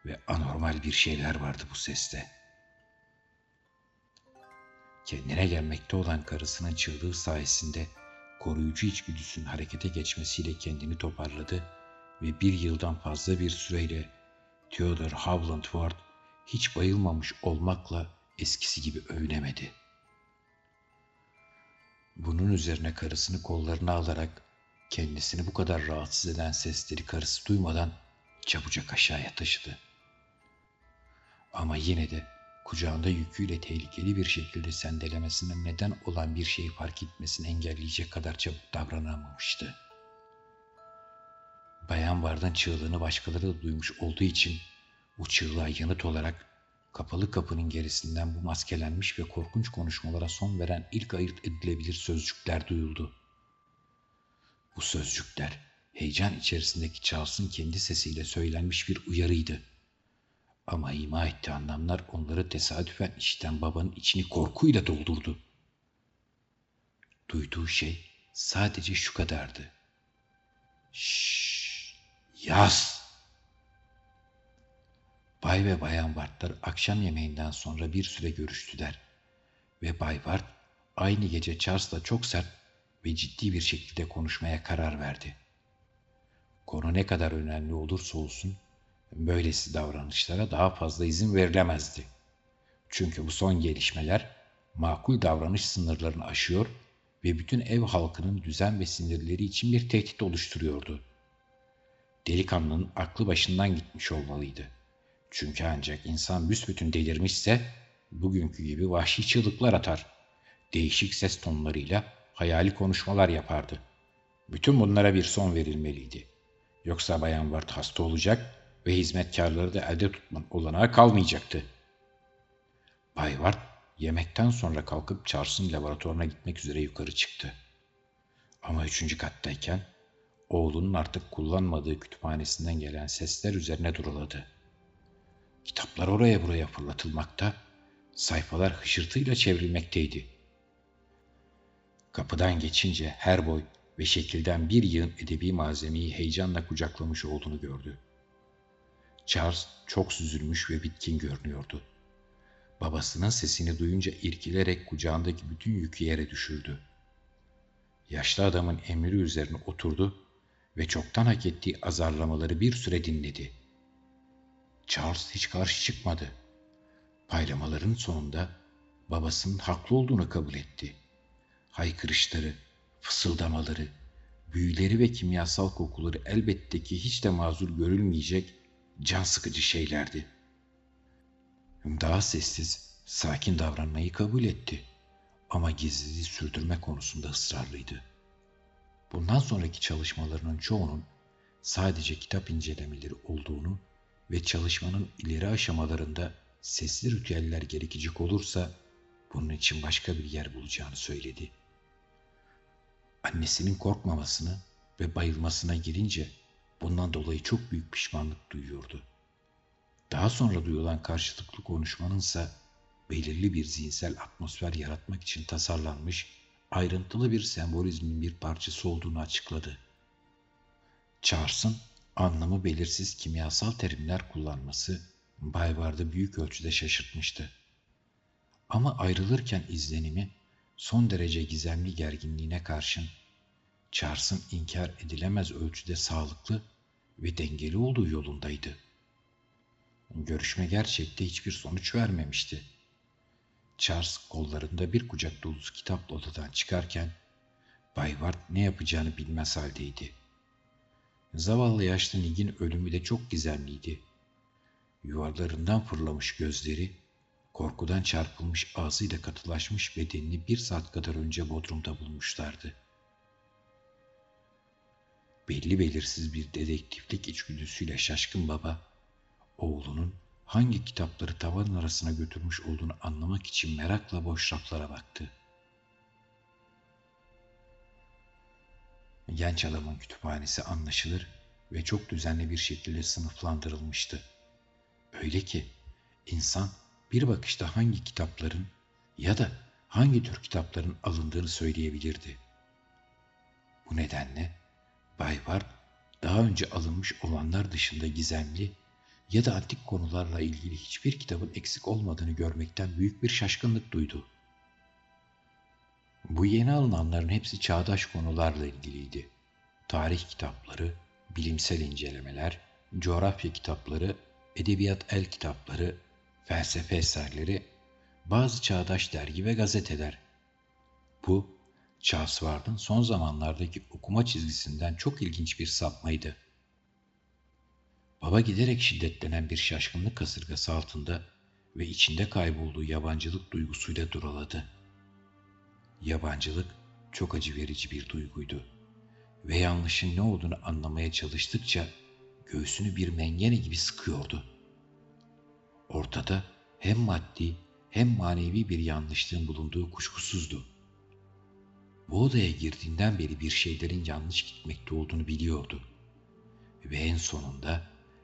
ve anormal bir şeyler vardı bu seste. Kendine gelmekte olan karısının çığlığı sayesinde koruyucu içgüdüsünün harekete geçmesiyle kendini toparladı ve bir yıldan fazla bir süreyle Theodore Howland Ward hiç bayılmamış olmakla eskisi gibi övünemedi. Bunun üzerine karısını kollarına alarak kendisini bu kadar rahatsız eden sesleri karısı duymadan çabucak aşağıya taşıdı. Ama yine de kucağında yüküyle tehlikeli bir şekilde sendelemesine neden olan bir şeyi fark etmesini engelleyecek kadar çabuk davranamamıştı. Bayan Vard'ın çığlığını başkaları da duymuş olduğu için bu çığlığa yanıt olarak kapalı kapının gerisinden bu maskelenmiş ve korkunç konuşmalara son veren ilk ayırt edilebilir sözcükler duyuldu. Bu sözcükler heyecan içerisindeki Charles'ın kendi sesiyle söylenmiş bir uyarıydı. Ama ima ettiği anlamlar onları tesadüfen işiten babanın içini korkuyla doldurdu. Duyduğu şey sadece şu kadardı. Şşş, yaz. Bay ve Bayan Wartlar akşam yemeğinden sonra bir süre görüştüler. Ve Bay Ward aynı gece Charles'la çok sert ve ciddi bir şekilde konuşmaya karar verdi. Konu ne kadar önemli olursa olsun böylesi davranışlara daha fazla izin verilemezdi. Çünkü bu son gelişmeler makul davranış sınırlarını aşıyor ve bütün ev halkının düzen ve sinirleri için bir tehdit oluşturuyordu. Delikanlının aklı başından gitmiş olmalıydı. Çünkü ancak insan büsbütün delirmişse bugünkü gibi vahşi çığlıklar atar. Değişik ses tonlarıyla hayali konuşmalar yapardı. Bütün bunlara bir son verilmeliydi. Yoksa Bayan Ward hasta olacak ve hizmetkarları da elde tutman olanağı kalmayacaktı. Bay Ward yemekten sonra kalkıp Charles'ın laboratuvarına gitmek üzere yukarı çıktı. Ama üçüncü kattayken oğlunun artık kullanmadığı kütüphanesinden gelen sesler üzerine duruladı. Kitaplar oraya buraya fırlatılmakta, sayfalar hışırtıyla çevrilmekteydi. Kapıdan geçince her boy ve şekilden bir yığın edebi malzemeyi heyecanla kucaklamış olduğunu gördü. Charles çok süzülmüş ve bitkin görünüyordu. Babasının sesini duyunca irkilerek kucağındaki bütün yükü yere düşürdü. Yaşlı adamın emri üzerine oturdu ve çoktan hak ettiği azarlamaları bir süre dinledi. Charles hiç karşı çıkmadı. Paylamaların sonunda babasının haklı olduğunu kabul etti. Haykırışları, fısıldamaları, büyüleri ve kimyasal kokuları elbette ki hiç de mazur görülmeyecek can sıkıcı şeylerdi. Daha sessiz, sakin davranmayı kabul etti ama gizliliği sürdürme konusunda ısrarlıydı. Bundan sonraki çalışmalarının çoğunun sadece kitap incelemeleri olduğunu ve çalışmanın ileri aşamalarında sesli ritüeller gerekecek olursa bunun için başka bir yer bulacağını söyledi. Annesinin korkmamasını ve bayılmasına gelince bundan dolayı çok büyük pişmanlık duyuyordu. Daha sonra duyulan karşılıklı konuşmanın ise belirli bir zihinsel atmosfer yaratmak için tasarlanmış ayrıntılı bir sembolizmin bir parçası olduğunu açıkladı. Charles'ın anlamı belirsiz kimyasal terimler kullanması Bay Ward'ı büyük ölçüde şaşırtmıştı. Ama ayrılırken izlenimi son derece gizemli gerginliğine karşın Charles'ın inkar edilemez ölçüde sağlıklı ve dengeli olduğu yolundaydı. Görüşme gerçekte hiçbir sonuç vermemişti. Charles kollarında bir kucak dolusu kitapla odadan çıkarken Bay Ward ne yapacağını bilmez haldeydi. Zavallı yaşlı Nick'in ölümü de çok gizemliydi. Yuvarlarından fırlamış gözleri, korkudan çarpılmış ağzıyla katılaşmış bedenini bir saat kadar önce Bodrum'da bulmuşlardı. Belli belirsiz bir dedektiflik içgüdüsüyle şaşkın baba, oğlunun hangi kitapları tavan arasına götürmüş olduğunu anlamak için merakla boş raflara baktı. Genç adamın kütüphanesi anlaşılır ve çok düzenli bir şekilde sınıflandırılmıştı. Öyle ki insan bir bakışta hangi kitapların ya da hangi tür kitapların alındığını söyleyebilirdi. Bu nedenle Bay Ward daha önce alınmış olanlar dışında gizemli ya da antik konularla ilgili hiçbir kitabın eksik olmadığını görmekten büyük bir şaşkınlık duydu. Bu yeni alınanların hepsi çağdaş konularla ilgiliydi. Tarih kitapları, bilimsel incelemeler, coğrafya kitapları, edebiyat el kitapları, felsefe eserleri, bazı çağdaş dergi ve gazeteler. Bu, Charles Ward'ın son zamanlardaki okuma çizgisinden çok ilginç bir sapmaydı. Baba giderek şiddetlenen bir şaşkınlık kasırgası altında ve içinde kaybolduğu yabancılık duygusuyla duraladı. Yabancılık çok acı verici bir duyguydu ve yanlışın ne olduğunu anlamaya çalıştıkça göğsünü bir mengene gibi sıkıyordu. Ortada hem maddi hem manevi bir yanlışlığın bulunduğu kuşkusuzdu. Bu odaya girdiğinden beri bir şeylerin yanlış gitmekte olduğunu biliyordu. Ve en sonunda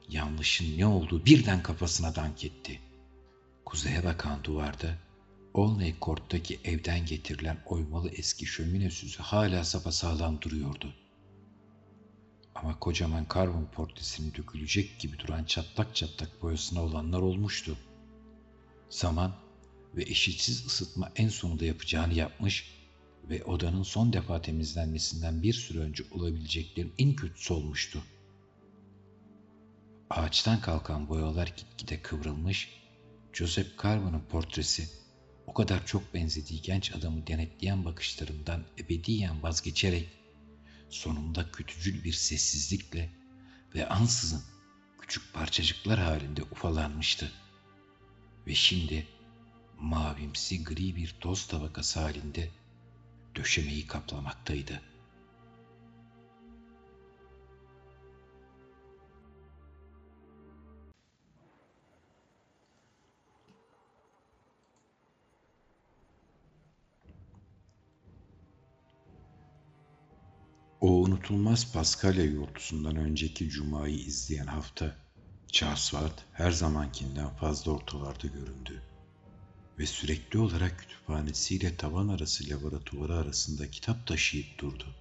yanlışın ne olduğu birden kafasına dank etti. Kuzeye bakan duvarda Olney Court'taki evden getirilen oymalı eski şömine süsü hala sapasağlam duruyordu. Ama kocaman karbon portresinin dökülecek gibi duran çatlak çatlak boyasına olanlar olmuştu. Zaman ve eşitsiz ısıtma en sonunda yapacağını yapmış ve odanın son defa temizlenmesinden bir süre önce olabileceklerin en kötüsü olmuştu. Ağaçtan kalkan boyalar gitgide kıvrılmış, Joseph Carbon'un portresi o kadar çok benzediği genç adamı denetleyen bakışlarından ebediyen vazgeçerek sonunda kötücül bir sessizlikle ve ansızın küçük parçacıklar halinde ufalanmıştı. Ve şimdi mavimsi gri bir toz tabakası halinde döşemeyi kaplamaktaydı. O unutulmaz Paskalya yurtusundan önceki cumayı izleyen hafta Charles Ward her zamankinden fazla ortalarda göründü ve sürekli olarak kütüphanesiyle tavan arası laboratuvarı arasında kitap taşıyıp durdu.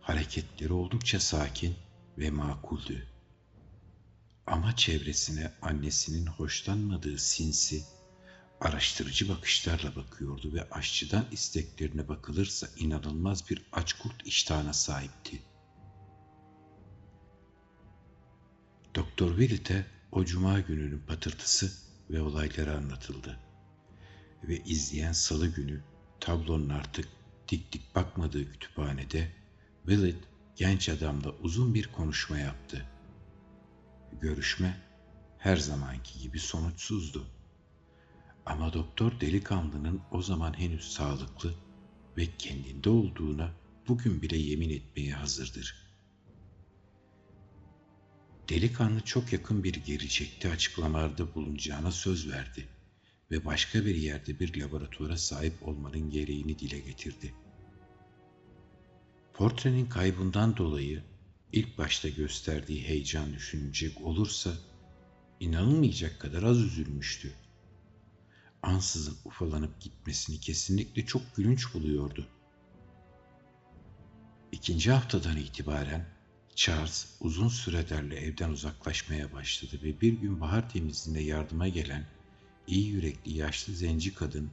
Hareketleri oldukça sakin ve makuldü. Ama çevresine annesinin hoşlanmadığı sinsi, araştırıcı bakışlarla bakıyordu ve aşçıdan isteklerine bakılırsa inanılmaz bir açkurt iştahına sahipti. Doktor Willit'e o cuma gününün patırtısı ve olayları anlatıldı. Ve izleyen salı günü tablonun artık dik dik bakmadığı kütüphanede Willett genç adamla uzun bir konuşma yaptı. Görüşme her zamanki gibi sonuçsuzdu. Ama doktor delikanlının o zaman henüz sağlıklı ve kendinde olduğuna bugün bile yemin etmeye hazırdır. Delikanlı çok yakın bir gelecekte açıklamalarda bulunacağına söz verdi ve başka bir yerde bir laboratuvara sahip olmanın gereğini dile getirdi. Portrenin kaybından dolayı ilk başta gösterdiği heyecan düşünecek olursa inanılmayacak kadar az üzülmüştü ansızın ufalanıp gitmesini kesinlikle çok gülünç buluyordu. İkinci haftadan itibaren Charles uzun sürelerle evden uzaklaşmaya başladı ve bir gün bahar temizliğine yardıma gelen iyi yürekli yaşlı zenci kadın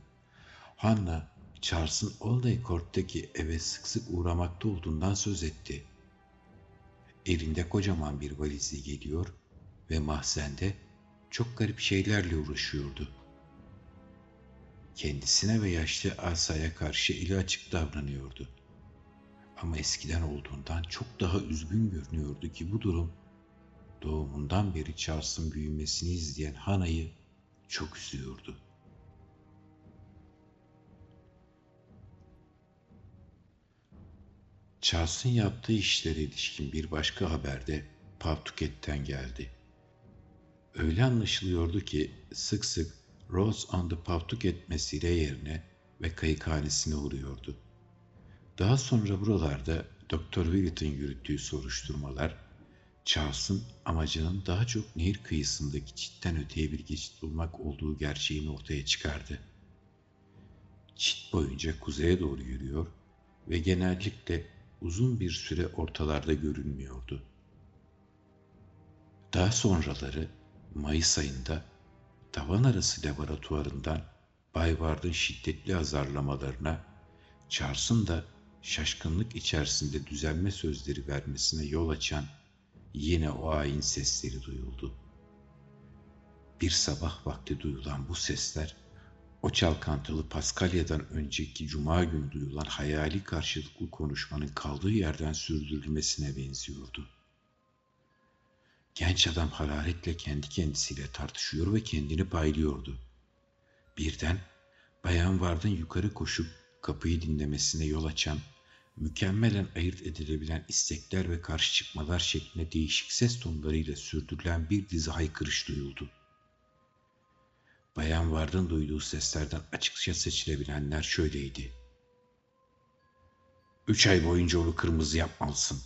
Hannah Charles'ın Old Court'taki eve sık sık uğramakta olduğundan söz etti. Elinde kocaman bir valizle geliyor ve mahzende çok garip şeylerle uğraşıyordu. Kendisine ve yaşlı Asa'ya karşı eli açık davranıyordu. Ama eskiden olduğundan çok daha üzgün görünüyordu ki bu durum doğumundan beri Charles'ın büyümesini izleyen Hana'yı çok üzüyordu. Charles'ın yaptığı işlere ilişkin bir başka haberde Pawtucket'ten geldi. Öyle anlaşılıyordu ki sık sık Rose on the Pawtucket mesire yerine ve kayıkhanesine uğruyordu. Daha sonra buralarda Dr. Willett'in yürüttüğü soruşturmalar, Charles'ın amacının daha çok nehir kıyısındaki çitten öteye bir geçit bulmak olduğu gerçeğini ortaya çıkardı. Çit boyunca kuzeye doğru yürüyor ve genellikle uzun bir süre ortalarda görünmüyordu. Daha sonraları Mayıs ayında tavan arası laboratuvarından Bay Ward'ın şiddetli azarlamalarına, Charles'ın da şaşkınlık içerisinde düzelme sözleri vermesine yol açan yine o ayin sesleri duyuldu. Bir sabah vakti duyulan bu sesler, o çalkantılı Paskalya'dan önceki cuma günü duyulan hayali karşılıklı konuşmanın kaldığı yerden sürdürülmesine benziyordu. Genç adam hararetle kendi kendisiyle tartışıyor ve kendini paylıyordu. Birden Bayan Vard'ın yukarı koşup kapıyı dinlemesine yol açan, mükemmelen ayırt edilebilen istekler ve karşı çıkmalar şeklinde değişik ses tonlarıyla sürdürülen bir dizi haykırış duyuldu. Bayan Vard'ın duyduğu seslerden açıkça seçilebilenler şöyleydi. Üç ay boyunca onu kırmızı yapmalısın.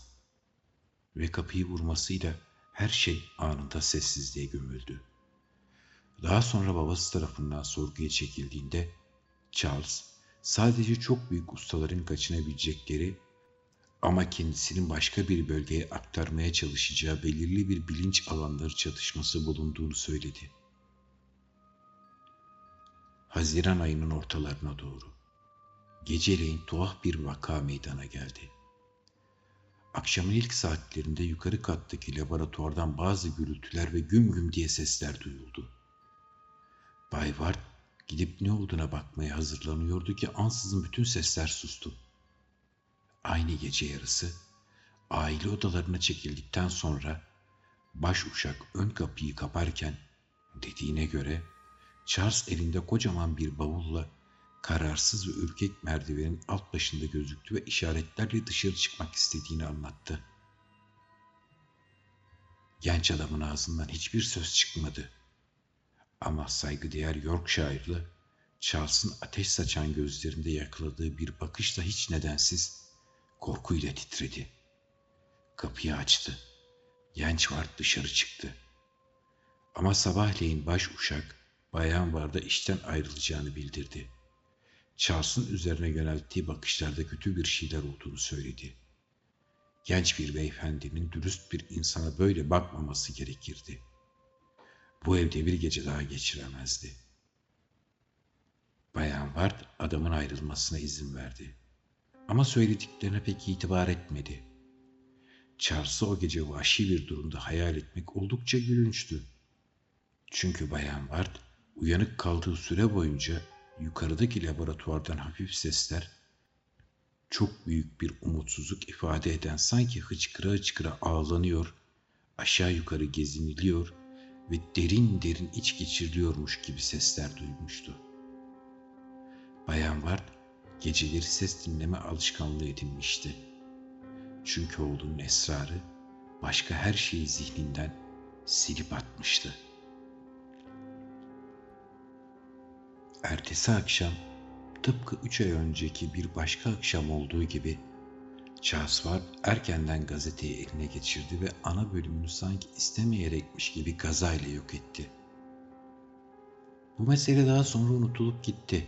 Ve kapıyı vurmasıyla her şey anında sessizliğe gömüldü. Daha sonra babası tarafından sorguya çekildiğinde Charles sadece çok büyük ustaların kaçınabilecekleri ama kendisinin başka bir bölgeye aktarmaya çalışacağı belirli bir bilinç alanları çatışması bulunduğunu söyledi. Haziran ayının ortalarına doğru. Geceleyin tuhaf bir vaka meydana geldi. Akşamın ilk saatlerinde yukarı kattaki laboratuvardan bazı gürültüler ve güm güm diye sesler duyuldu. Bay Ward gidip ne olduğuna bakmaya hazırlanıyordu ki ansızın bütün sesler sustu. Aynı gece yarısı aile odalarına çekildikten sonra baş uşak ön kapıyı kaparken dediğine göre Charles elinde kocaman bir bavulla kararsız ve ürkek merdivenin alt başında gözüktü ve işaretlerle dışarı çıkmak istediğini anlattı. Genç adamın ağzından hiçbir söz çıkmadı. Ama saygıdeğer Yorkshire'lı Charles'ın ateş saçan gözlerinde yakaladığı bir bakışla hiç nedensiz korkuyla titredi. Kapıyı açtı. Genç Ward dışarı çıktı. Ama sabahleyin baş uşak Bayan Ward'a işten ayrılacağını bildirdi. Charles'ın üzerine yönelttiği bakışlarda kötü bir şeyler olduğunu söyledi. Genç bir beyefendinin dürüst bir insana böyle bakmaması gerekirdi. Bu evde bir gece daha geçiremezdi. Bayan Ward adamın ayrılmasına izin verdi. Ama söylediklerine pek itibar etmedi. Charles'ı o gece vahşi bir durumda hayal etmek oldukça gülünçtü. Çünkü Bayan Ward uyanık kaldığı süre boyunca yukarıdaki laboratuvardan hafif sesler, çok büyük bir umutsuzluk ifade eden sanki hıçkıra hıçkıra ağlanıyor, aşağı yukarı geziniliyor ve derin derin iç geçiriliyormuş gibi sesler duymuştu. Bayan Ward geceleri ses dinleme alışkanlığı edinmişti. Çünkü oğlunun esrarı başka her şeyi zihninden silip atmıştı. Ertesi akşam tıpkı üç ay önceki bir başka akşam olduğu gibi Charles Ward erkenden gazeteyi eline geçirdi ve ana bölümünü sanki istemeyerekmiş gibi gazayla yok etti. Bu mesele daha sonra unutulup gitti.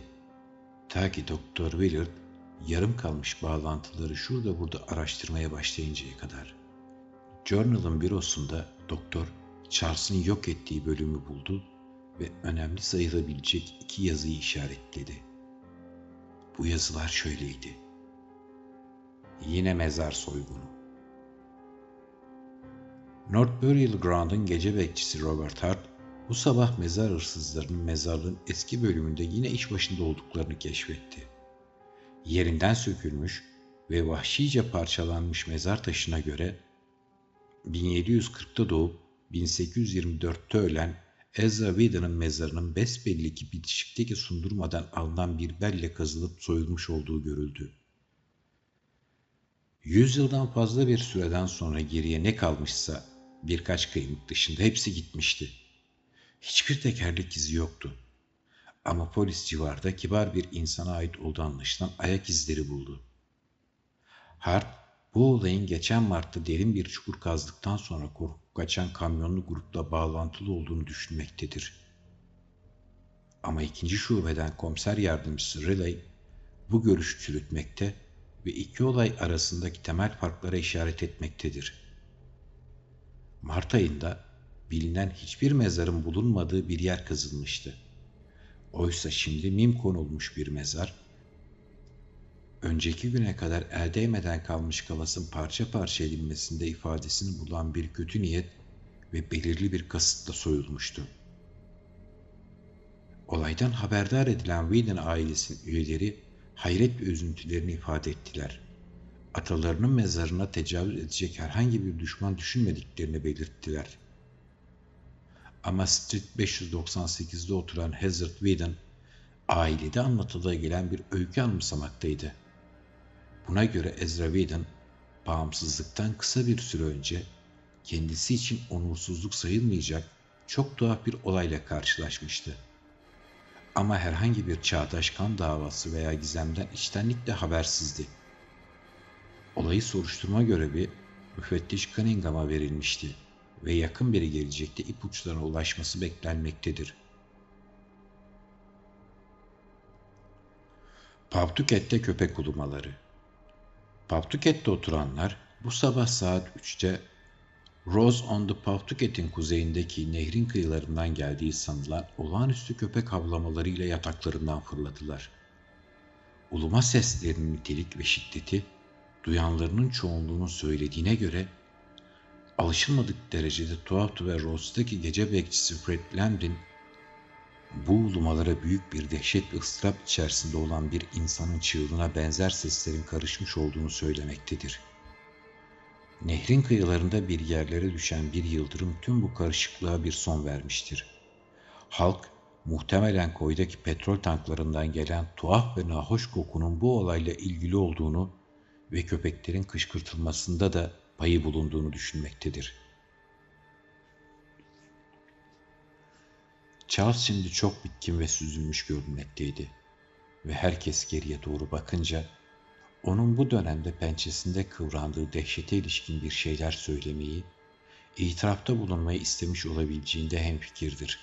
Ta ki Doktor Willard yarım kalmış bağlantıları şurada burada araştırmaya başlayıncaya kadar. Journal'ın bürosunda doktor Charles'ın yok ettiği bölümü buldu ve önemli sayılabilecek iki yazıyı işaretledi. Bu yazılar şöyleydi. Yine mezar soygunu. North Burial Ground'un gece bekçisi Robert Hart, bu sabah mezar hırsızlarının mezarlığın eski bölümünde yine iş başında olduklarını keşfetti. Yerinden sökülmüş ve vahşice parçalanmış mezar taşına göre 1740'ta doğup 1824'te ölen Ezra Whedon'ın mezarının besbelli ki bitişikteki sundurmadan alınan bir belle kazılıp soyulmuş olduğu görüldü. Yüz yıldan fazla bir süreden sonra geriye ne kalmışsa birkaç kıymık dışında hepsi gitmişti. Hiçbir tekerlek izi yoktu. Ama polis civarda kibar bir insana ait olduğu anlaşılan ayak izleri buldu. Hart, bu olayın geçen Mart'ta derin bir çukur kazdıktan sonra korkup kaçan kamyonlu grupla bağlantılı olduğunu düşünmektedir. Ama ikinci şubeden komiser yardımcısı Riley bu görüşü çürütmekte ve iki olay arasındaki temel farklara işaret etmektedir. Mart ayında bilinen hiçbir mezarın bulunmadığı bir yer kazılmıştı. Oysa şimdi mim konulmuş bir mezar, önceki güne kadar el değmeden kalmış kalasın parça parça edilmesinde ifadesini bulan bir kötü niyet ve belirli bir kasıtla soyulmuştu. Olaydan haberdar edilen Whedon ailesinin üyeleri hayret ve üzüntülerini ifade ettiler. Atalarının mezarına tecavüz edecek herhangi bir düşman düşünmediklerini belirttiler. Ama Street 598'de oturan Hazard Whedon, ailede anlatılığa gelen bir öykü anımsamaktaydı. Buna göre Ezra Whedon, bağımsızlıktan kısa bir süre önce kendisi için onursuzluk sayılmayacak çok tuhaf bir olayla karşılaşmıştı. Ama herhangi bir çağdaş kan davası veya gizemden içtenlikle habersizdi. Olayı soruşturma görevi müfettiş Cunningham'a verilmişti ve yakın bir gelecekte ipuçlarına ulaşması beklenmektedir. Pawtuket'te köpek ulumaları Pawtuket'te oturanlar bu sabah saat 3'te Rose on the Pawtuket'in kuzeyindeki nehrin kıyılarından geldiği sanılan olağanüstü köpek havlamalarıyla yataklarından fırladılar. Uluma seslerinin nitelik ve şiddeti duyanlarının çoğunluğunun söylediğine göre alışılmadık derecede tuhaftı ve Rose'daki gece bekçisi Fred Lambrin bu ulumalara büyük bir dehşet ve ıstırap içerisinde olan bir insanın çığlığına benzer seslerin karışmış olduğunu söylemektedir. Nehrin kıyılarında bir yerlere düşen bir yıldırım tüm bu karışıklığa bir son vermiştir. Halk muhtemelen koydaki petrol tanklarından gelen tuhaf ve nahoş kokunun bu olayla ilgili olduğunu ve köpeklerin kışkırtılmasında da payı bulunduğunu düşünmektedir. Charles şimdi çok bitkin ve süzülmüş görünmekteydi ve herkes geriye doğru bakınca onun bu dönemde pençesinde kıvrandığı dehşete ilişkin bir şeyler söylemeyi, itirafta bulunmayı istemiş olabileceğinde hemfikirdir.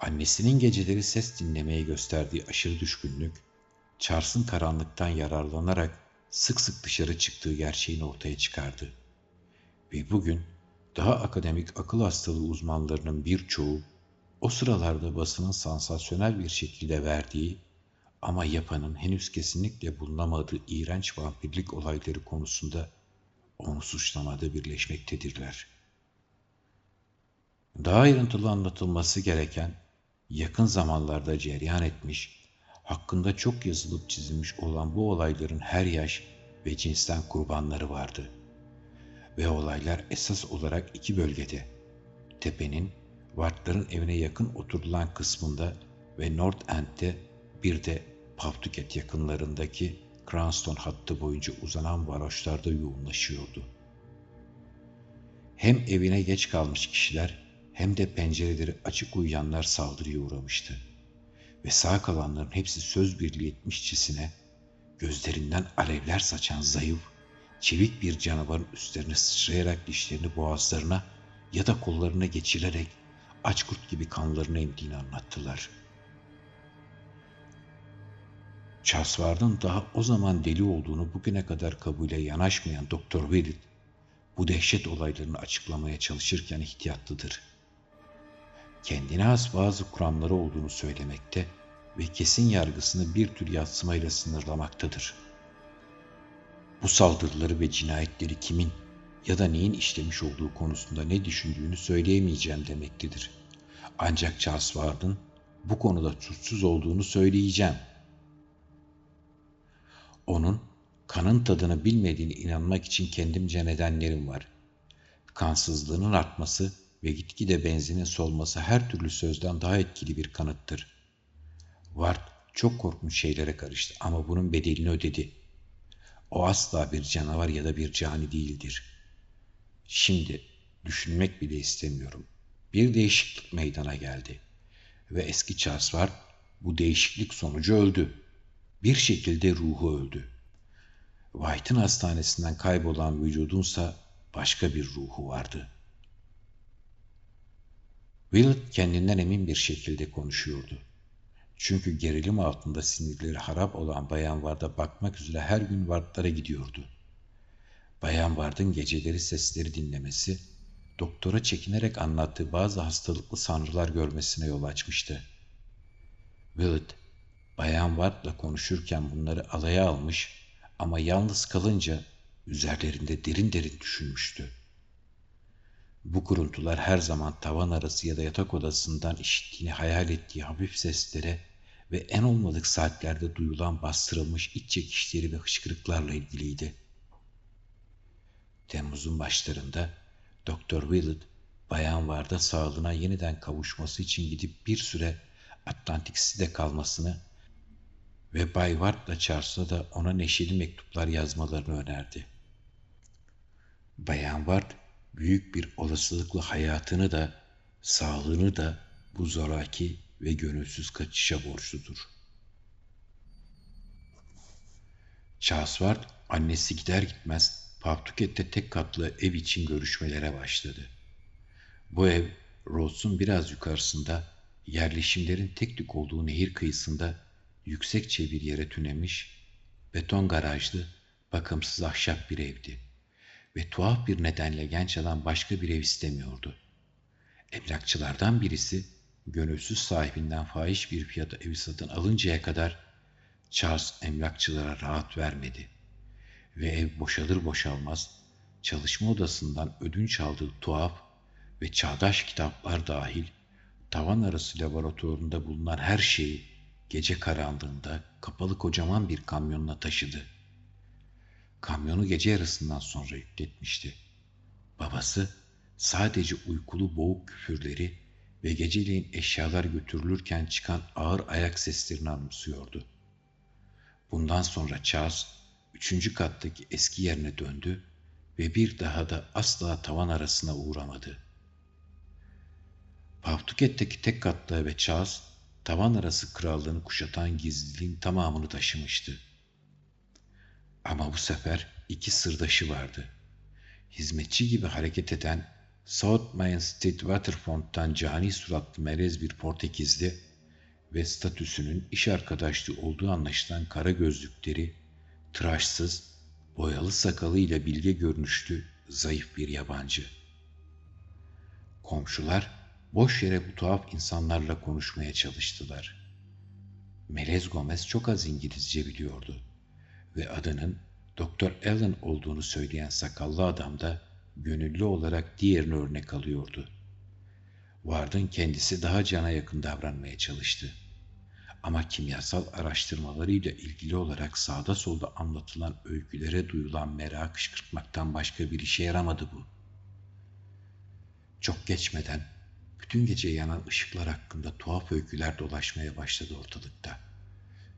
Annesinin geceleri ses dinlemeye gösterdiği aşırı düşkünlük, Charles'ın karanlıktan yararlanarak sık sık dışarı çıktığı gerçeğini ortaya çıkardı. Ve bugün daha akademik akıl hastalığı uzmanlarının birçoğu o sıralarda basının sansasyonel bir şekilde verdiği ama yapanın henüz kesinlikle bulunamadığı iğrenç vampirlik olayları konusunda onu suçlamada birleşmektedirler. Daha ayrıntılı anlatılması gereken, yakın zamanlarda cereyan etmiş, hakkında çok yazılıp çizilmiş olan bu olayların her yaş ve cinsten kurbanları vardı. Ve olaylar esas olarak iki bölgede, tepenin, Wartların evine yakın oturulan kısmında ve North End'de bir de Pawtucket yakınlarındaki Cranston hattı boyunca uzanan varoşlarda yoğunlaşıyordu. Hem evine geç kalmış kişiler hem de pencereleri açık uyuyanlar saldırıya uğramıştı. Ve sağ kalanların hepsi söz birliği etmişçesine gözlerinden alevler saçan zayıf, çevik bir canavarın üstlerine sıçrayarak dişlerini boğazlarına ya da kollarına geçirerek aç kurt gibi kanlarını emdiğini anlattılar.'' Chasvard'ın daha o zaman deli olduğunu bugüne kadar kabule yanaşmayan Doktor Willett, bu dehşet olaylarını açıklamaya çalışırken ihtiyatlıdır. Kendine has bazı kuramları olduğunu söylemekte ve kesin yargısını bir tür yatsımayla sınırlamaktadır. Bu saldırıları ve cinayetleri kimin ya da neyin işlemiş olduğu konusunda ne düşündüğünü söyleyemeyeceğim demektedir. Ancak Charles Ward'ın bu konuda suçsuz olduğunu söyleyeceğim. Onun kanın tadını bilmediğini inanmak için kendimce nedenlerim var. Kansızlığının artması ve gitgide benzinin solması her türlü sözden daha etkili bir kanıttır. Ward çok korkunç şeylere karıştı ama bunun bedelini ödedi. O asla bir canavar ya da bir cani değildir. Şimdi düşünmek bile istemiyorum. Bir değişiklik meydana geldi. Ve eski Charles Ward bu değişiklik sonucu öldü. Bir şekilde ruhu öldü. White'ın hastanesinden kaybolan vücudunsa başka bir ruhu vardı. Willard kendinden emin bir şekilde konuşuyordu. Çünkü gerilim altında sinirleri harap olan Bayan Vard'a bakmak üzere her gün Vard'lara gidiyordu. Bayan Vard'ın geceleri sesleri dinlemesi, doktora çekinerek anlattığı bazı hastalıklı sanrılar görmesine yol açmıştı. Willard, Bayan Ward'la konuşurken bunları alaya almış ama yalnız kalınca üzerlerinde derin derin düşünmüştü. Bu kuruntular her zaman tavan arası ya da yatak odasından işittiğini hayal ettiği hafif seslere ve en olmadık saatlerde duyulan bastırılmış iç çekişleri ve hışkırıklarla ilgiliydi. Temmuz'un başlarında Doktor Willard, Bayan Varda sağlığına yeniden kavuşması için gidip bir süre Atlantik City'de kalmasını ve Bay Ward'la Charles'a da ona neşeli mektuplar yazmalarını önerdi. Bayan Ward büyük bir olasılıkla hayatını da sağlığını da bu zoraki ve gönülsüz kaçışa borçludur. Charles Ward annesi gider gitmez Pawtuket'te tek katlı ev için görüşmelere başladı. Bu ev Rhodes'un biraz yukarısında yerleşimlerin tek tük olduğu nehir kıyısında yüksekçe bir yere tünemiş, beton garajlı, bakımsız ahşap bir evdi. Ve tuhaf bir nedenle genç adam başka bir ev istemiyordu. Emlakçılardan birisi gönülsüz sahibinden fahiş bir fiyata evi satın alıncaya kadar Charles emlakçılara rahat vermedi. Ve ev boşalır boşalmaz çalışma odasından ödünç aldığı tuhaf ve çağdaş kitaplar dahil tavan arası laboratuvarında bulunan her şeyi gece karanlığında kapalı kocaman bir kamyonla taşıdı. Kamyonu gece yarısından sonra yükletmişti. Babası sadece uykulu boğuk küfürleri ve geceleyin eşyalar götürülürken çıkan ağır ayak seslerini anımsıyordu. Bundan sonra Charles üçüncü kattaki eski yerine döndü ve bir daha da asla tavan arasına uğramadı. Pawtuket'teki tek katlı eve Charles tavan arası krallığını kuşatan gizliliğin tamamını taşımıştı. Ama bu sefer iki sırdaşı vardı. Hizmetçi gibi hareket eden South Main Street Waterfront'tan cani suratlı melez bir Portekizli ve statüsünün iş arkadaşlığı olduğu anlaşılan kara gözlükleri, tıraşsız, boyalı sakalıyla bilge görünüşlü, zayıf bir yabancı. Komşular boş yere bu tuhaf insanlarla konuşmaya çalıştılar. Melez Gomez çok az İngilizce biliyordu ve adının Doktor Allen olduğunu söyleyen sakallı adam da gönüllü olarak diğerini örnek alıyordu. Ward'ın kendisi daha cana yakın davranmaya çalıştı. Ama kimyasal araştırmalarıyla ilgili olarak sağda solda anlatılan öykülere duyulan merak kışkırtmaktan başka bir işe yaramadı bu. Çok geçmeden bütün gece yanan ışıklar hakkında tuhaf öyküler dolaşmaya başladı ortalıkta.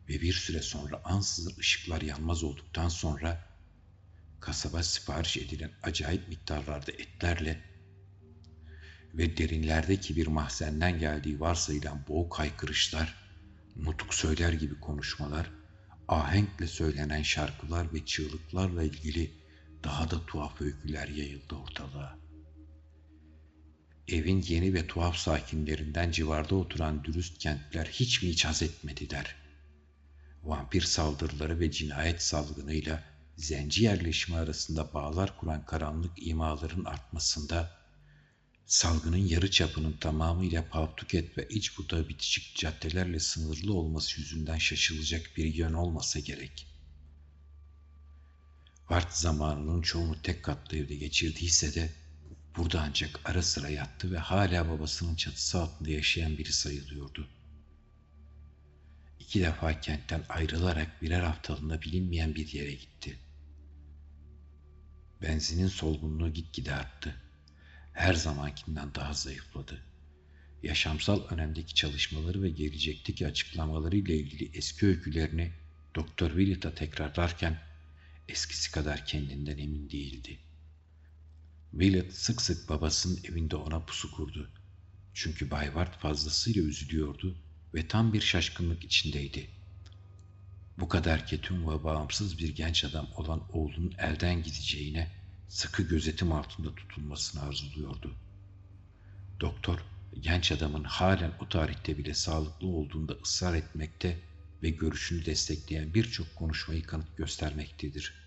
Ve bir süre sonra ansızın ışıklar yanmaz olduktan sonra kasaba sipariş edilen acayip miktarlarda etlerle ve derinlerdeki bir mahzenden geldiği varsayılan boğuk haykırışlar, nutuk söyler gibi konuşmalar, ahenkle söylenen şarkılar ve çığlıklarla ilgili daha da tuhaf öyküler yayıldı ortalığa. Evin yeni ve tuhaf sakinlerinden civarda oturan dürüst kentler hiç mi hiç haz etmediler? Vampir saldırıları ve cinayet salgınıyla zenci yerleşimi arasında bağlar kuran karanlık imaların artmasında, salgının yarı çapının tamamıyla Pawtucket ve İçbut'a bitişik caddelerle sınırlı olması yüzünden şaşılacak bir yön olmasa gerek. Ward zamanının çoğunu tek katlı evde geçirdiyse de burada ancak ara sıra yattı ve hala babasının çatısı altında yaşayan biri sayılıyordu. İki defa kentten ayrılarak birer haftalığına bilinmeyen bir yere gitti. Benzinin solgunluğu gitgide arttı. Her zamankinden daha zayıfladı. Yaşamsal önemdeki çalışmaları ve gelecekteki açıklamaları ile ilgili eski öykülerini Doktor Willit'a tekrarlarken eskisi kadar kendinden emin değildi. Willett sık sık babasının evinde ona pusu kurdu. Çünkü Bay Ward fazlasıyla üzülüyordu ve tam bir şaşkınlık içindeydi. Bu kadar ketum ve bağımsız bir genç adam olan oğlunun elden gideceğine sıkı gözetim altında tutulmasını arzuluyordu. Doktor, genç adamın halen o tarihte bile sağlıklı olduğunda ısrar etmekte ve görüşünü destekleyen birçok konuşmayı kanıt göstermektedir.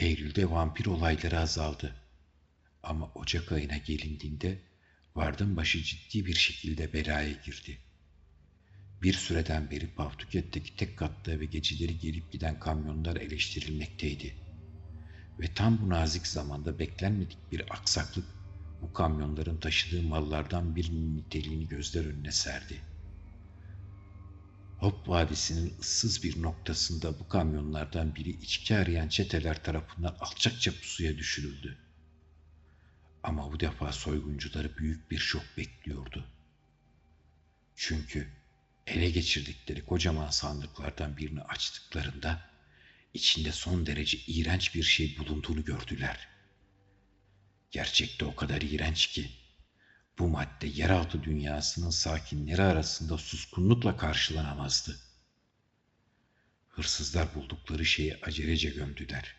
Eylül'de vampir olayları azaldı. Ama Ocak ayına gelindiğinde Vardın başı ciddi bir şekilde belaya girdi. Bir süreden beri Pavtuket'teki tek katlı ve geceleri gelip giden kamyonlar eleştirilmekteydi. Ve tam bu nazik zamanda beklenmedik bir aksaklık bu kamyonların taşıdığı mallardan birinin niteliğini gözler önüne serdi. Hop Vadisi'nin ıssız bir noktasında bu kamyonlardan biri içki arayan çeteler tarafından alçakça pusuya düşürüldü. Ama bu defa soyguncuları büyük bir şok bekliyordu. Çünkü ele geçirdikleri kocaman sandıklardan birini açtıklarında içinde son derece iğrenç bir şey bulunduğunu gördüler. Gerçekte o kadar iğrenç ki bu madde yeraltı dünyasının sakinleri arasında suskunlukla karşılanamazdı. Hırsızlar buldukları şeyi acelece gömdüler.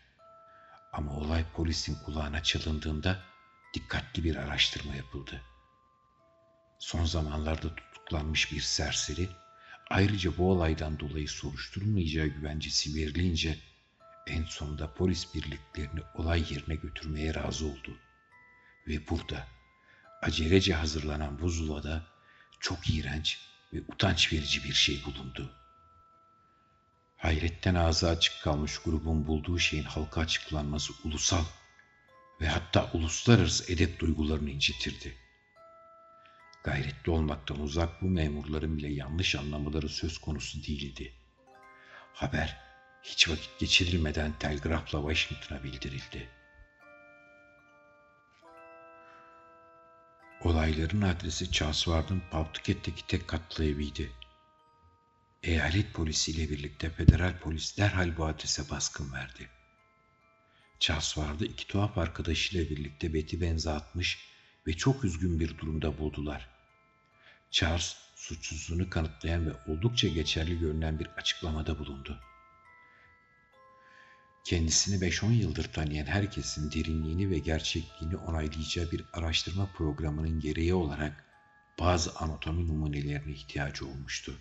Ama olay polisin kulağına çalındığında dikkatli bir araştırma yapıldı. Son zamanlarda tutuklanmış bir serseri, ayrıca bu olaydan dolayı soruşturulmayacağı güvencesi verilince en sonunda polis birliklerini olay yerine götürmeye razı oldu. Ve burada acelece hazırlanan buzulada çok iğrenç ve utanç verici bir şey bulundu. Hayretten ağzı açık kalmış grubun bulduğu şeyin halka açıklanması ulusal ve hatta uluslararası edep duygularını incitirdi. Gayretli olmaktan uzak bu memurların bile yanlış anlamaları söz konusu değildi. Haber hiç vakit geçirilmeden telgrafla Washington'a bildirildi. Olayların adresi Charles Ward'ın Pawtucket'teki tek katlı eviydi. Eyalet polisiyle birlikte federal polis derhal bu adrese baskın verdi. Vardı iki tuhaf arkadaşıyla birlikte Betty benze atmış ve çok üzgün bir durumda buldular. Charles suçsuzluğunu kanıtlayan ve oldukça geçerli görünen bir açıklamada bulundu. Kendisini 5-10 yıldır tanıyan herkesin derinliğini ve gerçekliğini onaylayacağı bir araştırma programının gereği olarak bazı anatomi numunelerine ihtiyacı olmuştu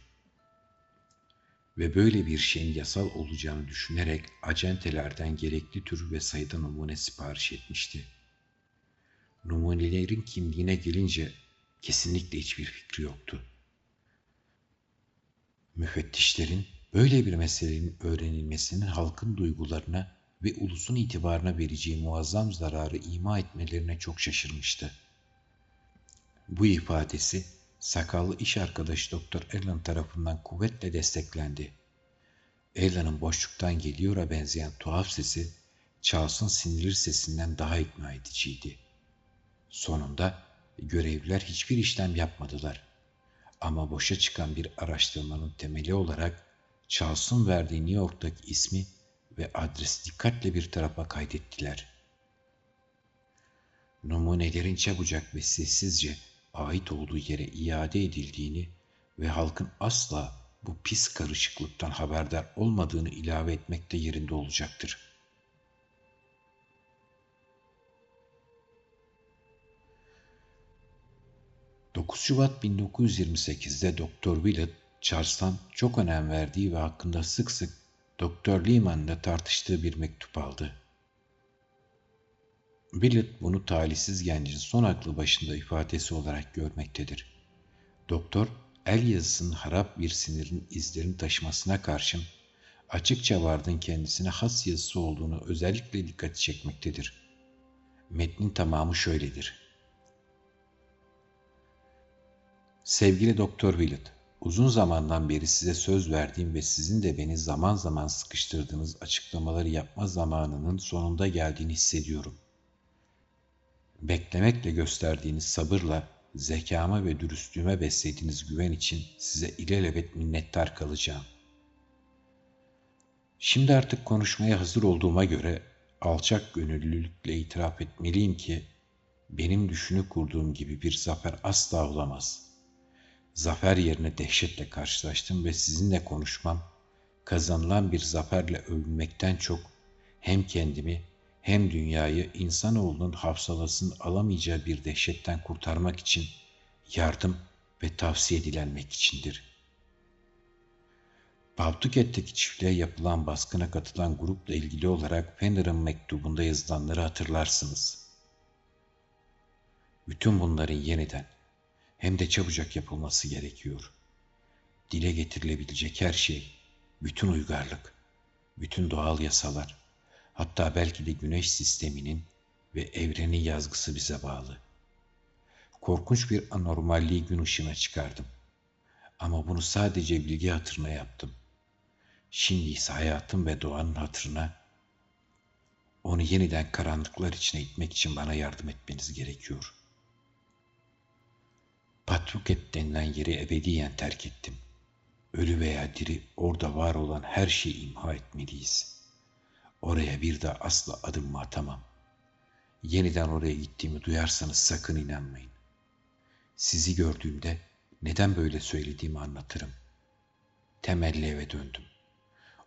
ve böyle bir şeyin yasal olacağını düşünerek acentelerden gerekli tür ve sayıda numune sipariş etmişti. Numunelerin kimliğine gelince kesinlikle hiçbir fikri yoktu. Müfettişlerin böyle bir meselenin öğrenilmesinin halkın duygularına ve ulusun itibarına vereceği muazzam zararı ima etmelerine çok şaşırmıştı. Bu ifadesi sakallı iş arkadaşı Doktor Allen tarafından kuvvetle desteklendi. Allen'ın boşluktan geliyora benzeyen tuhaf sesi Charles'ın sinirli sesinden daha ikna ediciydi. Sonunda görevliler hiçbir işlem yapmadılar. Ama boşa çıkan bir araştırmanın temeli olarak Charles'ın verdiği New York'taki ismi ve adresi dikkatle bir tarafa kaydettiler. Numunelerin çabucak ve sessizce ait olduğu yere iade edildiğini ve halkın asla bu pis karışıklıktan haberdar olmadığını ilave etmekte yerinde olacaktır. ...9 Şubat 1928'de Doktor Willett Charles'tan çok önem verdiği ve hakkında sık sık Doktor Lehman'la tartıştığı bir mektup aldı. Billet bunu talihsiz gencin son aklı başında ifadesi olarak görmektedir. Doktor, el yazısının harap bir sinirin izlerini taşımasına karşın açıkça vardın kendisine has yazısı olduğunu özellikle dikkat çekmektedir. Metnin tamamı şöyledir. Sevgili Doktor Willett, uzun zamandan beri size söz verdiğim ve sizin de beni zaman zaman sıkıştırdığınız açıklamaları yapma zamanının sonunda geldiğini hissediyorum. Beklemekle gösterdiğiniz sabırla zekama ve dürüstlüğüme beslediğiniz güven için size ilelebet minnettar kalacağım. Şimdi artık konuşmaya hazır olduğuma göre alçak gönüllülükle itiraf etmeliyim ki benim düşünü kurduğum gibi bir zafer asla olamaz. Zafer yerine dehşetle karşılaştım ve sizinle konuşmam kazanılan bir zaferle övünmekten çok hem kendimi hem dünyayı insanoğlunun hafsalasının alamayacağı bir dehşetten kurtarmak için yardım ve tavsiye dilenmek içindir. Pawtuket'teki çiftliğe yapılan baskına katılan grupla ilgili olarak Fenner'ın mektubunda yazılanları hatırlarsınız. Bütün bunların yeniden hem de çabucak yapılması gerekiyor. Dile getirilebilecek her şey, bütün uygarlık, bütün doğal yasalar, hatta belki de güneş sisteminin ve evrenin yazgısı bize bağlı. Korkunç bir anormalliği gün ışığına çıkardım. Ama bunu sadece bilgi hatırına yaptım. Şimdi ise hayatım ve doğanın hatırına onu yeniden karanlıklar içine itmek için bana yardım etmeniz gerekiyor. Patruket denilen yeri ebediyen terk ettim. Ölü veya diri orada var olan her şeyi imha etmeliyiz. Oraya bir daha asla adımımı atamam. Yeniden oraya gittiğimi duyarsanız sakın inanmayın. Sizi gördüğümde neden böyle söylediğimi anlatırım. Temelli eve döndüm.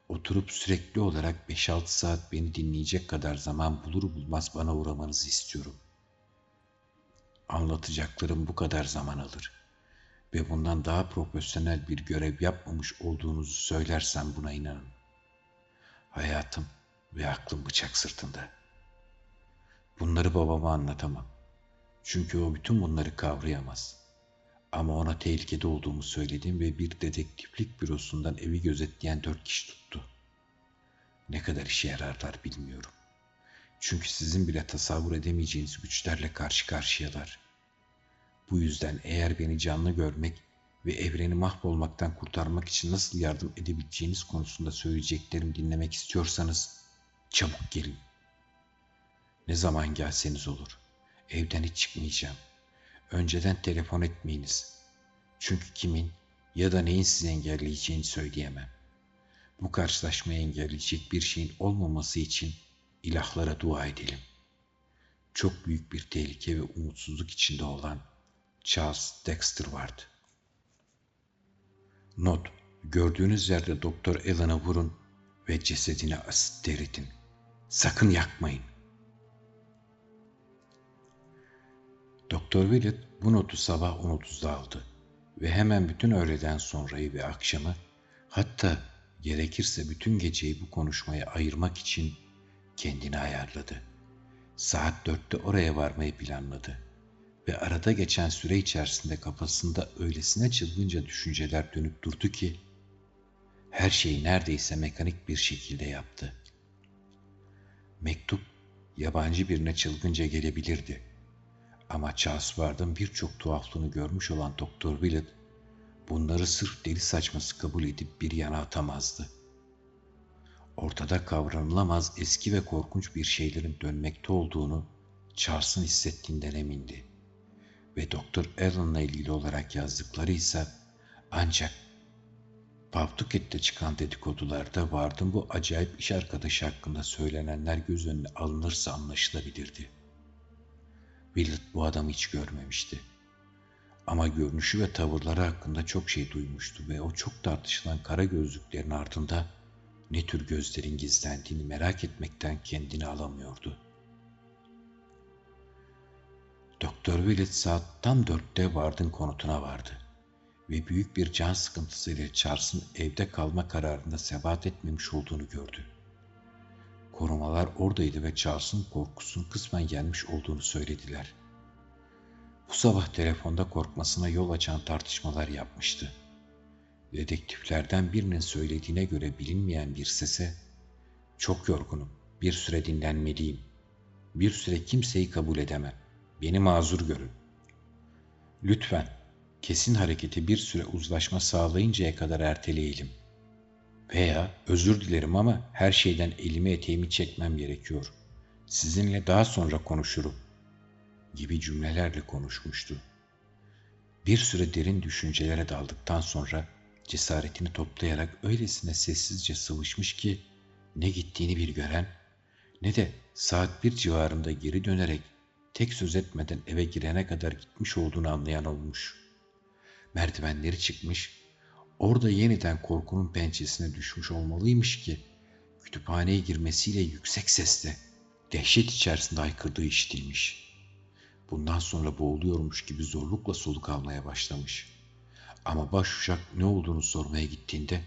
Oturup sürekli olarak 5-6 saat beni dinleyecek kadar zaman bulur bulmaz bana uğramanızı istiyorum. Anlatacaklarım bu kadar zaman alır ve bundan daha profesyonel bir görev yapmamış olduğunuzu söylersem buna inanın. Hayatım ve aklım bıçak sırtında. Bunları babama anlatamam. Çünkü o bütün bunları kavrayamaz. Ama ona tehlikede olduğumu söyledim ve bir dedektiflik bürosundan evi gözetleyen dört kişi tuttu. Ne kadar işe yararlar bilmiyorum. Çünkü sizin bile tasavvur edemeyeceğiniz güçlerle karşı karşıyalar. Bu yüzden eğer beni canlı görmek ve evreni mahvolmaktan kurtarmak için nasıl yardım edebileceğiniz konusunda söyleyeceklerimi dinlemek istiyorsanız çabuk gelin. Ne zaman gelseniz olur. Evden hiç çıkmayacağım. Önceden telefon etmeyiniz. Çünkü kimin ya da neyin sizi engelleyeceğini söyleyemem. Bu karşılaşmayı engelleyecek bir şeyin olmaması için ilahlara dua edelim. Çok büyük bir tehlike ve umutsuzluk içinde olan Charles Dexter vardı. Not, gördüğünüz yerde Doktor Alan'ı vurun ve cesedine asit eritin. Sakın yakmayın. Doktor Willett bu notu sabah 10.30'da aldı ve hemen bütün öğleden sonrayı ve akşamı hatta gerekirse bütün geceyi bu konuşmaya ayırmak için kendini ayarladı. Saat dörtte oraya varmayı planladı ve arada geçen süre içerisinde kafasında öylesine çılgınca düşünceler dönüp durdu ki her şeyi neredeyse mekanik bir şekilde yaptı. Mektup yabancı birine çılgınca gelebilirdi. Ama Charles Ward'ın birçok tuhaflığını görmüş olan Doktor Willett bunları sırf deli saçması kabul edip bir yana atamazdı. Ortada kavranılamaz eski ve korkunç bir şeylerin dönmekte olduğunu Charles'ın hissettiğinden emindi. Ve Doktor Allen'la ilgili olarak yazdıkları ise ancak Pawtuket'te çıkan dedikodularda Ward'ın bu acayip iş arkadaşı hakkında söylenenler göz önüne alınırsa anlaşılabilirdi. Willett bu adamı hiç görmemişti. Ama görünüşü ve tavırları hakkında çok şey duymuştu ve o çok tartışılan kara gözlüklerin ardında ne tür gözlerin gizlendiğini merak etmekten kendini alamıyordu. Doktor Willett saat tam dörtte Ward'ın konutuna vardı. ve büyük bir can sıkıntısıyla Charles'ın evde kalma kararında sebat etmemiş olduğunu gördü. Korumalar oradaydı ve Charles'ın korkusunun kısmen gelmiş olduğunu söylediler. Bu sabah telefonda korkmasına yol açan tartışmalar yapmıştı. Dedektiflerden birinin söylediğine göre bilinmeyen bir sese ''Çok yorgunum, bir süre dinlenmeliyim. Bir süre kimseyi kabul edemem. Beni mazur görün. Lütfen kesin hareketi bir süre uzlaşma sağlayıncaya kadar erteleyelim. Veya özür dilerim ama her şeyden elimi eteğimi çekmem gerekiyor. Sizinle daha sonra konuşurum gibi cümlelerle konuşmuştu. Bir süre derin düşüncelere daldıktan sonra cesaretini toplayarak öylesine sessizce sıvışmış ki ne gittiğini bir gören ne de saat bir civarında geri dönerek tek söz etmeden eve girene kadar gitmiş olduğunu anlayan olmuş. Merdivenleri çıkmış, orada yeniden korkunun pençesine düşmüş olmalıymış ki kütüphaneye girmesiyle yüksek sesle dehşet içerisinde haykırdığı işitilmiş. Bundan sonra boğuluyormuş gibi zorlukla soluk almaya başlamış. Ama başuşak ne olduğunu sormaya gittiğinde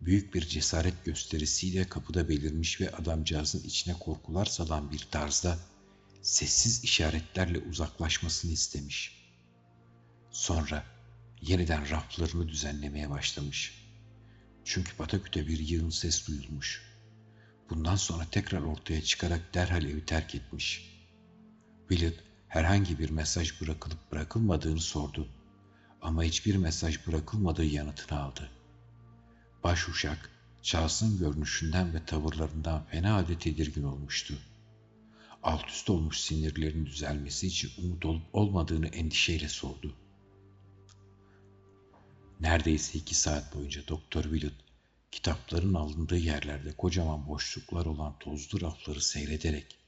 büyük bir cesaret gösterisiyle kapıda belirmiş ve adamcağızın içine korkular salan bir tarzda sessiz işaretlerle uzaklaşmasını istemiş. Sonra yeniden raflarını düzenlemeye başlamış. Çünkü Pataküte bir yığın ses duyulmuş. Bundan sonra tekrar ortaya çıkarak derhal evi terk etmiş. Willett herhangi bir mesaj bırakılıp bırakılmadığını sordu. Ama hiçbir mesaj bırakılmadığı yanıtını aldı. Baş uşak, Charles'ın görünüşünden ve tavırlarından fena halde tedirgin olmuştu. Alt üst olmuş sinirlerin düzelmesi için umut olup olmadığını endişeyle sordu. Neredeyse iki saat boyunca Doktor Willett kitapların alındığı yerlerde kocaman boşluklar olan tozlu rafları seyrederek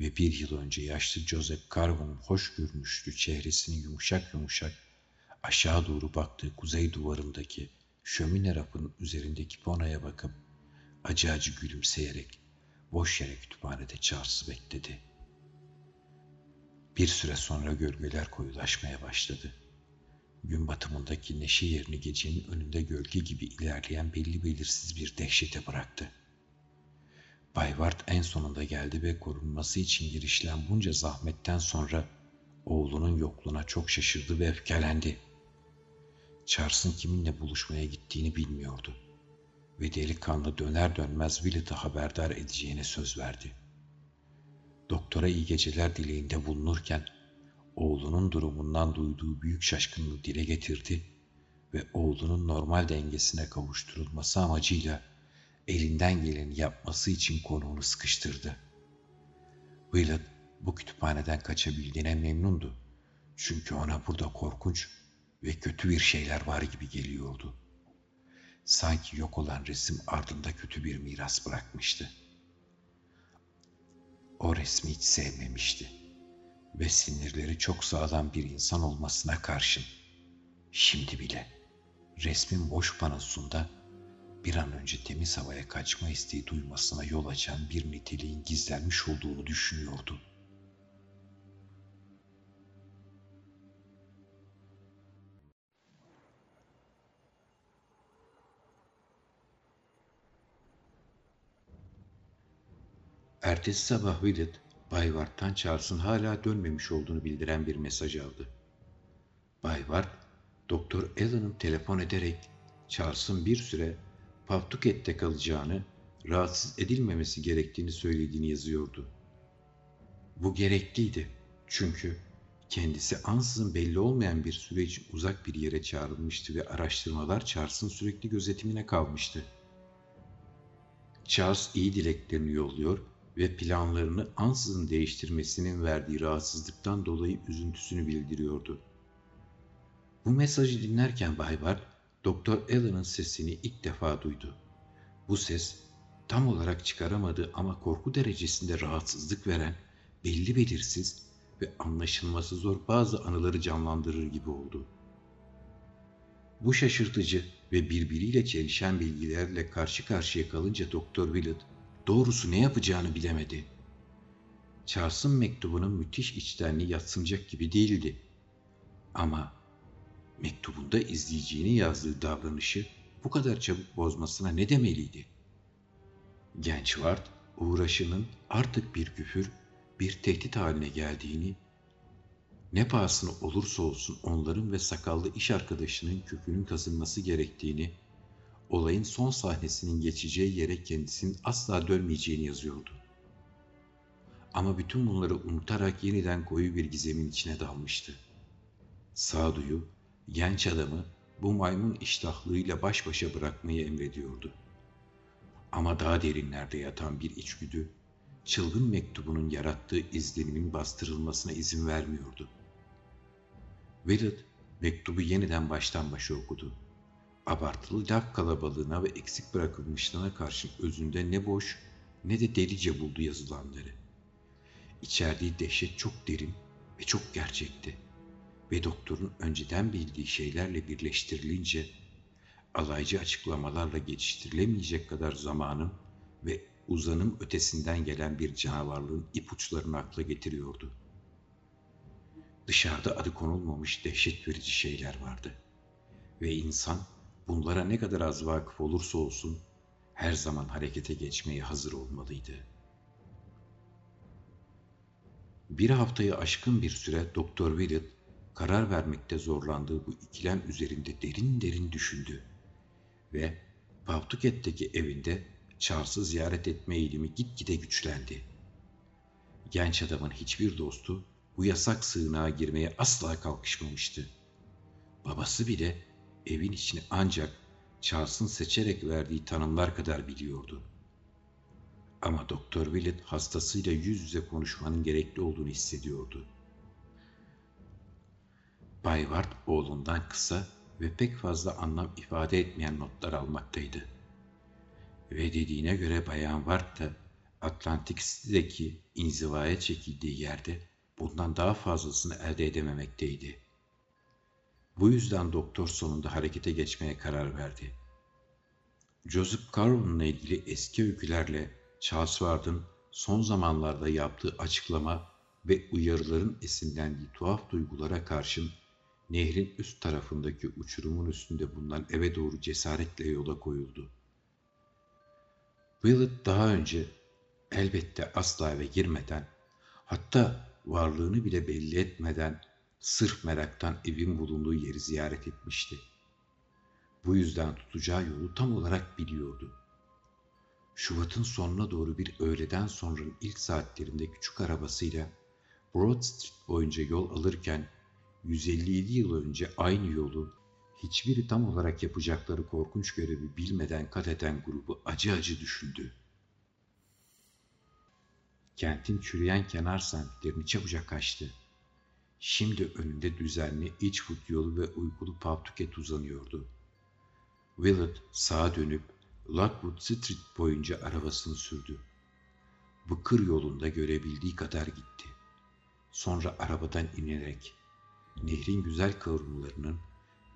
ve bir yıl önce yaşlı Joseph Carver'ın hoş görünüşlü çehresinin yumuşak yumuşak aşağı doğru baktığı kuzey duvarındaki şömine rafının üzerindeki ponaya bakıp acı acı gülümseyerek boş yere kütüphanede Charles'ı bekledi. Bir süre sonra gölgeler koyulaşmaya başladı. Gün batımındaki neşe yerini gecenin önünde gölge gibi ilerleyen belli belirsiz bir dehşete bıraktı. Bay Ward en sonunda geldi ve korunması için girişilen bunca zahmetten sonra oğlunun yokluğuna çok şaşırdı ve öfkelendi. Charles'ın kiminle buluşmaya gittiğini bilmiyordu ve delikanlı döner dönmez Willett'ı haberdar edeceğine söz verdi. Doktora iyi geceler dileğinde bulunurken oğlunun durumundan duyduğu büyük şaşkınlığı dile getirdi ve oğlunun normal dengesine kavuşturulması amacıyla elinden geleni yapması için konuğunu sıkıştırdı. Willett bu kütüphaneden kaçabildiğine memnundu. Çünkü ona burada korkunç ve kötü bir şeyler var gibi geliyordu. Sanki yok olan resim ardında kötü bir miras bırakmıştı. O resmi hiç sevmemişti ve sinirleri çok sağlam bir insan olmasına karşın şimdi bile resmin boş panosunda bir an önce temiz havaya kaçma isteği duymasına yol açan bir niteliğin gizlenmiş olduğunu düşünüyordu. Ertesi sabah Willett, Bay Ward'tan Charles'ın hala dönmemiş olduğunu bildiren bir mesaj aldı. Bay Ward, Doktor Allen'ın telefon ederek Charles'ın bir süre Pawtuket'te kalacağını, rahatsız edilmemesi gerektiğini söylediğini yazıyordu. Bu gerekliydi çünkü kendisi ansızın belli olmayan bir süre için uzak bir yere çağrılmıştı ve araştırmalar Charles'ın sürekli gözetimine kalmıştı. Charles iyi dileklerini yolluyor ve planlarını ansızın değiştirmesinin verdiği rahatsızlıktan dolayı üzüntüsünü bildiriyordu. Bu mesajı dinlerken Bay Bart, Doktor Allen'ın sesini ilk defa duydu. Bu ses tam olarak çıkaramadığı ama korku derecesinde rahatsızlık veren, belli belirsiz ve anlaşılması zor bazı anıları canlandırır gibi oldu. Bu şaşırtıcı ve birbiriyle çelişen bilgilerle karşı karşıya kalınca Doktor Willett doğrusu ne yapacağını bilemedi. Charles'ın mektubunun müthiş içtenliği yatsınacak gibi değildi. Ama mektubunda izleyeceğini yazdığı davranışı bu kadar çabuk bozmasına ne demeliydi? Genç Ward, uğraşının artık bir küfür, bir tehdit haline geldiğini, ne pahasına olursa olsun onların ve sakallı iş arkadaşının kökünün kazınması gerektiğini, olayın son sahnesinin geçeceği yere kendisinin asla dönmeyeceğini yazıyordu. Ama bütün bunları unutarak yeniden koyu bir gizemin içine dalmıştı. Sağduyu, genç adamı bu maymun iştahlığıyla baş başa bırakmayı emrediyordu. Ama daha derinlerde yatan bir içgüdü, çılgın mektubunun yarattığı izlenimin bastırılmasına izin vermiyordu. Willett mektubu yeniden baştan başa okudu. Abartılı laf kalabalığına ve eksik bırakılmışlığına karşın özünde ne boş ne de delice buldu yazılanları. İçerdiği dehşet çok derin ve çok gerçekti ve doktorun önceden bildiği şeylerle birleştirilince alaycı açıklamalarla geçiştirilemeyecek kadar zamanın ve uzanım ötesinden gelen bir canavarlığın ipuçlarını akla getiriyordu. Dışarıda adı konulmamış dehşet verici şeyler vardı. Ve insan bunlara ne kadar az vakıf olursa olsun her zaman harekete geçmeye hazır olmalıydı. Bir haftayı aşkın bir süre Doktor Willett karar vermekte zorlandığı bu ikilem üzerinde derin derin düşündü ve Pawtuket'teki evinde Charles'ı ziyaret etme eğilimi gitgide güçlendi. Genç adamın hiçbir dostu bu yasak sığınağa girmeye asla kalkışmamıştı. Babası bile evin içini ancak Charles'ın seçerek verdiği tanımlar kadar biliyordu. Ama Doktor Willett hastasıyla yüz yüze konuşmanın gerekli olduğunu hissediyordu. Bay Ward oğlundan kısa ve pek fazla anlam ifade etmeyen notlar almaktaydı. Ve dediğine göre Bayan Ward da Atlantik City'deki inzivaya çekildiği yerde bundan daha fazlasını elde edememekteydi. Bu yüzden doktor sonunda harekete geçmeye karar verdi. Joseph Caron'la ilgili eski öykülerle Charles Ward'ın son zamanlarda yaptığı açıklama ve uyarıların esinlendiği tuhaf duygulara karşın nehrin üst tarafındaki uçurumun üstünde bulunan eve doğru cesaretle yola koyuldu. Willett daha önce elbette asla eve girmeden, hatta varlığını bile belli etmeden sırf meraktan evin bulunduğu yeri ziyaret etmişti. Bu yüzden tutacağı yolu tam olarak biliyordu. Şubat'ın sonuna doğru bir öğleden sonranın ilk saatlerinde küçük arabasıyla Broad Street boyunca yol alırken 157 yıl önce aynı yolu hiçbiri tam olarak yapacakları korkunç görevi bilmeden kat eden grubu acı acı düşündü. Kentin çürüyen kenar semtlerini çabucak açtı. Şimdi önünde düzenli Eachwood yolu ve uykulu Pawtucket uzanıyordu. Willett sağa dönüp Lockwood Street boyunca arabasını sürdü. Bıkır yolunda görebildiği kadar gitti. Sonra arabadan inerek nehrin güzel kıvrımlarının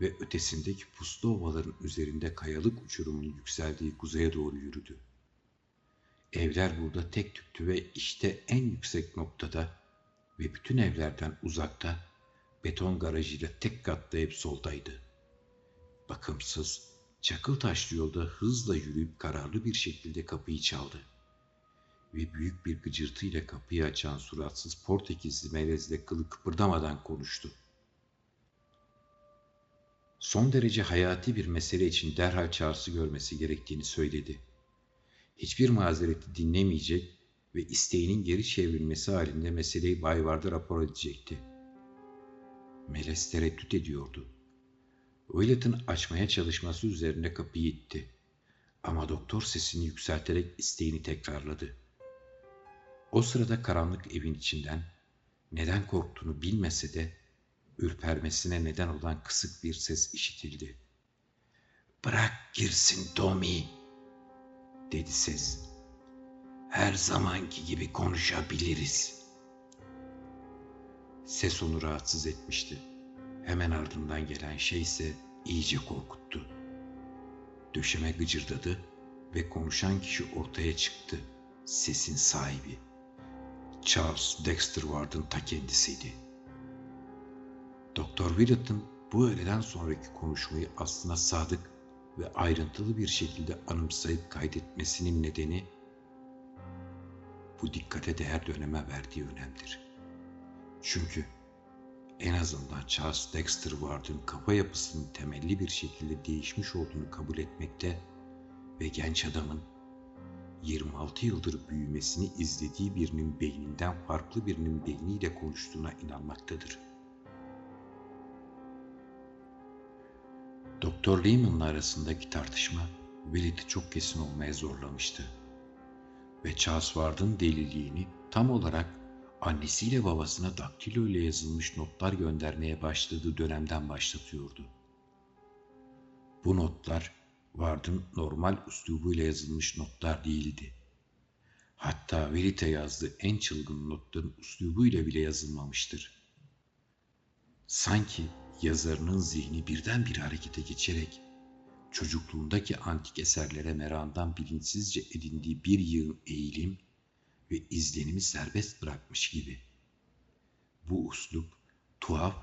ve ötesindeki puslu ovaların üzerinde kayalık uçurumun yükseldiği kuzeye doğru yürüdü. Evler burada tek tüktü ve işte en yüksek noktada ve bütün evlerden uzakta beton garajıyla tek katlayıp soldaydı. Bakımsız, çakıl taşlı yolda hızla yürüyüp kararlı bir şekilde kapıyı çaldı. Ve büyük bir gıcırtıyla kapıyı açan suratsız Portekizli melezle kılı kıpırdamadan konuştu. Son derece hayati bir mesele için derhal çağrısı görmesi gerektiğini söyledi hiçbir mazereti dinlemeyecek ve isteğinin geri çevrilmesi halinde meseleyi Bay Vard'a rapor edecekti. Meles tereddüt ediyordu. Willett'ın açmaya çalışması üzerine kapıyı itti. Ama doktor sesini yükselterek isteğini tekrarladı. O sırada karanlık evin içinden neden korktuğunu bilmese de ürpermesine neden olan kısık bir ses işitildi. ''Bırak girsin Tommy!'' dedi ses. Her zamanki gibi konuşabiliriz. Ses onu rahatsız etmişti. Hemen ardından gelen şey ise iyice korkuttu. Döşeme gıcırdadı ve konuşan kişi ortaya çıktı. Sesin sahibi. Charles Dexter Ward'ın ta kendisiydi. Doktor Willett'ın bu öğleden sonraki konuşmayı aslına sadık ve ayrıntılı bir şekilde anımsayıp kaydetmesinin nedeni bu dikkate değer döneme verdiği önemdir. Çünkü en azından Charles Dexter Ward'ın kafa yapısının temelli bir şekilde değişmiş olduğunu kabul etmekte ve genç adamın 26 yıldır büyümesini izlediği birinin beyninden farklı birinin beyniyle konuştuğuna inanmaktadır. Doktor Lehman'la arasındaki tartışma Willit'i çok kesin olmaya zorlamıştı. Ve Charles Ward'ın deliliğini tam olarak annesiyle babasına daktilo ile yazılmış notlar göndermeye başladığı dönemden başlatıyordu. Bu notlar Ward'ın normal üslubuyla yazılmış notlar değildi. Hatta Willit'e yazdığı en çılgın notların üslubuyla bile yazılmamıştır. Sanki yazarının zihni birdenbire harekete geçerek çocukluğundaki antik eserlere merakından bilinçsizce edindiği bir yığın eğilim ve izlenimi serbest bırakmış gibi. Bu uslup tuhaf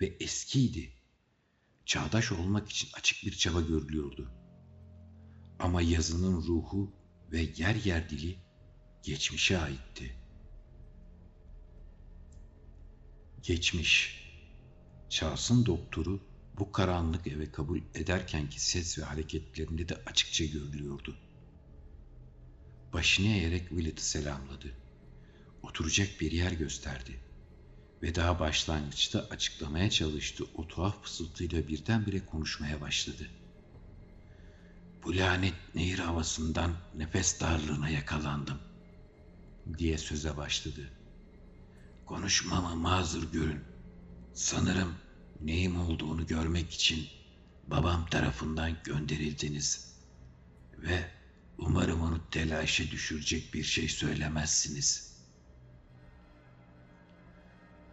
ve eskiydi. Çağdaş olmak için açık bir çaba görülüyordu. Ama yazının ruhu ve yer yer dili geçmişe aitti. Geçmiş. Charles'ın doktoru bu karanlık eve kabul ederkenki ses ve hareketlerinde de açıkça görülüyordu. Başını eğerek Willet'ı selamladı. Oturacak bir yer gösterdi. Ve daha başlangıçta açıklamaya çalıştığı o tuhaf fısıltıyla birdenbire konuşmaya başladı. Bu lanet nehir havasından nefes darlığına yakalandım diye söze başladı. Konuşmama mazur görün. Sanırım neyim olduğunu görmek için babam tarafından gönderildiniz. Ve umarım onu telaşa düşürecek bir şey söylemezsiniz.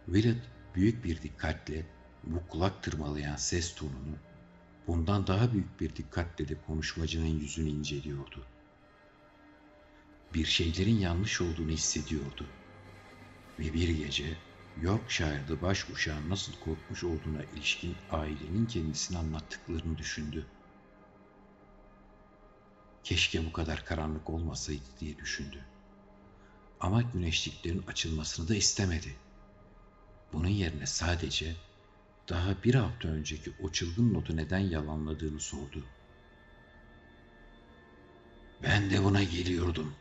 Willett büyük bir dikkatle bu kulak tırmalayan ses tonunu bundan daha büyük bir dikkatle de konuşmacının yüzünü inceliyordu. Bir şeylerin yanlış olduğunu hissediyordu. Ve bir gece Yorkshire'da baş uşağın nasıl korkmuş olduğuna ilişkin ailenin kendisine anlattıklarını düşündü. Keşke bu kadar karanlık olmasaydı diye düşündü. Ama güneşliklerin açılmasını da istemedi. Bunun yerine sadece daha bir hafta önceki o çılgın notu neden yalanladığını sordu. Ben de buna geliyordum,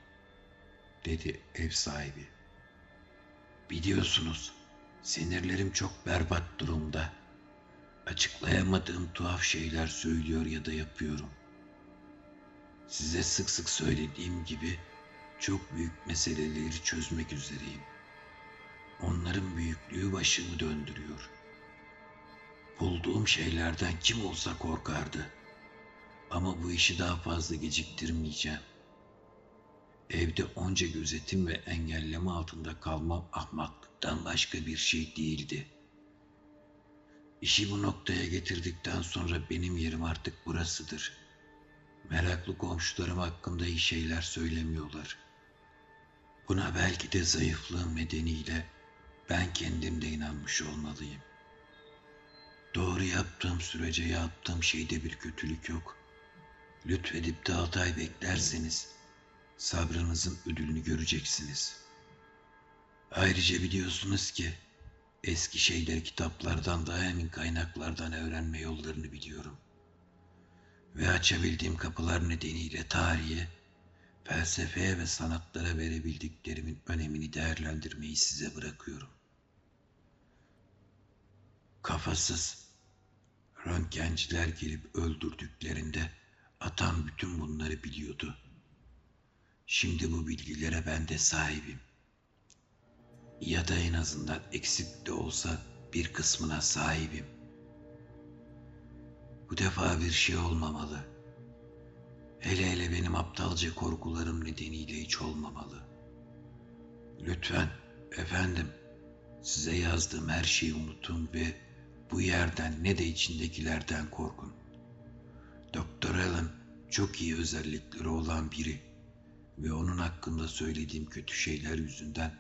dedi ev sahibi. Biliyorsunuz, sinirlerim çok berbat durumda. Açıklayamadığım tuhaf şeyler söylüyor ya da yapıyorum. Size sık sık söylediğim gibi çok büyük meseleleri çözmek üzereyim. Onların büyüklüğü başımı döndürüyor. Bulduğum şeylerden kim olsa korkardı. Ama bu işi daha fazla geciktirmeyeceğim. Evde onca gözetim ve engelleme altında kalmam ahmaklıktan başka bir şey değildi. İşi bu noktaya getirdikten sonra benim yerim artık burasıdır. Meraklı komşularım hakkında iyi şeyler söylemiyorlar. Buna belki de zayıflığım nedeniyle ben kendimde inanmış olmalıyım. Doğru yaptığım sürece yaptığım şeyde bir kötülük yok. Lütfedip de altı ay beklerseniz sabrınızın ödülünü göreceksiniz. Ayrıca biliyorsunuz ki eski şeyleri kitaplardan daha emin kaynaklardan öğrenme yollarını biliyorum. Ve açabildiğim kapılar nedeniyle tarihe, felsefeye ve sanatlara verebildiklerimin önemini değerlendirmeyi size bırakıyorum. Kafasız, röntgenciler gelip öldürdüklerinde atan bütün bunları biliyordu. Şimdi bu bilgilere ben de sahibim. Ya da en azından eksik de olsa bir kısmına sahibim. Bu defa bir şey olmamalı. Hele hele benim aptalca korkularım nedeniyle hiç olmamalı. Lütfen efendim size yazdığım her şeyi unutun ve bu yerden ne de içindekilerden korkun. Doktor Allen çok iyi özellikleri olan biri ve onun hakkında söylediğim kötü şeyler yüzünden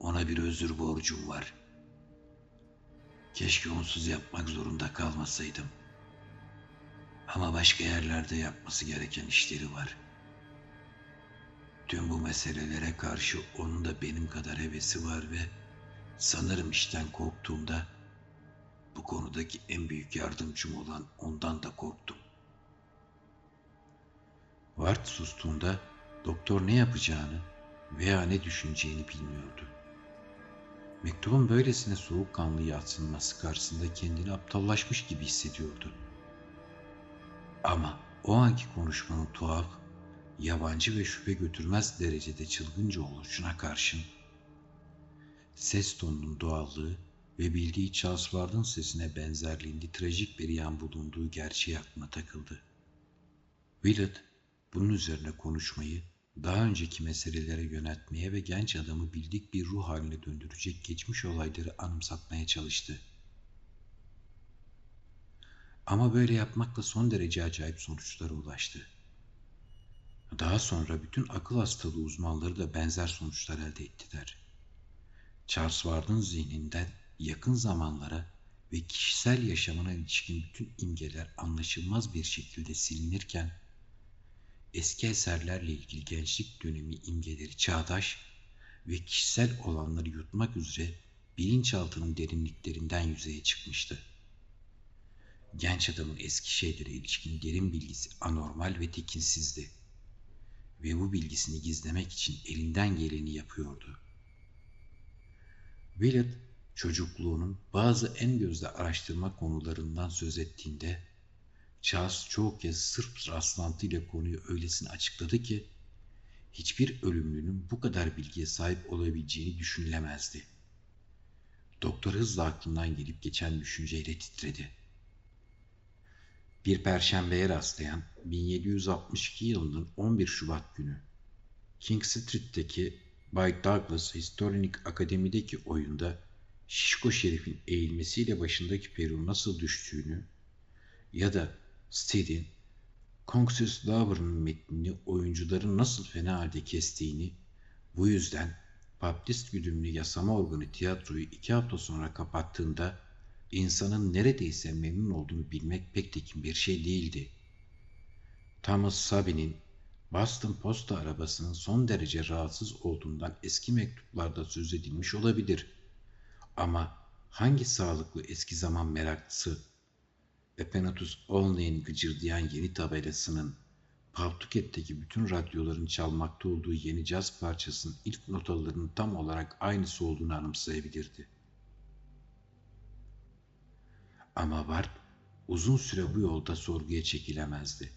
ona bir özür borcum var. Keşke onsuz yapmak zorunda kalmasaydım. Ama başka yerlerde yapması gereken işleri var. Tüm bu meselelere karşı onun da benim kadar hevesi var ve sanırım işten korktuğumda bu konudaki en büyük yardımcım olan ondan da korktum. Ward sustuğunda doktor ne yapacağını veya ne düşüneceğini bilmiyordu. Mektubun böylesine soğukkanlı yatsınması karşısında kendini aptallaşmış gibi hissediyordu. Ama o anki konuşmanın tuhaf, yabancı ve şüphe götürmez derecede çılgınca oluşuna karşın ses tonunun doğallığı ve bildiği Charles Ward'ın sesine benzerliğinde trajik bir yan bulunduğu gerçeği aklına takıldı. Willett bunun üzerine konuşmayı daha önceki meselelere yöneltmeye ve genç adamı bildik bir ruh haline döndürecek geçmiş olayları anımsatmaya çalıştı. Ama böyle yapmakla son derece acayip sonuçlara ulaştı. Daha sonra bütün akıl hastalığı uzmanları da benzer sonuçlar elde ettiler. Charles Ward'ın zihninden yakın zamanlara ve kişisel yaşamına ilişkin bütün imgeler anlaşılmaz bir şekilde silinirken, eski eserlerle ilgili gençlik dönemi imgeleri çağdaş ve kişisel olanları yutmak üzere bilinçaltının derinliklerinden yüzeye çıkmıştı. Genç adamın eski şeylere ilişkin derin bilgisi anormal ve tekinsizdi. Ve bu bilgisini gizlemek için elinden geleni yapıyordu. Willett çocukluğunun bazı en gözde araştırma konularından söz ettiğinde Charles çoğu kez sırf rastlantıyla konuyu öylesine açıkladı ki hiçbir ölümlünün bu kadar bilgiye sahip olabileceğini düşünülemezdi. Doktor hızla aklından gelip geçen düşünceyle titredi. Bir perşembeye rastlayan 1762 yılının 11 Şubat günü King Street'teki Bay Douglas Historic Akademi'deki oyunda Şişko Şerif'in eğilmesiyle başındaki peruğun nasıl düştüğünü ya da Stead'in Consus Lover'ın metnini oyuncuların nasıl fena halde kestiğini bu yüzden Baptist güdümlü yasama organı tiyatroyu iki hafta sonra kapattığında insanın neredeyse memnun olduğunu bilmek pek tekin bir şey değildi. Thomas Sabine'in Boston posta arabasının son derece rahatsız olduğundan eski mektuplarda söz edilmiş olabilir. Ama hangi sağlıklı eski zaman meraklısı Epenatus Olney'in gıcırdayan yeni tabelasının Pawtuket'teki bütün radyoların çalmakta olduğu yeni caz parçasının ilk notalarının tam olarak aynısı olduğunu anımsayabilirdi. Ama Ward uzun süre bu yolda sorguya çekilemezdi.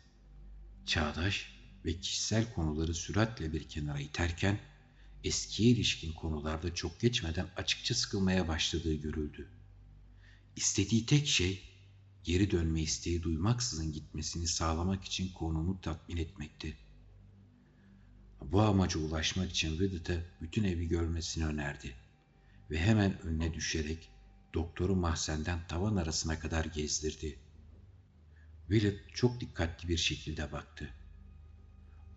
Çağdaş ve kişisel konuları süratle bir kenara iterken eskiye ilişkin konularda çok geçmeden açıkça sıkılmaya başladığı görüldü. İstediği tek şey geri dönme isteği duymaksızın gitmesini sağlamak için konumu tatmin etmekti. Bu amaca ulaşmak için Reddit'e bütün evi görmesini önerdi ve hemen önüne düşerek doktoru mahzenden tavan arasına kadar gezdirdi. Willett çok dikkatli bir şekilde baktı.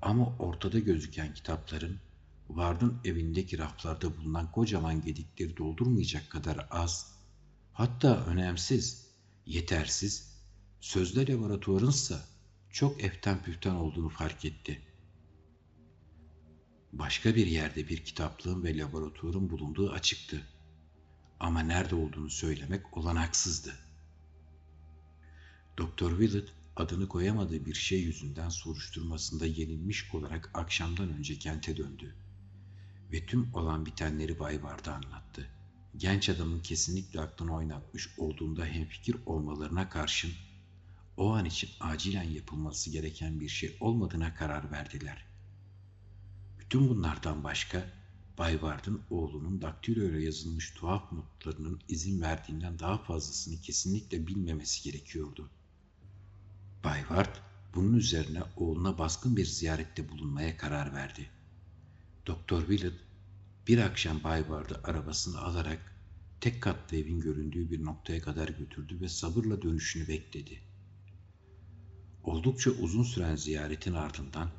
Ama ortada gözüken kitapların Vard'ın evindeki raflarda bulunan kocaman gedikleri doldurmayacak kadar az, hatta önemsiz, yetersiz, sözde laboratuvarınsa çok eften püften olduğunu fark etti. Başka bir yerde bir kitaplığın ve laboratuvarın bulunduğu açıktı. Ama nerede olduğunu söylemek olanaksızdı. Doktor Willett adını koyamadığı bir şey yüzünden soruşturmasında yenilmiş olarak akşamdan önce kente döndü. Ve tüm olan bitenleri Bay Vard'a anlattı. Genç adamın kesinlikle aklını oynatmış olduğunda hemfikir olmalarına karşın o an için acilen yapılması gereken bir şey olmadığına karar verdiler. Bütün bunlardan başka Bay Ward'ın oğlunun daktiloyla yazılmış tuhaf notlarının izin verdiğinden daha fazlasını kesinlikle bilmemesi gerekiyordu. Bay Ward bunun üzerine oğluna baskın bir ziyarette bulunmaya karar verdi. Doktor Willett bir akşam Bay Ward'ı arabasını alarak tek katlı evin göründüğü bir noktaya kadar götürdü ve sabırla dönüşünü bekledi. Oldukça uzun süren ziyaretin ardından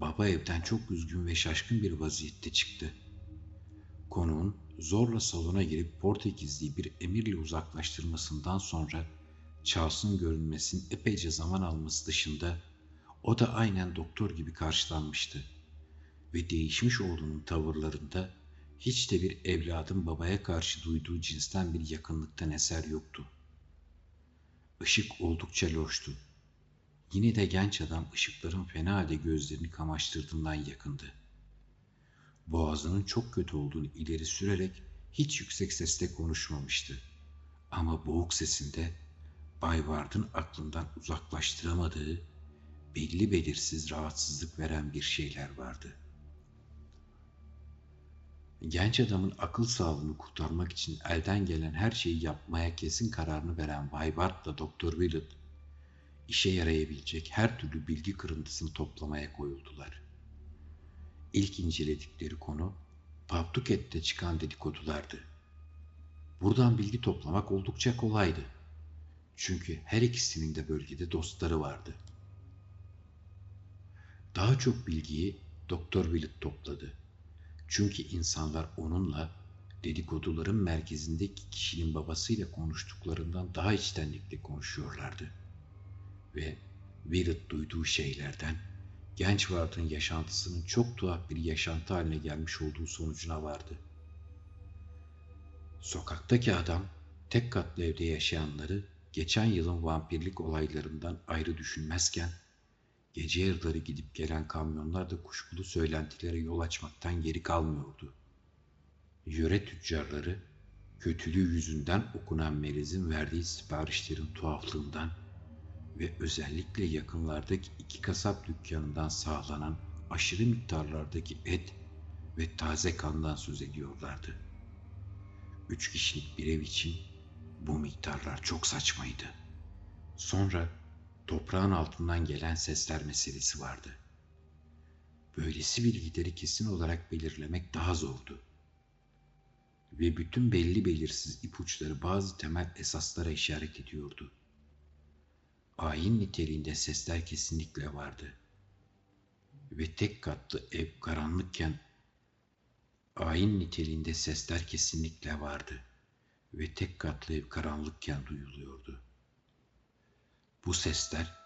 baba evden çok üzgün ve şaşkın bir vaziyette çıktı. Konuğun zorla salona girip Portekizli'yi bir emirle uzaklaştırmasından sonra Charles'ın görünmesinin epeyce zaman alması dışında o da aynen doktor gibi karşılanmıştı. Ve değişmiş olduğunun tavırlarında hiç de bir evladın babaya karşı duyduğu cinsten bir yakınlıktan eser yoktu. Işık oldukça loştu. Yine de genç adam ışıkların fena halde gözlerini kamaştırdığından yakındı. Boğazının çok kötü olduğunu ileri sürerek hiç yüksek sesle konuşmamıştı. Ama boğuk sesinde Bay Ward'ın aklından uzaklaştıramadığı belli belirsiz rahatsızlık veren bir şeyler vardı. Genç adamın akıl sağlığını kurtarmak için elden gelen her şeyi yapmaya kesin kararını veren Bay Ward'la Doktor Willett, işe yarayabilecek her türlü bilgi kırıntısını toplamaya koyuldular. İlk inceledikleri konu Pawtuket'te çıkan dedikodulardı. Buradan bilgi toplamak oldukça kolaydı. Çünkü her ikisinin de bölgede dostları vardı. Daha çok bilgiyi Doktor Willett topladı. Çünkü insanlar onunla dedikoduların merkezindeki kişinin babasıyla konuştuklarından daha içtenlikle konuşuyorlardı. Ve Willett duyduğu şeylerden genç Ward'ın yaşantısının çok tuhaf bir yaşantı haline gelmiş olduğu sonucuna vardı. Sokaktaki adam tek katlı evde yaşayanları geçen yılın vampirlik olaylarından ayrı düşünmezken gece yarıları gidip gelen kamyonlar da kuşkulu söylentilere yol açmaktan geri kalmıyordu. Yöre tüccarları kötülüğü yüzünden okunan melezin verdiği siparişlerin tuhaflığından ve özellikle yakınlardaki iki kasap dükkanından sağlanan aşırı miktarlardaki et ve taze kandan söz ediyorlardı. Üç kişilik bir ev için bu miktarlar çok saçmaydı. Sonra toprağın altından gelen sesler meselesi vardı. Böylesi bilgileri kesin olarak belirlemek daha zordu. Ve bütün belli belirsiz ipuçları bazı temel esaslara işaret ediyordu. Ayin niteliğinde sesler kesinlikle vardı. Ve tek katlı ev karanlıkken ayin niteliğinde sesler kesinlikle vardı ve tek katlı ev karanlıkken duyuluyordu. Bu sesler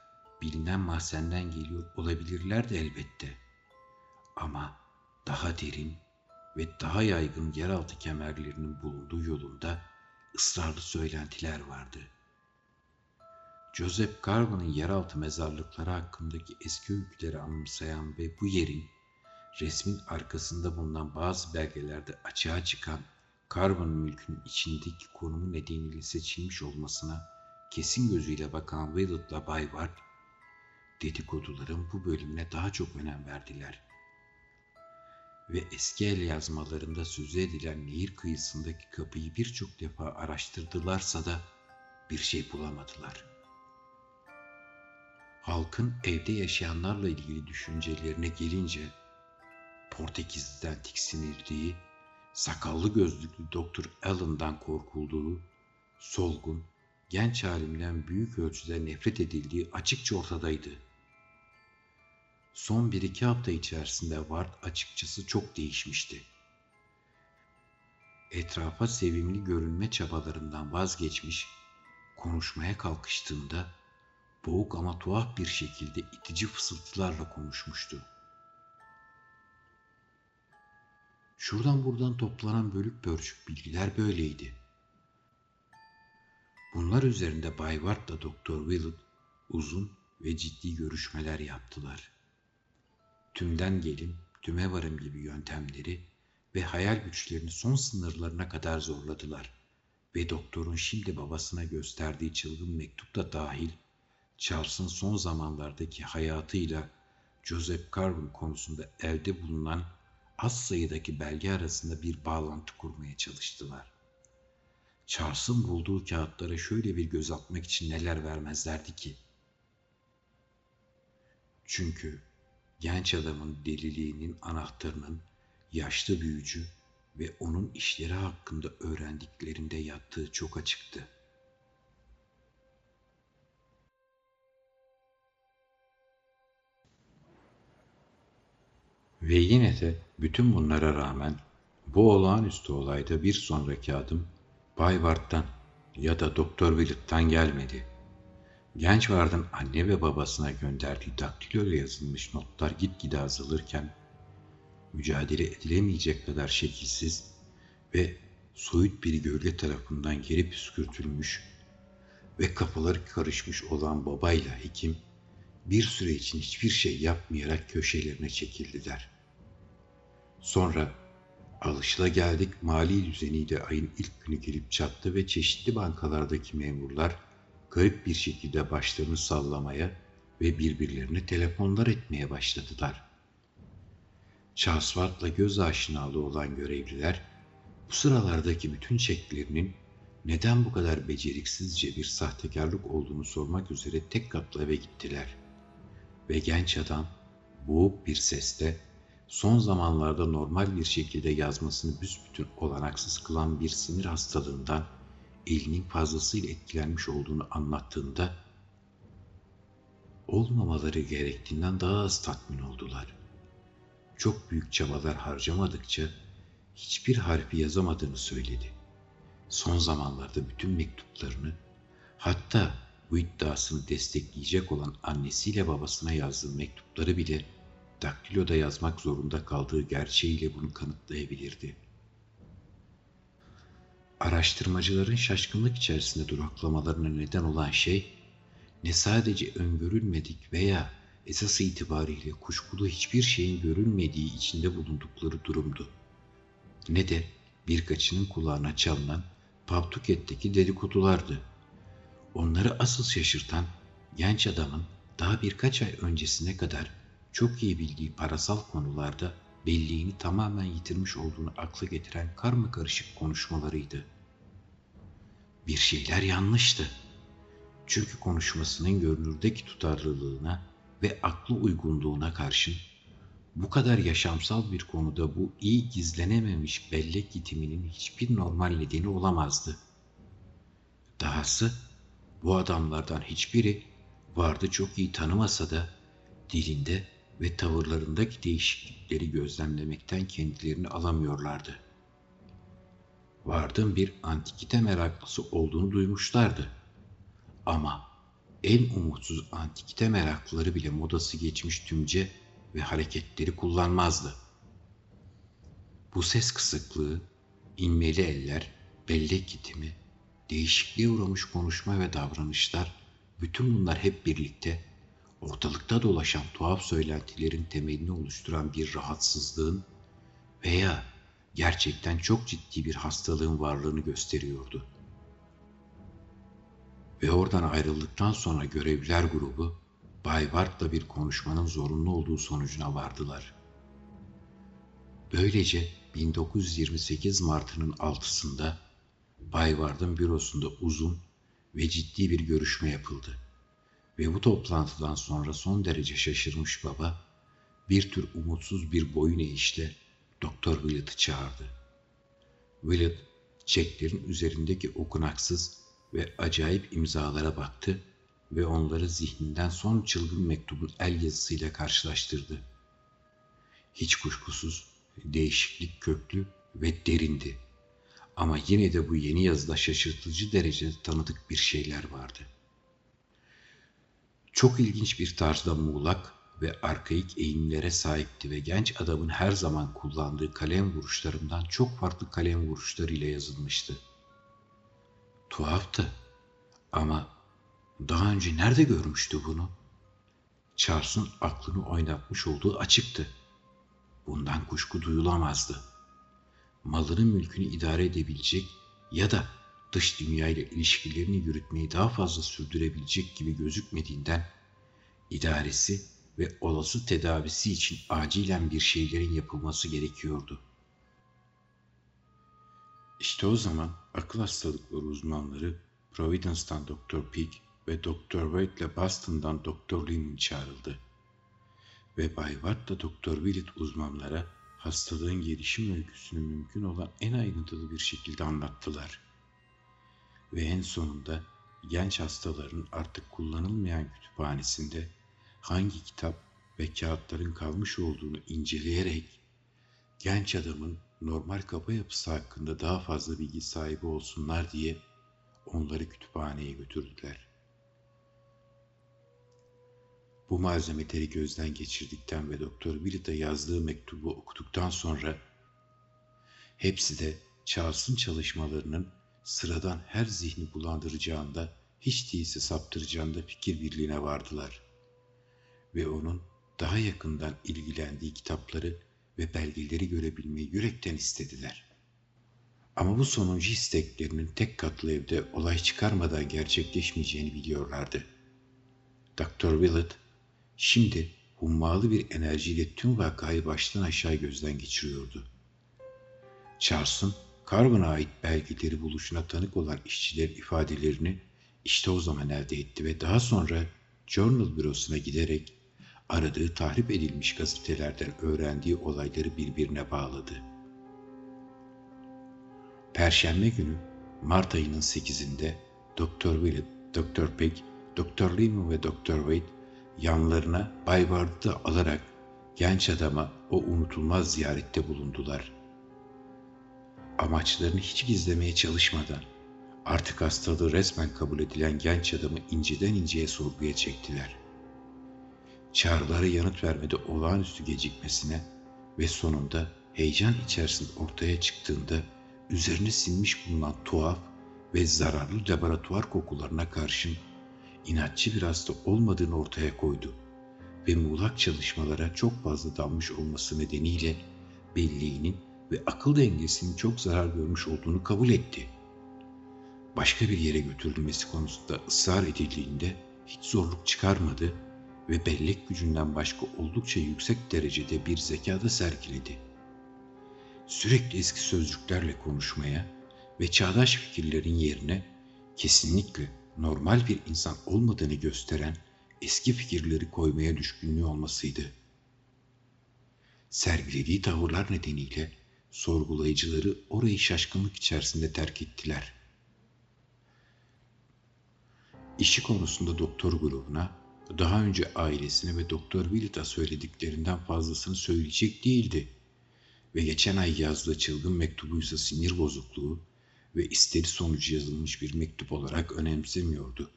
bilinen mahzenden geliyor olabilirler de elbette. Ama daha derin ve daha yaygın yeraltı kemerlerinin bulunduğu yolunda ısrarlı söylentiler vardı. Joseph Carver'ın yeraltı mezarlıkları hakkındaki eski öyküleri anımsayan ve bu yerin resmin arkasında bulunan bazı belgelerde açığa çıkan Carver'ın mülkünün içindeki konumu nedeniyle seçilmiş olmasına kesin gözüyle bakan Willett'la Bay Ward, dedikoduların bu bölümüne daha çok önem verdiler. Ve eski el yazmalarında sözü edilen nehir kıyısındaki kapıyı birçok defa araştırdılarsa da bir şey bulamadılar. Halkın evde yaşayanlarla ilgili düşüncelerine gelince Portekiz'den tiksinildiği, sakallı gözlüklü Doktor Allen'dan korkulduğu, solgun, genç halimden büyük ölçüde nefret edildiği açıkça ortadaydı. Son bir iki hafta içerisinde Ward açıkçası çok değişmişti. Etrafa sevimli görünme çabalarından vazgeçmiş, konuşmaya kalkıştığında boğuk ama tuhaf bir şekilde itici fısıltılarla konuşmuştu. Şuradan buradan toplanan bölük pörçük bilgiler böyleydi. Bunlar üzerinde Bay Ward'la Doktor Willett uzun ve ciddi görüşmeler yaptılar. Tümden gelin, tüme varım gibi yöntemleri ve hayal güçlerini son sınırlarına kadar zorladılar ve doktorun şimdi babasına gösterdiği çılgın mektup da dahil Charles'ın son zamanlardaki hayatıyla Joseph Carver konusunda elde bulunan az sayıdaki belge arasında bir bağlantı kurmaya çalıştılar. Charles'ın bulduğu kağıtlara şöyle bir göz atmak için neler vermezlerdi ki? Çünkü genç adamın deliliğinin anahtarının yaşlı büyücü ve onun işleri hakkında öğrendiklerinde yattığı çok açıktı. Ve yine de bütün bunlara rağmen Bu olağanüstü olayda bir sonraki adım Bay ya da Doktor Willett'tan gelmedi. Genç Ward'ın anne ve babasına gönderdiği daktilo ile yazılmış notlar gitgide azalırken mücadele edilemeyecek kadar şekilsiz ve soyut bir gölge tarafından geri püskürtülmüş ve kafaları karışmış olan babayla hekim bir süre için hiçbir şey yapmayarak köşelerine çekildiler. Sonra alışılageldik mali düzeniyle ayın ilk günü gelip çattı ve çeşitli bankalardaki memurlar garip bir şekilde başlarını sallamaya ve birbirlerine telefonlar etmeye başladılar. Charles göz aşinalığı olan görevliler bu sıralardaki bütün çeklerinin neden bu kadar beceriksizce bir sahtekarlık olduğunu sormak üzere tek katlı eve gittiler. Ve genç adam boğuk bir sesle son zamanlarda normal bir şekilde yazmasını büsbütün olanaksız kılan bir sinir hastalığından elinin fazlasıyla etkilenmiş olduğunu anlattığında olmamaları gerektiğinden daha az tatmin oldular. Çok büyük çabalar harcamadıkça hiçbir harfi yazamadığını söyledi. Son zamanlarda bütün mektuplarını hatta bu iddiasını destekleyecek olan annesiyle babasına yazdığı mektupları bile daktiloda yazmak zorunda kaldığı gerçeğiyle bunu kanıtlayabilirdi. Araştırmacıların şaşkınlık içerisinde duraklamalarına neden olan şey ne sadece öngörülmedik veya esas itibariyle kuşkulu hiçbir şeyin görülmediği içinde bulundukları durumdu. Ne de birkaçının kulağına çalınan Pavtuket'teki dedikodulardı. Onları asıl şaşırtan genç adamın daha birkaç ay öncesine kadar çok iyi bildiği parasal konularda belliğini tamamen yitirmiş olduğunu akla getiren karma karışık konuşmalarıydı. Bir şeyler yanlıştı. Çünkü konuşmasının görünürdeki tutarlılığına ve aklı uygunluğuna karşın bu kadar yaşamsal bir konuda bu iyi gizlenememiş bellek yitiminin hiçbir normal nedeni olamazdı. Dahası bu adamlardan hiçbiri vardı çok iyi tanımasa da dilinde ve tavırlarındaki değişiklikleri gözlemlemekten kendilerini alamıyorlardı. Vardın bir antikite meraklısı olduğunu duymuşlardı. Ama en umutsuz antikite meraklıları bile modası geçmiş tümce ve hareketleri kullanmazdı. Bu ses kısıklığı, inmeli eller, bellek gitimi, değişikliğe uğramış konuşma ve davranışlar, bütün bunlar hep birlikte ortalıkta dolaşan tuhaf söylentilerin temelini oluşturan bir rahatsızlığın veya gerçekten çok ciddi bir hastalığın varlığını gösteriyordu. Ve oradan ayrıldıktan sonra görevliler grubu Bay Wart'la bir konuşmanın zorunlu olduğu sonucuna vardılar. Böylece 1928 Mart'ının 6'sında Bay Ward'ın bürosunda uzun ve ciddi bir görüşme yapıldı. Ve bu toplantıdan sonra son derece şaşırmış baba bir tür umutsuz bir boyun eğişle Doktor Willett'ı çağırdı. Willett çeklerin üzerindeki okunaksız ve acayip imzalara baktı ve onları zihninden son çılgın mektubun el yazısıyla karşılaştırdı. Hiç kuşkusuz değişiklik köklü ve derindi. Ama yine de bu yeni yazıda şaşırtıcı derecede tanıdık bir şeyler vardı. Çok ilginç bir tarzda muğlak ve arkaik eğimlere sahipti ve genç adamın her zaman kullandığı kalem vuruşlarından çok farklı kalem vuruşlarıyla yazılmıştı. Tuhaftı ama daha önce nerede görmüştü bunu? Charles'ın aklını oynatmış olduğu açıktı. Bundan kuşku duyulamazdı. Malının mülkünü idare edebilecek ya da dış dünya ile ilişkilerini yürütmeyi daha fazla sürdürebilecek gibi gözükmediğinden idaresi ve olası tedavisi için acilen bir şeylerin yapılması gerekiyordu. İşte o zaman akıl hastalıkları uzmanları Providence'dan Dr. Peak ve Dr. Wade ile Boston'dan Dr. Lehman çağrıldı. Ve Bay Watt da Dr. Willett uzmanlara hastalığın gelişim öyküsünü mümkün olan en ayrıntılı bir şekilde anlattılar. Ve en sonunda genç hastaların artık kullanılmayan kütüphanesinde hangi kitap ve kağıtların kalmış olduğunu inceleyerek genç adamın normal kafa yapısı hakkında daha fazla bilgi sahibi olsunlar diye onları kütüphaneye götürdüler. Bu malzemeleri gözden geçirdikten ve Doktor Willit'e yazdığı mektubu okuduktan sonra hepsi de Charles'ın çalışmalarının sıradan her zihni bulandıracağında hiç değilse saptıracağında fikir birliğine vardılar. Ve onun daha yakından ilgilendiği kitapları ve belgeleri görebilmeyi yürekten istediler. Ama bu sonuncu isteklerinin tek katlı evde olay çıkarmadan gerçekleşmeyeceğini biliyorlardı. Dr. Willett şimdi hummalı bir enerjiyle tüm vakayı baştan aşağı gözden geçiriyordu. Charles'ın Carvin'a ait belgeleri buluşuna tanık olan işçilerin ifadelerini işte o zaman elde etti ve daha sonra Journal bürosuna giderek aradığı tahrip edilmiş gazetelerden öğrendiği olayları birbirine bağladı. Perşembe günü Mart ayının 8'inde Dr. Willett, Dr. Peck, Dr. Lehman ve Dr. Wade yanlarına Bay Ward'ı alarak genç adama o unutulmaz ziyarette bulundular. Amaçlarını hiç gizlemeye çalışmadan artık hastalığı resmen kabul edilen genç adamı inceden inceye sorguya çektiler. Çağrılara yanıt vermede olağanüstü gecikmesine ve sonunda heyecan içerisinde ortaya çıktığında üzerine sinmiş bulunan tuhaf ve zararlı laboratuvar kokularına karşın inatçı bir hasta olmadığını ortaya koydu ve muğlak çalışmalara çok fazla dalmış olması nedeniyle belleğinin ve akıl dengesinin çok zarar görmüş olduğunu kabul etti. Başka bir yere götürülmesi konusunda ısrar edildiğinde hiç zorluk çıkarmadı ve bellek gücünden başka oldukça yüksek derecede bir zekada sergiledi. Sürekli eski sözcüklerle konuşmaya ve çağdaş fikirlerin yerine kesinlikle normal bir insan olmadığını gösteren eski fikirleri koymaya düşkünlüğü olmasıydı. Sergilediği tavırlar nedeniyle sorgulayıcıları orayı şaşkınlık içerisinde terk ettiler. İşi konusunda doktor grubuna daha önce ailesine ve Doktor Willit'a söylediklerinden fazlasını söyleyecek değildi. Ve geçen ay yazdığı çılgın mektubuysa sinir bozukluğu ve isteri sonucu yazılmış bir mektup olarak önemsemiyordu.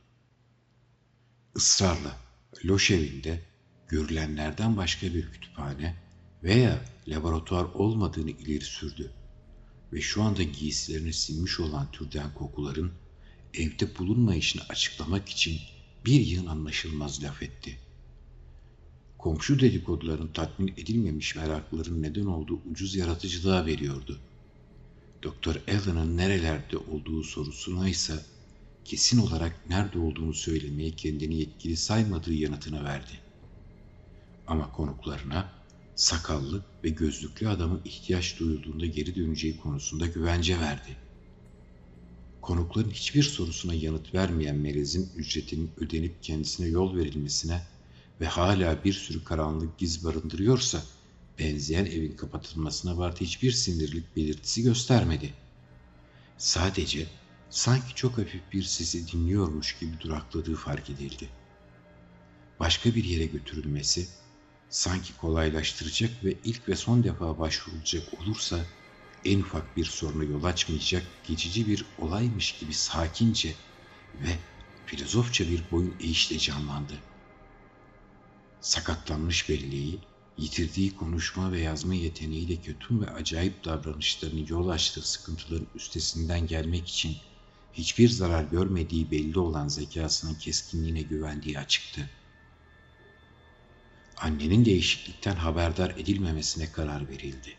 Israrla loş evinde görülenlerden başka bir kütüphane veya laboratuvar olmadığını ileri sürdü ve şu anda giysilerini sinmiş olan türden kokuların evde bulunmayışını açıklamak için bir yığın anlaşılmaz laf etti. Komşu dedikoduların tatmin edilmemiş merakların neden olduğu ucuz yaratıcılığa veriyordu. Doktor Allen'ın nerelerde olduğu sorusuna ise kesin olarak nerede olduğunu söylemeye kendini yetkili saymadığı yanıtını verdi. Ama konuklarına sakallı ve gözlüklü adamın ihtiyaç duyulduğunda geri döneceği konusunda güvence verdi.'' Konukların hiçbir sorusuna yanıt vermeyen melezin ücretinin ödenip kendisine yol verilmesine ve hala bir sürü karanlık giz barındırıyorsa benzeyen evin kapatılmasına vardı hiçbir sinirlik belirtisi göstermedi. Sadece sanki çok hafif bir sesi dinliyormuş gibi durakladığı fark edildi. Başka bir yere götürülmesi sanki kolaylaştıracak ve ilk ve son defa başvurulacak olursa en ufak bir soruna yol açmayacak geçici bir olaymış gibi sakince ve filozofça bir boyun eğişle canlandı. Sakatlanmış belleği, yitirdiği konuşma ve yazma yeteneğiyle kötü ve acayip davranışlarının yol açtığı sıkıntıların üstesinden gelmek için hiçbir zarar görmediği belli olan zekasının keskinliğine güvendiği açıktı. Annenin değişiklikten haberdar edilmemesine karar verildi.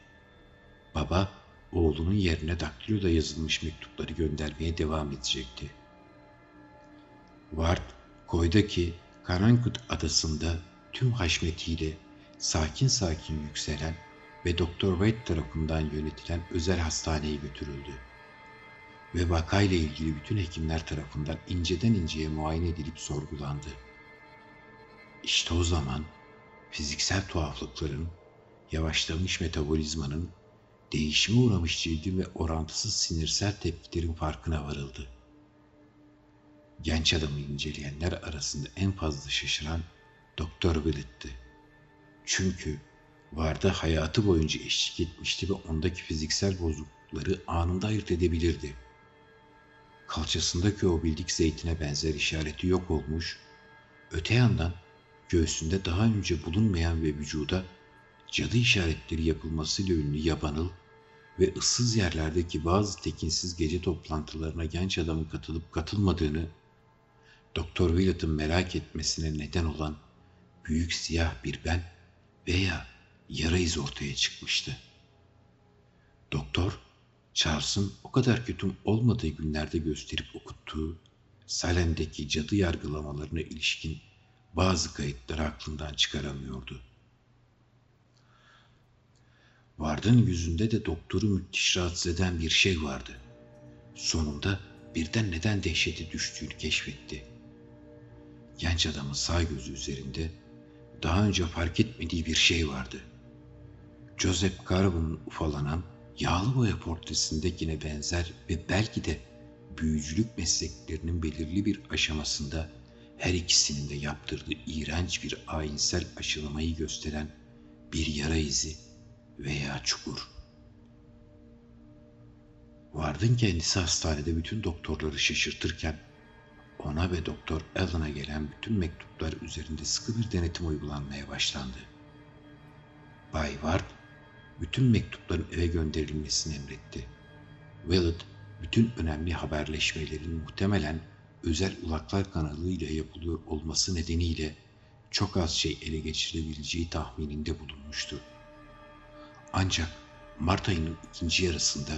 Baba oğlunun yerine daktiloda yazılmış mektupları göndermeye devam edecekti. Ward, koydaki Karankut adasında tüm haşmetiyle sakin sakin yükselen ve Doktor White tarafından yönetilen özel hastaneye götürüldü. Ve vakayla ilgili bütün hekimler tarafından inceden inceye muayene edilip sorgulandı. İşte o zaman fiziksel tuhaflıkların, yavaşlamış metabolizmanın değişime uğramış cildin ve orantısız sinirsel tepkilerin farkına varıldı. Genç adamı inceleyenler arasında en fazla şaşıran Doktor Willett'ti. Çünkü Vardı hayatı boyunca eşlik etmişti ve ondaki fiziksel bozuklukları anında ayırt edebilirdi. Kalçasındaki o bildik zeytine benzer işareti yok olmuş, öte yandan göğsünde daha önce bulunmayan ve vücuda cadı işaretleri yapılmasıyla ünlü yabanıl ve ıssız yerlerdeki bazı tekinsiz gece toplantılarına genç adamın katılıp katılmadığını, Doktor Willett'ın merak etmesine neden olan büyük siyah bir ben veya yara iz ortaya çıkmıştı. Doktor, Charles'ın o kadar kötü olmadığı günlerde gösterip okuttuğu Salem'deki cadı yargılamalarına ilişkin bazı kayıtları aklından çıkaramıyordu. Vard'ın yüzünde de doktoru müthiş rahatsız eden bir şey vardı. Sonunda birden neden dehşete düştüğünü keşfetti. Genç adamın sağ gözü üzerinde daha önce fark etmediği bir şey vardı. Joseph Carbon'un ufalanan yağlı boya portresindekine benzer ve belki de büyücülük mesleklerinin belirli bir aşamasında her ikisinin de yaptırdığı iğrenç bir ayinsel aşılamayı gösteren bir yara izi veya çukur. Vardın kendisi hastanede bütün doktorları şaşırtırken ona ve Doktor Allen'a gelen bütün mektuplar üzerinde sıkı bir denetim uygulanmaya başlandı. Bay Ward bütün mektupların eve gönderilmesini emretti. Willett bütün önemli haberleşmelerin muhtemelen özel ulaklar kanalıyla yapılıyor olması nedeniyle çok az şey ele geçirebileceği tahmininde bulunmuştu. Ancak Mart ayının ikinci yarısında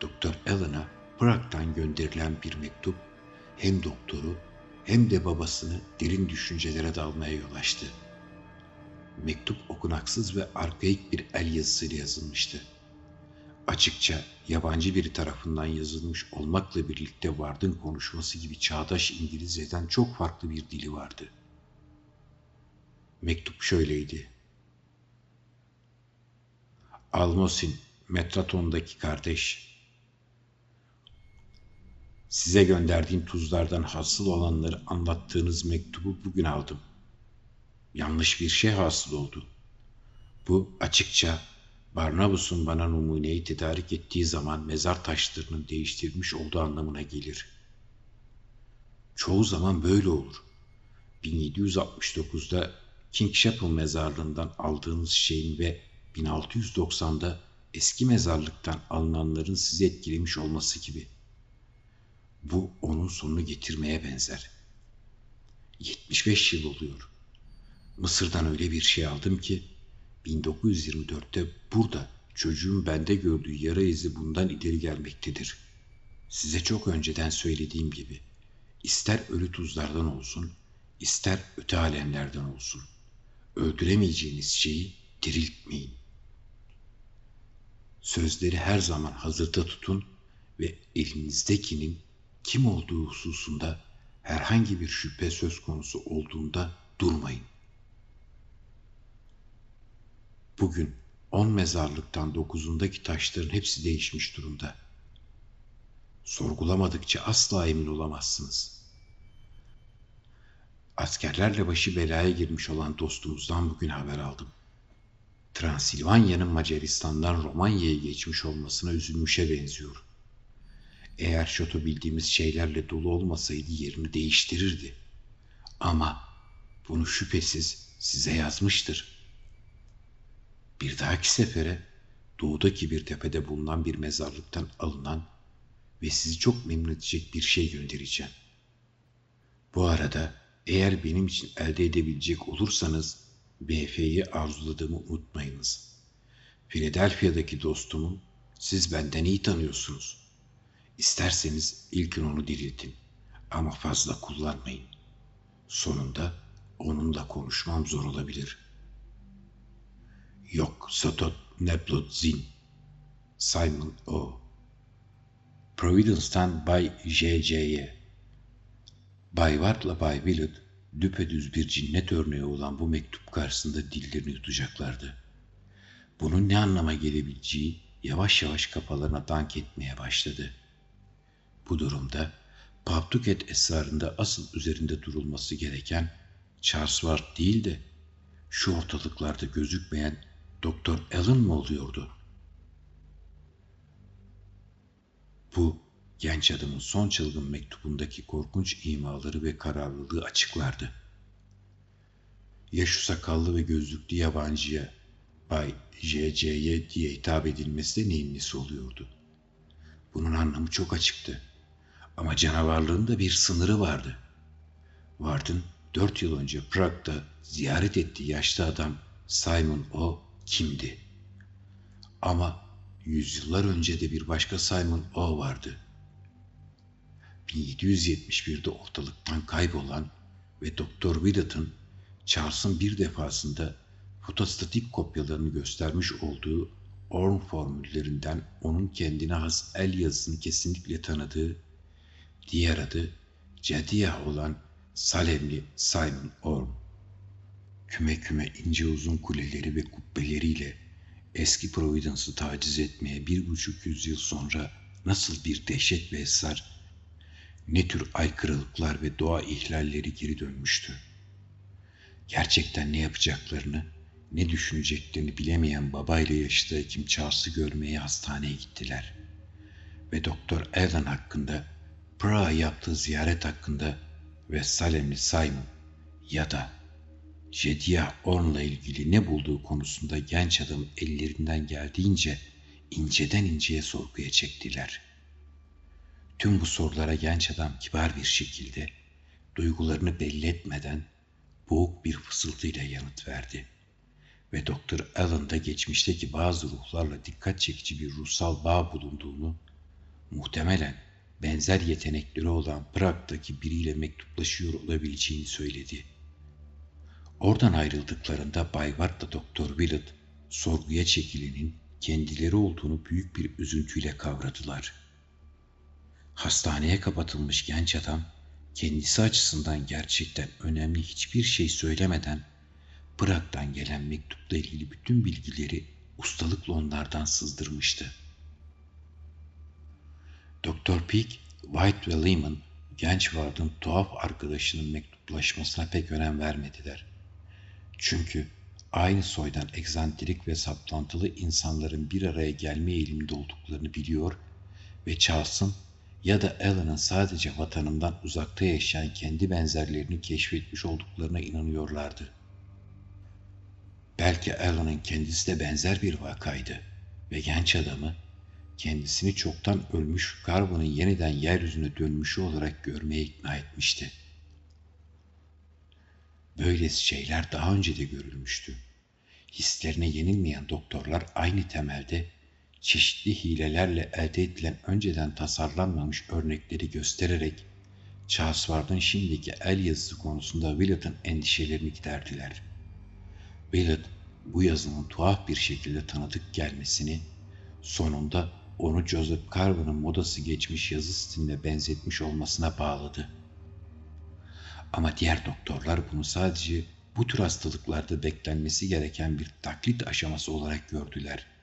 Doktor Allen'a Prag'dan gönderilen bir mektup hem doktoru hem de babasını derin düşüncelere dalmaya yol açtı. Mektup okunaksız ve arkaik bir el yazısıyla yazılmıştı. Açıkça yabancı biri tarafından yazılmış olmakla birlikte Vard'ın konuşması gibi çağdaş İngilizceden çok farklı bir dili vardı. Mektup şöyleydi. Almosin, Metraton'daki kardeş, Size gönderdiğim tuzlardan hasıl olanları anlattığınız mektubu bugün aldım. Yanlış bir şey hasıl oldu. Bu açıkça Barnabas'ın bana numuneyi tedarik ettiği zaman mezar taşlarını değiştirmiş olduğu anlamına gelir. Çoğu zaman böyle olur. 1769'da King Chapel mezarlığından aldığınız şeyin ve 1690'da eski mezarlıktan alınanların sizi etkilemiş olması gibi. Bu onun sonunu getirmeye benzer. 75 yıl oluyor. Mısır'dan öyle bir şey aldım ki 1924'te burada çocuğun bende gördüğü yara izi bundan ileri gelmektedir. Size çok önceden söylediğim gibi ister ölü tuzlardan olsun, ister öte alemlerden olsun. Öldüremeyeceğiniz şeyi diriltmeyin. Sözleri her zaman hazırda tutun ve elinizdekinin kim olduğu hususunda herhangi bir şüphe söz konusu olduğunda durmayın. Bugün on mezarlıktan dokuzundaki taşların hepsi değişmiş durumda. Sorgulamadıkça asla emin olamazsınız. Askerlerle başı belaya girmiş olan dostumuzdan bugün haber aldım. Transilvanya'nın Macaristan'dan Romanya'ya geçmiş olmasına üzülmüşe benziyor. Eğer şato bildiğimiz şeylerle dolu olmasaydı yerini değiştirirdi. Ama bunu şüphesiz size yazmıştır. Bir dahaki sefere doğudaki bir tepede bulunan bir mezarlıktan alınan ve sizi çok memnun edecek bir şey göndereceğim. Bu arada eğer benim için elde edebilecek olursanız BF'yi arzuladığımı unutmayınız. Philadelphia'daki dostumu siz benden iyi tanıyorsunuz. İsterseniz ilkin onu diriltin ama fazla kullanmayın. Sonunda onunla konuşmam zor olabilir. Yok Sotot Neplot Zin Simon O. Providence'tan Bay J.J.'ye Bay Ward'la Bay Willett düpedüz bir cinnet örneği olan bu mektup karşısında dillerini yutacaklardı. Bunun ne anlama gelebileceği yavaş yavaş kafalarına dank etmeye başladı.'' Bu durumda Paptuket esrarında asıl üzerinde durulması gereken Charles Ward değil de şu ortalıklarda gözükmeyen Doktor Allen mı oluyordu? Bu genç adamın son çılgın mektubundaki korkunç imaları ve kararlılığı açıklardı. Ya sakallı ve gözlüklü yabancıya Bay JC'ye diye hitap edilmesi de neyin nesi oluyordu? Bunun anlamı çok açıktı. Ama canavarlığın da bir sınırı vardı. Ward'ın dört yıl önce Prag'da ziyaret ettiği yaşlı adam Simon O kimdi? Ama yüzyıllar önce de bir başka Simon O vardı. 1771'de ortalıktan kaybolan ve Doktor Willot'ın Charles'ın bir defasında fotostatik kopyalarını göstermiş olduğu Orm formüllerinden onun kendine has el yazısını kesinlikle tanıdığı, diğer adı Cediyah olan Salemli Simon Orm. Küme küme ince uzun kuleleri ve kubbeleriyle eski Providence'ı taciz etmeye bir buçuk yüzyıl sonra nasıl bir dehşet ve esrar, ne tür aykırılıklar ve doğa ihlalleri geri dönmüştü. Gerçekten ne yapacaklarını, ne düşüneceklerini bilemeyen babayla yaşlı hekim Charles'ı görmeye hastaneye gittiler. Ve Doktor Allen hakkında, Prag'a yaptığı ziyaret hakkında ve Salemli Simon ya da Jediah Orn'la ilgili ne bulduğu konusunda genç adam ellerinden geldiğince inceden inceye sorguya çektiler. Tüm bu sorulara genç adam kibar bir şekilde, duygularını belli etmeden boğuk bir fısıltıyla yanıt verdi. Ve Doktor Allen da geçmişteki bazı ruhlarla dikkat çekici bir ruhsal bağ bulunduğunu, muhtemelen benzer yetenekleri olan Prag'daki biriyle mektuplaşıyor olabileceğini söyledi. Oradan ayrıldıklarında Bay Watt'la Doktor Willett sorguya çekilenin kendileri olduğunu büyük bir üzüntüyle kavradılar. Hastaneye kapatılmış genç adam kendisi açısından gerçekten önemli hiçbir şey söylemeden Prag'dan gelen mektupla ilgili bütün bilgileri ustalıkla onlardan sızdırmıştı. Doktor Peak, White ve Lehman genç Ward'ın tuhaf arkadaşının mektuplaşmasına pek önem vermediler. Çünkü aynı soydan egzantrik ve saplantılı insanların bir araya gelme eğiliminde olduklarını biliyor ve Charles'ın ya da Alan'ın sadece vatanından uzakta yaşayan kendi benzerlerini keşfetmiş olduklarına inanıyorlardı. Belki Alan'ın kendisi de benzer bir vakaydı ve genç adamı kendisini çoktan ölmüş Carbon'un yeniden yeryüzüne dönmüşü olarak görmeye ikna etmişti. Böylesi şeyler daha önce de görülmüştü. Hislerine yenilmeyen doktorlar aynı temelde çeşitli hilelerle elde edilen önceden tasarlanmamış örnekleri göstererek Charles şimdiki el yazısı konusunda Willett'ın endişelerini giderdiler. Willett bu yazının tuhaf bir şekilde tanıdık gelmesini, sonunda onu Joseph Carver'ın modası geçmiş yazı stiline benzetmiş olmasına bağladı. Ama diğer doktorlar bunu sadece bu tür hastalıklarda beklenmesi gereken bir taklit aşaması olarak gördüler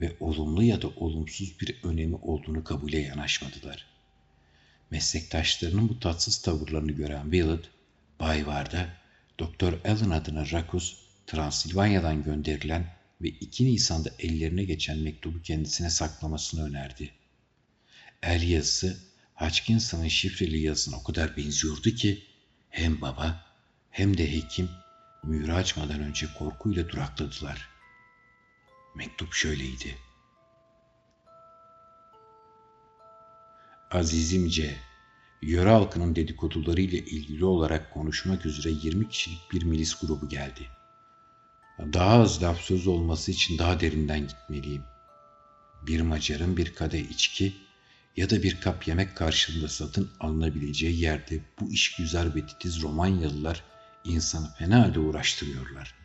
ve olumlu ya da olumsuz bir önemi olduğunu kabule yanaşmadılar. Meslektaşlarının bu tatsız tavırlarını gören Willett, Bay Varda, Doktor Allen adına Rakus, Transilvanya'dan gönderilen ve 2 Nisan'da ellerine geçen mektubu kendisine saklamasını önerdi. El yazısı Hutchinson'ın şifreli yazısına o kadar benziyordu ki hem baba hem de hekim mühürü açmadan önce korkuyla durakladılar. Mektup şöyleydi. Azizim C. Yöre halkının dedikoduları ile ilgili olarak konuşmak üzere 20 kişilik bir milis grubu geldi. Daha az laf söz olması için daha derinden gitmeliyim. Bir Macarın bir kadeh içki ya da bir kap yemek karşılığında satın alınabileceği yerde bu iş güzel ve titiz Romanyalılar insanı fena halde uğraştırıyorlar.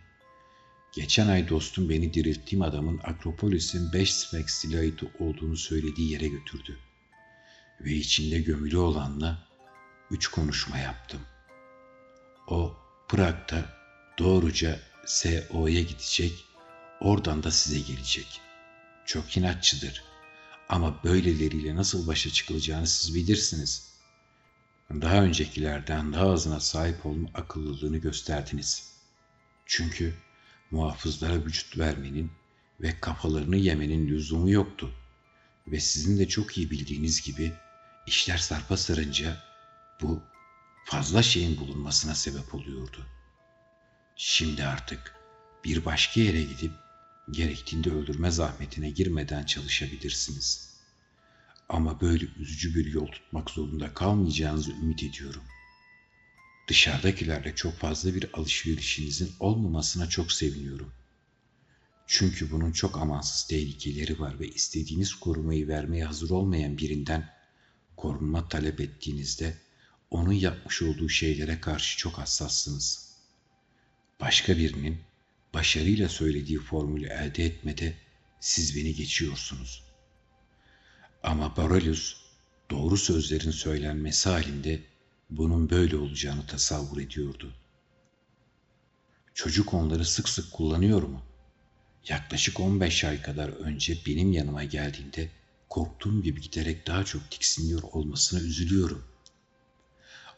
Geçen ay dostum beni dirilttiğim adamın Akropolis'in 5 Sphinx silahıydı olduğunu söylediği yere götürdü. Ve içinde gömülü olanla üç konuşma yaptım. O Prag'da doğruca SO'ya gidecek, oradan da size gelecek. Çok inatçıdır. Ama böyleleriyle nasıl başa çıkılacağını siz bilirsiniz. Daha öncekilerden daha azına sahip olma akıllılığını gösterdiniz. Çünkü muhafızlara vücut vermenin ve kafalarını yemenin lüzumu yoktu. Ve sizin de çok iyi bildiğiniz gibi işler sarpa sarınca bu fazla şeyin bulunmasına sebep oluyordu. Şimdi artık bir başka yere gidip gerektiğinde öldürme zahmetine girmeden çalışabilirsiniz. Ama böyle üzücü bir yol tutmak zorunda kalmayacağınızı ümit ediyorum. Dışarıdakilerle çok fazla bir alışverişinizin olmamasına çok seviniyorum. Çünkü bunun çok amansız tehlikeleri var ve istediğiniz korumayı vermeye hazır olmayan birinden korunma talep ettiğinizde onun yapmış olduğu şeylere karşı çok hassassınız. Başka birinin başarıyla söylediği formülü elde etmede siz beni geçiyorsunuz. Ama Barolius doğru sözlerin söylenmesi halinde bunun böyle olacağını tasavvur ediyordu. Çocuk onları sık sık kullanıyor mu? Yaklaşık 15 ay kadar önce benim yanıma geldiğinde korktuğum gibi giderek daha çok tiksiniyor olmasına üzülüyorum.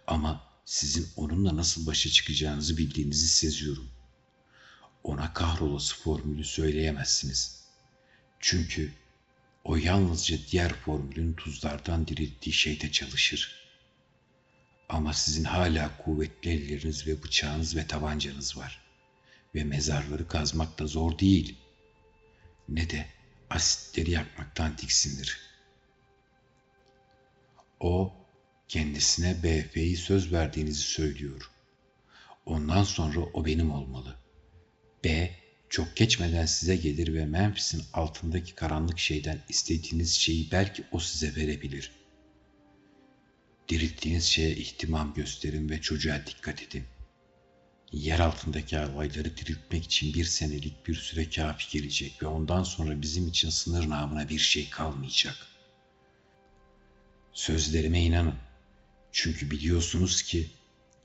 Ama sizin onunla nasıl başa çıkacağınızı bildiğinizi seziyorum. Ona kahrolası formülü söyleyemezsiniz. Çünkü o yalnızca diğer formülün tuzlardan dirilttiği şeyde çalışır. Ama sizin hala kuvvetli elleriniz ve bıçağınız ve tabancanız var. Ve mezarları kazmak da zor değil. Ne de asitleri yakmaktan tiksinir. O kendisine BF'yi söz verdiğinizi söylüyor. Ondan sonra o benim olmalı. B çok geçmeden size gelir ve Memphis'in altındaki karanlık şeyden istediğiniz şeyi belki o size verebilir. Dirilttiğiniz şeye ihtimam gösterin ve çocuğa dikkat edin. Yer altındaki alayları diriltmek için bir senelik bir süre kafi gelecek ve ondan sonra bizim için sınır namına bir şey kalmayacak. Sözlerime inanın. Çünkü biliyorsunuz ki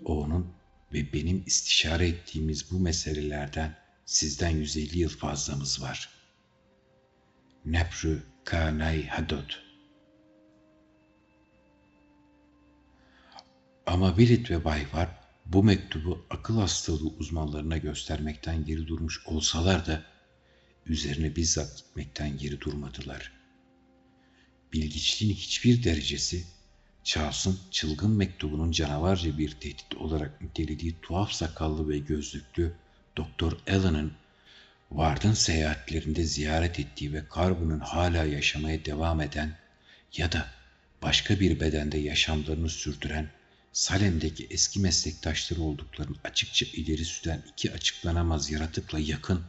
o onun ve benim istişare ettiğimiz bu meselelerden sizden 150 yıl fazlamız var. Neprü Kanay Hadot Ama Willet ve Bay var bu mektubu akıl hastalığı uzmanlarına göstermekten geri durmuş olsalar da üzerine bizzat gitmekten geri durmadılar. Bilgiçliğin hiçbir derecesi Charles'ın çılgın mektubunun canavarca bir tehdit olarak nitelediği tuhaf sakallı ve gözlüklü Doktor Allen'ın Ward'ın seyahatlerinde ziyaret ettiği ve Carbon'un hala yaşamaya devam eden ya da başka bir bedende yaşamlarını sürdüren Salem'deki eski meslektaşları olduklarını açıkça ileri süren iki açıklanamaz yaratıkla yakın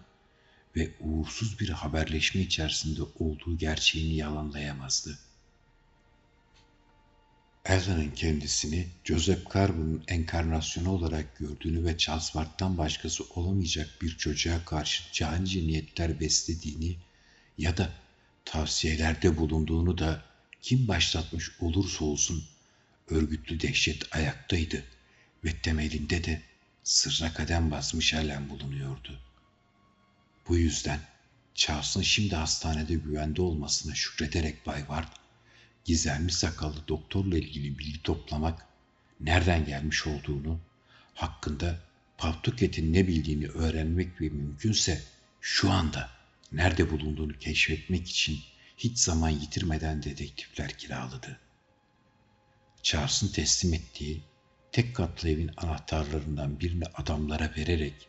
ve uğursuz bir haberleşme içerisinde olduğu gerçeğini yalanlayamazdı. Alan'ın kendisini Joseph Carbon'un enkarnasyonu olarak gördüğünü ve Charles Ward'dan başkası olamayacak bir çocuğa karşı canice niyetler beslediğini ya da tavsiyelerde bulunduğunu da kim başlatmış olursa olsun örgütlü dehşet ayaktaydı ve temelinde de sırra kadem basmış halen bulunuyordu. Bu yüzden Charles'ın şimdi hastanede güvende olmasına şükrederek Bay Ward, gizemli sakallı doktorla ilgili bilgi toplamak, nereden gelmiş olduğunu, hakkında Pawtuket'in ne bildiğini öğrenmek ve mümkünse şu anda nerede bulunduğunu keşfetmek için hiç zaman yitirmeden dedektifler kiraladı.'' Charles'ın teslim ettiği tek katlı evin anahtarlarından birini adamlara vererek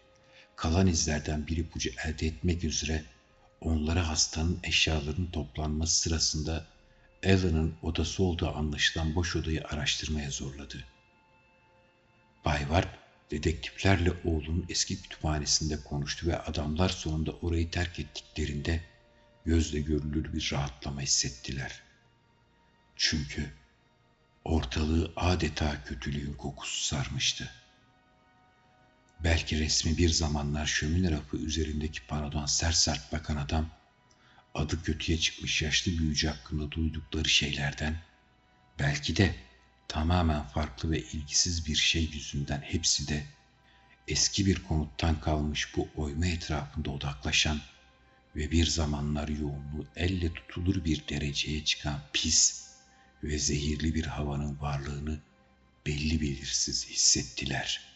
kalan izlerden bir ipucu elde etmek üzere onlara hastanın eşyalarının toplanması sırasında Alan'ın odası olduğu anlaşılan boş odayı araştırmaya zorladı. Bay Ward dedektiflerle oğlunun eski kütüphanesinde konuştu ve adamlar sonunda orayı terk ettiklerinde gözle görülür bir rahatlama hissettiler. Çünkü Ortalığı adeta kötülüğün kokusu sarmıştı. Belki resmi bir zamanlar şömine rafı üzerindeki panodan sert sert bakan adam, adı kötüye çıkmış yaşlı büyücü hakkında duydukları şeylerden, belki de tamamen farklı ve ilgisiz bir şey yüzünden hepsi de eski bir konuttan kalmış bu oyma etrafında odaklaşan ve bir zamanlar yoğunluğu elle tutulur bir dereceye çıkan pis ve zehirli bir havanın varlığını belli belirsiz hissettiler.''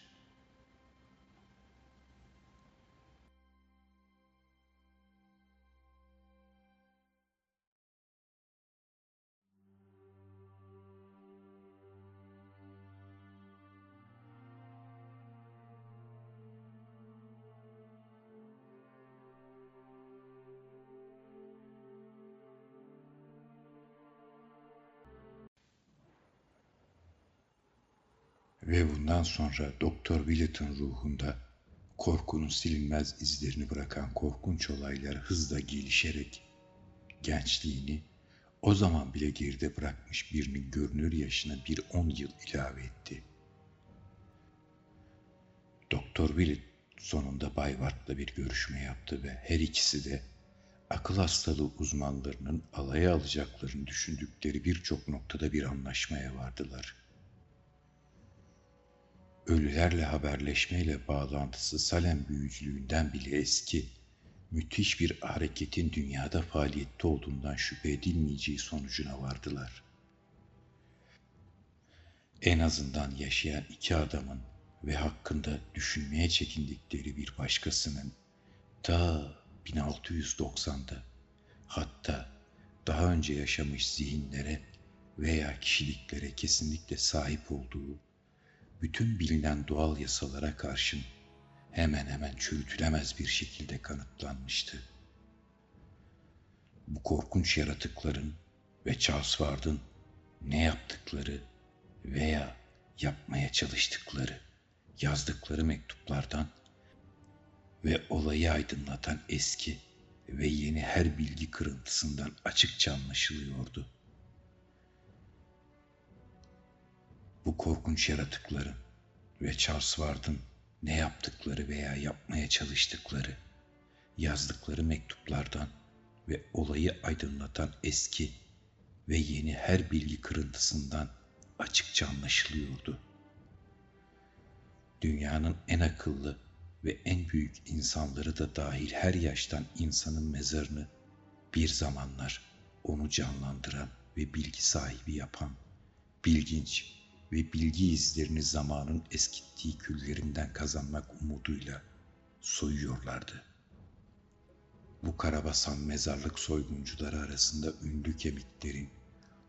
Ve bundan sonra Doktor Willett'ın ruhunda korkunun silinmez izlerini bırakan korkunç olaylar hızla gelişerek gençliğini o zaman bile geride bırakmış birinin görünür yaşına bir on yıl ilave etti. Doktor Willett sonunda Bay Watt'la bir görüşme yaptı ve her ikisi de akıl hastalığı uzmanlarının alaya alacaklarını düşündükleri birçok noktada bir anlaşmaya vardılar. Ölülerle haberleşmeyle bağlantısı Salem büyücülüğünden bile eski, müthiş bir hareketin dünyada faaliyette olduğundan şüphe edilmeyeceği sonucuna vardılar. En azından yaşayan iki adamın ve hakkında düşünmeye çekindikleri bir başkasının ta 1690'da hatta daha önce yaşamış zihinlere veya kişiliklere kesinlikle sahip olduğu bütün bilinen doğal yasalara karşın hemen hemen çürütülemez bir şekilde kanıtlanmıştı. Bu korkunç yaratıkların ve Charles Ward'ın ne yaptıkları veya yapmaya çalıştıkları yazdıkları mektuplardan ve olayı aydınlatan eski ve yeni her bilgi kırıntısından açıkça anlaşılıyordu. Bu korkunç yaratıkların ve Charles Ward'ın ne yaptıkları veya yapmaya çalıştıkları, yazdıkları mektuplardan ve olayı aydınlatan eski ve yeni her bilgi kırıntısından açıkça anlaşılıyordu. Dünyanın en akıllı ve en büyük insanları da dahil her yaştan insanın mezarını bir zamanlar onu canlandıran ve bilgi sahibi yapan, bilginç ve bilgi izlerini zamanın eskittiği küllerinden kazanmak umuduyla soyuyorlardı. Bu karabasan mezarlık soyguncuları arasında ünlü kemiklerin,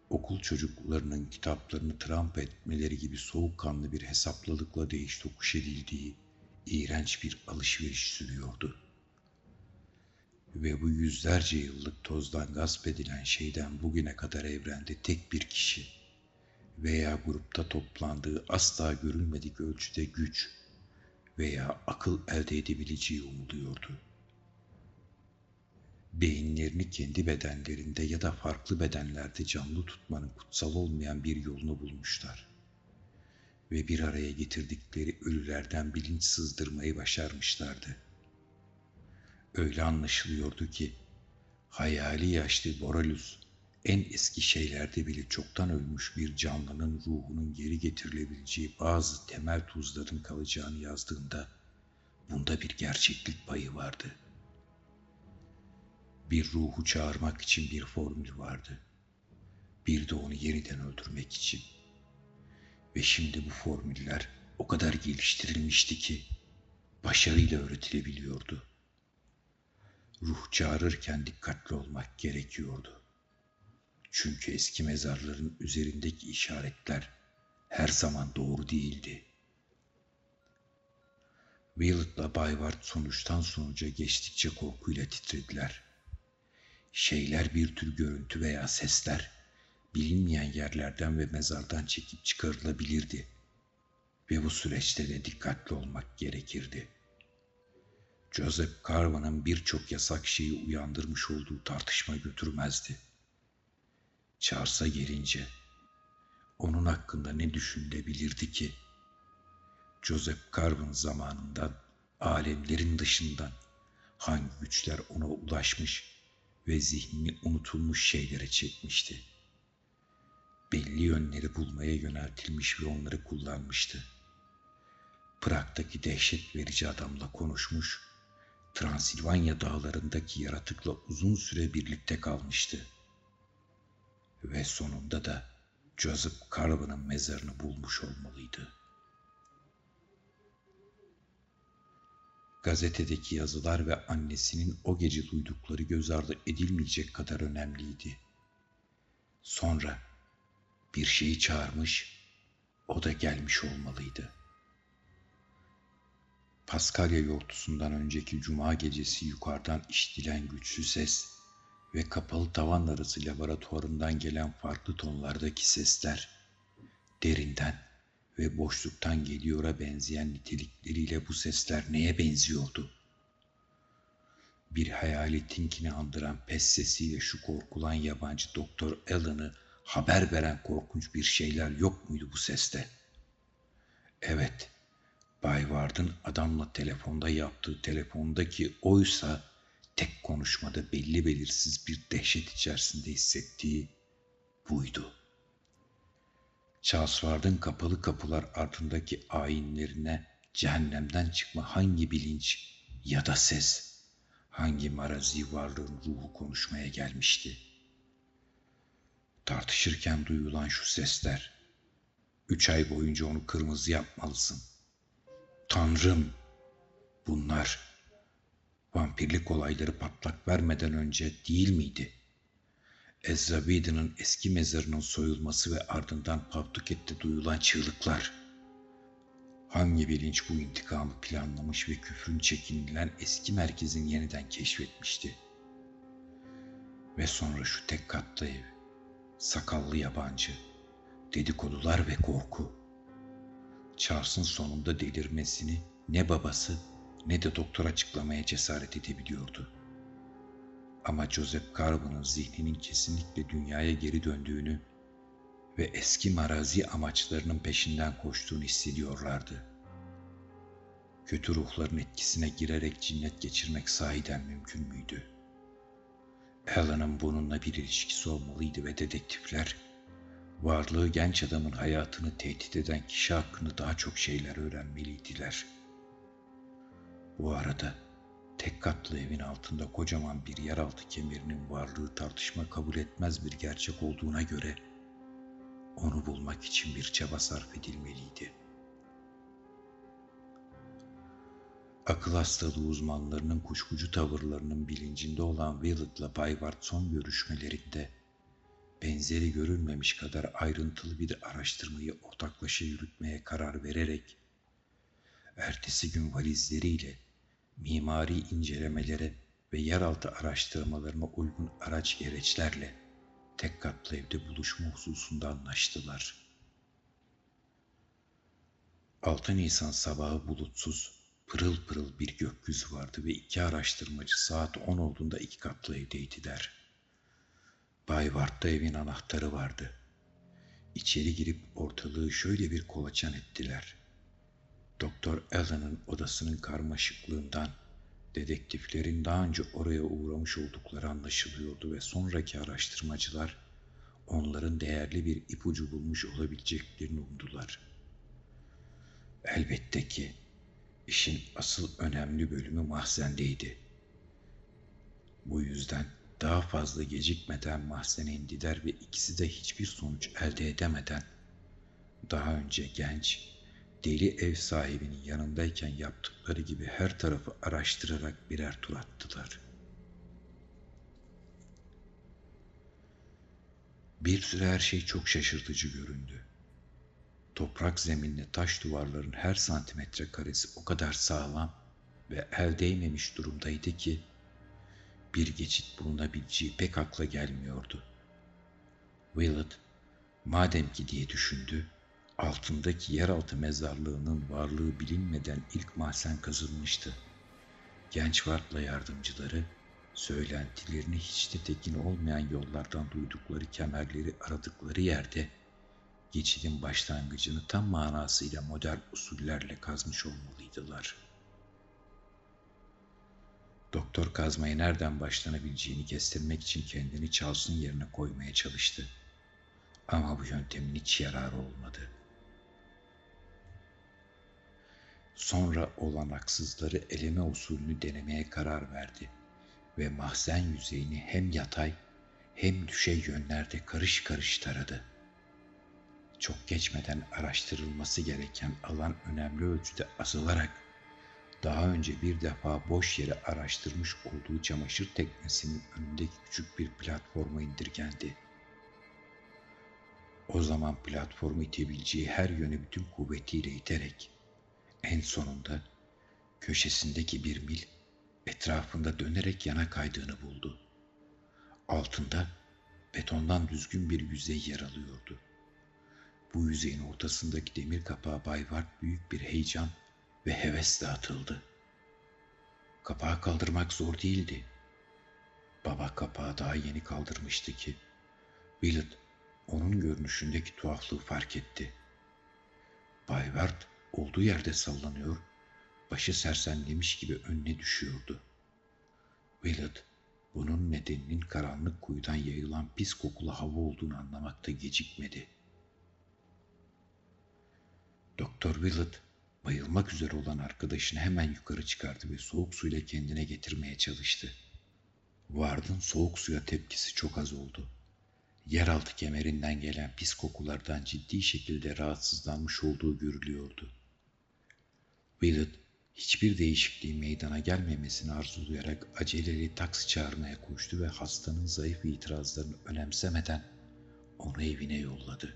okul çocuklarının kitaplarını tramp etmeleri gibi soğukkanlı bir hesaplılıkla değiş tokuş edildiği iğrenç bir alışveriş sürüyordu. Ve bu yüzlerce yıllık tozdan gasp edilen şeyden bugüne kadar evrende tek bir kişi veya grupta toplandığı asla görülmedik ölçüde güç veya akıl elde edebileceği umuluyordu. Beyinlerini kendi bedenlerinde ya da farklı bedenlerde canlı tutmanın kutsal olmayan bir yolunu bulmuşlar. Ve bir araya getirdikleri ölülerden bilinç sızdırmayı başarmışlardı. Öyle anlaşılıyordu ki hayali yaşlı Boralus en eski şeylerde bile çoktan ölmüş bir canlının ruhunun geri getirilebileceği bazı temel tuzların kalacağını yazdığında bunda bir gerçeklik payı vardı. Bir ruhu çağırmak için bir formül vardı. Bir de onu yeniden öldürmek için. Ve şimdi bu formüller o kadar geliştirilmişti ki başarıyla öğretilebiliyordu. Ruh çağırırken dikkatli olmak gerekiyordu. Çünkü eski mezarların üzerindeki işaretler her zaman doğru değildi. Willett'la Bayward sonuçtan sonuca geçtikçe korkuyla titrediler. Şeyler bir tür görüntü veya sesler bilinmeyen yerlerden ve mezardan çekip çıkarılabilirdi. Ve bu süreçte de dikkatli olmak gerekirdi. Joseph Carvan'ın birçok yasak şeyi uyandırmış olduğu tartışma götürmezdi. Charles'a gelince onun hakkında ne düşünülebilirdi ki? Joseph Carver zamanından, alemlerin dışından hangi güçler ona ulaşmış ve zihnini unutulmuş şeylere çekmişti. Belli yönleri bulmaya yöneltilmiş ve onları kullanmıştı. Prag'daki dehşet verici adamla konuşmuş, Transilvanya dağlarındaki yaratıkla uzun süre birlikte kalmıştı ve sonunda da Joseph Carver'ın mezarını bulmuş olmalıydı. Gazetedeki yazılar ve annesinin o gece duydukları göz ardı edilmeyecek kadar önemliydi. Sonra bir şeyi çağırmış, o da gelmiş olmalıydı. Paskalya yortusundan önceki cuma gecesi yukarıdan işitilen güçlü ses ve kapalı tavan arası laboratuvarından gelen farklı tonlardaki sesler derinden ve boşluktan geliyora benzeyen nitelikleriyle bu sesler neye benziyordu? Bir hayaletinkini andıran pes sesiyle şu korkulan yabancı Doktor Allen'ı haber veren korkunç bir şeyler yok muydu bu seste? Evet, Bay Ward'ın adamla telefonda yaptığı telefondaki oysa tek konuşmada belli belirsiz bir dehşet içerisinde hissettiği buydu. Charles Ward'ın kapalı kapılar ardındaki ayinlerine cehennemden çıkma hangi bilinç ya da ses, hangi marazi varlığın ruhu konuşmaya gelmişti? Tartışırken duyulan şu sesler, üç ay boyunca onu kırmızı yapmalısın. Tanrım, bunlar vampirlik olayları patlak vermeden önce değil miydi? Ezra Whedon'ın eski mezarının soyulması ve ardından Pawtuket'te duyulan çığlıklar. Hangi bilinç bu intikamı planlamış ve küfrün çekinilen eski merkezin yeniden keşfetmişti? Ve sonra şu tek katlı ev, sakallı yabancı, dedikodular ve korku. Charles'ın sonunda delirmesini ne babası ne de doktor açıklamaya cesaret edebiliyordu. Ama Joseph Carbon'un zihninin kesinlikle dünyaya geri döndüğünü ve eski marazi amaçlarının peşinden koştuğunu hissediyorlardı. Kötü ruhların etkisine girerek cinnet geçirmek sahiden mümkün müydü? Alan'ın bununla bir ilişkisi olmalıydı ve dedektifler, varlığı genç adamın hayatını tehdit eden kişi hakkında daha çok şeyler öğrenmeliydiler. Bu arada tek katlı evin altında kocaman bir yeraltı kemerinin varlığı tartışma kabul etmez bir gerçek olduğuna göre onu bulmak için bir çaba sarf edilmeliydi. Akıl hastalığı uzmanlarının kuşkucu tavırlarının bilincinde olan Willet'la Baybart son görüşmelerinde benzeri görülmemiş kadar ayrıntılı bir araştırmayı ortaklaşa yürütmeye karar vererek ertesi gün valizleriyle mimari incelemelere ve yeraltı araştırmalarına uygun araç gereçlerle tek katlı evde buluşma hususunda anlaştılar. 6 Nisan sabahı bulutsuz, pırıl pırıl bir gökyüzü vardı ve iki araştırmacı saat 10 olduğunda iki katlı evdeydiler. Bay Ward'da evin anahtarı vardı. İçeri girip ortalığı şöyle bir kolaçan ettiler. Doktor Allen'ın odasının karmaşıklığından dedektiflerin daha önce oraya uğramış oldukları anlaşılıyordu ve sonraki araştırmacılar onların değerli bir ipucu bulmuş olabileceklerini umdular. Elbette ki işin asıl önemli bölümü mahzendeydi. Bu yüzden daha fazla gecikmeden mahzene indiler ve ikisi de hiçbir sonuç elde edemeden daha önce genç deli ev sahibinin yanındayken yaptıkları gibi her tarafı araştırarak birer tur attılar. Bir süre her şey çok şaşırtıcı göründü. Toprak zeminle taş duvarların her santimetre karesi o kadar sağlam ve el değmemiş durumdaydı ki bir geçit bulunabileceği pek akla gelmiyordu. Willett, madem ki diye düşündü, altındaki yeraltı mezarlığının varlığı bilinmeden ilk mahzen kazılmıştı. Genç Wart'la yardımcıları söylentilerini hiç de tekin olmayan yollardan duydukları kemerleri aradıkları yerde geçidin başlangıcını tam manasıyla modern usullerle kazmış olmalıydılar. Doktor kazmaya nereden başlanabileceğini kestirmek için kendini Charles'ın yerine koymaya çalıştı. Ama bu yöntemin hiç yararı olmadı. Sonra olanaksızları eleme usulünü denemeye karar verdi ve mahzen yüzeyini hem yatay hem düşey yönlerde karış karış taradı. Çok geçmeden araştırılması gereken alan önemli ölçüde azalarak daha önce bir defa boş yere araştırmış olduğu çamaşır teknesinin önündeki küçük bir platforma indirgendi. O zaman platformu itebileceği her yöne bütün kuvvetiyle iterek en sonunda köşesindeki bir mil etrafında dönerek yana kaydığını buldu. Altında betondan düzgün bir yüzey yer alıyordu. Bu yüzeyin ortasındaki demir kapağı Bay Ward büyük bir heyecan ve hevesle atıldı. Kapağı kaldırmak zor değildi. Baba kapağı daha yeni kaldırmıştı ki. Willett onun görünüşündeki tuhaflığı fark etti. Bay Ward olduğu yerde sallanıyor, başı sersemlemiş gibi önüne düşüyordu. Willett bunun nedeninin karanlık kuyudan yayılan pis kokulu hava olduğunu anlamakta gecikmedi. Doktor Willett bayılmak üzere olan arkadaşını hemen yukarı çıkardı ve soğuk suyla kendine getirmeye çalıştı. Ward'ın soğuk suya tepkisi çok az oldu. Yeraltı kemerinden gelen pis kokulardan ciddi şekilde rahatsızlanmış olduğu görülüyordu. Willett hiçbir değişikliğin meydana gelmemesini arzulayarak aceleyle taksi çağırmaya koştu ve hastanın zayıf itirazlarını önemsemeden onu evine yolladı.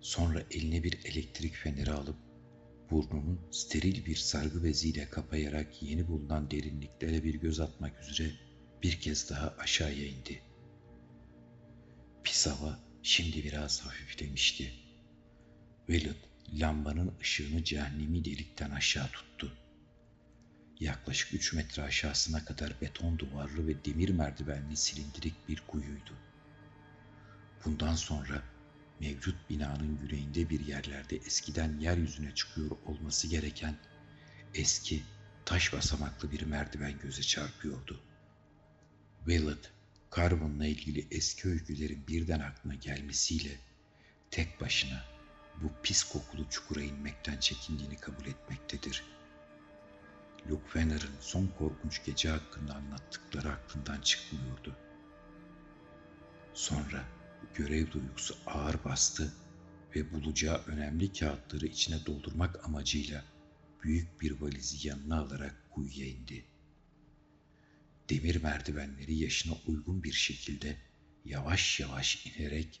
Sonra eline bir elektrik feneri alıp burnunu steril bir sargı beziyle kapayarak yeni bulunan derinliklere bir göz atmak üzere bir kez daha aşağıya indi. Pis hava şimdi biraz hafiflemişti. Willett lambanın ışığını cehennemi delikten aşağı tuttu. Yaklaşık üç metre aşağısına kadar beton duvarlı ve demir merdivenli silindirik bir kuyuydu. Bundan sonra mevcut binanın güneyinde bir yerlerde eskiden yeryüzüne çıkıyor olması gereken eski taş basamaklı bir merdiven göze çarpıyordu. Willett, Carbon'la ilgili eski öykülerin birden aklına gelmesiyle tek başına bu pis kokulu çukura inmekten çekindiğini kabul etmektedir. Luke Wenner'ın son korkunç gece hakkında anlattıkları aklından çıkmıyordu. Sonra görev duygusu ağır bastı ve bulacağı önemli kağıtları içine doldurmak amacıyla büyük bir valizi yanına alarak kuyuya indi. Demir merdivenleri yaşına uygun bir şekilde yavaş yavaş inerek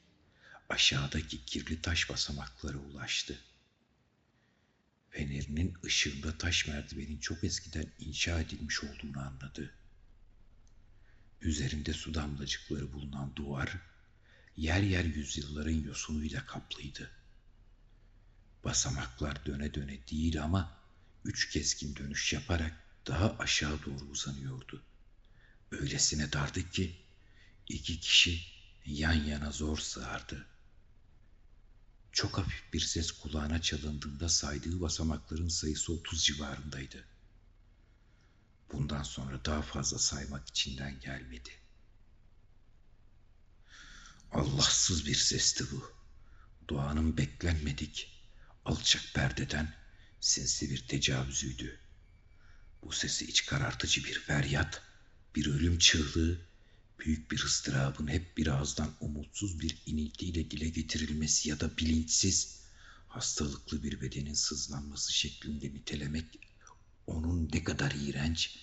aşağıdaki kirli taş basamaklara ulaştı. Fenerinin ışığında taş merdivenin çok eskiden inşa edilmiş olduğunu anladı. Üzerinde su damlacıkları bulunan duvar, yer yer yüzyılların yosunuyla kaplıydı. Basamaklar döne döne değil ama üç keskin dönüş yaparak daha aşağı doğru uzanıyordu. Öylesine dardı ki iki kişi yan yana zor sığardı. Çok hafif bir ses kulağına çalındığında saydığı basamakların sayısı otuz civarındaydı. Bundan sonra daha fazla saymak içinden gelmedi. Allahsız bir sesti bu. Doğanın beklenmedik, alçak perdeden sinsi bir tecavüzüydü. Bu sesi iç karartıcı bir feryat, bir ölüm çığlığı büyük bir ıstırabın hep bir ağızdan umutsuz bir iniltiyle dile getirilmesi ya da bilinçsiz, hastalıklı bir bedenin sızlanması şeklinde nitelemek onun ne kadar iğrenç,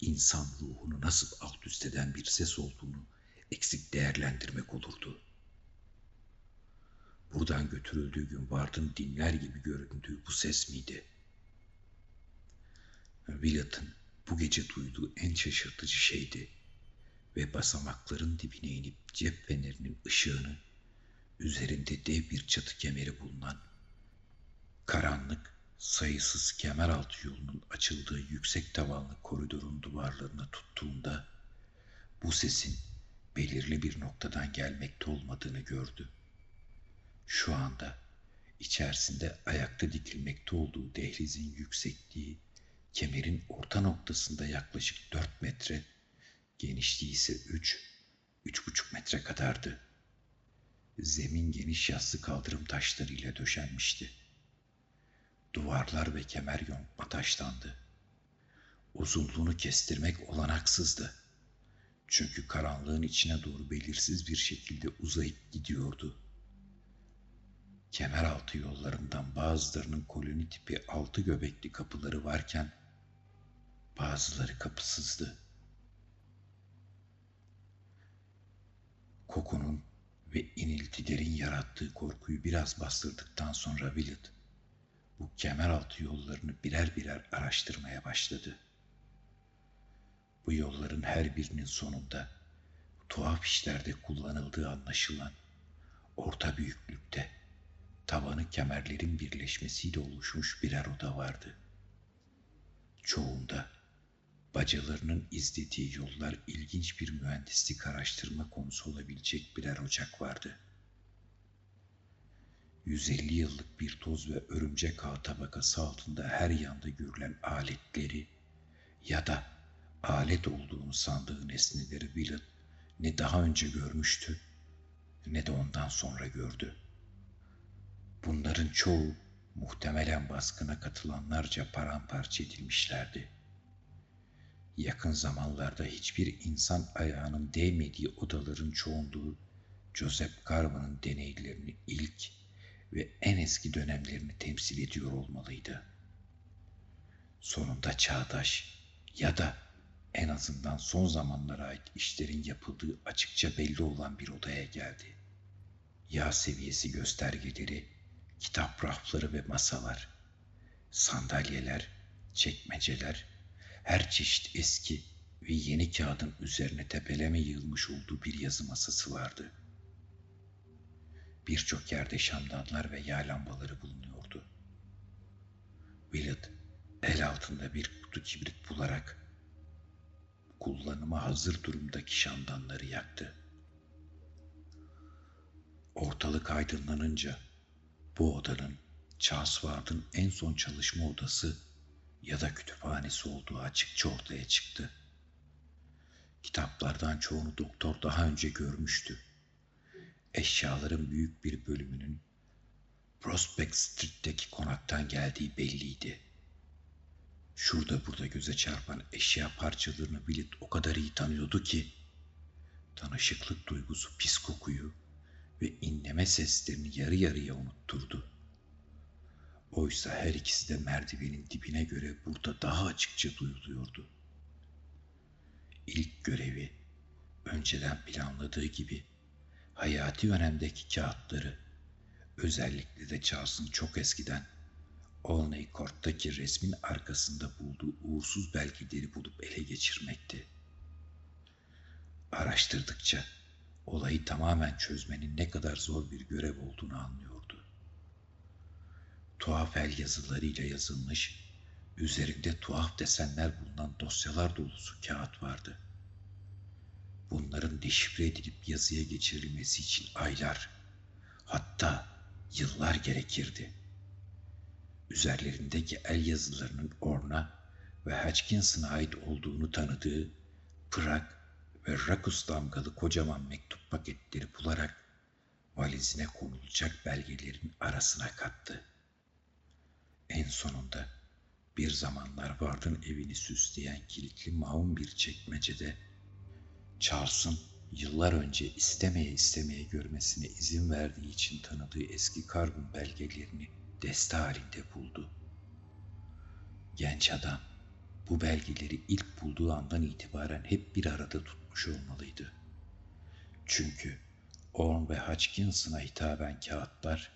insan ruhunu nasıl alt üst eden bir ses olduğunu eksik değerlendirmek olurdu. Buradan götürüldüğü gün Vard'ın dinler gibi göründüğü bu ses miydi? Willett'ın bu gece duyduğu en şaşırtıcı şeydi ve basamakların dibine inip cep fenerinin ışığını üzerinde dev bir çatı kemeri bulunan karanlık sayısız kemer altı yolunun açıldığı yüksek tavanlı koridorun duvarlarına tuttuğunda bu sesin belirli bir noktadan gelmekte olmadığını gördü. Şu anda içerisinde ayakta dikilmekte olduğu dehlizin yüksekliği kemerin orta noktasında yaklaşık dört metre Genişliği ise üç, üç buçuk metre kadardı. Zemin geniş yassı kaldırım taşlarıyla döşenmişti. Duvarlar ve kemer yontma taşlandı. Uzunluğunu kestirmek olanaksızdı. Çünkü karanlığın içine doğru belirsiz bir şekilde uzayıp gidiyordu. Kemer altı yollarından bazılarının koloni tipi altı göbekli kapıları varken bazıları kapısızdı. kokunun ve iniltilerin yarattığı korkuyu biraz bastırdıktan sonra Willett bu kemeraltı yollarını birer birer araştırmaya başladı. Bu yolların her birinin sonunda tuhaf işlerde kullanıldığı anlaşılan orta büyüklükte, tavanı kemerlerin birleşmesiyle oluşmuş birer oda vardı. Çoğunda bacalarının izlediği yollar ilginç bir mühendislik araştırma konusu olabilecek birer ocak vardı. 150 yıllık bir toz ve örümcek ağ tabakası altında her yanda görülen aletleri ya da alet olduğunu sandığı nesneleri Willett ne daha önce görmüştü ne de ondan sonra gördü. Bunların çoğu muhtemelen baskına katılanlarca paramparça edilmişlerdi. Yakın zamanlarda hiçbir insan ayağının değmediği odaların çoğunluğu Joseph Garvin'ın deneylerini ilk ve en eski dönemlerini temsil ediyor olmalıydı. Sonunda çağdaş ya da en azından son zamanlara ait işlerin yapıldığı açıkça belli olan bir odaya geldi. Yağ seviyesi göstergeleri, kitap rafları ve masalar, sandalyeler, çekmeceler, her çeşit eski ve yeni kağıdın üzerine tepeleme yığılmış olduğu bir yazı masası vardı. Birçok yerde şamdanlar ve yağ lambaları bulunuyordu. Willett el altında bir kutu kibrit bularak kullanıma hazır durumdaki şamdanları yaktı. Ortalık aydınlanınca bu odanın Charles Ward'ın en son çalışma odası ya da kütüphanesi olduğu açıkça ortaya çıktı. Kitaplardan çoğunu doktor daha önce görmüştü. Eşyaların büyük bir bölümünün Prospect Street'teki konaktan geldiği belliydi. Şurada burada göze çarpan eşya parçalarını Billit o kadar iyi tanıyordu ki tanışıklık duygusu pis kokuyu ve inleme seslerini yarı yarıya unutturdu. Oysa her ikisi de merdivenin dibine göre burada daha açıkça duyuluyordu. İlk görevi önceden planladığı gibi hayati önemdeki kağıtları özellikle de Charles'ın çok eskiden Olney Court'taki resmin arkasında bulduğu uğursuz belgeleri bulup ele geçirmekti. Araştırdıkça olayı tamamen çözmenin ne kadar zor bir görev olduğunu anlıyordu. Tuhaf el yazılarıyla yazılmış, üzerinde tuhaf desenler bulunan dosyalar dolusu kağıt vardı. Bunların deşifre edilip yazıya geçirilmesi için aylar, hatta yıllar gerekirdi. Üzerlerindeki el yazılarının Orna ve Hodgkins'ına ait olduğunu tanıdığı Prag ve Rakus damgalı kocaman mektup paketleri bularak valizine konulacak belgelerin arasına kattı. En sonunda bir zamanlar Vard'ın evini süsleyen kilitli maun bir çekmecede Charles'ın yıllar önce istemeye istemeye görmesine izin verdiği için tanıdığı eski karbon belgelerini deste halinde buldu. Genç adam bu belgeleri ilk bulduğu andan itibaren hep bir arada tutmuş olmalıydı. Çünkü Orn ve Hodgkinson'a hitaben kağıtlar,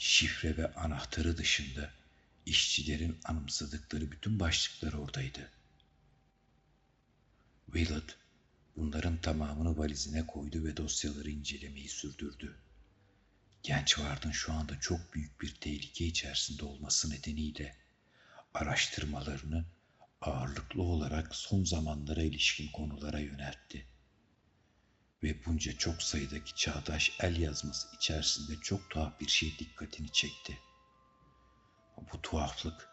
şifre ve anahtarı dışında işçilerin anımsadıkları bütün başlıklar oradaydı. Willett bunların tamamını valizine koydu ve dosyaları incelemeyi sürdürdü. Genç Vard'ın şu anda çok büyük bir tehlike içerisinde olması nedeniyle araştırmalarını ağırlıklı olarak son zamanlara ilişkin konulara yöneltti. Ve bunca çok sayıdaki çağdaş el yazması içerisinde çok tuhaf bir şey dikkatini çekti. Bu tuhaflık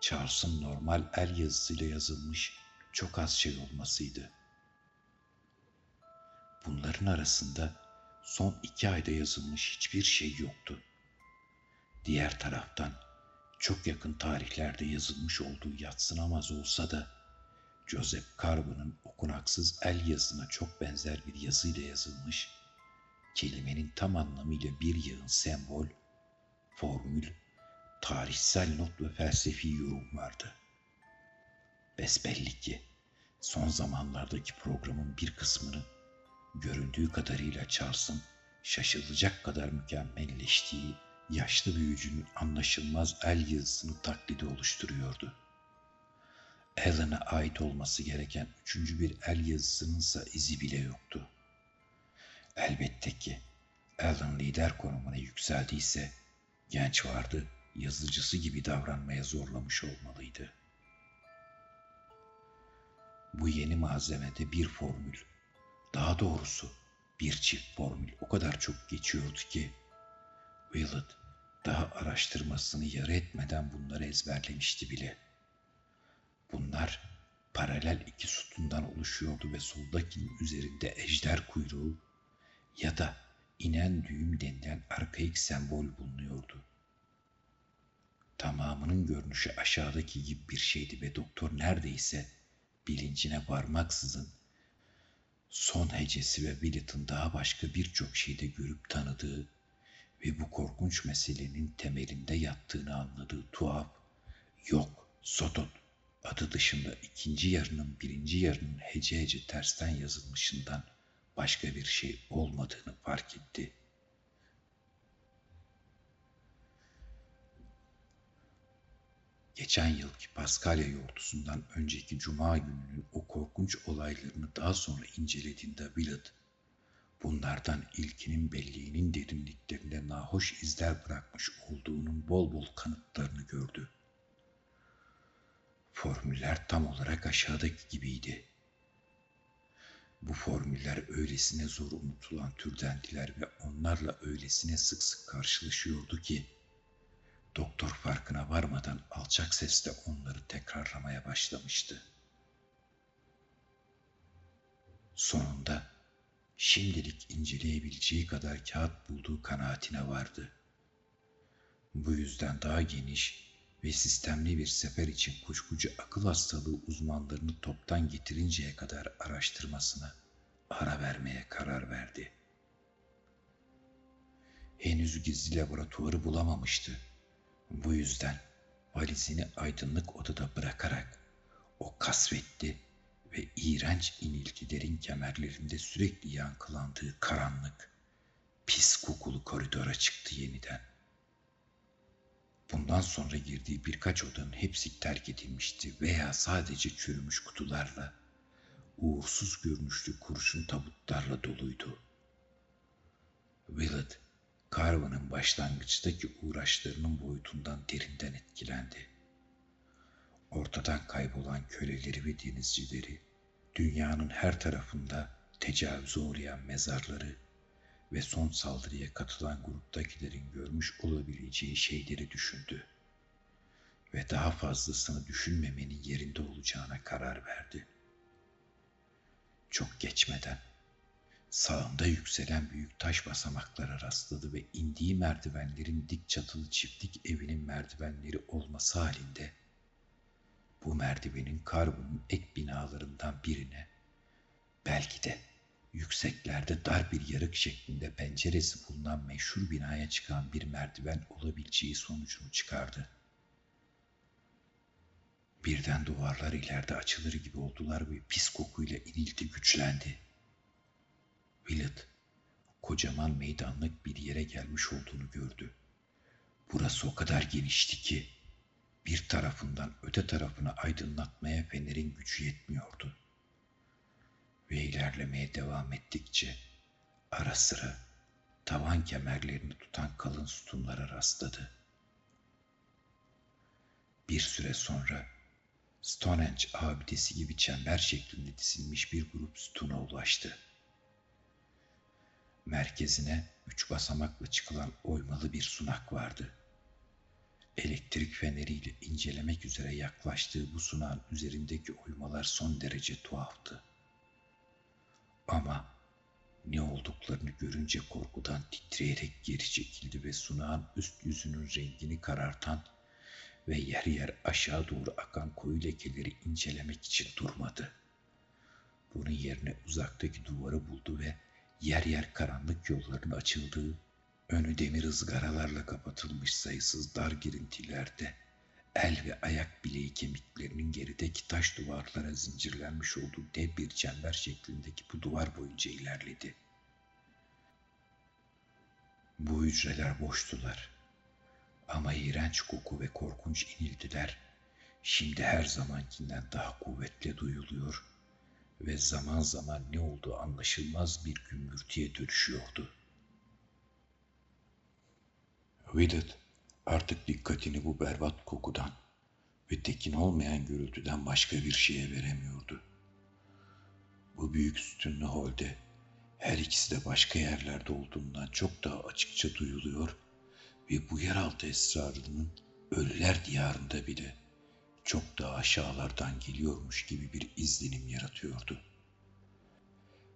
Charles'ın normal el yazısıyla yazılmış çok az şey olmasıydı. Bunların arasında son iki ayda yazılmış hiçbir şey yoktu. Diğer taraftan çok yakın tarihlerde yazılmış olduğu yatsınamaz olsa da Joseph Carbon'ın okunaksız el yazısına çok benzer bir yazıyla yazılmış, kelimenin tam anlamıyla bir yığın sembol, formül, tarihsel not ve felsefi yorum vardı. Besbelli ki son zamanlardaki programın bir kısmını göründüğü kadarıyla Charles'ın şaşılacak kadar mükemmelleştiği yaşlı büyücünün anlaşılmaz el yazısını taklidi oluşturuyordu. Alan'a ait olması gereken üçüncü bir el yazısınınsa izi bile yoktu. Elbette ki Alan lider konumuna yükseldiyse genç vardı yazıcısı gibi davranmaya zorlamış olmalıydı. Bu yeni malzemede bir formül, daha doğrusu bir çift formül o kadar çok geçiyordu ki Willett daha araştırmasını yarı etmeden bunları ezberlemişti bile. Bunlar paralel iki sütundan oluşuyordu ve soldakinin üzerinde ejder kuyruğu ya da inen düğüm denilen arkaik sembol bulunuyordu. Tamamının görünüşü aşağıdaki gibi bir şeydi ve doktor neredeyse bilincine varmaksızın son hecesi ve Willett'ın daha başka birçok şeyde görüp tanıdığı ve bu korkunç meselenin temelinde yattığını anladığı tuhaf, yok, Sotot adı dışında ikinci yarının birinci yarının hece hece tersten yazılmışından başka bir şey olmadığını fark etti. Geçen yılki Paskalya yortusundan önceki Cuma gününün o korkunç olaylarını daha sonra incelediğinde Willett, bunlardan ilkinin belliğinin derinliklerinde nahoş izler bırakmış olduğunun bol bol kanıtlarını gördü. Formüller tam olarak aşağıdaki gibiydi. Bu formüller öylesine zor unutulan türdendiler ve onlarla öylesine sık sık karşılaşıyordu ki, doktor farkına varmadan alçak sesle onları tekrarlamaya başlamıştı. Sonunda şimdilik inceleyebileceği kadar kağıt bulduğu kanaatine vardı. Bu yüzden daha geniş ve sistemli bir sefer için kuşkucu akıl hastalığı uzmanlarını toptan getirinceye kadar araştırmasına ara vermeye karar verdi. Henüz gizli laboratuvarı bulamamıştı. Bu yüzden valizini aydınlık odada bırakarak o kasvetli ve iğrenç iniltilerin kemerlerinde sürekli yankılandığı karanlık, pis kokulu koridora çıktı yeniden. Bundan sonra girdiği birkaç odanın hepsi terk edilmişti veya sadece çürümüş kutularla, uğursuz görünüşlü kurşun tabutlarla doluydu. Willett, Carvan'ın başlangıçtaki uğraşlarının boyutundan derinden etkilendi. Ortadan kaybolan köleleri ve denizcileri, dünyanın her tarafında tecavüze uğrayan mezarları ve son saldırıya katılan gruptakilerin görmüş olabileceği şeyleri düşündü. Ve daha fazlasını düşünmemenin yerinde olacağına karar verdi. Çok geçmeden sağında yükselen büyük taş basamaklara rastladı ve indiği merdivenlerin dik çatılı çiftlik evinin merdivenleri olması halinde bu merdivenin karbonun ek binalarından birine belki de yükseklerde dar bir yarık şeklinde penceresi bulunan meşhur binaya çıkan bir merdiven olabileceği sonucunu çıkardı. Birden duvarlar ileride açılır gibi oldular ve pis kokuyla inilti güçlendi. Willett, kocaman meydanlık bir yere gelmiş olduğunu gördü. Burası o kadar genişti ki bir tarafından öte tarafını aydınlatmaya fenerin gücü yetmiyordu ve ilerlemeye devam ettikçe ara sıra tavan kemerlerini tutan kalın sütunlara rastladı. Bir süre sonra Stonehenge abidesi gibi çember şeklinde dizilmiş bir grup sütuna ulaştı. Merkezine üç basamakla çıkılan oymalı bir sunak vardı. Elektrik feneriyle incelemek üzere yaklaştığı bu sunağın üzerindeki oymalar son derece tuhaftı. Ama ne olduklarını görünce korkudan titreyerek geri çekildi ve sunağın üst yüzünün rengini karartan ve yer yer aşağı doğru akan koyu lekeleri incelemek için durmadı. Bunun yerine uzaktaki duvarı buldu ve yer yer karanlık yolların açıldığı, önü demir ızgaralarla kapatılmış sayısız dar girintilerde el ve ayak bileği kemiklerinin gerideki taş duvarlara zincirlenmiş olduğu dev bir çember şeklindeki bu duvar boyunca ilerledi. Bu hücreler boştular. Ama iğrenç koku ve korkunç iniltiler şimdi her zamankinden daha kuvvetli duyuluyor ve zaman zaman ne olduğu anlaşılmaz bir gümbürtüye dönüşüyordu. Willett artık dikkatini bu berbat kokudan ve tekin olmayan gürültüden başka bir şeye veremiyordu. Bu büyük sütunlu holde her ikisi de başka yerlerde olduğundan çok daha açıkça duyuluyor ve bu yeraltı esrarının ölüler diyarında bile çok daha aşağılardan geliyormuş gibi bir izlenim yaratıyordu.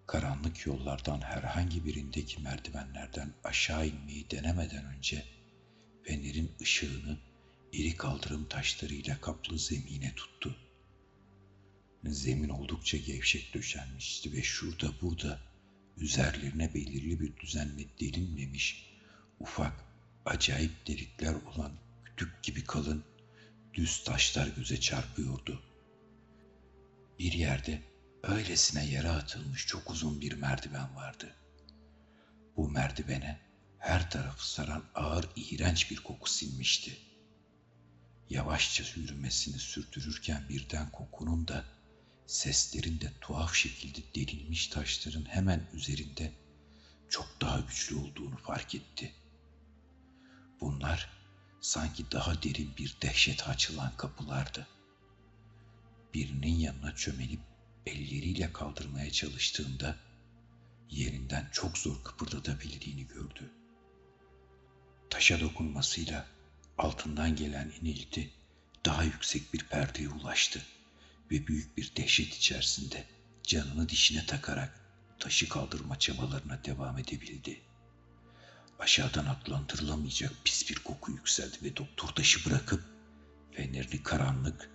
Karanlık yollardan herhangi birindeki merdivenlerden aşağı inmeyi denemeden önce fenerin ışığını iri kaldırım taşlarıyla kaplı zemine tuttu. Zemin oldukça gevşek döşenmişti ve şurada burada üzerlerine belirli bir düzenle delinmemiş ufak acayip delikler olan kütük gibi kalın düz taşlar göze çarpıyordu. Bir yerde öylesine yere atılmış çok uzun bir merdiven vardı. Bu merdivene her tarafı saran ağır iğrenç bir koku sinmişti. Yavaşça yürümesini sürdürürken birden kokunun da seslerin de tuhaf şekilde delinmiş taşların hemen üzerinde çok daha güçlü olduğunu fark etti. Bunlar sanki daha derin bir dehşete açılan kapılardı. Birinin yanına çömelip elleriyle kaldırmaya çalıştığında yerinden çok zor kıpırdatabildiğini gördü. Taşa dokunmasıyla altından gelen inilti daha yüksek bir perdeye ulaştı ve büyük bir dehşet içerisinde canını dişine takarak taşı kaldırma çabalarına devam edebildi. Aşağıdan adlandırılamayacak pis bir koku yükseldi ve doktor taşı bırakıp fenerini karanlık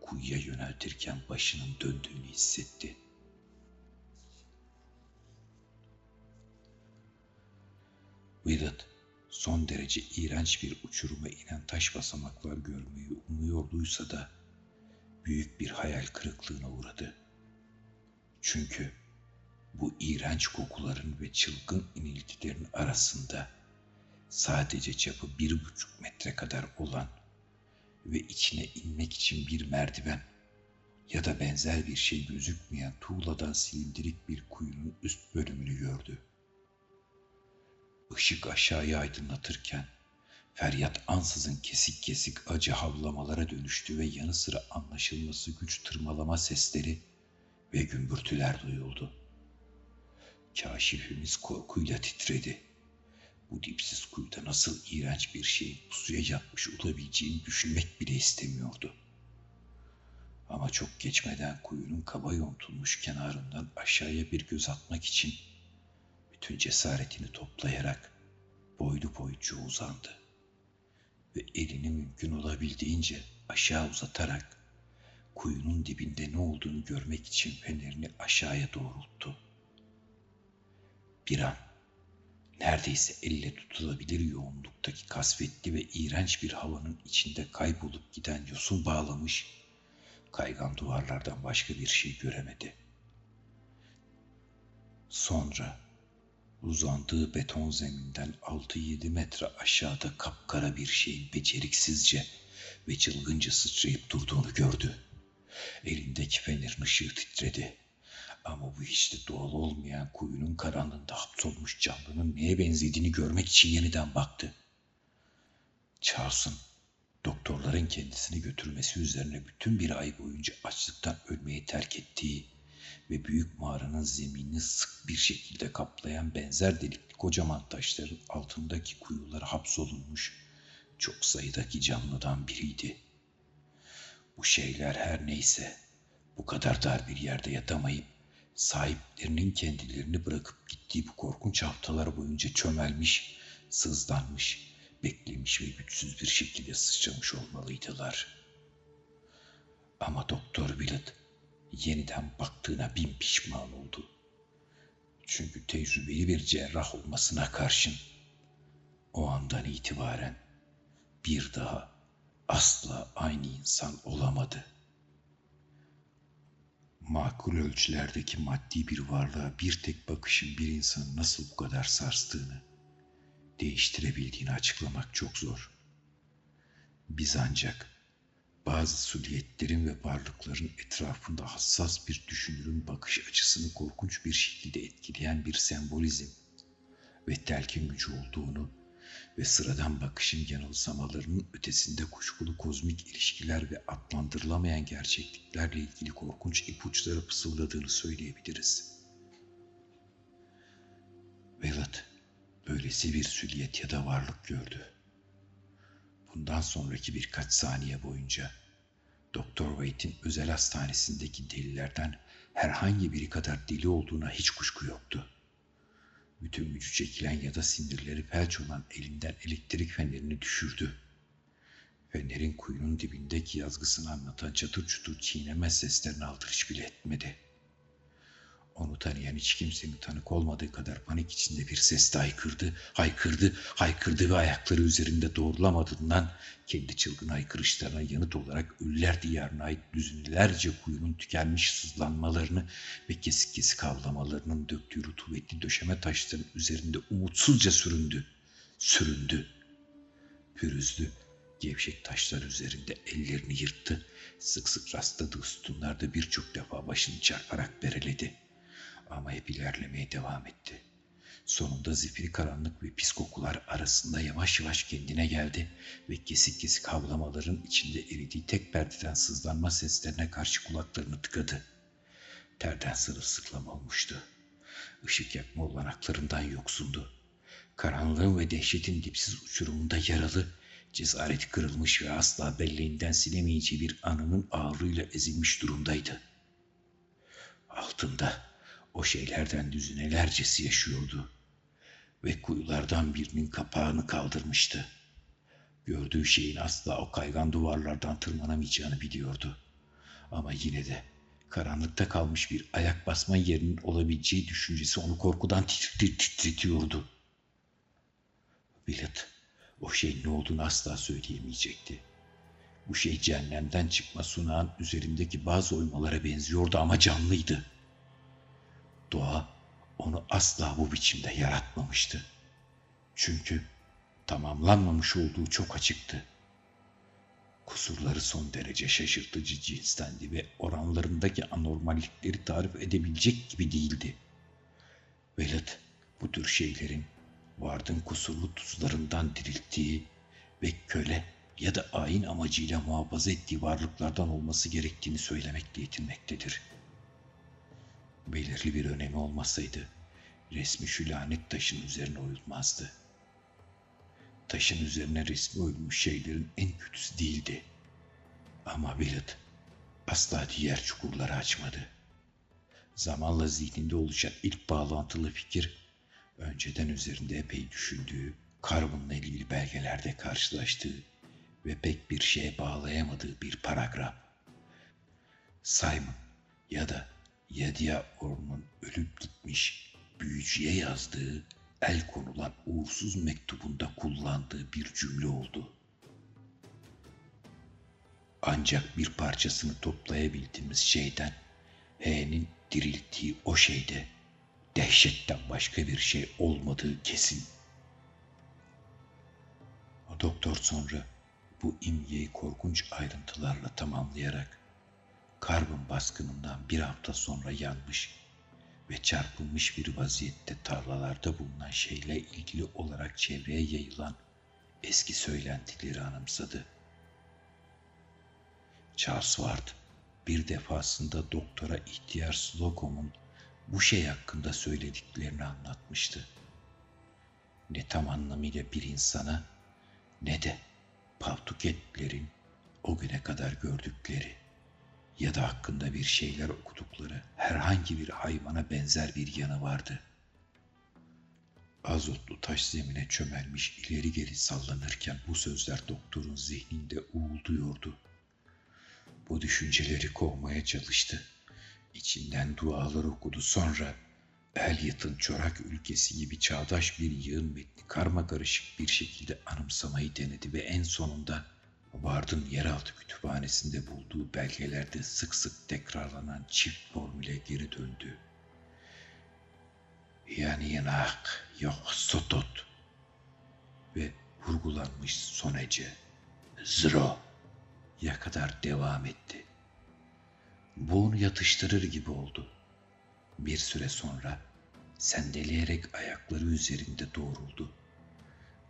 kuyuya yöneltirken başının döndüğünü hissetti. Willett son derece iğrenç bir uçuruma inen taş basamaklar görmeyi umuyorduysa da büyük bir hayal kırıklığına uğradı. Çünkü bu iğrenç kokuların ve çılgın iniltilerin arasında sadece çapı bir buçuk metre kadar olan ve içine inmek için bir merdiven ya da benzer bir şey gözükmeyen tuğladan silindirik bir kuyunun üst bölümünü gördü. Işık aşağıya aydınlatırken feryat ansızın kesik kesik acı havlamalara dönüştü ve yanı sıra anlaşılması güç tırmalama sesleri ve gümbürtüler duyuldu. Kaşifimiz korkuyla titredi. Bu dipsiz kuyuda nasıl iğrenç bir şeyin pusuya yatmış olabileceğini düşünmek bile istemiyordu. Ama çok geçmeden kuyunun kaba yontulmuş kenarından aşağıya bir göz atmak için bütün cesaretini toplayarak boylu boyunca uzandı ve elini mümkün olabildiğince aşağı uzatarak kuyunun dibinde ne olduğunu görmek için fenerini aşağıya doğrulttu. Bir an neredeyse elle tutulabilir yoğunluktaki kasvetli ve iğrenç bir havanın içinde kaybolup giden yosun bağlamış kaygan duvarlardan başka bir şey göremedi. Sonra uzandığı beton zeminden 6-7 metre aşağıda kapkara bir şeyin beceriksizce ve çılgınca sıçrayıp durduğunu gördü. Elindeki fenerin ışığı titredi. Ama bu hiç de doğal olmayan kuyunun karanlığında hapsolmuş canlının neye benzediğini görmek için yeniden baktı. Charles'ın doktorların kendisini götürmesi üzerine bütün bir ay boyunca açlıktan ölmeyi terk ettiği ve büyük mağaranın zeminini sık bir şekilde kaplayan benzer delikli kocaman taşların altındaki kuyulara hapsolunmuş çok sayıdaki canlıdan biriydi. Bu şeyler her neyse bu kadar dar bir yerde yatamayıp sahiplerinin kendilerini bırakıp gittiği bu korkunç haftalar boyunca çömelmiş, sızlanmış, beklemiş ve güçsüz bir şekilde sıçramış olmalıydılar. Ama Doktor Willett yeniden baktığına bin pişman oldu. Çünkü tecrübeli bir cerrah olmasına karşın o andan itibaren bir daha asla aynı insan olamadı. Makul ölçülerdeki maddi bir varlığa bir tek bakışın bir insanı nasıl bu kadar sarstığını, değiştirebildiğini açıklamak çok zor. Biz ancak bazı suliyetlerin ve varlıkların etrafında hassas bir düşünürün bakış açısını korkunç bir şekilde etkileyen bir sembolizm ve telkin gücü olduğunu ve sıradan bakışın yanılsamalarının ötesinde kuşkulu kozmik ilişkiler ve adlandırılamayan gerçekliklerle ilgili korkunç ipuçları fısıldadığını söyleyebiliriz. Velat böylesi bir süliyet ya da varlık gördü. Bundan sonraki birkaç saniye boyunca Doktor Waite'in özel hastanesindeki delilerden herhangi biri kadar deli olduğuna hiç kuşku yoktu. Bütün gücü çekilen ya da sinirleri felç olan elinden elektrik fenerini düşürdü. Fenerin kuyunun dibindeki yazgısını anlatan çatır çutur çiğneme seslerini aldırış bile etmedi.'' Onu tanıyan hiç kimsenin tanık olmadığı kadar panik içinde bir ses haykırdı, haykırdı, haykırdı ve ayakları üzerinde doğrulamadığından kendi çılgın haykırışlarına yanıt olarak Üller Diyarı'na ait düzinelerce kuyunun tükenmiş sızlanmalarını ve kesik kesik avlamalarının döktüğü rutubetli döşeme taşlarının üzerinde umutsuzca süründü, süründü, pürüzlü, gevşek taşlar üzerinde ellerini yırttı, sık sık rastladığı sütunlarda birçok defa başını çarparak bereledi.'' Ama hep ilerlemeye devam etti. Sonunda zifiri karanlık ve pis kokular arasında yavaş yavaş kendine geldi ve kesik kesik havlamaların içinde eridiği tek perdeden sızlanma seslerine karşı kulaklarını tıkadı. Terden sırılsıklam olmuştu. Işık yakma olanaklarından yoksundu. Karanlığın ve dehşetin dipsiz uçurumunda yaralı, cesareti kırılmış ve asla belleğinden silemeyeceği bir anının ağrıyla ezilmiş durumdaydı. Altında o şeylerden düzinelercesi yaşıyordu ve kuyulardan birinin kapağını kaldırmıştı. Gördüğü şeyin asla o kaygan duvarlardan tırmanamayacağını biliyordu. Ama yine de karanlıkta kalmış bir ayak basma yerinin olabileceği düşüncesi onu korkudan titret titretiyordu. Willett o şeyin ne olduğunu asla söyleyemeyecekti. Bu şey cehennemden çıkma sunağın üzerindeki bazı oymalara benziyordu ama canlıydı. Doğa onu asla bu biçimde yaratmamıştı. Çünkü tamamlanmamış olduğu çok açıktı. Kusurları son derece şaşırtıcı cinstendi ve oranlarındaki anormallikleri tarif edebilecek gibi değildi. Velat bu tür şeylerin Vard'ın kusurlu tuzlarından dirilttiği ve köle ya da ayin amacıyla muhafaza ettiği varlıklardan olması gerektiğini söylemekle yetinmektedir.'' Belirli bir önemi olmasaydı resmi şu lanet taşın üzerine oyulmazdı. Taşın üzerine resmi oyulmuş şeylerin en kötüsü değildi. Ama Willett asla diğer çukurları açmadı. Zamanla zihninde oluşan ilk bağlantılı fikir, önceden üzerinde epey düşündüğü, Carbon'la ilgili belgelerde karşılaştığı ve pek bir şeye bağlayamadığı bir paragraf. Simon ya da Yedya Orm'un ölüp gitmiş büyücüye yazdığı el konulan uğursuz mektubunda kullandığı bir cümle oldu. Ancak bir parçasını toplayabildiğimiz şeyden H'nin dirilttiği o şeyde dehşetten başka bir şey olmadığı kesin. O doktor sonra bu imgeyi korkunç ayrıntılarla tamamlayarak karbon baskınından bir hafta sonra yanmış ve çarpılmış bir vaziyette tarlalarda bulunan şeyle ilgili olarak çevreye yayılan eski söylentileri anımsadı. Charles Ward bir defasında doktora ihtiyar Slocum'un bu şey hakkında söylediklerini anlatmıştı. Ne tam anlamıyla bir insana ne de Pavtuketlerin o güne kadar gördükleri ya da hakkında bir şeyler okudukları herhangi bir hayvana benzer bir yanı vardı. Azotlu taş zemine çömelmiş ileri geri sallanırken bu sözler doktorun zihninde uğulduyordu. Bu düşünceleri kovmaya çalıştı. İçinden dualar okudu sonra Elliot'ın çorak ülkesi gibi çağdaş bir yığın metni karma karışık bir şekilde anımsamayı denedi ve en sonunda Ward'ın yeraltı kütüphanesinde bulduğu belgelerde sık sık tekrarlanan çift formüle geri döndü. Yani yanak yok sotot ve vurgulanmış sonece zero ya kadar devam etti. Bu onu yatıştırır gibi oldu. Bir süre sonra sendeleyerek ayakları üzerinde doğruldu.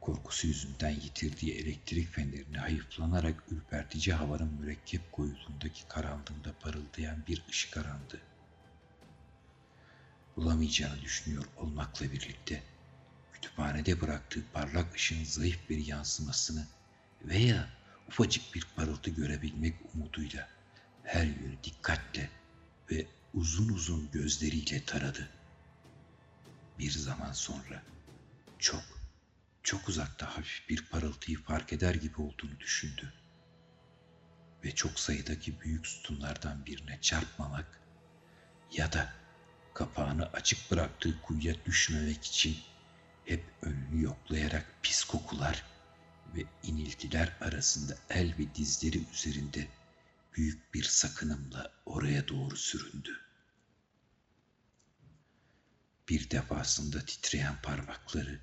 Korkusu yüzünden yitirdiği elektrik fenerini hayıflanarak ürpertici havanın mürekkep koyuluğundaki karanlığında parıldayan bir ışık arandı. Bulamayacağını düşünüyor olmakla birlikte kütüphanede bıraktığı parlak ışığın zayıf bir yansımasını veya ufacık bir parıltı görebilmek umuduyla her yönü dikkatle ve uzun uzun gözleriyle taradı. Bir zaman sonra çok, çok uzakta hafif bir parıltıyı fark eder gibi olduğunu düşündü. Ve çok sayıdaki büyük sütunlardan birine çarpmamak ya da kapağını açık bıraktığı kuyuya düşmemek için hep önünü yoklayarak pis kokular ve iniltiler arasında el ve dizleri üzerinde büyük bir sakınımla oraya doğru süründü. Bir defasında titreyen parmakları,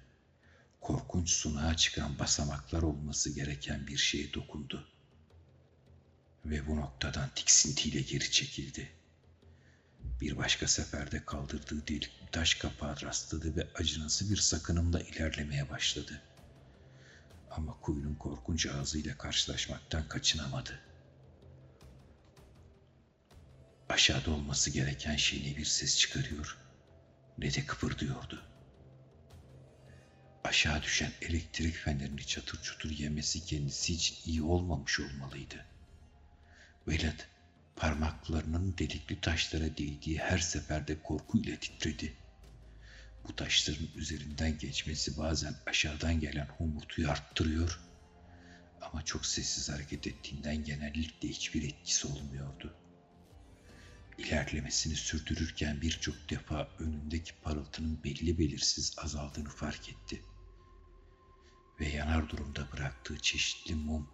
korkunç sunağa çıkan basamaklar olması gereken bir şeye dokundu. Ve bu noktadan tiksintiyle geri çekildi. Bir başka seferde kaldırdığı delik taş kapağı rastladı ve acınası bir sakınımla ilerlemeye başladı. Ama kuyunun korkunç ağzıyla karşılaşmaktan kaçınamadı. Aşağıda olması gereken şey ne bir ses çıkarıyor ne de kıpırdıyordu. Aşağı düşen elektrik fenerini çatır çutur yemesi kendisi için iyi olmamış olmalıydı. Velat parmaklarının delikli taşlara değdiği her seferde korkuyla titredi. Bu taşların üzerinden geçmesi bazen aşağıdan gelen homurtuyu arttırıyor ama çok sessiz hareket ettiğinden genellikle hiçbir etkisi olmuyordu. İlerlemesini sürdürürken birçok defa önündeki parıltının belli belirsiz azaldığını fark etti. Ve yanar durumda bıraktığı çeşitli mum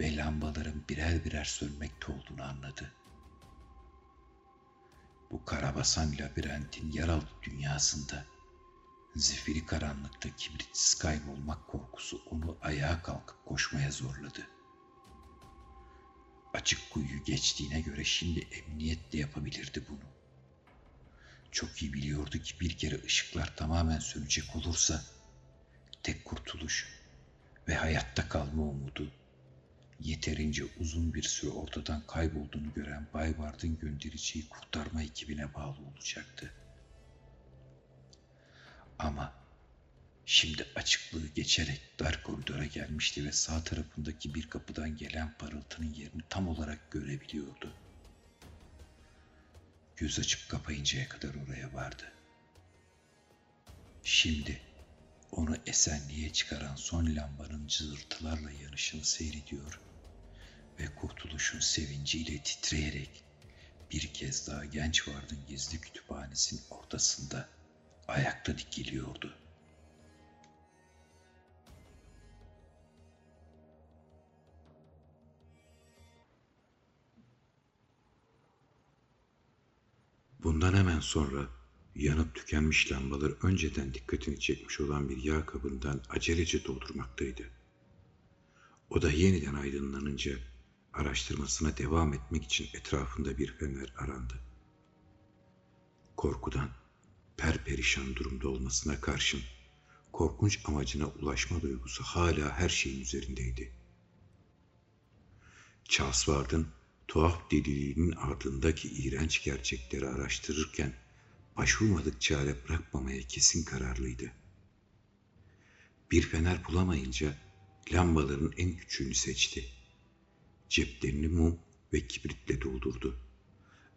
ve lambaların birer birer sönmekte olduğunu anladı. Bu karabasan labirentin yeraltı dünyasında zifiri karanlıkta kibritsiz kaybolmak korkusu onu ayağa kalkıp koşmaya zorladı. Açık kuyuyu geçtiğine göre şimdi emniyetle yapabilirdi bunu. Çok iyi biliyordu ki bir kere ışıklar tamamen sönecek olursa tek kurtuluş ve hayatta kalma umudu yeterince uzun bir süre ortadan kaybolduğunu gören Bay Ward'ın göndereceği kurtarma ekibine bağlı olacaktı. Ama şimdi açıklığı geçerek dar koridora gelmişti ve sağ tarafındaki bir kapıdan gelen parıltının yerini tam olarak görebiliyordu. Göz açıp kapayıncaya kadar oraya vardı. Şimdi onu esenliğe çıkaran son lambanın cızırtılarla yanışını seyrediyor ve kurtuluşun sevinciyle titreyerek bir kez daha genç vardın gizli kütüphanesinin ortasında ayakta dikiliyordu. Bundan hemen sonra yanıp tükenmiş lambalar önceden dikkatini çekmiş olan bir yağ kabından acelece doldurmaktaydı. O da yeniden aydınlanınca araştırmasına devam etmek için etrafında bir fener arandı. Korkudan perperişan durumda olmasına karşın korkunç amacına ulaşma duygusu hala her şeyin üzerindeydi. Charles Ward'ın tuhaf deliliğinin ardındaki iğrenç gerçekleri araştırırken başvurmadık çare bırakmamaya kesin kararlıydı. Bir fener bulamayınca lambaların en küçüğünü seçti. Ceplerini mum ve kibritle doldurdu.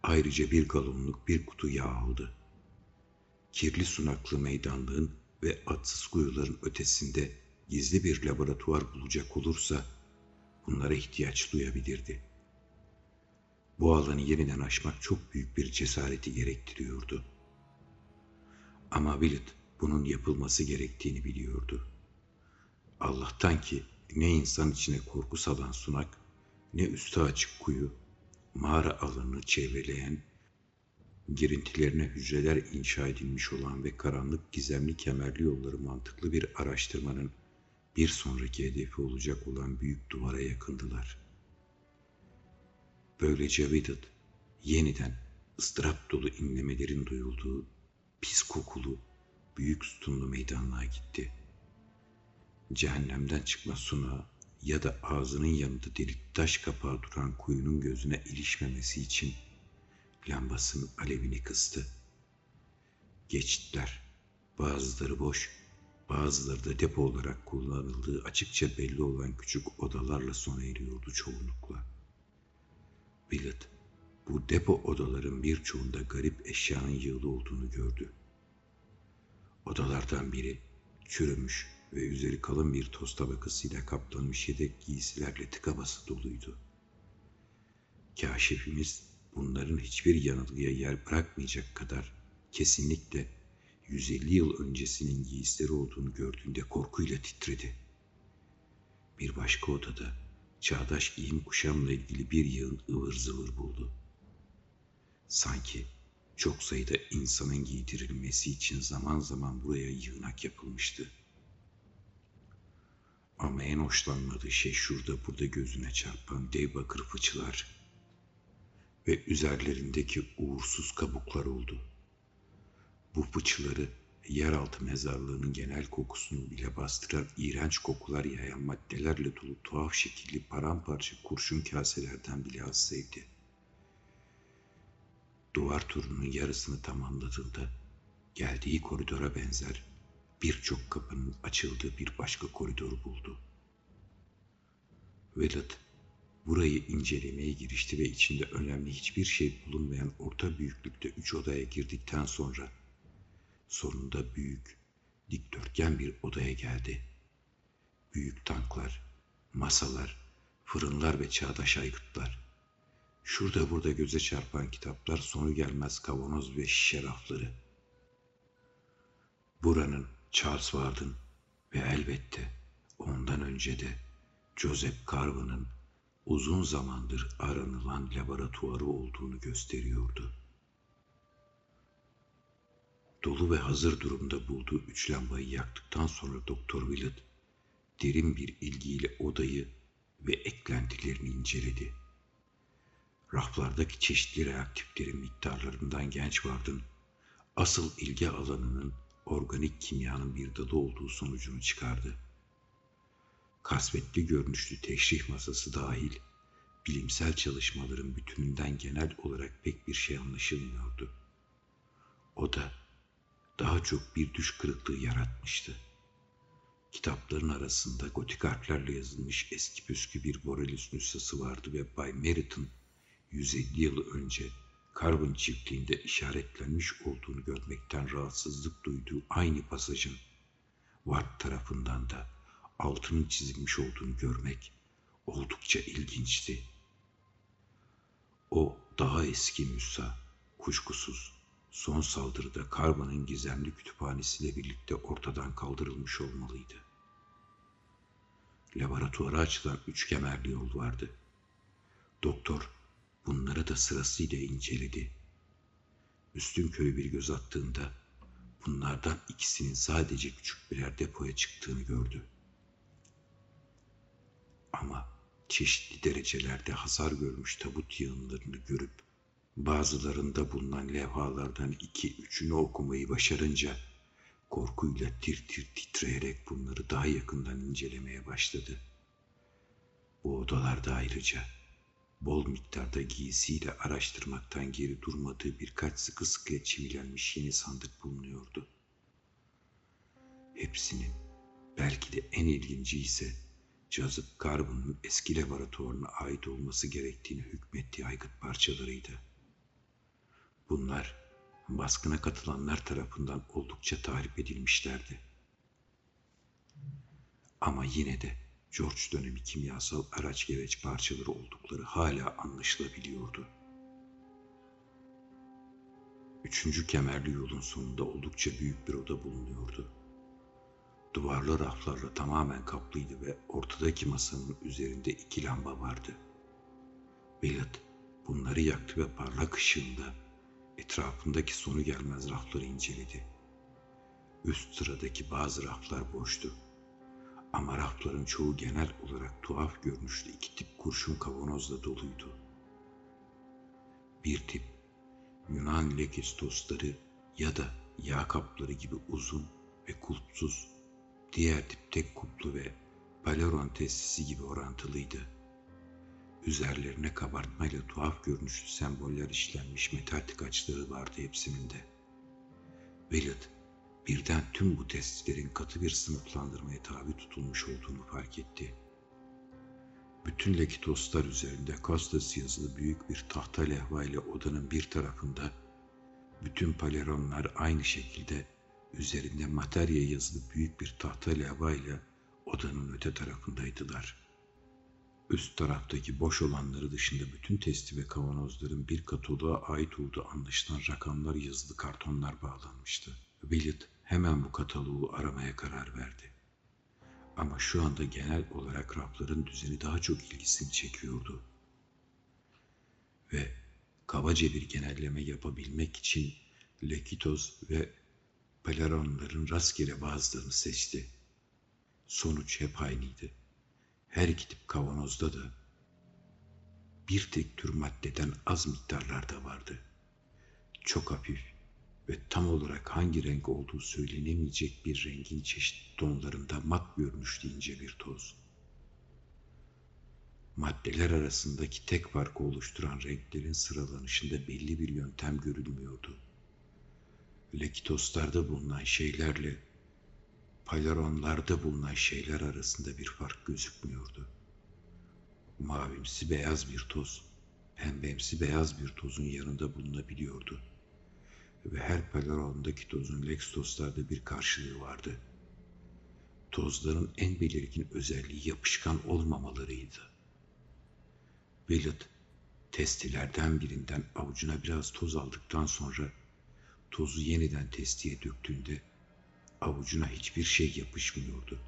Ayrıca bir galonluk bir kutu yağ aldı. Kirli sunaklı meydanlığın ve atsız kuyuların ötesinde gizli bir laboratuvar bulacak olursa bunlara ihtiyaç duyabilirdi. Bu alanı yeniden aşmak çok büyük bir cesareti gerektiriyordu. Ama Willett bunun yapılması gerektiğini biliyordu. Allah'tan ki ne insan içine korku salan sunak, ne üstü açık kuyu, mağara alanını çevreleyen, girintilerine hücreler inşa edilmiş olan ve karanlık gizemli kemerli yolları mantıklı bir araştırmanın bir sonraki hedefi olacak olan büyük duvara yakındılar. Böylece Vedat yeniden ıstırap dolu inlemelerin duyulduğu pis kokulu büyük sütunlu meydanlığa gitti. cehennemden çıkma sunağı ya da ağzının yanında delik taş kapağı duran kuyunun gözüne ilişmemesi için lambasının alevini kıstı. Geçitler, bazıları boş, bazıları da depo olarak kullanıldığı açıkça belli olan küçük odalarla sona eriyordu çoğunlukla. Willett, bu depo odaların birçoğunda garip eşyanın yığılı olduğunu gördü. Odalardan biri çürümüş ve üzeri kalın bir toz tabakasıyla kaplanmış yedek giysilerle tıka basa doluydu. Kaşifimiz bunların hiçbir yanılgıya yer bırakmayacak kadar kesinlikle 150 yıl öncesinin giysileri olduğunu gördüğünde korkuyla titredi. Bir başka odada çağdaş giyim kuşamla ilgili bir yığın ıvır zıvır buldu. Sanki çok sayıda insanın giydirilmesi için zaman zaman buraya yığınak yapılmıştı. Ama en hoşlanmadığı şey şurada burada gözüne çarpan dev bakır fıçılar ve üzerlerindeki uğursuz kabuklar oldu. Bu fıçıları yeraltı mezarlığının genel kokusunu bile bastıran iğrenç kokular yayan maddelerle dolu tuhaf şekilli paramparça kurşun kaselerden bile az sevdi. Duvar turunun yarısını tamamladığında geldiği koridora benzer birçok kapının açıldığı bir başka koridor buldu. Willett burayı incelemeye girişti ve içinde önemli hiçbir şey bulunmayan orta büyüklükte üç odaya girdikten sonra sonunda büyük, dikdörtgen bir odaya geldi. Büyük tanklar, masalar, fırınlar ve çağdaş aygıtlar. Şurada burada göze çarpan kitaplar, sonu gelmez kavanoz ve şişe rafları. Buranın Charles Ward'ın ve elbette ondan önce de Joseph Carvin'ın uzun zamandır aranılan laboratuvarı olduğunu gösteriyordu. Dolu ve hazır durumda bulduğu üç lambayı yaktıktan sonra Doktor Willett derin bir ilgiyle odayı ve eklentilerini inceledi. Raflardaki çeşitli reaktiflerin miktarlarından genç vardın asıl ilgi alanının organik kimyanın bir dalı olduğu sonucunu çıkardı. Kasvetli görünüşlü teşrih masası dahil bilimsel çalışmaların bütününden genel olarak pek bir şey anlaşılmıyordu. O da daha çok bir düş kırıklığı yaratmıştı. Kitapların arasında gotik harflerle yazılmış eski püskü bir Borelius nüshası vardı ve Bay Merritt'ın 150 yıl önce Carbon çiftliğinde işaretlenmiş olduğunu görmekten rahatsızlık duyduğu aynı pasajın Watt tarafından da altının çizilmiş olduğunu görmek oldukça ilginçti. O daha eski Musa, kuşkusuz son saldırıda Carbon'ın gizemli kütüphanesiyle birlikte ortadan kaldırılmış olmalıydı. Laboratuvara açılan üç kemerli yol vardı. Doktor bunları da sırasıyla inceledi. Üstün körü bir göz attığında bunlardan ikisinin sadece küçük birer depoya çıktığını gördü. Ama çeşitli derecelerde hasar görmüş tabut yığınlarını görüp bazılarında bulunan levhalardan iki üçünü okumayı başarınca korkuyla tir tir titreyerek bunları daha yakından incelemeye başladı. Bu odalarda ayrıca bol miktarda giysiyle araştırmaktan geri durmadığı birkaç sıkı sıkıya çivilenmiş yeni sandık bulunuyordu. Hepsinin belki de en ilginci ise Joseph Carbon'un eski laboratuvarına ait olması gerektiğini hükmettiği aygıt parçalarıydı. Bunlar baskına katılanlar tarafından oldukça tahrip edilmişlerdi. Ama yine de George dönemi kimyasal araç gereç parçaları oldukları hala anlaşılabiliyordu. Üçüncü kemerli yolun sonunda oldukça büyük bir oda bulunuyordu. Duvarlı raflarla tamamen kaplıydı ve ortadaki masanın üzerinde iki lamba vardı. Willett bunları yaktı ve parlak ışığında etrafındaki sonu gelmez rafları inceledi. Üst sıradaki bazı raflar boştu ama rafların çoğu genel olarak tuhaf görünüşlü iki tip kurşun kavanozla doluydu. Bir tip Yunan lekes tostları ya da yağ kapları gibi uzun ve kulpsuz diğer tip tek kuplu ve Paleron testisi gibi orantılıydı. Üzerlerine kabartmayla tuhaf görünüşlü semboller işlenmiş metal tıkaçları vardı hepsinin de. Willett birden tüm bu testlerin katı bir sınıflandırmaya tabi tutulmuş olduğunu fark etti. Bütün lekitoslar üzerinde Costas yazılı büyük bir tahta levha ile odanın bir tarafında, bütün paleronlar aynı şekilde üzerinde materya yazılı büyük bir tahta levha ile odanın öte tarafındaydılar. Üst taraftaki boş olanları dışında bütün testi ve kavanozların bir kataloğa ait olduğu anlaşılan rakamlar yazılı kartonlar bağlanmıştı. Willett hemen bu kataloğu aramaya karar verdi. Ama şu anda genel olarak rafların düzeni daha çok ilgisini çekiyordu. Ve kabaca bir genelleme yapabilmek için Lekitos ve Peleronların rastgele bazılarını seçti. Sonuç hep aynıydı. Her iki tip kavanozda da bir tek tür maddeden az miktarlarda vardı. Çok hafif ve tam olarak hangi renk olduğu söylenemeyecek bir rengin çeşitli tonlarında mat görünüşlü ince bir toz. Maddeler arasındaki tek farkı oluşturan renklerin sıralanışında belli bir yöntem görülmüyordu. Lekitoslarda bulunan şeylerle paleronlarda bulunan şeyler arasında bir fark gözükmüyordu. Mavimsi beyaz bir toz, pembemsi beyaz bir tozun yanında bulunabiliyordu. Ve her palerondaki tozun lekstoslarda bir karşılığı vardı. Tozların en belirgin özelliği yapışkan olmamalarıydı. Willett, testilerden birinden avucuna biraz toz aldıktan sonra tozu yeniden testiye döktüğünde avucuna hiçbir şey yapışmıyordu.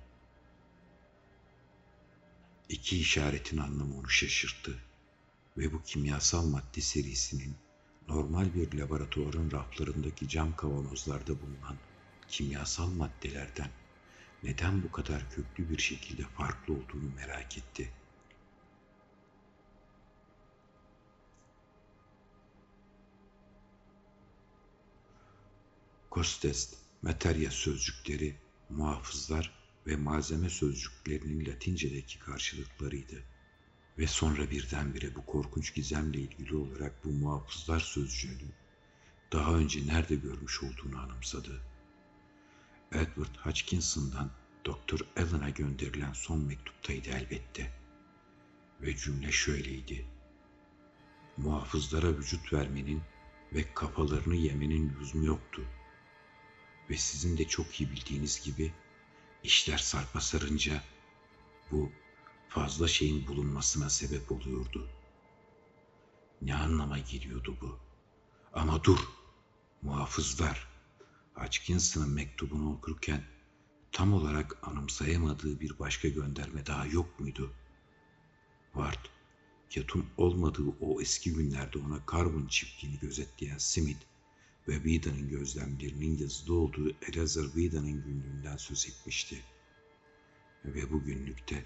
İki işaretin anlamı onu şaşırttı ve bu kimyasal madde serisinin normal bir laboratuvarın raflarındaki cam kavanozlarda bulunan kimyasal maddelerden neden bu kadar köklü bir şekilde farklı olduğunu merak etti. Kostest materya sözcükleri, muhafızlar ve malzeme sözcüklerinin Latince'deki karşılıklarıydı. Ve sonra birdenbire bu korkunç gizemle ilgili olarak bu muhafızlar sözcüğünü daha önce nerede görmüş olduğunu anımsadı. Edward Hodgkinson'dan Doktor Allen'a gönderilen son mektuptaydı elbette. Ve cümle şöyleydi. Muhafızlara vücut vermenin ve kafalarını yemenin lüzumu yoktu.'' Ve sizin de çok iyi bildiğiniz gibi işler sarpa sarınca bu fazla şeyin bulunmasına sebep oluyordu. Ne anlama geliyordu bu? Ama dur, muhafızlar. Hodgkinson'ın mektubunu okurken tam olarak anımsayamadığı bir başka gönderme daha yok muydu? Ward, Yatun olmadığı o eski günlerde ona Carbon çiftliğini gözetleyen Smith, ve Vida'nın gözlemlerinin yazılı olduğu Elazar Vida'nın günlüğünden söz etmişti. Ve bu günlükte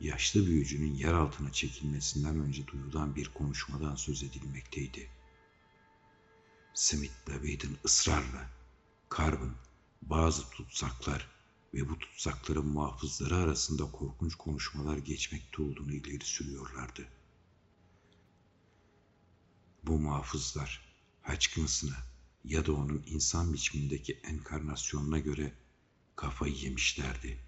yaşlı büyücünün yer altına çekilmesinden önce duyulan bir konuşmadan söz edilmekteydi. Smith ve Whedon ısrarla Carbon bazı tutsaklar ve bu tutsakların muhafızları arasında korkunç konuşmalar geçmekte olduğunu ileri sürüyorlardı. Bu muhafızlar Hutchinson'a ya da onun insan biçimindeki enkarnasyonuna göre kafayı yemişlerdi.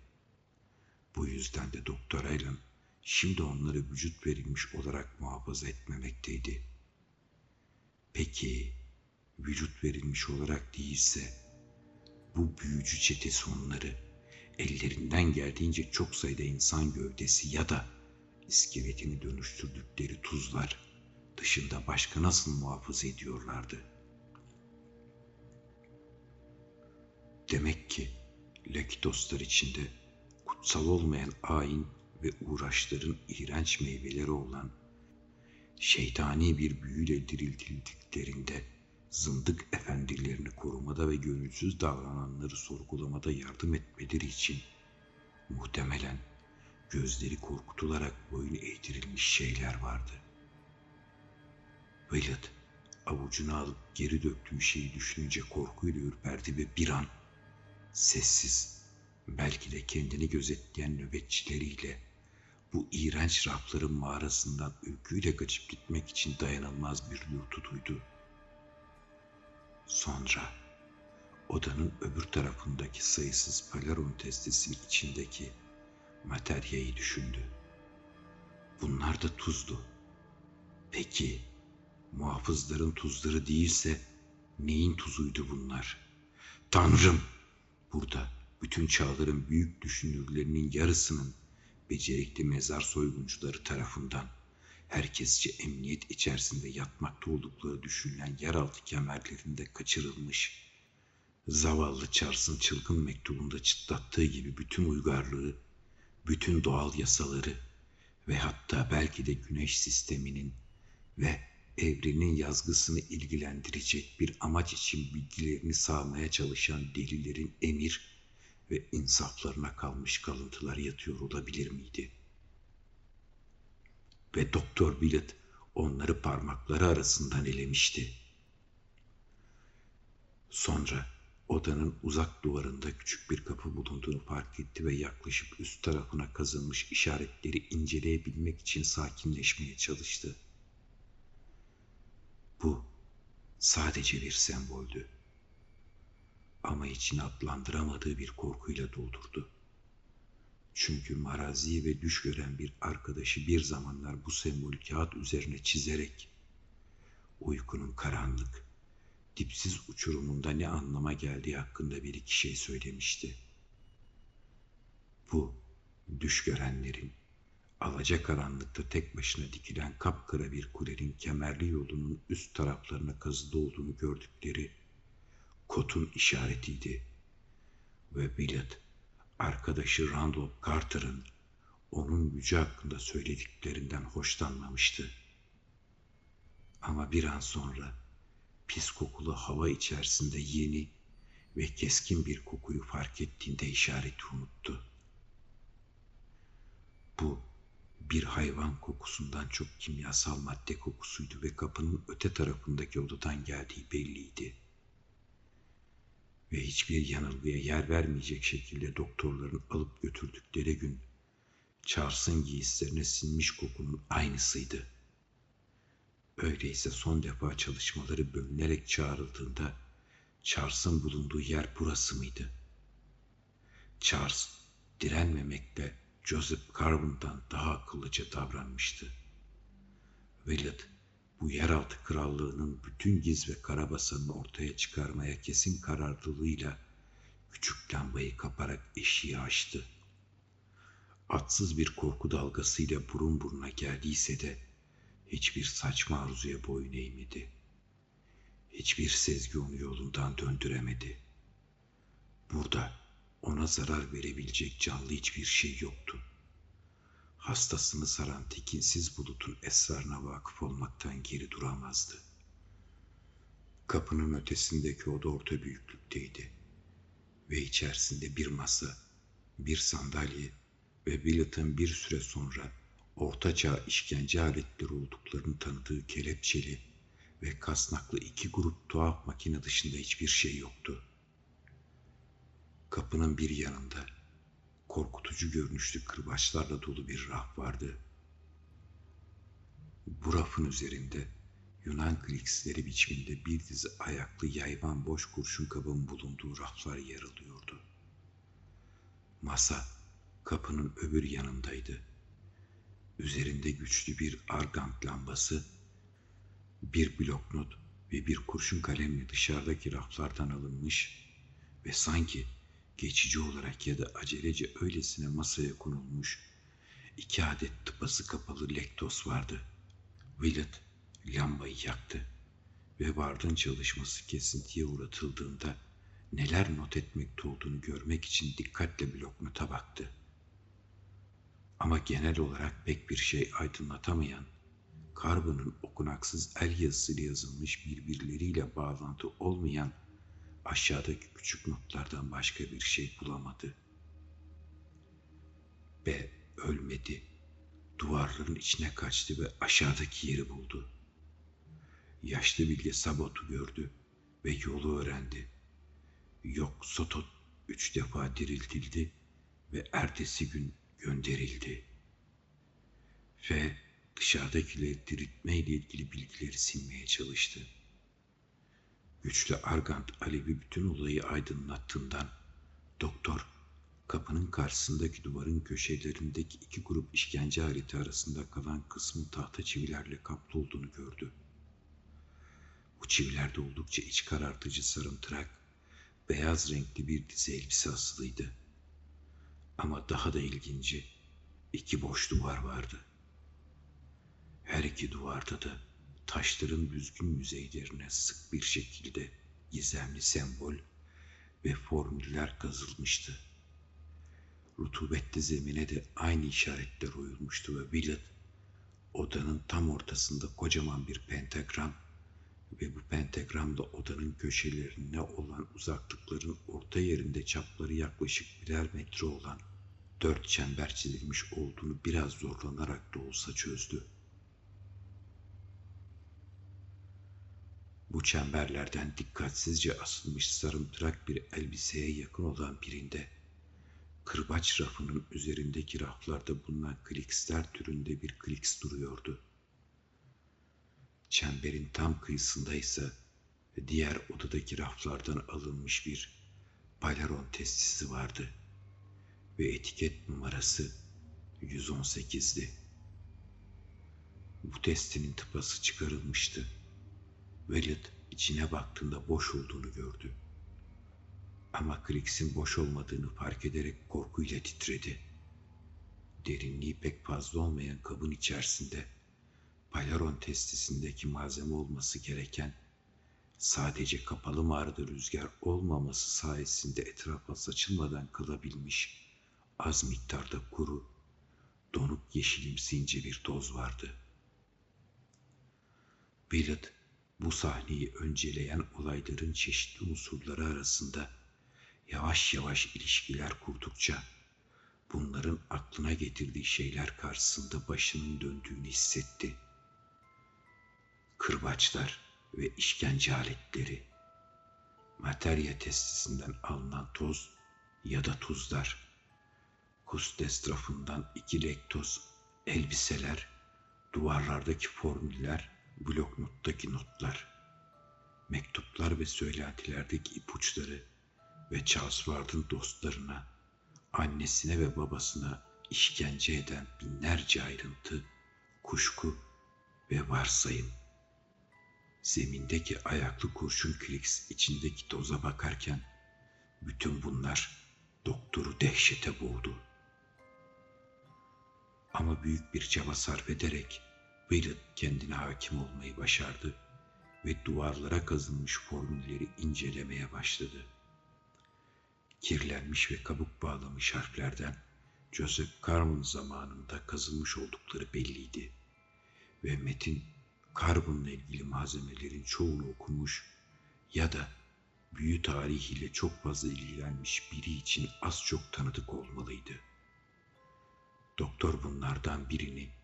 Bu yüzden de Doktor Allen şimdi onları vücut verilmiş olarak muhafaza etmemekteydi. Peki vücut verilmiş olarak değilse bu büyücü çetesi onları ellerinden geldiğince çok sayıda insan gövdesi ya da iskeletini dönüştürdükleri tuzlar dışında başka nasıl muhafaza ediyorlardı? Demek ki Lekitoslar içinde kutsal olmayan ayin ve uğraşların iğrenç meyveleri olan şeytani bir büyüyle diriltildiklerinde zındık efendilerini korumada ve gönülsüz davrananları sorgulamada yardım etmeleri için muhtemelen gözleri korkutularak boyun eğdirilmiş şeyler vardı.'' Willett avucuna alıp geri döktüğü şeyi düşününce korkuyla ürperdi ve bir an sessiz belki de kendini gözetleyen nöbetçileriyle bu iğrenç rafların mağarasından ülküyle kaçıp gitmek için dayanılmaz bir dürtü duydu. Sonra odanın öbür tarafındaki sayısız palaron testesinin içindeki materyayı düşündü. Bunlar da tuzdu. Peki muhafızların tuzları değilse neyin tuzuydu bunlar? Tanrım! Burada bütün çağların büyük düşünürlerinin yarısının becerikli mezar soyguncuları tarafından herkesçe emniyet içerisinde yatmakta oldukları düşünülen yeraltı kemerlerinde kaçırılmış. Zavallı Charles'ın çılgın mektubunda çıtlattığı gibi bütün uygarlığı, bütün doğal yasaları ve hatta belki de güneş sisteminin ve evrenin yazgısını ilgilendirecek bir amaç için bilgilerini sağmaya çalışan delilerin emir ve insaflarına kalmış kalıntılar yatıyor olabilir miydi? Ve Doktor Billet onları parmakları arasından elemişti. Sonra odanın uzak duvarında küçük bir kapı bulunduğunu fark etti ve yaklaşıp üst tarafına kazınmış işaretleri inceleyebilmek için sakinleşmeye çalıştı. Bu sadece bir semboldü ama içini adlandıramadığı bir korkuyla doldurdu. Çünkü marazi ve düş gören bir arkadaşı bir zamanlar bu sembol kağıt üzerine çizerek uykunun karanlık, dipsiz uçurumunda ne anlama geldiği hakkında bir iki şey söylemişti. Bu düş görenlerin alaca karanlıkta tek başına dikilen kapkara bir kulenin kemerli yolunun üst taraflarına kazılı olduğunu gördükleri Kot'un işaretiydi. Ve Billet, arkadaşı Randolph Carter'ın onun gücü hakkında söylediklerinden hoşlanmamıştı. Ama bir an sonra pis kokulu hava içerisinde yeni ve keskin bir kokuyu fark ettiğinde işareti unuttu. Bu bir hayvan kokusundan çok kimyasal madde kokusuydu ve kapının öte tarafındaki odadan geldiği belliydi.'' Ve hiçbir yanılgıya yer vermeyecek şekilde doktorların alıp götürdükleri gün Charles'ın giysilerine sinmiş kokunun aynısıydı. Öyleyse son defa çalışmaları bölünerek çağrıldığında Charles'ın bulunduğu yer burası mıydı? Charles direnmemekle Joseph Carbon'dan daha akıllıca davranmıştı. Willett bu yeraltı krallığının bütün giz ve karabasanını ortaya çıkarmaya kesin kararlılığıyla küçük lambayı kaparak eşiği açtı. Atsız bir korku dalgasıyla burun buruna geldiyse de hiçbir saçma arzuya boyun eğmedi. Hiçbir sezgi onu yolundan döndüremedi. Burada ona zarar verebilecek canlı hiçbir şey yoktu hastasını saran tekinsiz bulutun esrarına vakıf olmaktan geri duramazdı. Kapının ötesindeki oda orta büyüklükteydi ve içerisinde bir masa, bir sandalye ve Billett'ın bir süre sonra ortaçağ işkence aletleri olduklarını tanıdığı kelepçeli ve kasnaklı iki grup tuhaf makine dışında hiçbir şey yoktu. Kapının bir yanında korkutucu görünüşlü kırbaçlarla dolu bir raf vardı. Bu rafın üzerinde Yunan kriksleri biçiminde bir dizi ayaklı yayvan boş kurşun kabın bulunduğu raflar yer alıyordu. Masa kapının öbür yanındaydı. Üzerinde güçlü bir argant lambası, bir bloknot ve bir kurşun kalemle dışarıdaki raflardan alınmış ve sanki geçici olarak ya da acelece öylesine masaya konulmuş iki adet tıpası kapalı lektos vardı. Willett lambayı yaktı ve vardın çalışması kesintiye uğratıldığında neler not etmekte olduğunu görmek için dikkatle bloknota baktı. Ama genel olarak pek bir şey aydınlatamayan, Carbon'un okunaksız el yazısıyla yazılmış birbirleriyle bağlantı olmayan aşağıdaki küçük notlardan başka bir şey bulamadı. B ölmedi. Duvarların içine kaçtı ve aşağıdaki yeri buldu. Yaşlı bilge Sabot'u gördü ve yolu öğrendi. Yok Sotot üç defa diriltildi ve ertesi gün gönderildi. Ve dışarıdakileri diriltme ile ilgili bilgileri silmeye çalıştı. Güçlü Argant Alevi bütün olayı aydınlattığından doktor kapının karşısındaki duvarın köşelerindeki iki grup işkence aleti arasında kalan kısmın tahta çivilerle kaplı olduğunu gördü. Bu çivilerde oldukça iç karartıcı sarımtırak, beyaz renkli bir dizi elbise asılıydı. Ama daha da ilginci, iki boş duvar vardı. Her iki duvarda da taşların düzgün yüzeylerine sık bir şekilde gizemli sembol ve formüller kazılmıştı. Rutubetli zemine de aynı işaretler oyulmuştu ve Willett odanın tam ortasında kocaman bir pentagram ve bu pentagramda odanın köşelerine olan uzaklıkların orta yerinde çapları yaklaşık birer metre olan dört çember çizilmiş olduğunu biraz zorlanarak da olsa çözdü. Bu çemberlerden dikkatsizce asılmış sarımtırak bir elbiseye yakın olan birinde, kırbaç rafının üzerindeki raflarda bulunan kliksler türünde bir kliks duruyordu. Çemberin tam kıyısında ise diğer odadaki raflardan alınmış bir paleron testisi vardı ve etiket numarası 118'di. Bu testinin tıpası çıkarılmıştı. Velid içine baktığında boş olduğunu gördü. Ama Krix'in boş olmadığını fark ederek korkuyla titredi. Derinliği pek fazla olmayan kabın içerisinde Palaron testisindeki malzeme olması gereken sadece kapalı mağarada rüzgar olmaması sayesinde etrafa saçılmadan kalabilmiş az miktarda kuru, donuk yeşilimsi ince bir toz vardı. Willett bu sahneyi önceleyen olayların çeşitli unsurları arasında yavaş yavaş ilişkiler kurdukça bunların aklına getirdiği şeyler karşısında başının döndüğünü hissetti. Kırbaçlar ve işkence aletleri, materya testisinden alınan toz ya da tuzlar, Kust etrafından iki rektoz, elbiseler, duvarlardaki formüller, bloknottaki notlar, mektuplar ve söylentilerdeki ipuçları ve Charles Ward'ın dostlarına, annesine ve babasına işkence eden binlerce ayrıntı, kuşku ve varsayım. Zemindeki ayaklı kurşun kliks içindeki toza bakarken bütün bunlar doktoru dehşete boğdu. Ama büyük bir çaba sarf ederek Willett kendine hakim olmayı başardı ve duvarlara kazınmış formülleri incelemeye başladı. Kirlenmiş ve kabuk bağlamış harflerden Joseph Carmen zamanında kazılmış oldukları belliydi ve Metin Carbon'la ilgili malzemelerin çoğunu okumuş ya da büyü tarihiyle çok fazla ilgilenmiş biri için az çok tanıdık olmalıydı. Doktor bunlardan birini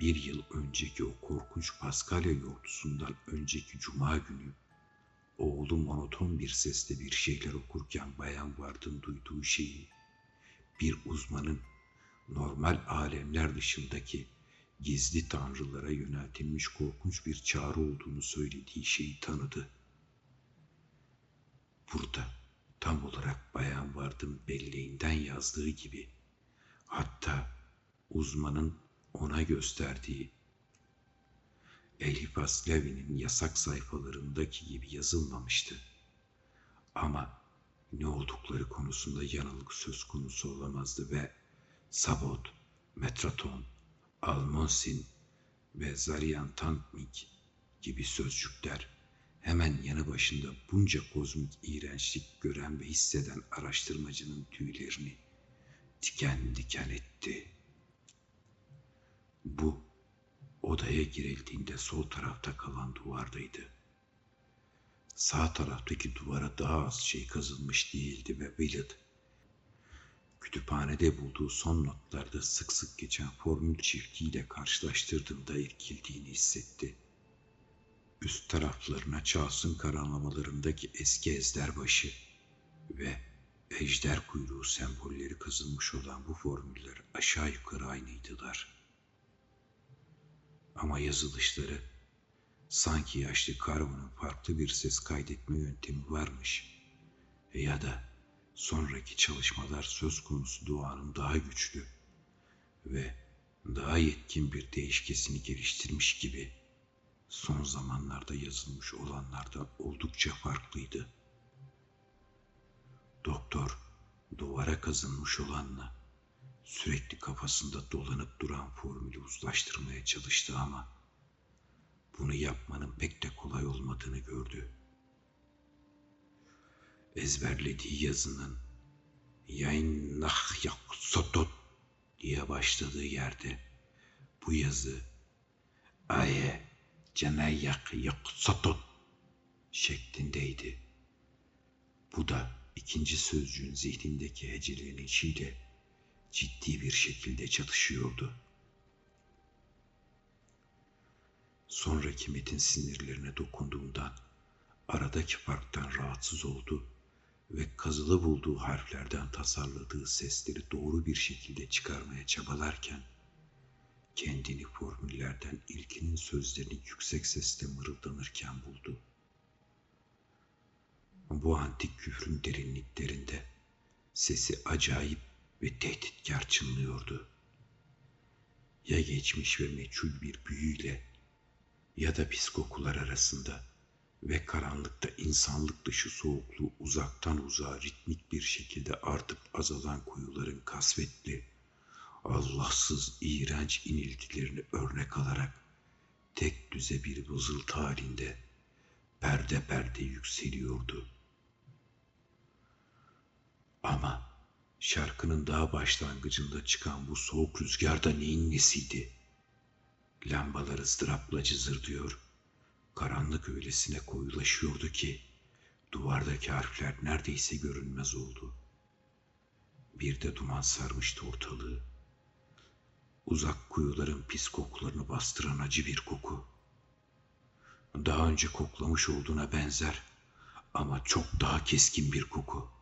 bir yıl önceki o korkunç Paskalya yortusundan önceki cuma günü oğlu monoton bir sesle bir şeyler okurken Bayan Vard'ın duyduğu şeyi bir uzmanın normal alemler dışındaki gizli tanrılara yöneltilmiş korkunç bir çağrı olduğunu söylediği şeyi tanıdı. Burada tam olarak Bayan Vard'ın belleğinden yazdığı gibi hatta uzmanın ona gösterdiği Elifas Levi'nin yasak sayfalarındaki gibi yazılmamıştı. Ama ne oldukları konusunda yanılık söz konusu olamazdı ve Sabot, Metraton, Almonsin ve Zarian Tantmik gibi sözcükler hemen yanı başında bunca kozmik iğrençlik gören ve hisseden araştırmacının tüylerini diken diken etti. Bu odaya girildiğinde sol tarafta kalan duvardaydı. Sağ taraftaki duvara daha az şey kazılmış değildi ve Willett kütüphanede bulduğu son notlarda sık sık geçen formül çiftliğiyle karşılaştırdığında irkildiğini hissetti. Üst taraflarına Charles'ın karanlamalarındaki eski ezderbaşı ve ejder kuyruğu sembolleri kazınmış olan bu formüller aşağı yukarı aynıydılar. Ama yazılışları sanki yaşlı Carver'ın farklı bir ses kaydetme yöntemi varmış ya da sonraki çalışmalar söz konusu duanın daha güçlü ve daha yetkin bir değişkesini geliştirmiş gibi son zamanlarda yazılmış olanlardan oldukça farklıydı. Doktor duvara kazınmış olanla sürekli kafasında dolanıp duran formülü uzlaştırmaya çalıştı ama bunu yapmanın pek de kolay olmadığını gördü. Ezberlediği yazının yayın nah yak sotot diye başladığı yerde bu yazı aye cenayak yak sotot şeklindeydi. Bu da ikinci sözcüğün zihnindeki hecelenişiyle ciddi bir şekilde çatışıyordu. Sonraki metin sinirlerine dokunduğundan aradaki farktan rahatsız oldu ve kazılı bulduğu harflerden tasarladığı sesleri doğru bir şekilde çıkarmaya çabalarken kendini formüllerden ilkinin sözlerini yüksek sesle mırıldanırken buldu. Bu antik küfrün derinliklerinde sesi acayip ve tehditkar çınlıyordu. Ya geçmiş ve meçhul bir büyüyle ya da pis kokular arasında ve karanlıkta insanlık dışı soğukluğu uzaktan uzağa ritmik bir şekilde artıp azalan kuyuların kasvetli, Allahsız iğrenç iniltilerini örnek alarak tek düze bir vızıltı halinde perde perde yükseliyordu. Ama şarkının daha başlangıcında çıkan bu soğuk rüzgarda neyin nesiydi? Lambalar ızdırapla cızırdıyor, karanlık öylesine koyulaşıyordu ki duvardaki harfler neredeyse görünmez oldu. Bir de duman sarmıştı ortalığı. Uzak kuyuların pis kokularını bastıran acı bir koku. Daha önce koklamış olduğuna benzer ama çok daha keskin bir koku.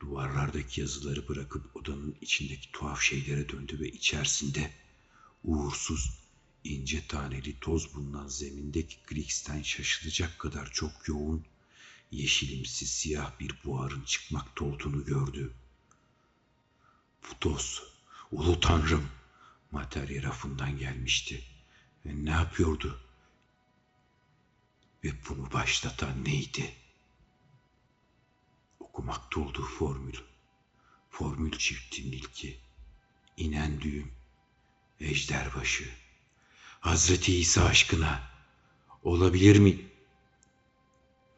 Duvarlardaki yazıları bırakıp odanın içindeki tuhaf şeylere döndü ve içerisinde uğursuz, ince taneli toz bulunan zemindeki Grix'ten şaşılacak kadar çok yoğun, yeşilimsi siyah bir buharın çıkmakta olduğunu gördü. Bu toz, ulu tanrım, materya rafından gelmişti. Ve ne yapıyordu? Ve bunu başlatan neydi? Okumakta olduğu formül. Formül çiftin ilki. inen düğüm. Ejderbaşı. Hazreti İsa aşkına. Olabilir mi?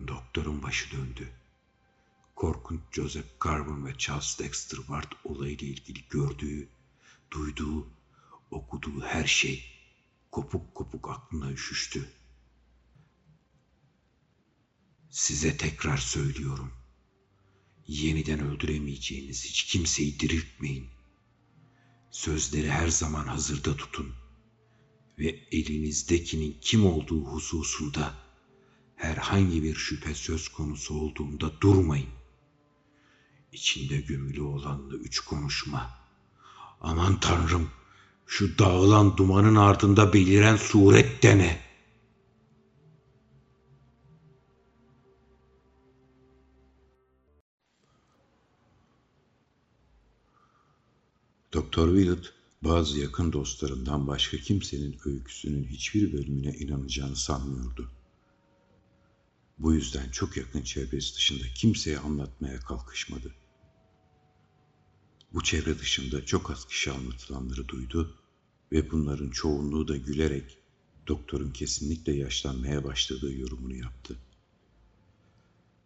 Doktorun başı döndü. Korkunç Joseph Carbon ve Charles Dexter Ward olayla ilgili gördüğü, duyduğu okuduğu her şey kopuk kopuk aklına üşüştü. Size tekrar söylüyorum. Yeniden öldüremeyeceğiniz hiç kimseyi diriltmeyin. Sözleri her zaman hazırda tutun ve elinizdekinin kim olduğu hususunda herhangi bir şüphe söz konusu olduğunda durmayın. İçinde gömülü olanla üç konuşma. Aman tanrım şu dağılan dumanın ardında beliren suret dene. Doktor Willett bazı yakın dostlarından başka kimsenin öyküsünün hiçbir bölümüne inanacağını sanmıyordu. Bu yüzden çok yakın çevresi dışında kimseye anlatmaya kalkışmadı. Bu çevre dışında çok az kişi anlatılanları duydu ve bunların çoğunluğu da gülerek doktorun kesinlikle yaşlanmaya başladığı yorumunu yaptı.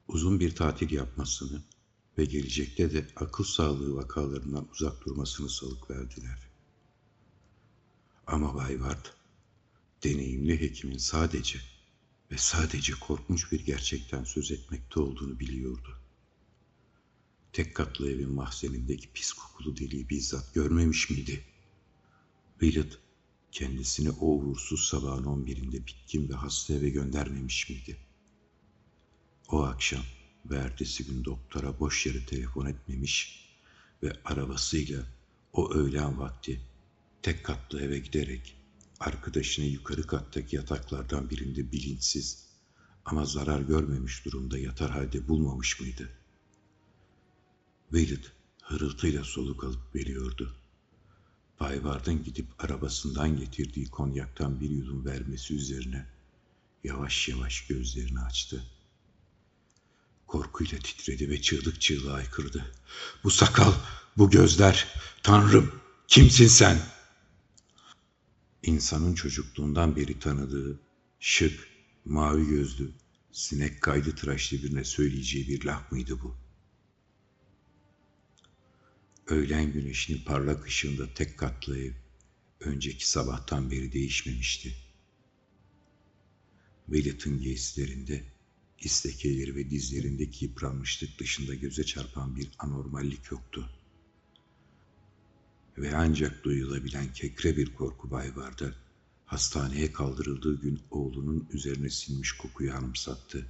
Uzun bir tatil yapmasını ve gelecekte de akıl sağlığı vakalarından uzak durmasını salık verdiler. Ama Bay Ward, deneyimli hekimin sadece ve sadece korkunç bir gerçekten söz etmekte olduğunu biliyordu. Tek katlı evin mahzenindeki pis kokulu deliği bizzat görmemiş miydi? Willett kendisini o uğursuz sabahın on birinde bitkin ve hasta eve göndermemiş miydi? O akşam ve ertesi gün doktora boş yere telefon etmemiş ve arabasıyla o öğlen vakti tek katlı eve giderek arkadaşını yukarı kattaki yataklardan birinde bilinçsiz ama zarar görmemiş durumda yatar halde bulmamış mıydı? Willett hırıltıyla soluk alıp veriyordu. Bay Vard'ın gidip arabasından getirdiği konyaktan bir yudum vermesi üzerine yavaş yavaş gözlerini açtı. Korkuyla titredi ve çığlık çığlığa aykırdı. Bu sakal, bu gözler, Tanrım, kimsin sen? İnsanın çocukluğundan beri tanıdığı, şık, mavi gözlü, sinek kaydı tıraşlı birine söyleyeceği bir laf mıydı bu? Öğlen güneşinin parlak ışığında tek katlı ev, önceki sabahtan beri değişmemişti. Velit'in giysilerinde, istekeleri ve dizlerindeki yıpranmışlık dışında göze çarpan bir anormallik yoktu. Ve ancak duyulabilen kekre bir korku bay vardı. Hastaneye kaldırıldığı gün oğlunun üzerine sinmiş kokuyu anımsattı.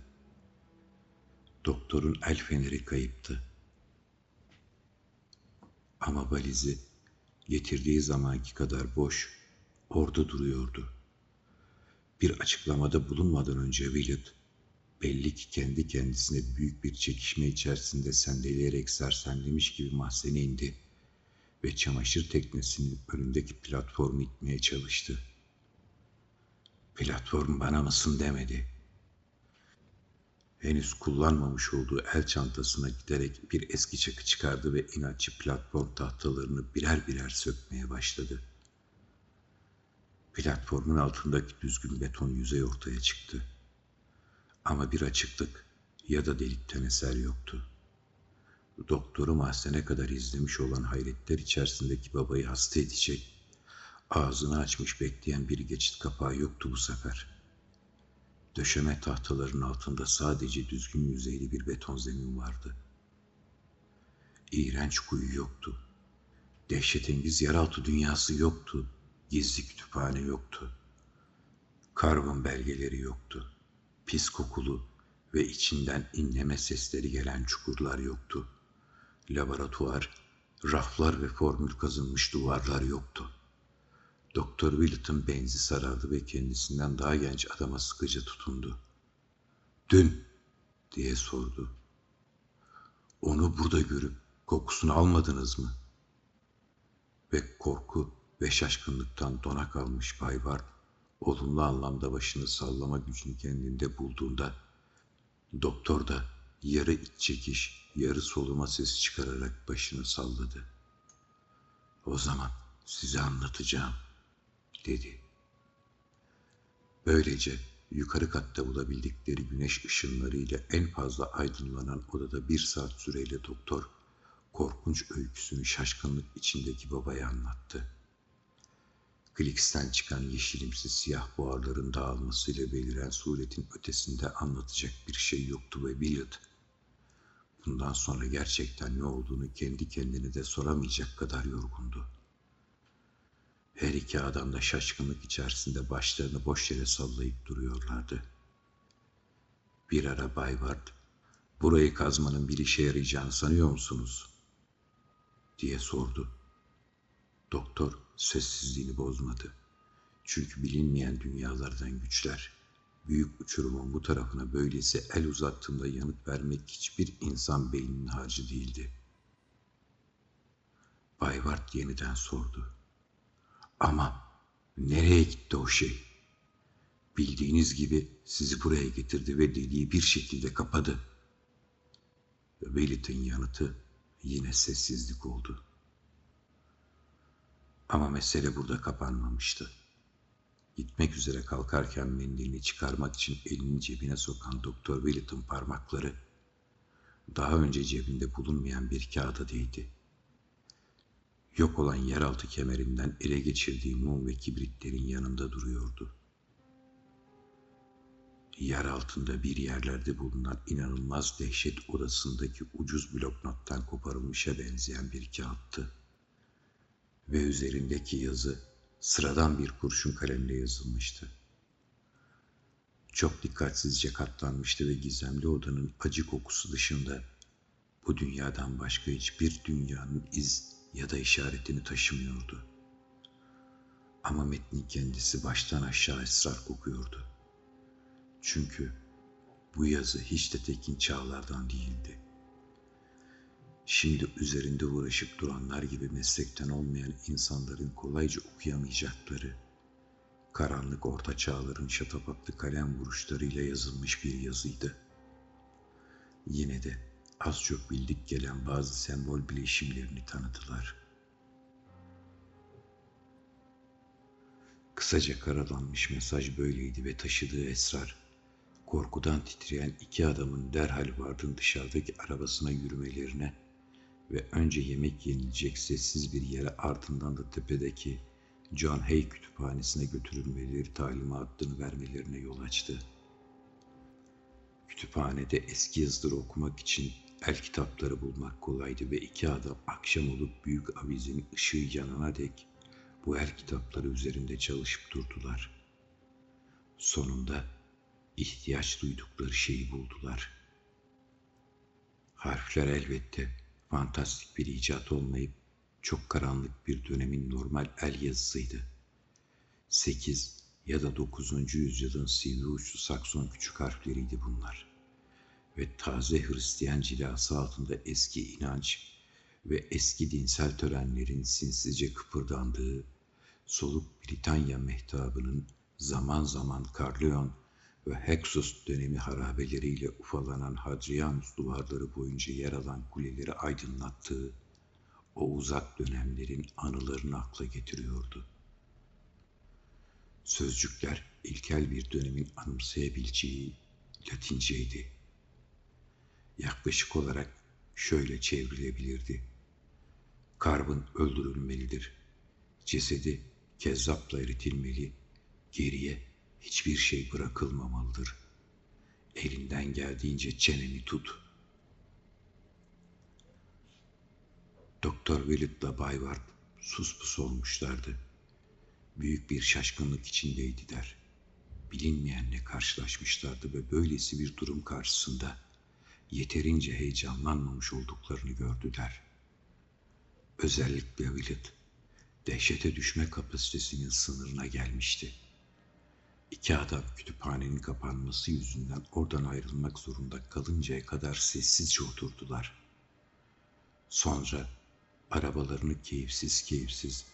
Doktorun el feneri kayıptı. Ama valizi getirdiği zamanki kadar boş, orada duruyordu. Bir açıklamada bulunmadan önce Willett, belli ki kendi kendisine büyük bir çekişme içerisinde sendeleyerek sersemlemiş gibi mahzene indi ve çamaşır teknesinin önündeki platformu itmeye çalıştı. Platform bana mısın demedi. Henüz kullanmamış olduğu el çantasına giderek bir eski çakı çıkardı ve inatçı platform tahtalarını birer birer sökmeye başladı. Platformun altındaki düzgün beton yüzey ortaya çıktı. Ama bir açıklık ya da delikten eser yoktu. Doktoru mahzene kadar izlemiş olan hayretler içerisindeki babayı hasta edecek, ağzını açmış bekleyen bir geçit kapağı yoktu bu sefer.'' Döşeme tahtaların altında sadece düzgün yüzeyli bir beton zemin vardı. İğrenç kuyu yoktu. Dehşetengiz yeraltı dünyası yoktu. Gizli kütüphane yoktu. Karbon belgeleri yoktu. Pis kokulu ve içinden inleme sesleri gelen çukurlar yoktu. Laboratuvar, raflar ve formül kazınmış duvarlar yoktu. Doktor Willett'ın benzi sarardı ve kendisinden daha genç adama sıkıca tutundu. Dün diye sordu. Onu burada görüp kokusunu almadınız mı? Ve korku ve şaşkınlıktan dona kalmış Bay Ward, olumlu anlamda başını sallama gücünü kendinde bulduğunda, doktor da yarı iç çekiş, yarı soluma sesi çıkararak başını salladı. O zaman size anlatacağım.'' dedi. Böylece yukarı katta bulabildikleri güneş ışınlarıyla en fazla aydınlanan odada bir saat süreyle doktor korkunç öyküsünü şaşkınlık içindeki babaya anlattı. Kliks'ten çıkan yeşilimsi siyah buharların dağılmasıyla beliren suretin ötesinde anlatacak bir şey yoktu ve Willard bundan sonra gerçekten ne olduğunu kendi kendine de soramayacak kadar yorgundu. Her iki adam da şaşkınlık içerisinde başlarını boş yere sallayıp duruyorlardı. Bir ara Bay Ward, burayı kazmanın bir işe yarayacağını sanıyor musunuz? diye sordu. Doktor sessizliğini bozmadı. Çünkü bilinmeyen dünyalardan güçler, büyük uçurumun bu tarafına böylesi el uzattığında yanıt vermek hiçbir insan beyninin harcı değildi. Bay Ward yeniden sordu. Ama nereye gitti o şey? Bildiğiniz gibi sizi buraya getirdi ve deliği bir şekilde kapadı. Velit'in yanıtı yine sessizlik oldu. Ama mesele burada kapanmamıştı. Gitmek üzere kalkarken mendilini çıkarmak için elini cebine sokan Doktor Velit'in parmakları daha önce cebinde bulunmayan bir kağıda değdi yok olan yeraltı kemerinden ele geçirdiği mum ve kibritlerin yanında duruyordu. Yer altında bir yerlerde bulunan inanılmaz dehşet odasındaki ucuz bloknottan koparılmışa benzeyen bir kağıttı. Ve üzerindeki yazı sıradan bir kurşun kalemle yazılmıştı. çok dikkatsizce katlanmıştı ve gizemli odanın acı kokusu dışında bu dünyadan başka hiçbir dünyanın iz ya da işaretini taşımıyordu. Ama metnin kendisi baştan aşağı esrar kokuyordu. Çünkü bu yazı hiç de tekin çağlardan değildi. Şimdi üzerinde uğraşıp duranlar gibi meslekten olmayan insanların kolayca okuyamayacakları, karanlık orta çağların şatafatlı kalem vuruşlarıyla yazılmış bir yazıydı. Yine de az çok bildik gelen bazı sembol bileşimlerini tanıdılar. Kısaca karalanmış mesaj böyleydi ve taşıdığı esrar, korkudan titreyen iki adamın derhal vardın dışarıdaki arabasına yürümelerine ve önce yemek yenilecek sessiz bir yere ardından da tepedeki John Hay kütüphanesine götürülmeleri talimatını vermelerine yol açtı. Kütüphanede eski yazıları okumak için el kitapları bulmak kolaydı ve iki adam akşam olup büyük avizenin ışığı yanana dek bu el kitapları üzerinde çalışıp durdular. Sonunda ihtiyaç duydukları şeyi buldular. Harfler elbette fantastik bir icat olmayıp çok karanlık bir dönemin normal el yazısıydı. 8 ya da 9. yüzyılın sivri uçlu Sakson küçük harfleriydi bunlar. Ve taze Hristiyan cilası altında eski inanç ve eski dinsel törenlerin sinsice kıpırdandığı, soluk Britanya mehtabının zaman zaman Karleon ve Hexos dönemi harabeleriyle ufalanan Hadrianus duvarları boyunca yer alan kuleleri aydınlattığı o uzak dönemlerin anılarını akla getiriyordu. Sözcükler ilkel bir dönemin anımsayabileceği Latinceydi. Yaklaşık olarak şöyle çevrilebilirdi. Karbon öldürülmelidir. Cesedi kezzapla eritilmeli, geriye hiçbir şey bırakılmamalıdır. Elinden geldiğince çeneni tut. Doktor Willit'la Bay Ward sus pus olmuşlardı. Büyük bir şaşkınlık içindeydiler. Bilinmeyenle karşılaşmışlardı ve böylesi bir durum karşısında yeterince heyecanlanmamış olduklarını gördüler. Özellikle Willett, dehşete düşme kapasitesinin sınırına gelmişti. İki adam kütüphanenin kapanması yüzünden oradan ayrılmak zorunda kalıncaya kadar sessizce oturdular. Sonra arabalarını keyifsiz keyifsiz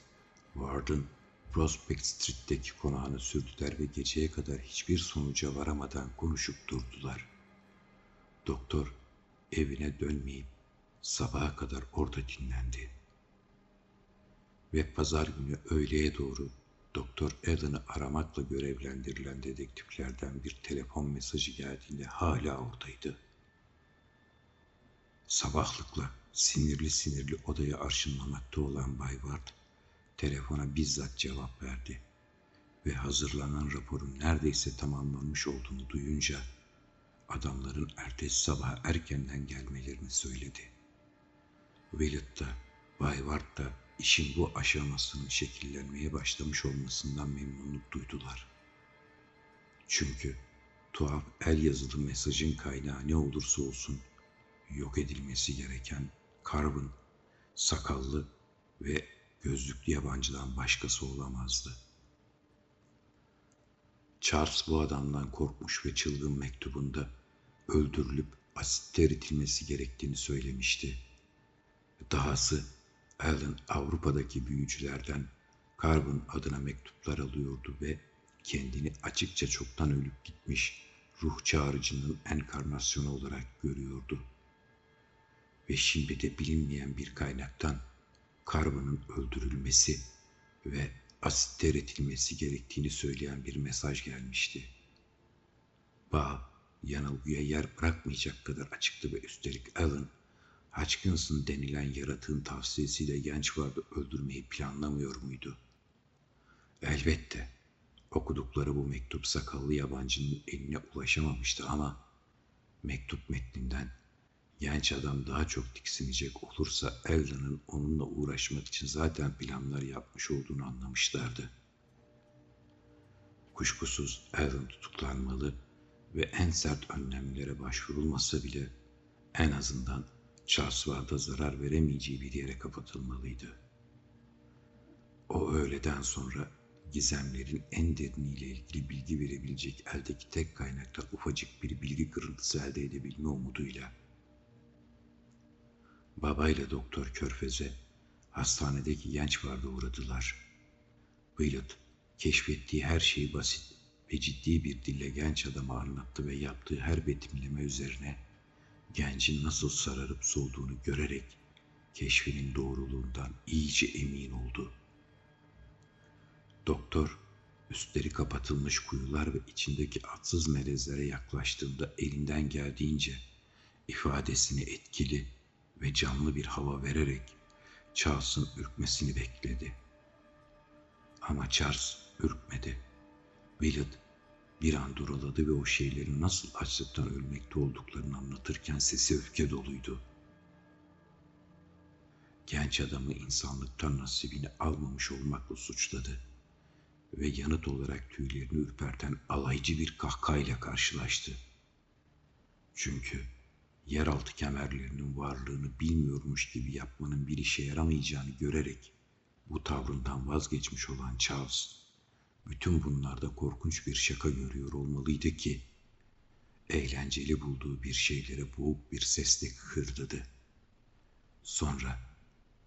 Ward'ın Prospect Street'teki konağına sürdüler ve geceye kadar hiçbir sonuca varamadan konuşup durdular. Doktor evine dönmeyip sabaha kadar orada dinlendi. Ve pazar günü öğleye doğru Doktor Allen'ı aramakla görevlendirilen dedektiflerden bir telefon mesajı geldiğinde hala oradaydı. Sabahlıkla sinirli sinirli odaya arşınlamakta olan Bay Ward, telefona bizzat cevap verdi ve hazırlanan raporun neredeyse tamamlanmış olduğunu duyunca adamların ertesi sabah erkenden gelmelerini söyledi. Willett da Bay Ward da işin bu aşamasının şekillenmeye başlamış olmasından memnunluk duydular. Çünkü tuhaf el yazılı mesajın kaynağı ne olursa olsun yok edilmesi gereken Carbon, sakallı ve gözlüklü yabancıdan başkası olamazdı. Charles bu adamdan korkmuş ve çılgın mektubunda öldürülüp asitte eritilmesi gerektiğini söylemişti. Dahası Alan Avrupa'daki büyücülerden Carbon adına mektuplar alıyordu ve kendini açıkça çoktan ölüp gitmiş ruh çağrıcının enkarnasyonu olarak görüyordu. Ve şimdi de bilinmeyen bir kaynaktan Carbon'un öldürülmesi ve asitte eritilmesi gerektiğini söyleyen bir mesaj gelmişti. Bağ yanılgıya yer bırakmayacak kadar açıktı ve üstelik Alan Hutchinson denilen yaratığın tavsiyesiyle genç vardı öldürmeyi planlamıyor muydu? Elbette. Okudukları bu mektup sakallı yabancının eline ulaşamamıştı ama mektup metninden genç adam daha çok tiksinecek olursa Elda'nın onunla uğraşmak için zaten planlar yapmış olduğunu anlamışlardı. Kuşkusuz Alan tutuklanmalı ve en sert önlemlere başvurulmasa bile en azından Ward'a zarar veremeyeceği bir yere kapatılmalıydı. O öğleden sonra gizemlerin en deriniyle ilgili bilgi verebilecek eldeki tek kaynakta ufacık bir bilgi kırıntısı elde edebilme umuduyla babayla doktor Körfez'e hastanedeki genç vardı uğradılar. Willett keşfettiği her şeyi basit ve ciddi bir dille genç adama anlattı ve yaptığı her betimleme üzerine gencin nasıl sararıp solduğunu görerek keşfinin doğruluğundan iyice emin oldu. Doktor üstleri kapatılmış kuyular ve içindeki atsız melezlere yaklaştığında elinden geldiğince ifadesini etkili ve canlı bir hava vererek Charles'ın ürkmesini bekledi. Ama Charles ürkmedi. Willard bir an duruladı ve o şeylerin nasıl açlıktan ölmekte olduklarını anlatırken sesi öfke doluydu. Genç adamı insanlıktan nasibini almamış olmakla suçladı ve yanıt olarak tüylerini ürperten alaycı bir kahkahayla karşılaştı. Çünkü yeraltı kemerlerinin varlığını bilmiyormuş gibi yapmanın bir işe yaramayacağını görerek bu tavrından vazgeçmiş olan Charles, bütün bunlarda korkunç bir şaka görüyor olmalıydı ki, eğlenceli bulduğu bir şeylere boğuk bir sesle hırdadı. Sonra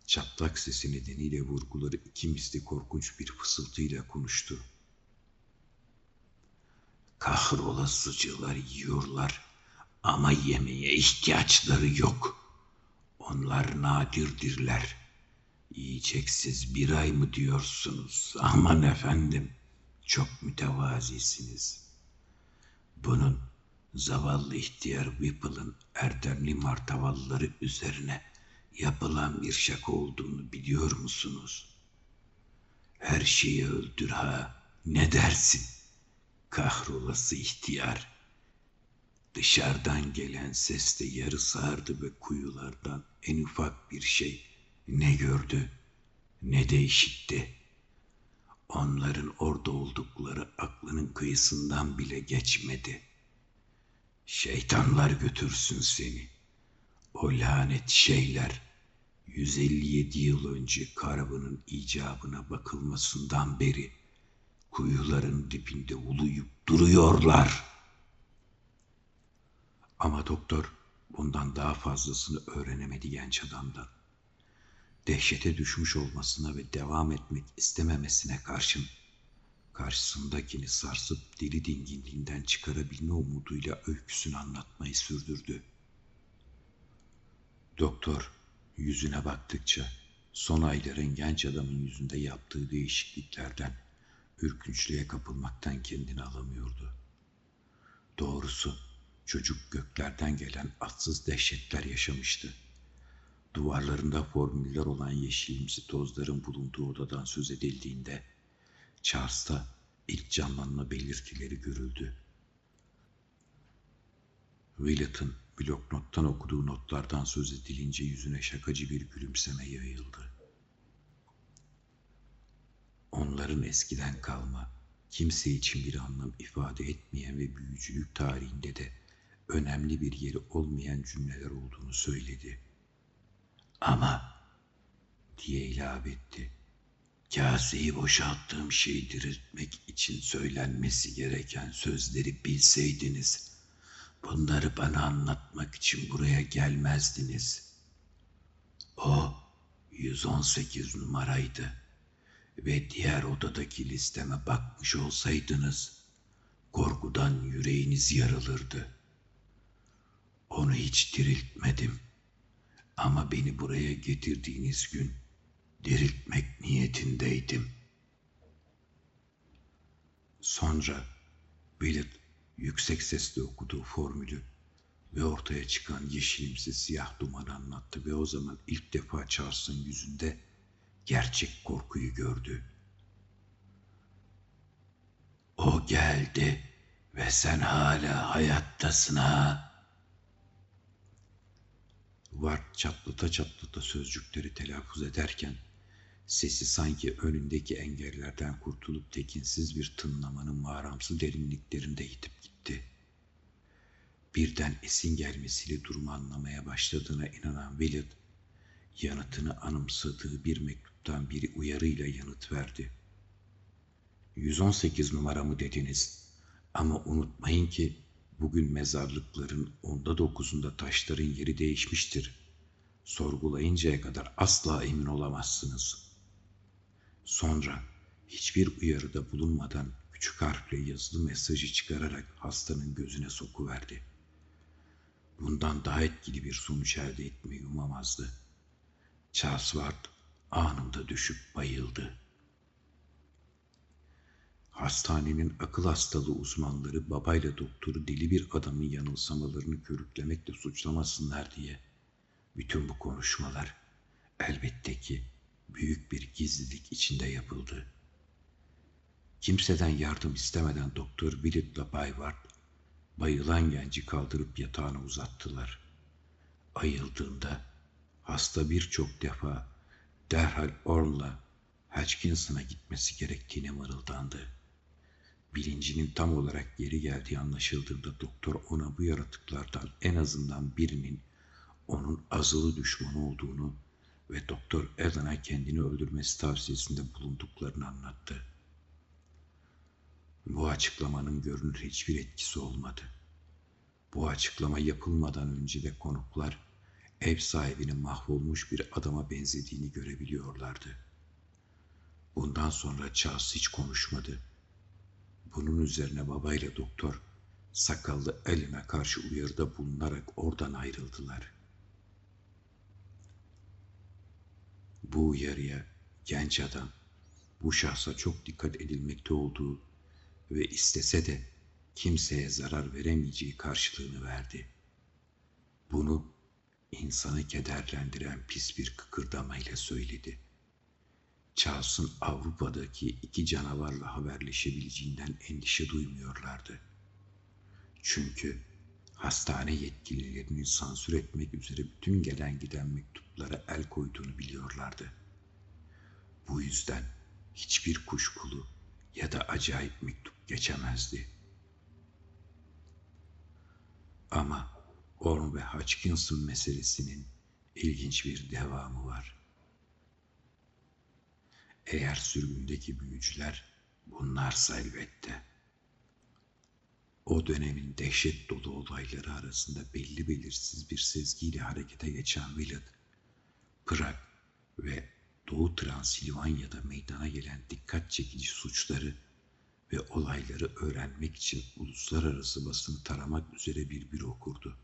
çatlak sesi nedeniyle vurguları iki misli korkunç bir fısıltıyla konuştu. Kahrolasıcılar yiyorlar ama yemeğe ihtiyaçları yok. Onlar nadirdirler. Yiyeceksiz bir ay mı diyorsunuz? Aman efendim, çok mütevazisiniz. Bunun zavallı ihtiyar Whipple'ın erdemli martavalları üzerine yapılan bir şaka olduğunu biliyor musunuz? Her şeyi öldür ha, ne dersin? Kahrolası ihtiyar. Dışarıdan gelen ses de yarı sağırdı ve kuyulardan en ufak bir şey ne gördü ne de işitti. Onların orada oldukları aklının kıyısından bile geçmedi. Şeytanlar götürsün seni. O lanet şeyler 157 yıl önce karavanın icabına bakılmasından beri kuyuların dibinde uluyup duruyorlar. Ama doktor bundan daha fazlasını öğrenemedi genç adamdan. Dehşete düşmüş olmasına ve devam etmek istememesine karşın karşısındakini sarsıp deli dinginliğinden çıkarabilme umuduyla öyküsünü anlatmayı sürdürdü. Doktor yüzüne baktıkça son ayların genç adamın yüzünde yaptığı değişikliklerden ürkünçlüğe kapılmaktan kendini alamıyordu. Doğrusu çocuk göklerden gelen atsız dehşetler yaşamıştı. Duvarlarında formüller olan yeşilimsi tozların bulunduğu odadan söz edildiğinde Charles'ta ilk canlanma belirtileri görüldü. Willett'ın bloknottan okuduğu notlardan söz edilince yüzüne şakacı bir gülümseme yayıldı. Onların eskiden kalma, kimse için bir anlam ifade etmeyen ve büyücülük tarihinde de önemli bir yeri olmayan cümleler olduğunu söyledi. Ama diye ilave etti. Kaseyi boşalttığım şeyi diriltmek için söylenmesi gereken sözleri bilseydiniz, bunları bana anlatmak için buraya gelmezdiniz. O 118 numaraydı ve diğer odadaki listeme bakmış olsaydınız, korkudan yüreğiniz yarılırdı. Onu hiç diriltmedim. Ama beni buraya getirdiğiniz gün diriltmek niyetindeydim. Sonra Willett yüksek sesle okuduğu formülü ve ortaya çıkan yeşilimsi siyah duman anlattı ve o zaman ilk defa Charles'ın yüzünde gerçek korkuyu gördü. O geldi ve sen hala hayattasın ha. Ward çatlata çatlata sözcükleri telaffuz ederken sesi sanki önündeki engellerden kurtulup tekinsiz bir tınlamanın mağaramsı derinliklerinde yitip gitti. birden esin gelmesiyle durumu anlamaya başladığına inanan Willard, yanıtını anımsadığı bir mektuptan bir uyarıyla yanıt verdi. 118 numaramı dediniz ama unutmayın ki bugün mezarlıkların onda dokuzunda taşların yeri değişmiştir. Sorgulayıncaya kadar asla emin olamazsınız. Sonra hiçbir uyarıda bulunmadan küçük harfle yazılı mesajı çıkararak hastanın gözüne sokuverdi. Bundan daha etkili bir sonuç elde etmeyi umamazdı. Charles Ward anında düşüp bayıldı. Hastanenin akıl hastalığı uzmanları babayla doktoru deli bir adamın yanılsamalarını körüklemekle suçlamasınlar diye bütün bu konuşmalar elbette ki büyük bir gizlilik içinde yapıldı. Kimseden yardım istemeden Doktor Willett'la Bay Ward bayılan genci kaldırıp yatağına uzattılar. Ayıldığında hasta birçok defa derhal Orm'la Hutchinson'a gitmesi gerektiğini mırıldandı. Bilincinin tam olarak geri geldiği anlaşıldığında doktor ona bu yaratıklardan en azından birinin onun azılı düşmanı olduğunu ve Doktor Alan'a kendini öldürmesi tavsiyesinde bulunduklarını anlattı. Bu açıklamanın görünür hiçbir etkisi olmadı. Bu açıklama yapılmadan önce de konuklar ev sahibinin mahvolmuş bir adama benzediğini görebiliyorlardı. Bundan sonra Charles hiç konuşmadı. Bunun üzerine babayla doktor sakallı Elime karşı uyarıda bulunarak oradan ayrıldılar. Bu uyarıya genç adam bu şahsa çok dikkat edilmekte olduğu ve istese de kimseye zarar veremeyeceği karşılığını verdi. Bunu insanı kederlendiren pis bir kıkırdamayla söyledi. Charles'ın Avrupa'daki iki canavarla haberleşebileceğinden endişe duymuyorlardı. Çünkü hastane yetkililerinin sansür etmek üzere bütün gelen giden mektuplara el koyduğunu biliyorlardı. Bu yüzden hiçbir kuşkulu ya da acayip mektup geçemezdi. Ama Orm ve Hutchinson meselesinin ilginç bir devamı var. Eğer sürgündeki büyücüler bunlarsa elbette. O dönemin dehşet dolu olayları arasında belli belirsiz bir sezgiyle harekete geçen Willard, Prag ve Doğu Transilvanya'da meydana gelen dikkat çekici suçları ve olayları öğrenmek için uluslararası basını taramak üzere bir büro kurdu.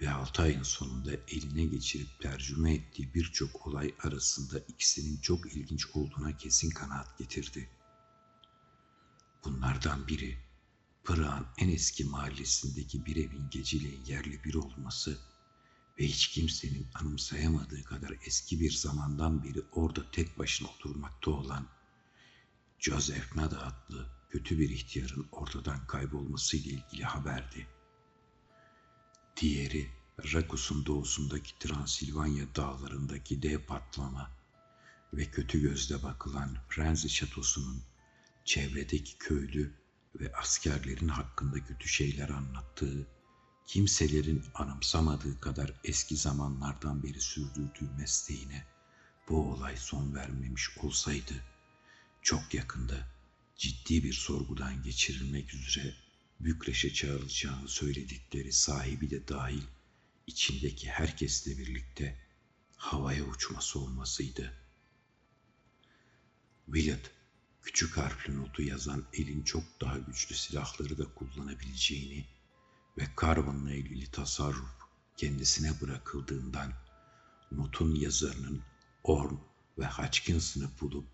Ve altı ayın sonunda eline geçirip tercüme ettiği birçok olay arasında ikisinin çok ilginç olduğuna kesin kanaat getirdi. Bunlardan biri Pırak'ın en eski mahallesindeki bir evin geceleyin yerli bir olması ve hiç kimsenin anımsayamadığı kadar eski bir zamandan beri orada tek başına oturmakta olan Joseph Nada adlı kötü bir ihtiyarın ortadan kaybolmasıyla ilgili haberdi. Diğeri Rakus'un doğusundaki Transilvanya dağlarındaki dev patlama ve kötü gözle bakılan Frenzy şatosunun çevredeki köylü ve askerlerin hakkında kötü şeyler anlattığı, kimselerin anımsamadığı kadar eski zamanlardan beri sürdürdüğü mesleğine bu olay son vermemiş olsaydı, çok yakında ciddi bir sorgudan geçirilmek üzere Bükreş'e çağrılacağını söyledikleri sahibi de dahil içindeki herkesle birlikte havaya uçması olmasıydı. Willard, küçük harfli notu yazan elin çok daha güçlü silahları da kullanabileceğini ve Carvan'la ilgili tasarruf kendisine bırakıldığından notun yazarının Orm ve Hutchinson'ı bulup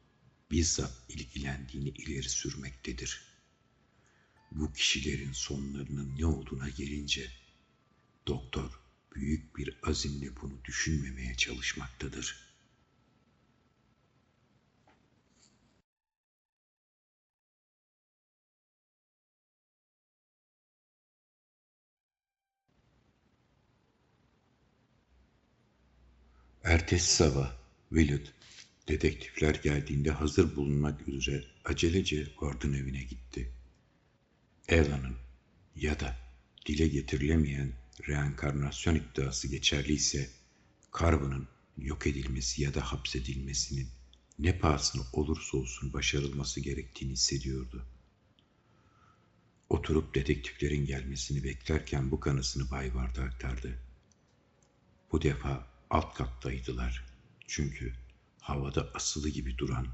bizzat ilgilendiğini ileri sürmektedir. Bu kişilerin sonlarının ne olduğuna gelince doktor büyük bir azimle bunu düşünmemeye çalışmaktadır. Ertesi sabah Willard Dedektifler geldiğinde hazır bulunmak üzere acelece Gordon evine gitti. Alan'ın ya da dile getirilemeyen reenkarnasyon iddiası geçerliyse, Carver'ın yok edilmesi ya da hapsedilmesinin ne pahasına olursa olsun başarılması gerektiğini hissediyordu. Oturup dedektiflerin gelmesini beklerken bu kanısını Bay Ward'a aktardı. Bu defa alt kattaydılar. Çünkü havada asılı gibi duran,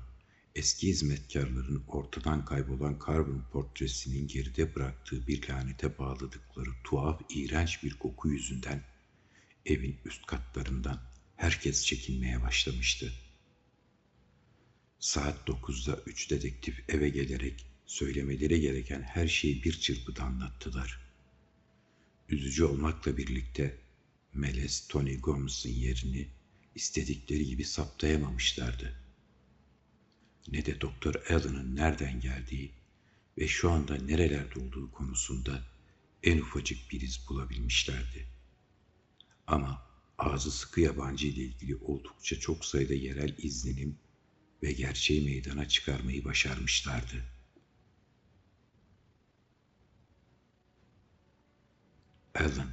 eski hizmetkarların ortadan kaybolan Carver portresinin geride bıraktığı bir lanete bağladıkları tuhaf, iğrenç bir koku yüzünden evin üst katlarından herkes çekinmeye başlamıştı. Saat dokuzda üç dedektif eve gelerek söylemeleri gereken her şeyi bir çırpıda anlattılar. Üzücü olmakla birlikte Meles Tony Gomez'ın yerini istedikleri gibi saptayamamışlardı. Ne de Doktor Allen'ın nereden geldiği ve şu anda nerelerde olduğu konusunda en ufacık bir iz bulabilmişlerdi. Ama ağzı sıkı yabancı ile ilgili oldukça çok sayıda yerel izlenim ve gerçeği meydana çıkarmayı başarmışlardı. Alan,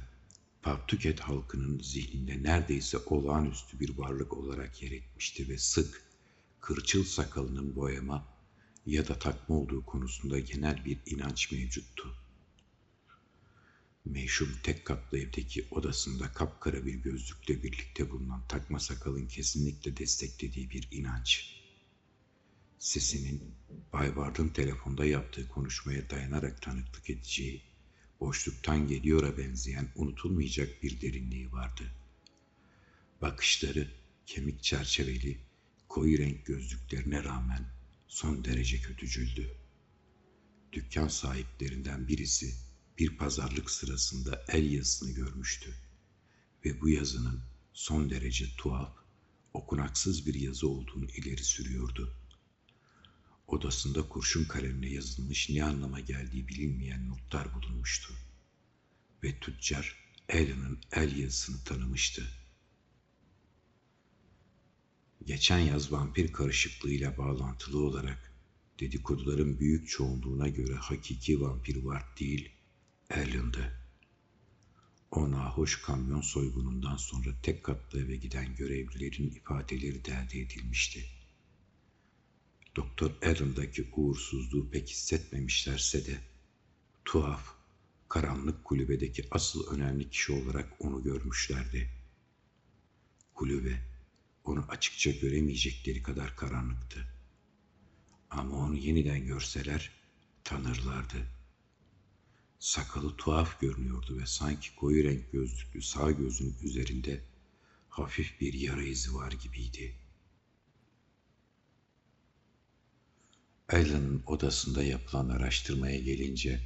Pawtucket halkının zihninde neredeyse olağanüstü bir varlık olarak yer etmişti ve sık, kırçıl sakalının boyama ya da takma olduğu konusunda genel bir inanç mevcuttu. Meşhum tek katlı evdeki odasında kapkara bir gözlükle birlikte bulunan takma sakalın kesinlikle desteklediği bir inanç. Sesinin Bay Ward'ın telefonda yaptığı konuşmaya dayanarak tanıklık edeceği, boşluktan geliyora benzeyen unutulmayacak bir derinliği vardı. Bakışları kemik çerçeveli, koyu renk gözlüklerine rağmen son derece kötücüldü. Dükkan sahiplerinden birisi bir pazarlık sırasında el yazısını görmüştü ve bu yazının son derece tuhaf, okunaksız bir yazı olduğunu ileri sürüyordu. Odasında kurşun kalemle yazılmış ne anlama geldiği bilinmeyen notlar bulunmuştu. Ve tüccar Alan'ın el yazısını tanımıştı. Geçen yaz vampir karışıklığıyla bağlantılı olarak dedikoduların büyük çoğunluğuna göre hakiki vampir var değil, Alan'dı. O nahoş kamyon soygunundan sonra tek katlı eve giden görevlilerin ifadeleri de edilmişti. Doktor Allen'daki uğursuzluğu pek hissetmemişlerse de tuhaf, karanlık kulübedeki asıl önemli kişi olarak onu görmüşlerdi. Kulübe onu açıkça göremeyecekleri kadar karanlıktı. Ama onu yeniden görseler tanırlardı. Sakalı tuhaf görünüyordu ve sanki koyu renk gözlüklü sağ gözünün üzerinde hafif bir yara izi var gibiydi. Alan'ın odasında yapılan araştırmaya gelince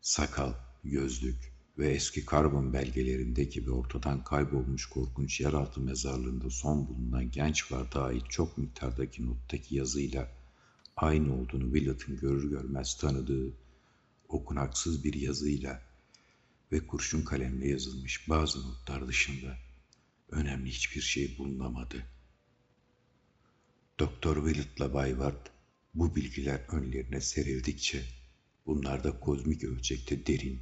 sakal, gözlük ve eski karbon belgelerindeki ve ortadan kaybolmuş korkunç yeraltı mezarlığında son bulunan genç varda ait çok miktardaki nottaki yazıyla aynı olduğunu Willet'ın görür görmez tanıdığı okunaksız bir yazıyla ve kurşun kalemle yazılmış bazı notlar dışında önemli hiçbir şey bulunamadı. Doktor Willett'la Bay Ward bu bilgiler önlerine serildikçe bunlarda kozmik ölçekte derin,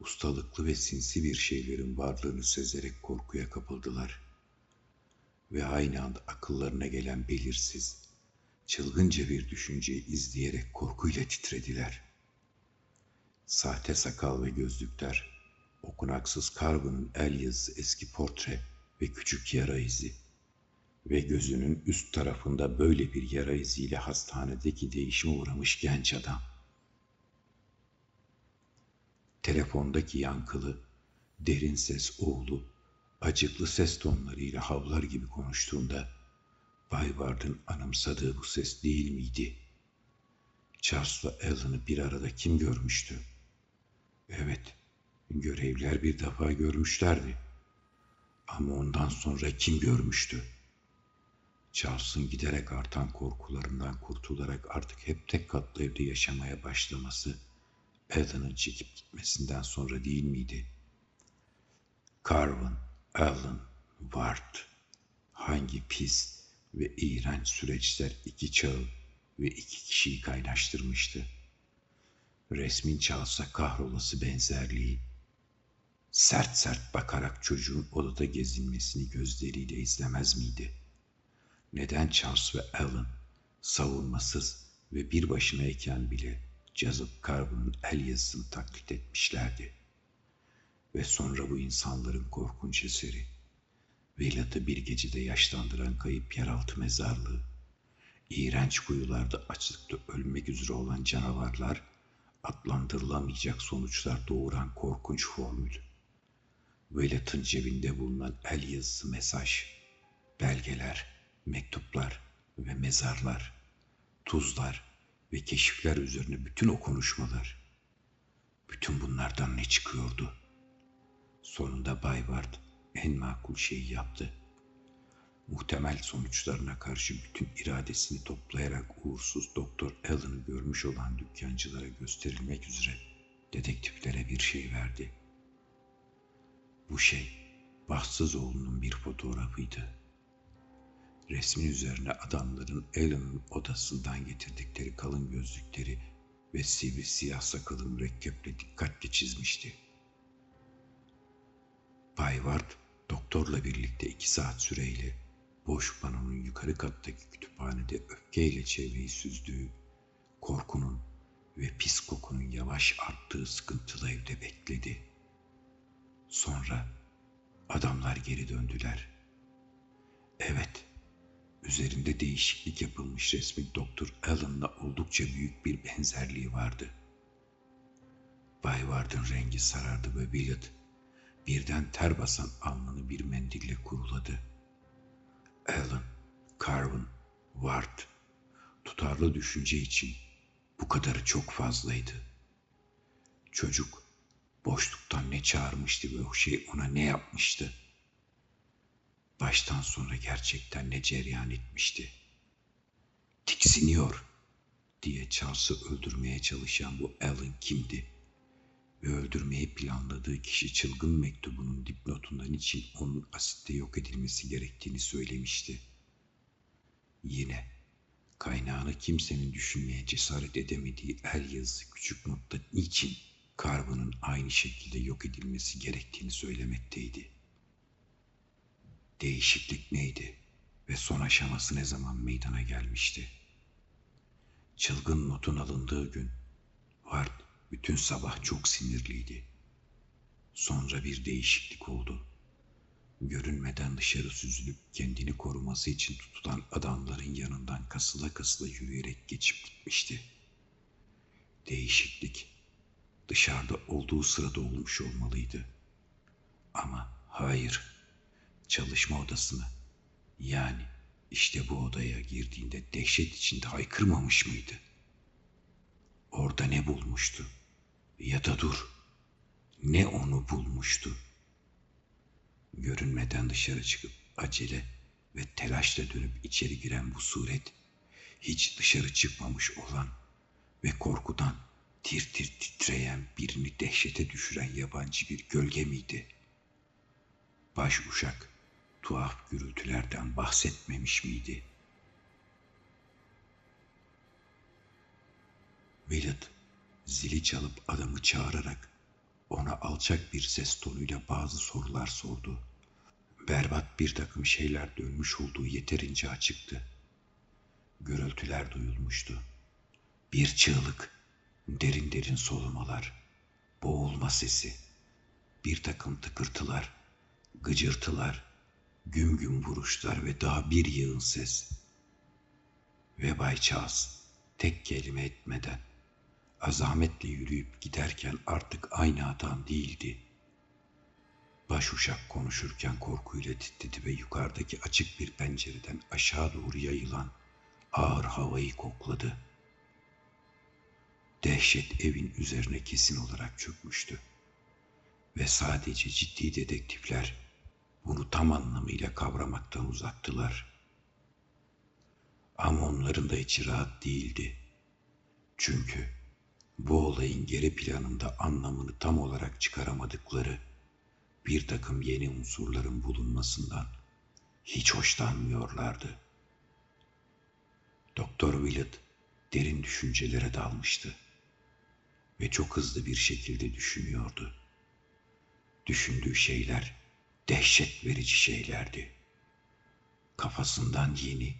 ustalıklı ve sinsi bir şeylerin varlığını sezerek korkuya kapıldılar. Ve aynı anda akıllarına gelen belirsiz, çılgınca bir düşünceyi izleyerek korkuyla titrediler. Sahte sakal ve gözlükler, okunaksız Carvin'ın el yazısı eski portre ve küçük yara izi ve gözünün üst tarafında böyle bir yara iziyle hastanedeki değişime uğramış genç adam. Telefondaki yankılı, derin ses oğlu, acıklı ses tonlarıyla havlar gibi konuştuğunda Bay Ward'ın anımsadığı bu ses değil miydi? Charles'la Alan'ı bir arada kim görmüştü? Evet, görevler bir defa görmüşlerdi. Ama ondan sonra kim görmüştü? Charles'ın giderek artan korkularından kurtularak artık hep tek katlı evde yaşamaya başlaması Alan'ın çekip gitmesinden sonra değil miydi? Carvin, Alan, Ward, hangi pis ve iğrenç süreçler iki çağı ve iki kişiyi kaynaştırmıştı. Resmin çalsa kahrolası benzerliği Sert sert bakarak çocuğun odada gezinmesini gözleriyle izlemez miydi? Neden Charles ve Alan savunmasız ve bir başınayken bile Joseph Carbon'un el yazısını taklit etmişlerdi? Ve sonra bu insanların korkunç eseri, Velat'ı bir gecede yaşlandıran kayıp yeraltı mezarlığı, iğrenç kuyularda açlıkta ölmek üzere olan canavarlar, adlandırılamayacak sonuçlar doğuran korkunç formül. Velat'ın cebinde bulunan el yazısı mesaj, belgeler, mektuplar ve mezarlar, tuzlar ve keşifler üzerine bütün o konuşmalar. Bütün bunlardan ne çıkıyordu? Sonunda Bay Ward en makul şeyi yaptı. Muhtemel sonuçlarına karşı bütün iradesini toplayarak uğursuz Doktor Allen'ı görmüş olan dükkancılara gösterilmek üzere dedektiflere bir şey verdi. Bu şey bahtsız oğlunun bir fotoğrafıydı. Resmin üzerine adamların Allen'ın odasından getirdikleri kalın gözlükleri ve sivri siyah sakalı mürekkeple dikkatle çizmişti. Bay Ward, doktorla birlikte iki saat süreyle boş panonun yukarı kattaki kütüphanede öfkeyle çevreyi süzdüğü, korkunun ve pis kokunun yavaş arttığı sıkıntılı evde bekledi. Sonra adamlar geri döndüler. Evet, üzerinde değişiklik yapılmış resmin Doktor Allen'la oldukça büyük bir benzerliği vardı. Bay Ward'ın rengi sarardı ve Willett birden ter basan alnını bir mendille kuruladı. Allen, Carvin, Ward, tutarlı düşünce için bu kadarı çok fazlaydı. Çocuk boşluktan ne çağırmıştı ve o şey ona ne yapmıştı? Baştan sonra gerçekten ne cereyan etmişti? Tiksiniyor diye Charles'ı öldürmeye çalışan bu Alan kimdi? Ve öldürmeyi planladığı kişi çılgın mektubunun dipnotundan için onun asitte yok edilmesi gerektiğini söylemişti. Yine kaynağını kimsenin düşünmeye cesaret edemediği el yazısı küçük notta niçin karbonun aynı şekilde yok edilmesi gerektiğini söylemekteydi. Değişiklik neydi ve son aşaması ne zaman meydana gelmişti? Çılgın notun alındığı gün Ward bütün sabah çok sinirliydi. Sonra bir değişiklik oldu. Görünmeden dışarı süzülüp kendini koruması için tutulan adamların yanından kasıla kasıla yürüyerek geçip gitmişti. Değişiklik dışarıda olduğu sırada olmuş olmalıydı. Ama hayır, çalışma odasını yani işte bu odaya girdiğinde dehşet içinde haykırmamış mıydı? Orada ne bulmuştu? Ya da dur, ne onu bulmuştu? Görünmeden dışarı çıkıp acele ve telaşla dönüp içeri giren bu suret, hiç dışarı çıkmamış olan ve korkudan tir tir titreyen birini dehşete düşüren yabancı bir gölge miydi? Baş uşak tuhaf gürültülerden bahsetmemiş miydi? Willett zili çalıp adamı çağırarak ona alçak bir ses tonuyla bazı sorular sordu. Berbat bir takım şeyler dönmüş olduğu yeterince açıktı. Gürültüler duyulmuştu. Bir çığlık, derin derin solumalar, boğulma sesi, bir takım tıkırtılar, gıcırtılar, güm güm vuruşlar ve daha bir yığın ses. Ve Bay Charles tek kelime etmeden azametle yürüyüp giderken artık aynı adam değildi. Baş uşak konuşurken korkuyla titredi ve yukarıdaki açık bir pencereden aşağı doğru yayılan ağır havayı kokladı. Dehşet evin üzerine kesin olarak çökmüştü. Ve sadece ciddi dedektifler bunu tam anlamıyla kavramaktan uzaktılar. Ama onların da içi rahat değildi. Çünkü bu olayın geri planında anlamını tam olarak çıkaramadıkları bir takım yeni unsurların bulunmasından hiç hoşlanmıyorlardı. Doktor Willett derin düşüncelere dalmıştı ve çok hızlı bir şekilde düşünüyordu. Düşündüğü şeyler dehşet verici şeylerdi. Kafasından yeni,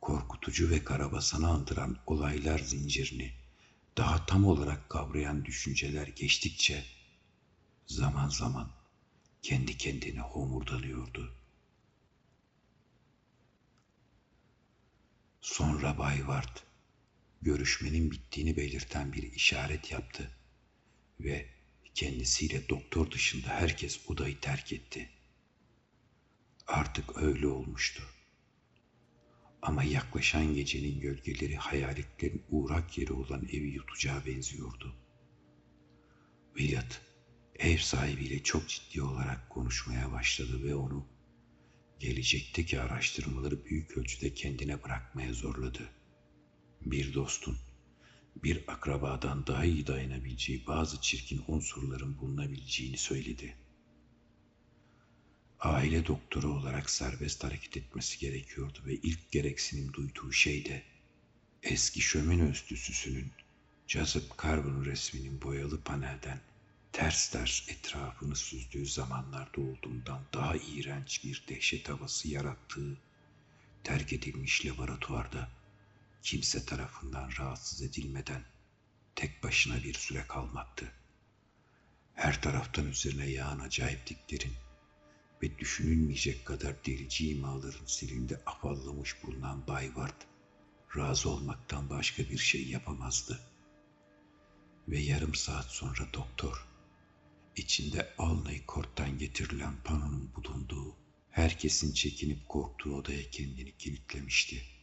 korkutucu ve karabasanı andıran olaylar zincirini daha tam olarak kavrayan düşünceler geçtikçe zaman zaman kendi kendine homurdanıyordu. Sonra Bay Ward görüşmenin bittiğini belirten bir işaret yaptı ve kendisiyle doktor dışında herkes odayı terk etti. Artık öyle olmuştu. Ama yaklaşan gecenin gölgeleri hayaletlerin uğrak yeri olan evi yutacağı benziyordu. Williot ev sahibiyle çok ciddi olarak konuşmaya başladı ve onu gelecekteki araştırmaları büyük ölçüde kendine bırakmaya zorladı. Bir dostun, bir akrabadan daha iyi dayanabileceği bazı çirkin unsurların bulunabileceğini söyledi. Aile doktoru olarak serbest hareket etmesi gerekiyordu ve ilk gereksinim duyduğu şey de eski şömine üstüsüsünün Joseph Carbon resminin boyalı panelden ters ters etrafını süzdüğü zamanlarda olduğundan daha iğrenç bir dehşet havası yarattığı terk edilmiş laboratuvarda kimse tarafından rahatsız edilmeden tek başına bir süre kalmaktı. Her taraftan üzerine yağan acayipliklerin ve düşünülmeyecek kadar delici imaların silinde afallamış bulunan Bay Ward, razı olmaktan başka bir şey yapamazdı. Ve yarım saat sonra doktor, içinde Alnay Kort'tan getirilen panonun bulunduğu, herkesin çekinip korktuğu odaya kendini kilitlemişti.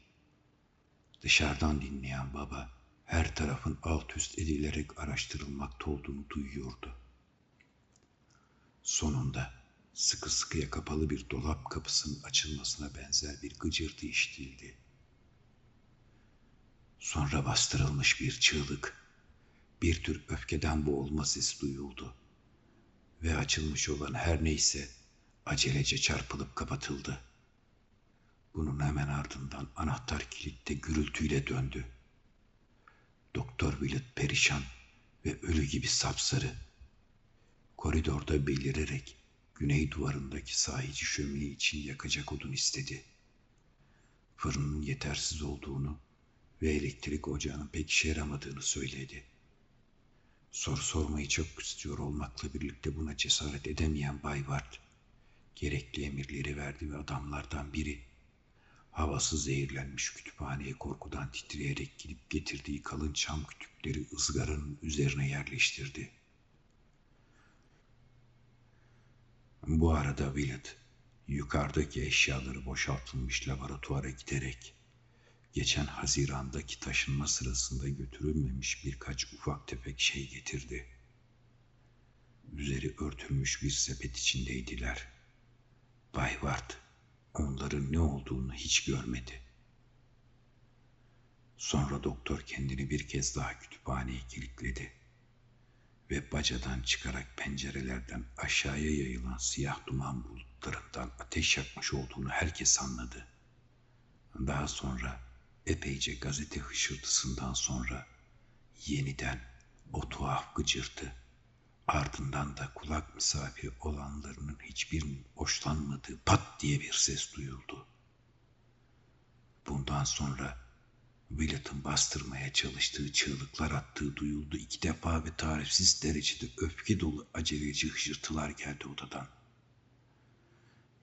Dışarıdan dinleyen baba, her tarafın alt üst edilerek araştırılmakta olduğunu duyuyordu. Sonunda sıkı sıkıya kapalı bir dolap kapısının açılmasına benzer bir gıcırtı işitildi. Sonra bastırılmış bir çığlık, bir tür öfkeden boğulma sesi duyuldu ve açılmış olan her neyse acelece çarpılıp kapatıldı. Bunun hemen ardından anahtar kilitte gürültüyle döndü. Doktor Willett perişan ve ölü gibi sapsarı. Koridorda belirerek güney duvarındaki sahici şömine için yakacak odun istedi. Fırının yetersiz olduğunu ve elektrik ocağının pek işe yaramadığını söyledi. Soru sormayı çok istiyor olmakla birlikte buna cesaret edemeyen Bay Ward, gerekli emirleri verdi ve adamlardan biri, havası zehirlenmiş kütüphaneye korkudan titreyerek gidip getirdiği kalın çam kütükleri ızgaranın üzerine yerleştirdi. Bu arada Willett, yukarıdaki eşyaları boşaltılmış laboratuvara giderek geçen Haziran'daki taşınma sırasında götürülmemiş birkaç ufak tefek şey getirdi. Üzeri örtülmüş bir sepet içindeydiler. Bay Ward onların ne olduğunu hiç görmedi. Sonra doktor kendini bir kez daha kütüphaneye kilitledi ve bacadan çıkarak pencerelerden aşağıya yayılan siyah duman bulutlarından ateş yakmış olduğunu herkes anladı. Daha sonra epeyce gazete hışırtısından sonra yeniden o tuhaf gıcırtı, ardından da kulak misafiri olanlarının hiçbirinin hoşlanmadığı pat diye bir ses duyuldu. Bundan sonra Willett'ın bastırmaya çalıştığı çığlıklar attığı duyuldu iki defa ve tarifsiz derecede öfke dolu aceleci hışırtılar geldi odadan.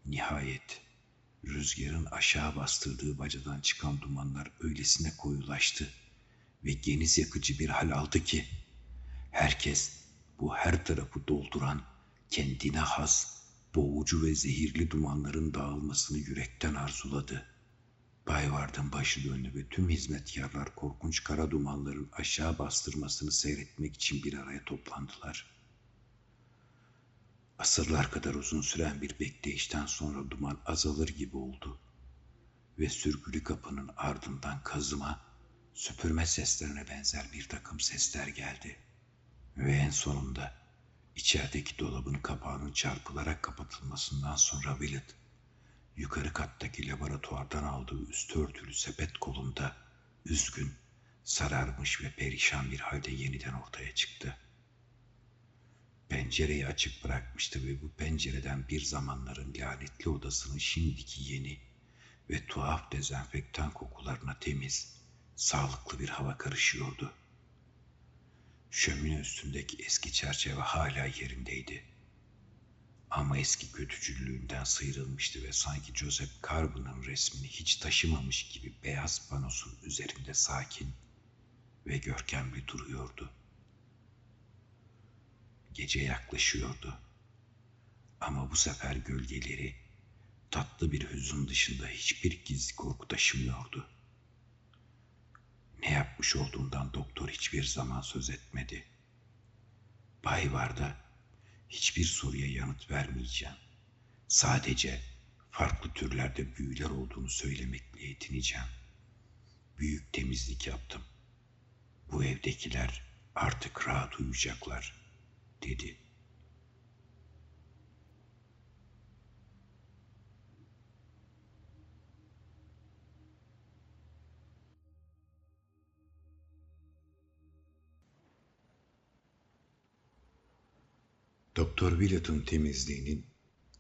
Nihayet Rüzgarın aşağı bastırdığı bacadan çıkan dumanlar öylesine koyulaştı ve geniz yakıcı bir hal aldı ki herkes bu her tarafı dolduran kendine has, boğucu ve zehirli dumanların dağılmasını yürekten arzuladı. Bay Ward'ın başı döndü ve tüm hizmetkarlar korkunç kara dumanların aşağı bastırmasını seyretmek için bir araya toplandılar.'' Asırlar kadar uzun süren bir bekleyişten sonra duman azalır gibi oldu ve sürgülü kapının ardından kazıma, süpürme seslerine benzer bir takım sesler geldi. Ve en sonunda içerideki dolabın kapağının çarpılarak kapatılmasından sonra Willett, yukarı kattaki laboratuvardan aldığı üstü örtülü sepet kolunda üzgün, sararmış ve perişan bir halde yeniden ortaya çıktı. pencereyi açık bırakmıştı ve bu pencereden bir zamanların lanetli odasının şimdiki yeni ve tuhaf dezenfektan kokularına temiz, sağlıklı bir hava karışıyordu. Şömine üstündeki eski çerçeve hala yerindeydi. Ama eski kötücüllüğünden sıyrılmıştı ve sanki Joseph Carbon'ın resmini hiç taşımamış gibi beyaz panosun üzerinde sakin ve görkemli duruyordu. Gece yaklaşıyordu. Ama bu sefer gölgeleri tatlı bir hüzün dışında hiçbir gizli korku taşımıyordu. Ne yapmış olduğundan doktor hiçbir zaman söz etmedi. Bay Varda hiçbir soruya yanıt vermeyeceğim. Sadece farklı türlerde büyüler olduğunu söylemekle yetineceğim. Büyük temizlik yaptım. Bu evdekiler artık rahat uyuyacaklar, dedi. Doktor Willett'ın temizliğinin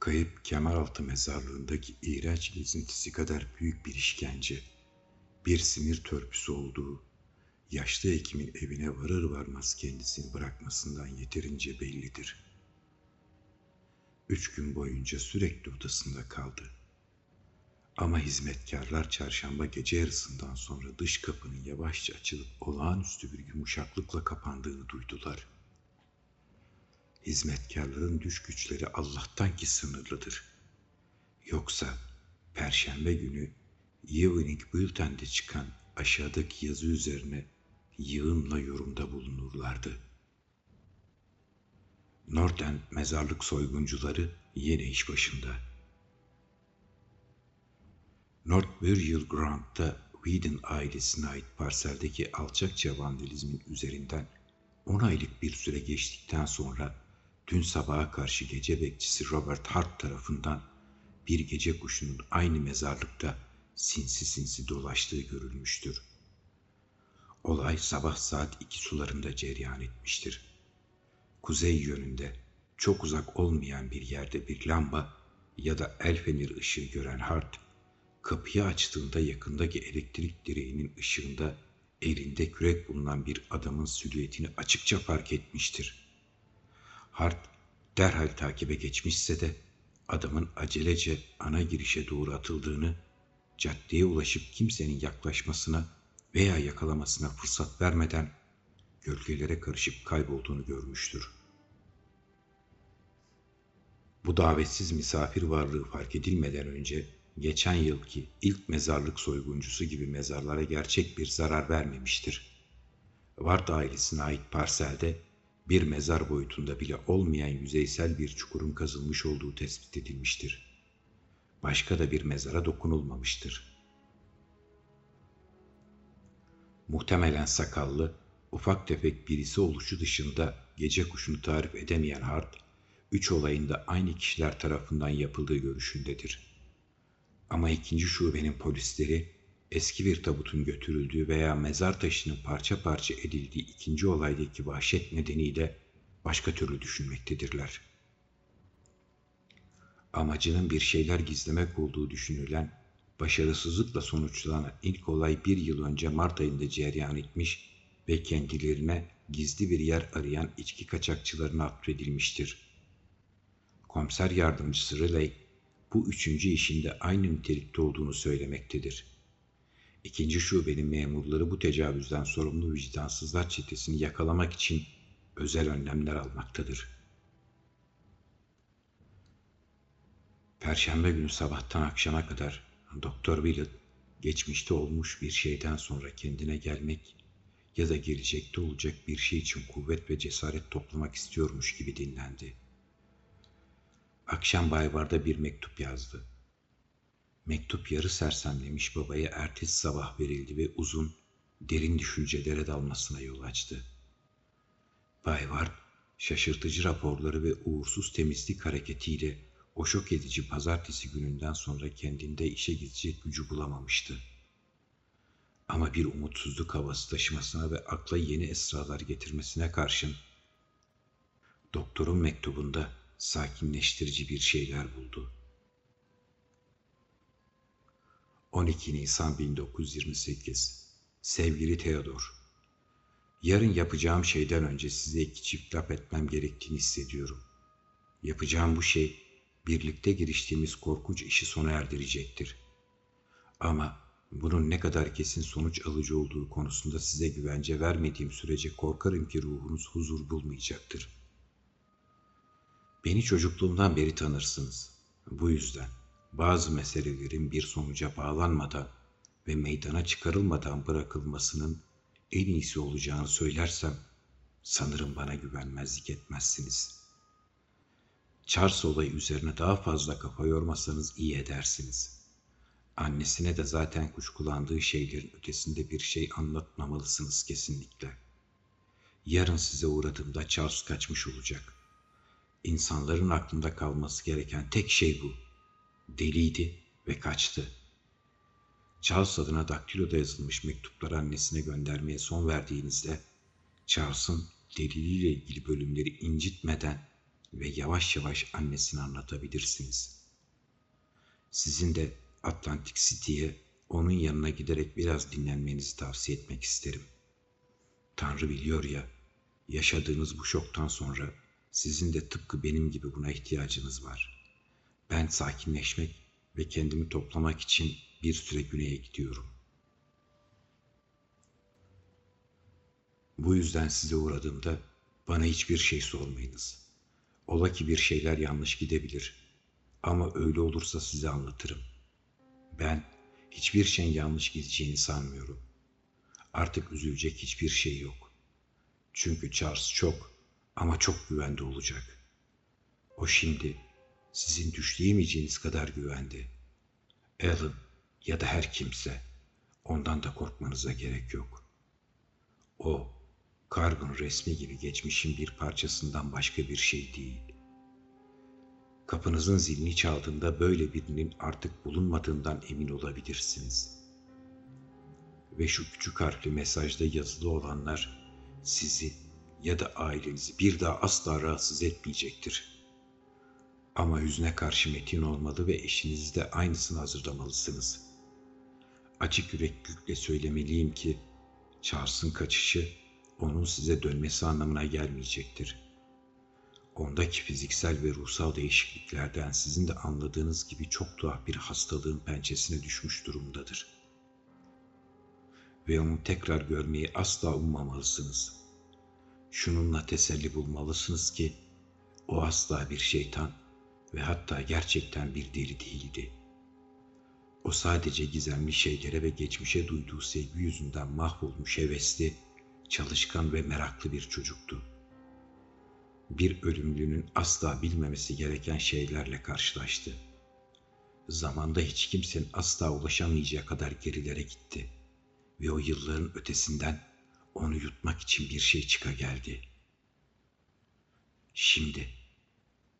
kayıp Kemeraltı mezarlığındaki iğrenç gezintisi kadar büyük bir işkence, bir sinir törpüsü olduğu, yaşlı hekimin evine varır varmaz kendisini bırakmasından yeterince bellidir. Üç gün boyunca sürekli odasında kaldı. Ama hizmetkarlar çarşamba gece yarısından sonra dış kapının yavaşça açılıp olağanüstü bir yumuşaklıkla kapandığını duydular.'' Hizmetkarların düş güçleri Allah'tan ki sınırlıdır. Yoksa Perşembe günü Evening Bulletin'de çıkan aşağıdaki yazı üzerine yığınla yorumda bulunurlardı. Northern mezarlık soyguncuları yine iş başında. North Burial Ground'da Whedon ailesine ait parseldeki alçakça vandalizmin üzerinden 10 aylık bir süre geçtikten sonra dün sabaha karşı gece bekçisi Robert Hart tarafından bir gece kuşunun aynı mezarlıkta sinsi sinsi dolaştığı görülmüştür. Olay sabah saat iki sularında cereyan etmiştir. Kuzey yönünde çok uzak olmayan bir yerde bir lamba ya da el fenir ışığı gören Hart, kapıyı açtığında yakındaki elektrik direğinin ışığında elinde kürek bulunan bir adamın silüetini açıkça fark etmiştir. Hart derhal takibe geçmişse de adamın acelece ana girişe doğru atıldığını, caddeye ulaşıp kimsenin yaklaşmasına veya yakalamasına fırsat vermeden gölgelere karışıp kaybolduğunu görmüştür. Bu davetsiz misafir varlığı fark edilmeden önce geçen yılki ilk mezarlık soyguncusu gibi mezarlara gerçek bir zarar vermemiştir. Vard ailesine ait parselde bir mezar boyutunda bile olmayan yüzeysel bir çukurun kazılmış olduğu tespit edilmiştir. Başka da bir mezara dokunulmamıştır. Muhtemelen sakallı, ufak tefek birisi oluşu dışında gece kuşunu tarif edemeyen Hart, üç olayında aynı kişiler tarafından yapıldığı görüşündedir. Ama ikinci şubenin polisleri eski bir tabutun götürüldüğü veya mezar taşının parça parça edildiği ikinci olaydaki vahşet nedeniyle başka türlü düşünmektedirler. Amacının bir şeyler gizlemek olduğu düşünülen, başarısızlıkla sonuçlanan ilk olay bir yıl önce Mart ayında cereyan etmiş ve kendilerine gizli bir yer arayan içki kaçakçılarına atfedilmiştir. Komiser yardımcısı Riley, bu üçüncü işinde aynı nitelikte olduğunu söylemektedir.'' İkinci şubenin memurları bu tecavüzden sorumlu vicdansızlar çetesini yakalamak için özel önlemler almaktadır. Perşembe günü sabahtan akşama kadar Doktor Willett geçmişte olmuş bir şeyden sonra kendine gelmek ya da gelecekte olacak bir şey için kuvvet ve cesaret toplamak istiyormuş gibi dinlendi. Akşam Bayvar'da bir mektup yazdı. Mektup yarı sersemlemiş babaya ertesi sabah verildi ve uzun, derin düşüncelere dalmasına yol açtı. Bay Ward, şaşırtıcı raporları ve uğursuz temizlik hareketiyle o şok edici pazartesi gününden sonra kendinde işe gidecek gücü bulamamıştı. Ama bir umutsuzluk havası taşımasına ve akla yeni esralar getirmesine karşın doktorun mektubunda sakinleştirici bir şeyler buldu. 12 Nisan 1928 Sevgili Theodor, Yarın yapacağım şeyden önce size iki çift laf etmem gerektiğini hissediyorum. Yapacağım bu şey birlikte giriştiğimiz korkunç işi sona erdirecektir. Ama bunun ne kadar kesin sonuç alıcı olduğu konusunda size güvence vermediğim sürece korkarım ki ruhunuz huzur bulmayacaktır. Beni çocukluğumdan beri tanırsınız. Bu yüzden bazı meselelerin bir sonuca bağlanmadan ve meydana çıkarılmadan bırakılmasının en iyisi olacağını söylersem sanırım bana güvenmezlik etmezsiniz. Charles olayı üzerine daha fazla kafa yormasanız iyi edersiniz. Annesine de zaten kuşkulandığı şeylerin ötesinde bir şey anlatmamalısınız kesinlikle. Yarın size uğradığımda Charles kaçmış olacak. İnsanların aklında kalması gereken tek şey bu. Deliydi ve kaçtı. Charles adına daktiloda yazılmış mektupları annesine göndermeye son verdiğinizde Charles'ın deliliyle ilgili bölümleri incitmeden ve yavaş yavaş annesine anlatabilirsiniz. Sizin de Atlantic City'ye onun yanına giderek biraz dinlenmenizi tavsiye etmek isterim. Tanrı biliyor ya, yaşadığınız bu şoktan sonra sizin de tıpkı benim gibi buna ihtiyacınız var. Ben sakinleşmek ve kendimi toplamak için bir süre güneye gidiyorum. Bu yüzden size uğradığımda bana hiçbir şey sormayınız. Ola ki bir şeyler yanlış gidebilir. Ama öyle olursa size anlatırım. Ben hiçbir şeyin yanlış gideceğini sanmıyorum. Artık üzülecek hiçbir şey yok. Çünkü Charles çok ama çok güvende olacak. O şimdi sizin düşleyemeyeceğiniz kadar güvende. Alan ya da her kimse ondan da korkmanıza gerek yok. O karbon resmi gibi geçmişin bir parçasından başka bir şey değil. Kapınızın zilini çaldığında böyle birinin artık bulunmadığından emin olabilirsiniz. Ve şu küçük harfli mesajda yazılı olanlar sizi ya da ailenizi bir daha asla rahatsız etmeyecektir. Ama hüzne karşı metin olmalı ve eşinizi de aynısını hazırlamalısınız. Açık yüreklilikle söylemeliyim ki Charles'ın kaçışı onun size dönmesi anlamına gelmeyecektir. Ondaki fiziksel ve ruhsal değişikliklerden sizin de anladığınız gibi çok tuhaf bir hastalığın pençesine düşmüş durumdadır. Ve onu tekrar görmeyi asla ummamalısınız. Şununla teselli bulmalısınız ki o asla bir şeytan ve hatta gerçekten bir deli değildi. O sadece gizemli şeylere ve geçmişe duyduğu sevgi yüzünden mahvolmuş hevesli, çalışkan ve meraklı bir çocuktu. Bir ölümlünün asla bilmemesi gereken şeylerle karşılaştı. Zamanda hiç kimsenin asla ulaşamayacağı kadar gerilere gitti ve o yılların ötesinden onu yutmak için bir şey çıka geldi. Şimdi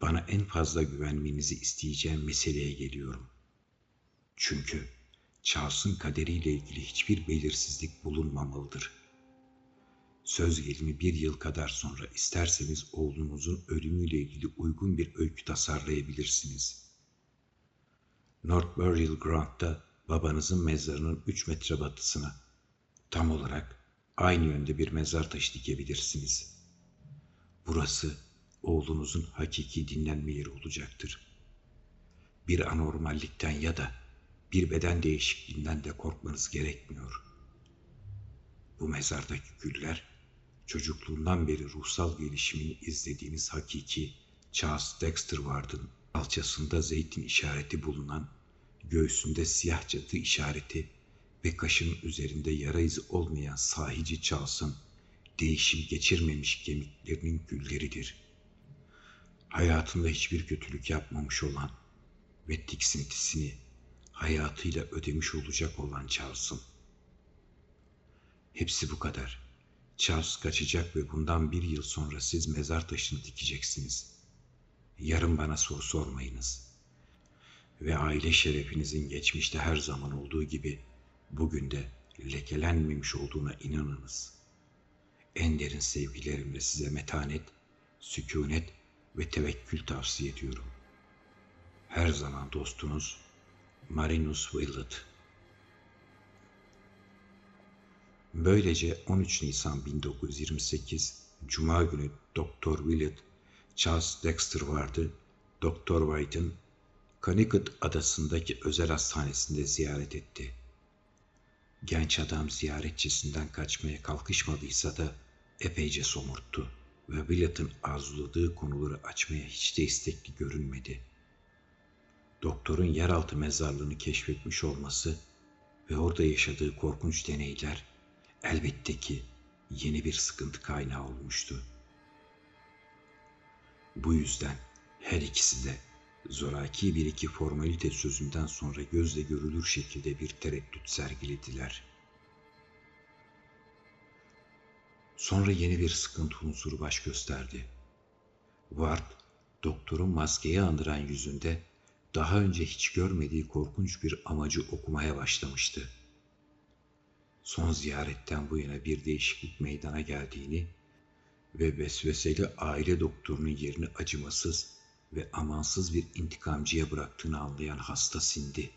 bana en fazla güvenmenizi isteyeceğim meseleye geliyorum. Çünkü Charles'ın kaderiyle ilgili hiçbir belirsizlik bulunmamalıdır. Söz gelimi bir yıl kadar sonra isterseniz oğlunuzun ölümüyle ilgili uygun bir öykü tasarlayabilirsiniz. North Burial Ground'da babanızın mezarının 3 metre batısına tam olarak aynı yönde bir mezar taşı dikebilirsiniz. Burası oğlunuzun hakiki dinlenme yeri olacaktır. Bir anormallikten ya da bir beden değişikliğinden de korkmanız gerekmiyor. Bu mezardaki güller çocukluğundan beri ruhsal gelişimini izlediğiniz hakiki Charles Dexter Ward'ın alçasında zeytin işareti bulunan, göğsünde siyah çatı işareti ve kaşının üzerinde yara izi olmayan sahici Charles'ın değişim geçirmemiş kemiklerinin gülleridir. Hayatında hiçbir kötülük yapmamış olan ve tiksintisini hayatıyla ödemiş olacak olan Charles'ın. Hepsi bu kadar. Charles kaçacak ve bundan bir yıl sonra siz mezar taşını dikeceksiniz. Yarın bana soru sormayınız. Ve aile şerefinizin geçmişte her zaman olduğu gibi bugün de lekelenmemiş olduğuna inanınız. En derin sevgilerimle size metanet sükunet ve tevekkül tavsiye ediyorum. Her zaman dostunuz Marinus Willett. Böylece 13 Nisan 1928 Cuma günü Doktor Willett, Charles Dexter vardı, Doktor White'ın Connecticut adasındaki özel hastanesinde ziyaret etti. Genç adam ziyaretçisinden kaçmaya kalkışmadıysa da epeyce somurttu ve Willett'ın arzuladığı konuları açmaya hiç de istekli görünmedi. Doktorun yeraltı mezarlığını keşfetmiş olması ve orada yaşadığı korkunç deneyler elbette ki yeni bir sıkıntı kaynağı olmuştu. Bu yüzden her ikisi de zoraki bir iki formalite sözünden sonra gözle görülür şekilde bir tereddüt sergilediler. Sonra yeni bir sıkıntı unsuru baş gösterdi. Ward, doktorun maskeyi andıran yüzünde daha önce hiç görmediği korkunç bir amacı okumaya başlamıştı. Son ziyaretten bu yana bir değişiklik meydana geldiğini ve vesveseli aile doktorunun yerini acımasız ve amansız bir intikamcıya bıraktığını anlayan hasta sindi.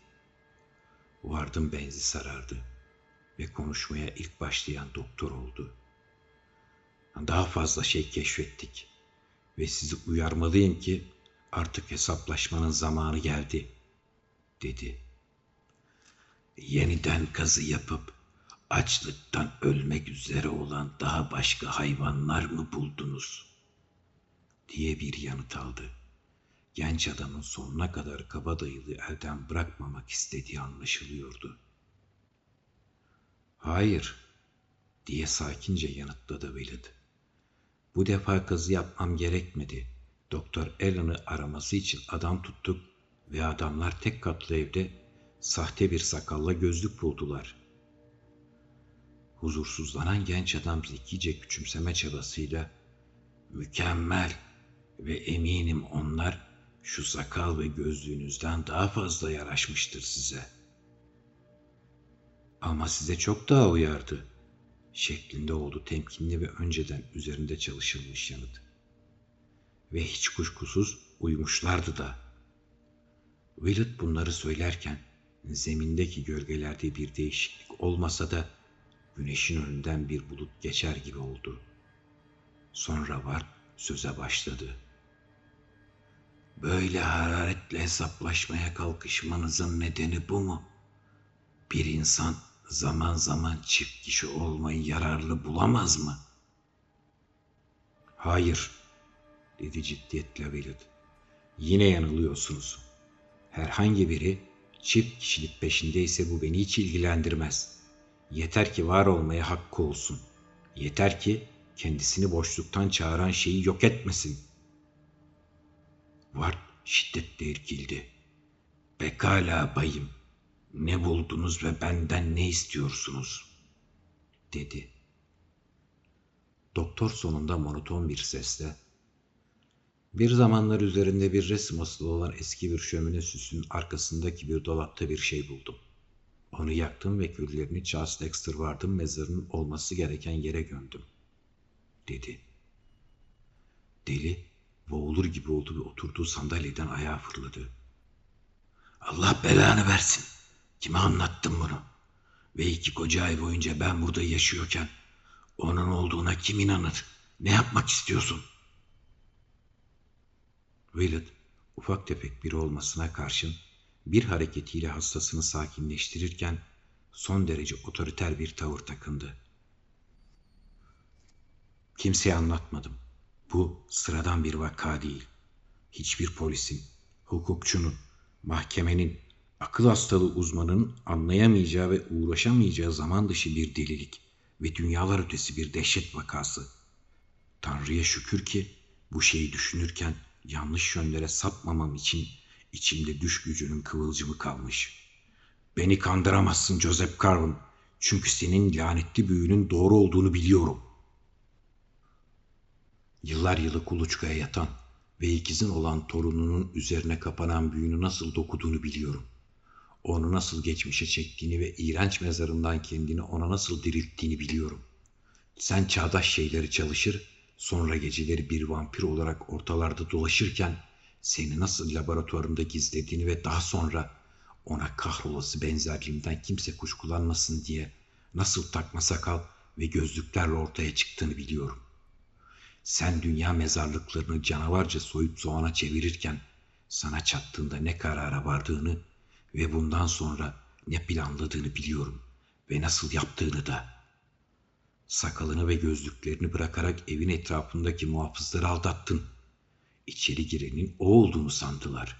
Vardın benzi sarardı ve konuşmaya ilk başlayan doktor oldu. Daha fazla şey keşfettik ve sizi uyarmalıyım ki artık hesaplaşmanın zamanı geldi, dedi. Yeniden kazı yapıp açlıktan ölmek üzere olan daha başka hayvanlar mı buldunuz? diye bir yanıt aldı. Genç adamın sonuna kadar kabadayılığı elden bırakmamak istediği anlaşılıyordu. Hayır, diye sakince yanıtladı Willard. Bu defa kazı yapmam gerekmedi. Doktor Allen'ı araması için adam tuttuk ve adamlar tek katlı evde sahte bir sakalla gözlük buldular. Huzursuzlanan genç adam zekice küçümseme çabasıyla mükemmel ve eminim onlar şu sakal ve gözlüğünüzden daha fazla yaraşmıştır size. Ama size çok daha uyardı şeklinde oldu temkinli ve önceden üzerinde çalışılmış yanıt. Ve hiç kuşkusuz uyumuşlardı da. Willett bunları söylerken zemindeki gölgelerde bir değişiklik olmasa da güneşin önünden bir bulut geçer gibi oldu. Sonra var söze başladı. Böyle hararetle hesaplaşmaya kalkışmanızın nedeni bu mu? Bir insan zaman zaman çift kişi olmayı yararlı bulamaz mı? Hayır, dedi ciddiyetle Willard. Yine yanılıyorsunuz. Herhangi biri çift kişilik peşindeyse bu beni hiç ilgilendirmez. Yeter ki var olmaya hakkı olsun. Yeter ki kendisini boşluktan çağıran şeyi yok etmesin. Ward şiddetle irkildi. Pekala bayım, ne buldunuz ve benden ne istiyorsunuz? dedi. Doktor sonunda monoton bir sesle bir zamanlar üzerinde bir resim asılı olan eski bir şömine süsünün arkasındaki bir dolapta bir şey buldum. Onu yaktım ve küllerini Charles Dexter Ward'ın mezarının olması gereken yere gömdüm, dedi. Deli, boğulur gibi oldu ve oturduğu sandalyeden ayağa fırladı. Allah belanı versin. Kime anlattım bunu? Ve iki koca ay boyunca ben burada yaşıyorken onun olduğuna kim inanır? Ne yapmak istiyorsun? Willett ufak tefek biri olmasına karşın bir hareketiyle hastasını sakinleştirirken son derece otoriter bir tavır takındı. Kimseye anlatmadım. Bu sıradan bir vaka değil. Hiçbir polisin, hukukçunun, mahkemenin, akıl hastalığı uzmanının anlayamayacağı ve uğraşamayacağı zaman dışı bir delilik ve dünyalar ötesi bir dehşet vakası. Tanrı'ya şükür ki bu şeyi düşünürken yanlış yönlere sapmamam için içimde düş gücünün kıvılcımı kalmış. Beni kandıramazsın Joseph Carvin. Çünkü senin lanetli büyünün doğru olduğunu biliyorum. Yıllar yılı kuluçkaya yatan ve ikizin olan torununun üzerine kapanan büyünü nasıl dokuduğunu biliyorum. Onu nasıl geçmişe çektiğini ve iğrenç mezarından kendini ona nasıl dirilttiğini biliyorum. Sen çağdaş şeyleri çalışır, Sonra geceleri bir vampir olarak ortalarda dolaşırken seni nasıl laboratuvarında gizlediğini ve daha sonra ona kahrolası benzerliğimden kimse kuşkulanmasın diye nasıl takma sakal ve gözlüklerle ortaya çıktığını biliyorum. Sen dünya mezarlıklarını canavarca soyup soğana çevirirken sana çattığında ne karara vardığını ve bundan sonra ne planladığını biliyorum ve nasıl yaptığını da. Sakalını ve gözlüklerini bırakarak evin etrafındaki muhafızları aldattın. İçeri girenin o olduğunu sandılar.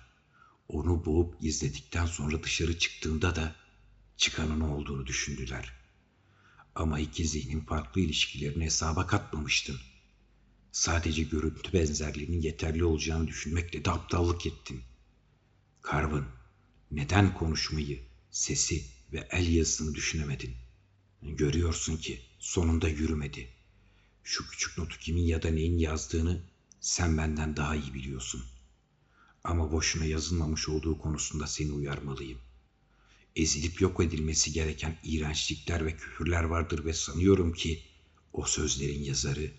Onu boğup gizledikten sonra dışarı çıktığında da çıkanın olduğunu düşündüler. Ama iki zihnin farklı ilişkilerini hesaba katmamıştın. Sadece görüntü benzerliğinin yeterli olacağını düşünmekle de aptallık ettin. Carvin, neden konuşmayı, sesi ve el yazısını düşünemedin? Görüyorsun ki sonunda yürümedi. Şu küçük notu kimin ya da neyin yazdığını sen benden daha iyi biliyorsun. Ama boşuna yazılmamış olduğu konusunda seni uyarmalıyım. Ezilip yok edilmesi gereken iğrençlikler ve küfürler vardır ve sanıyorum ki o sözlerin yazarı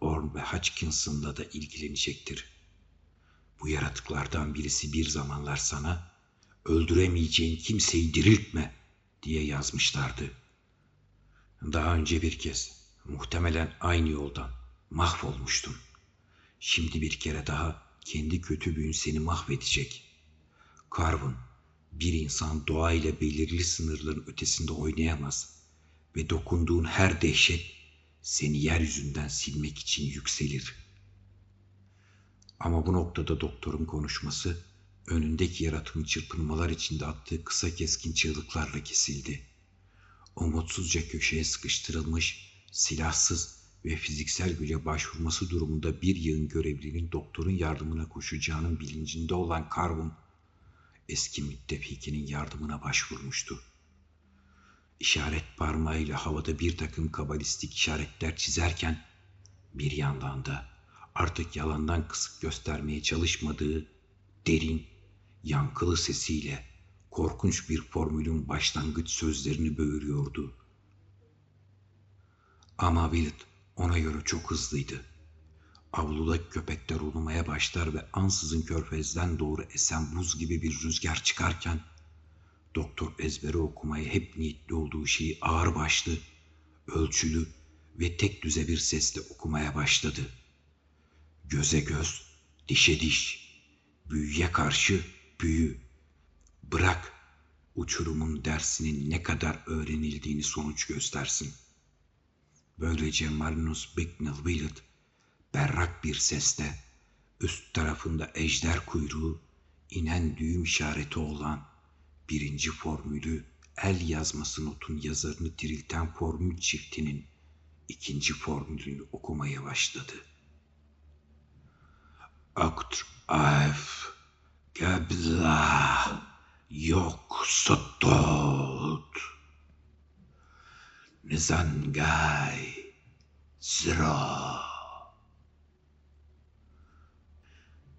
Orm ve Hutchinson'la da ilgilenecektir. Bu yaratıklardan birisi bir zamanlar sana öldüremeyeceğin kimseyi diriltme diye yazmışlardı. Daha önce bir kez muhtemelen aynı yoldan mahvolmuştun. Şimdi bir kere daha kendi kötü büyün seni mahvedecek. Carvin, bir insan doğayla belirli sınırların ötesinde oynayamaz ve dokunduğun her dehşet seni yeryüzünden silmek için yükselir. Ama bu noktada doktorun konuşması önündeki yaratığın çırpınmalar içinde attığı kısa keskin çığlıklarla kesildi. Umutsuzca köşeye sıkıştırılmış, silahsız ve fiziksel güce başvurması durumunda bir yığın görevlinin doktorun yardımına koşacağının bilincinde olan Carvin, eski müttefikinin yardımına başvurmuştu. İşaret parmağıyla havada bir takım kabalistik işaretler çizerken, bir yandan da artık yalandan kısık göstermeye çalışmadığı derin, yankılı sesiyle korkunç bir formülün başlangıç sözlerini böğürüyordu. Ama Willett ona göre çok hızlıydı. Avludaki köpekler ulumaya başlar ve ansızın körfezden doğru esen buz gibi bir rüzgar çıkarken doktor ezbere okumaya hep niyetli olduğu şeyi ağır başlı, ölçülü ve tek düze bir sesle okumaya başladı. Göze göz, dişe diş, büyüye karşı büyü. Bırak uçurumun dersinin ne kadar öğrenildiğini sonuç göstersin. Böylece Marinus Bicknell Willett berrak bir sesle üst tarafında ejder kuyruğu, inen düğüm işareti olan birinci formülü el yazması notun yazarını dirilten formül çiftinin ikinci formülünü okumaya başladı. Aktr af gebla yok sotot nizangay zira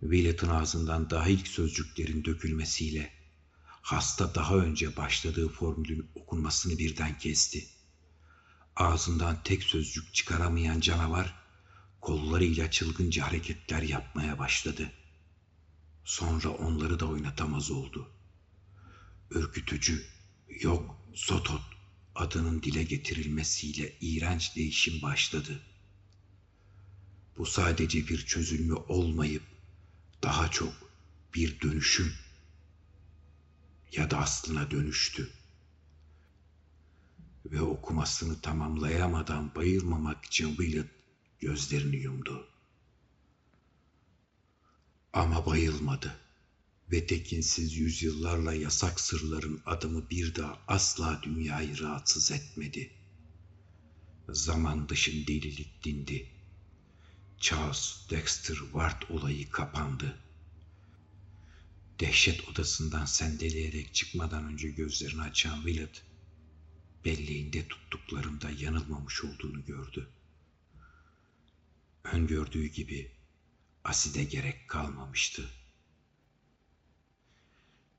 Willett'ın ağzından daha ilk sözcüklerin dökülmesiyle hasta daha önce başladığı formülün okunmasını birden kesti. Ağzından tek sözcük çıkaramayan canavar kollarıyla çılgınca hareketler yapmaya başladı. Sonra onları da oynatamaz oldu. Ürkütücü, yok Sotot adının dile getirilmesiyle iğrenç değişim başladı. Bu sadece bir çözülme olmayıp daha çok bir dönüşüm ya da aslına dönüştü. Ve okumasını tamamlayamadan bayılmamak için Willett gözlerini yumdu. Ama bayılmadı ve tekinsiz yüzyıllarla yasak sırların adımı bir daha asla dünyayı rahatsız etmedi. Zaman dışın delilik dindi. Charles Dexter Ward olayı kapandı. Dehşet odasından sendeleyerek çıkmadan önce gözlerini açan Willett, belleğinde tuttuklarında yanılmamış olduğunu gördü. Öngördüğü gibi aside gerek kalmamıştı.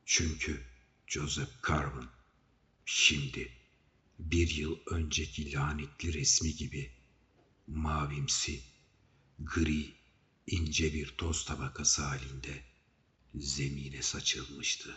Çünkü Joseph Carvin şimdi bir yıl önceki lanetli resmi gibi mavimsi gri, ince bir toz tabakası halinde zemine saçılmıştı.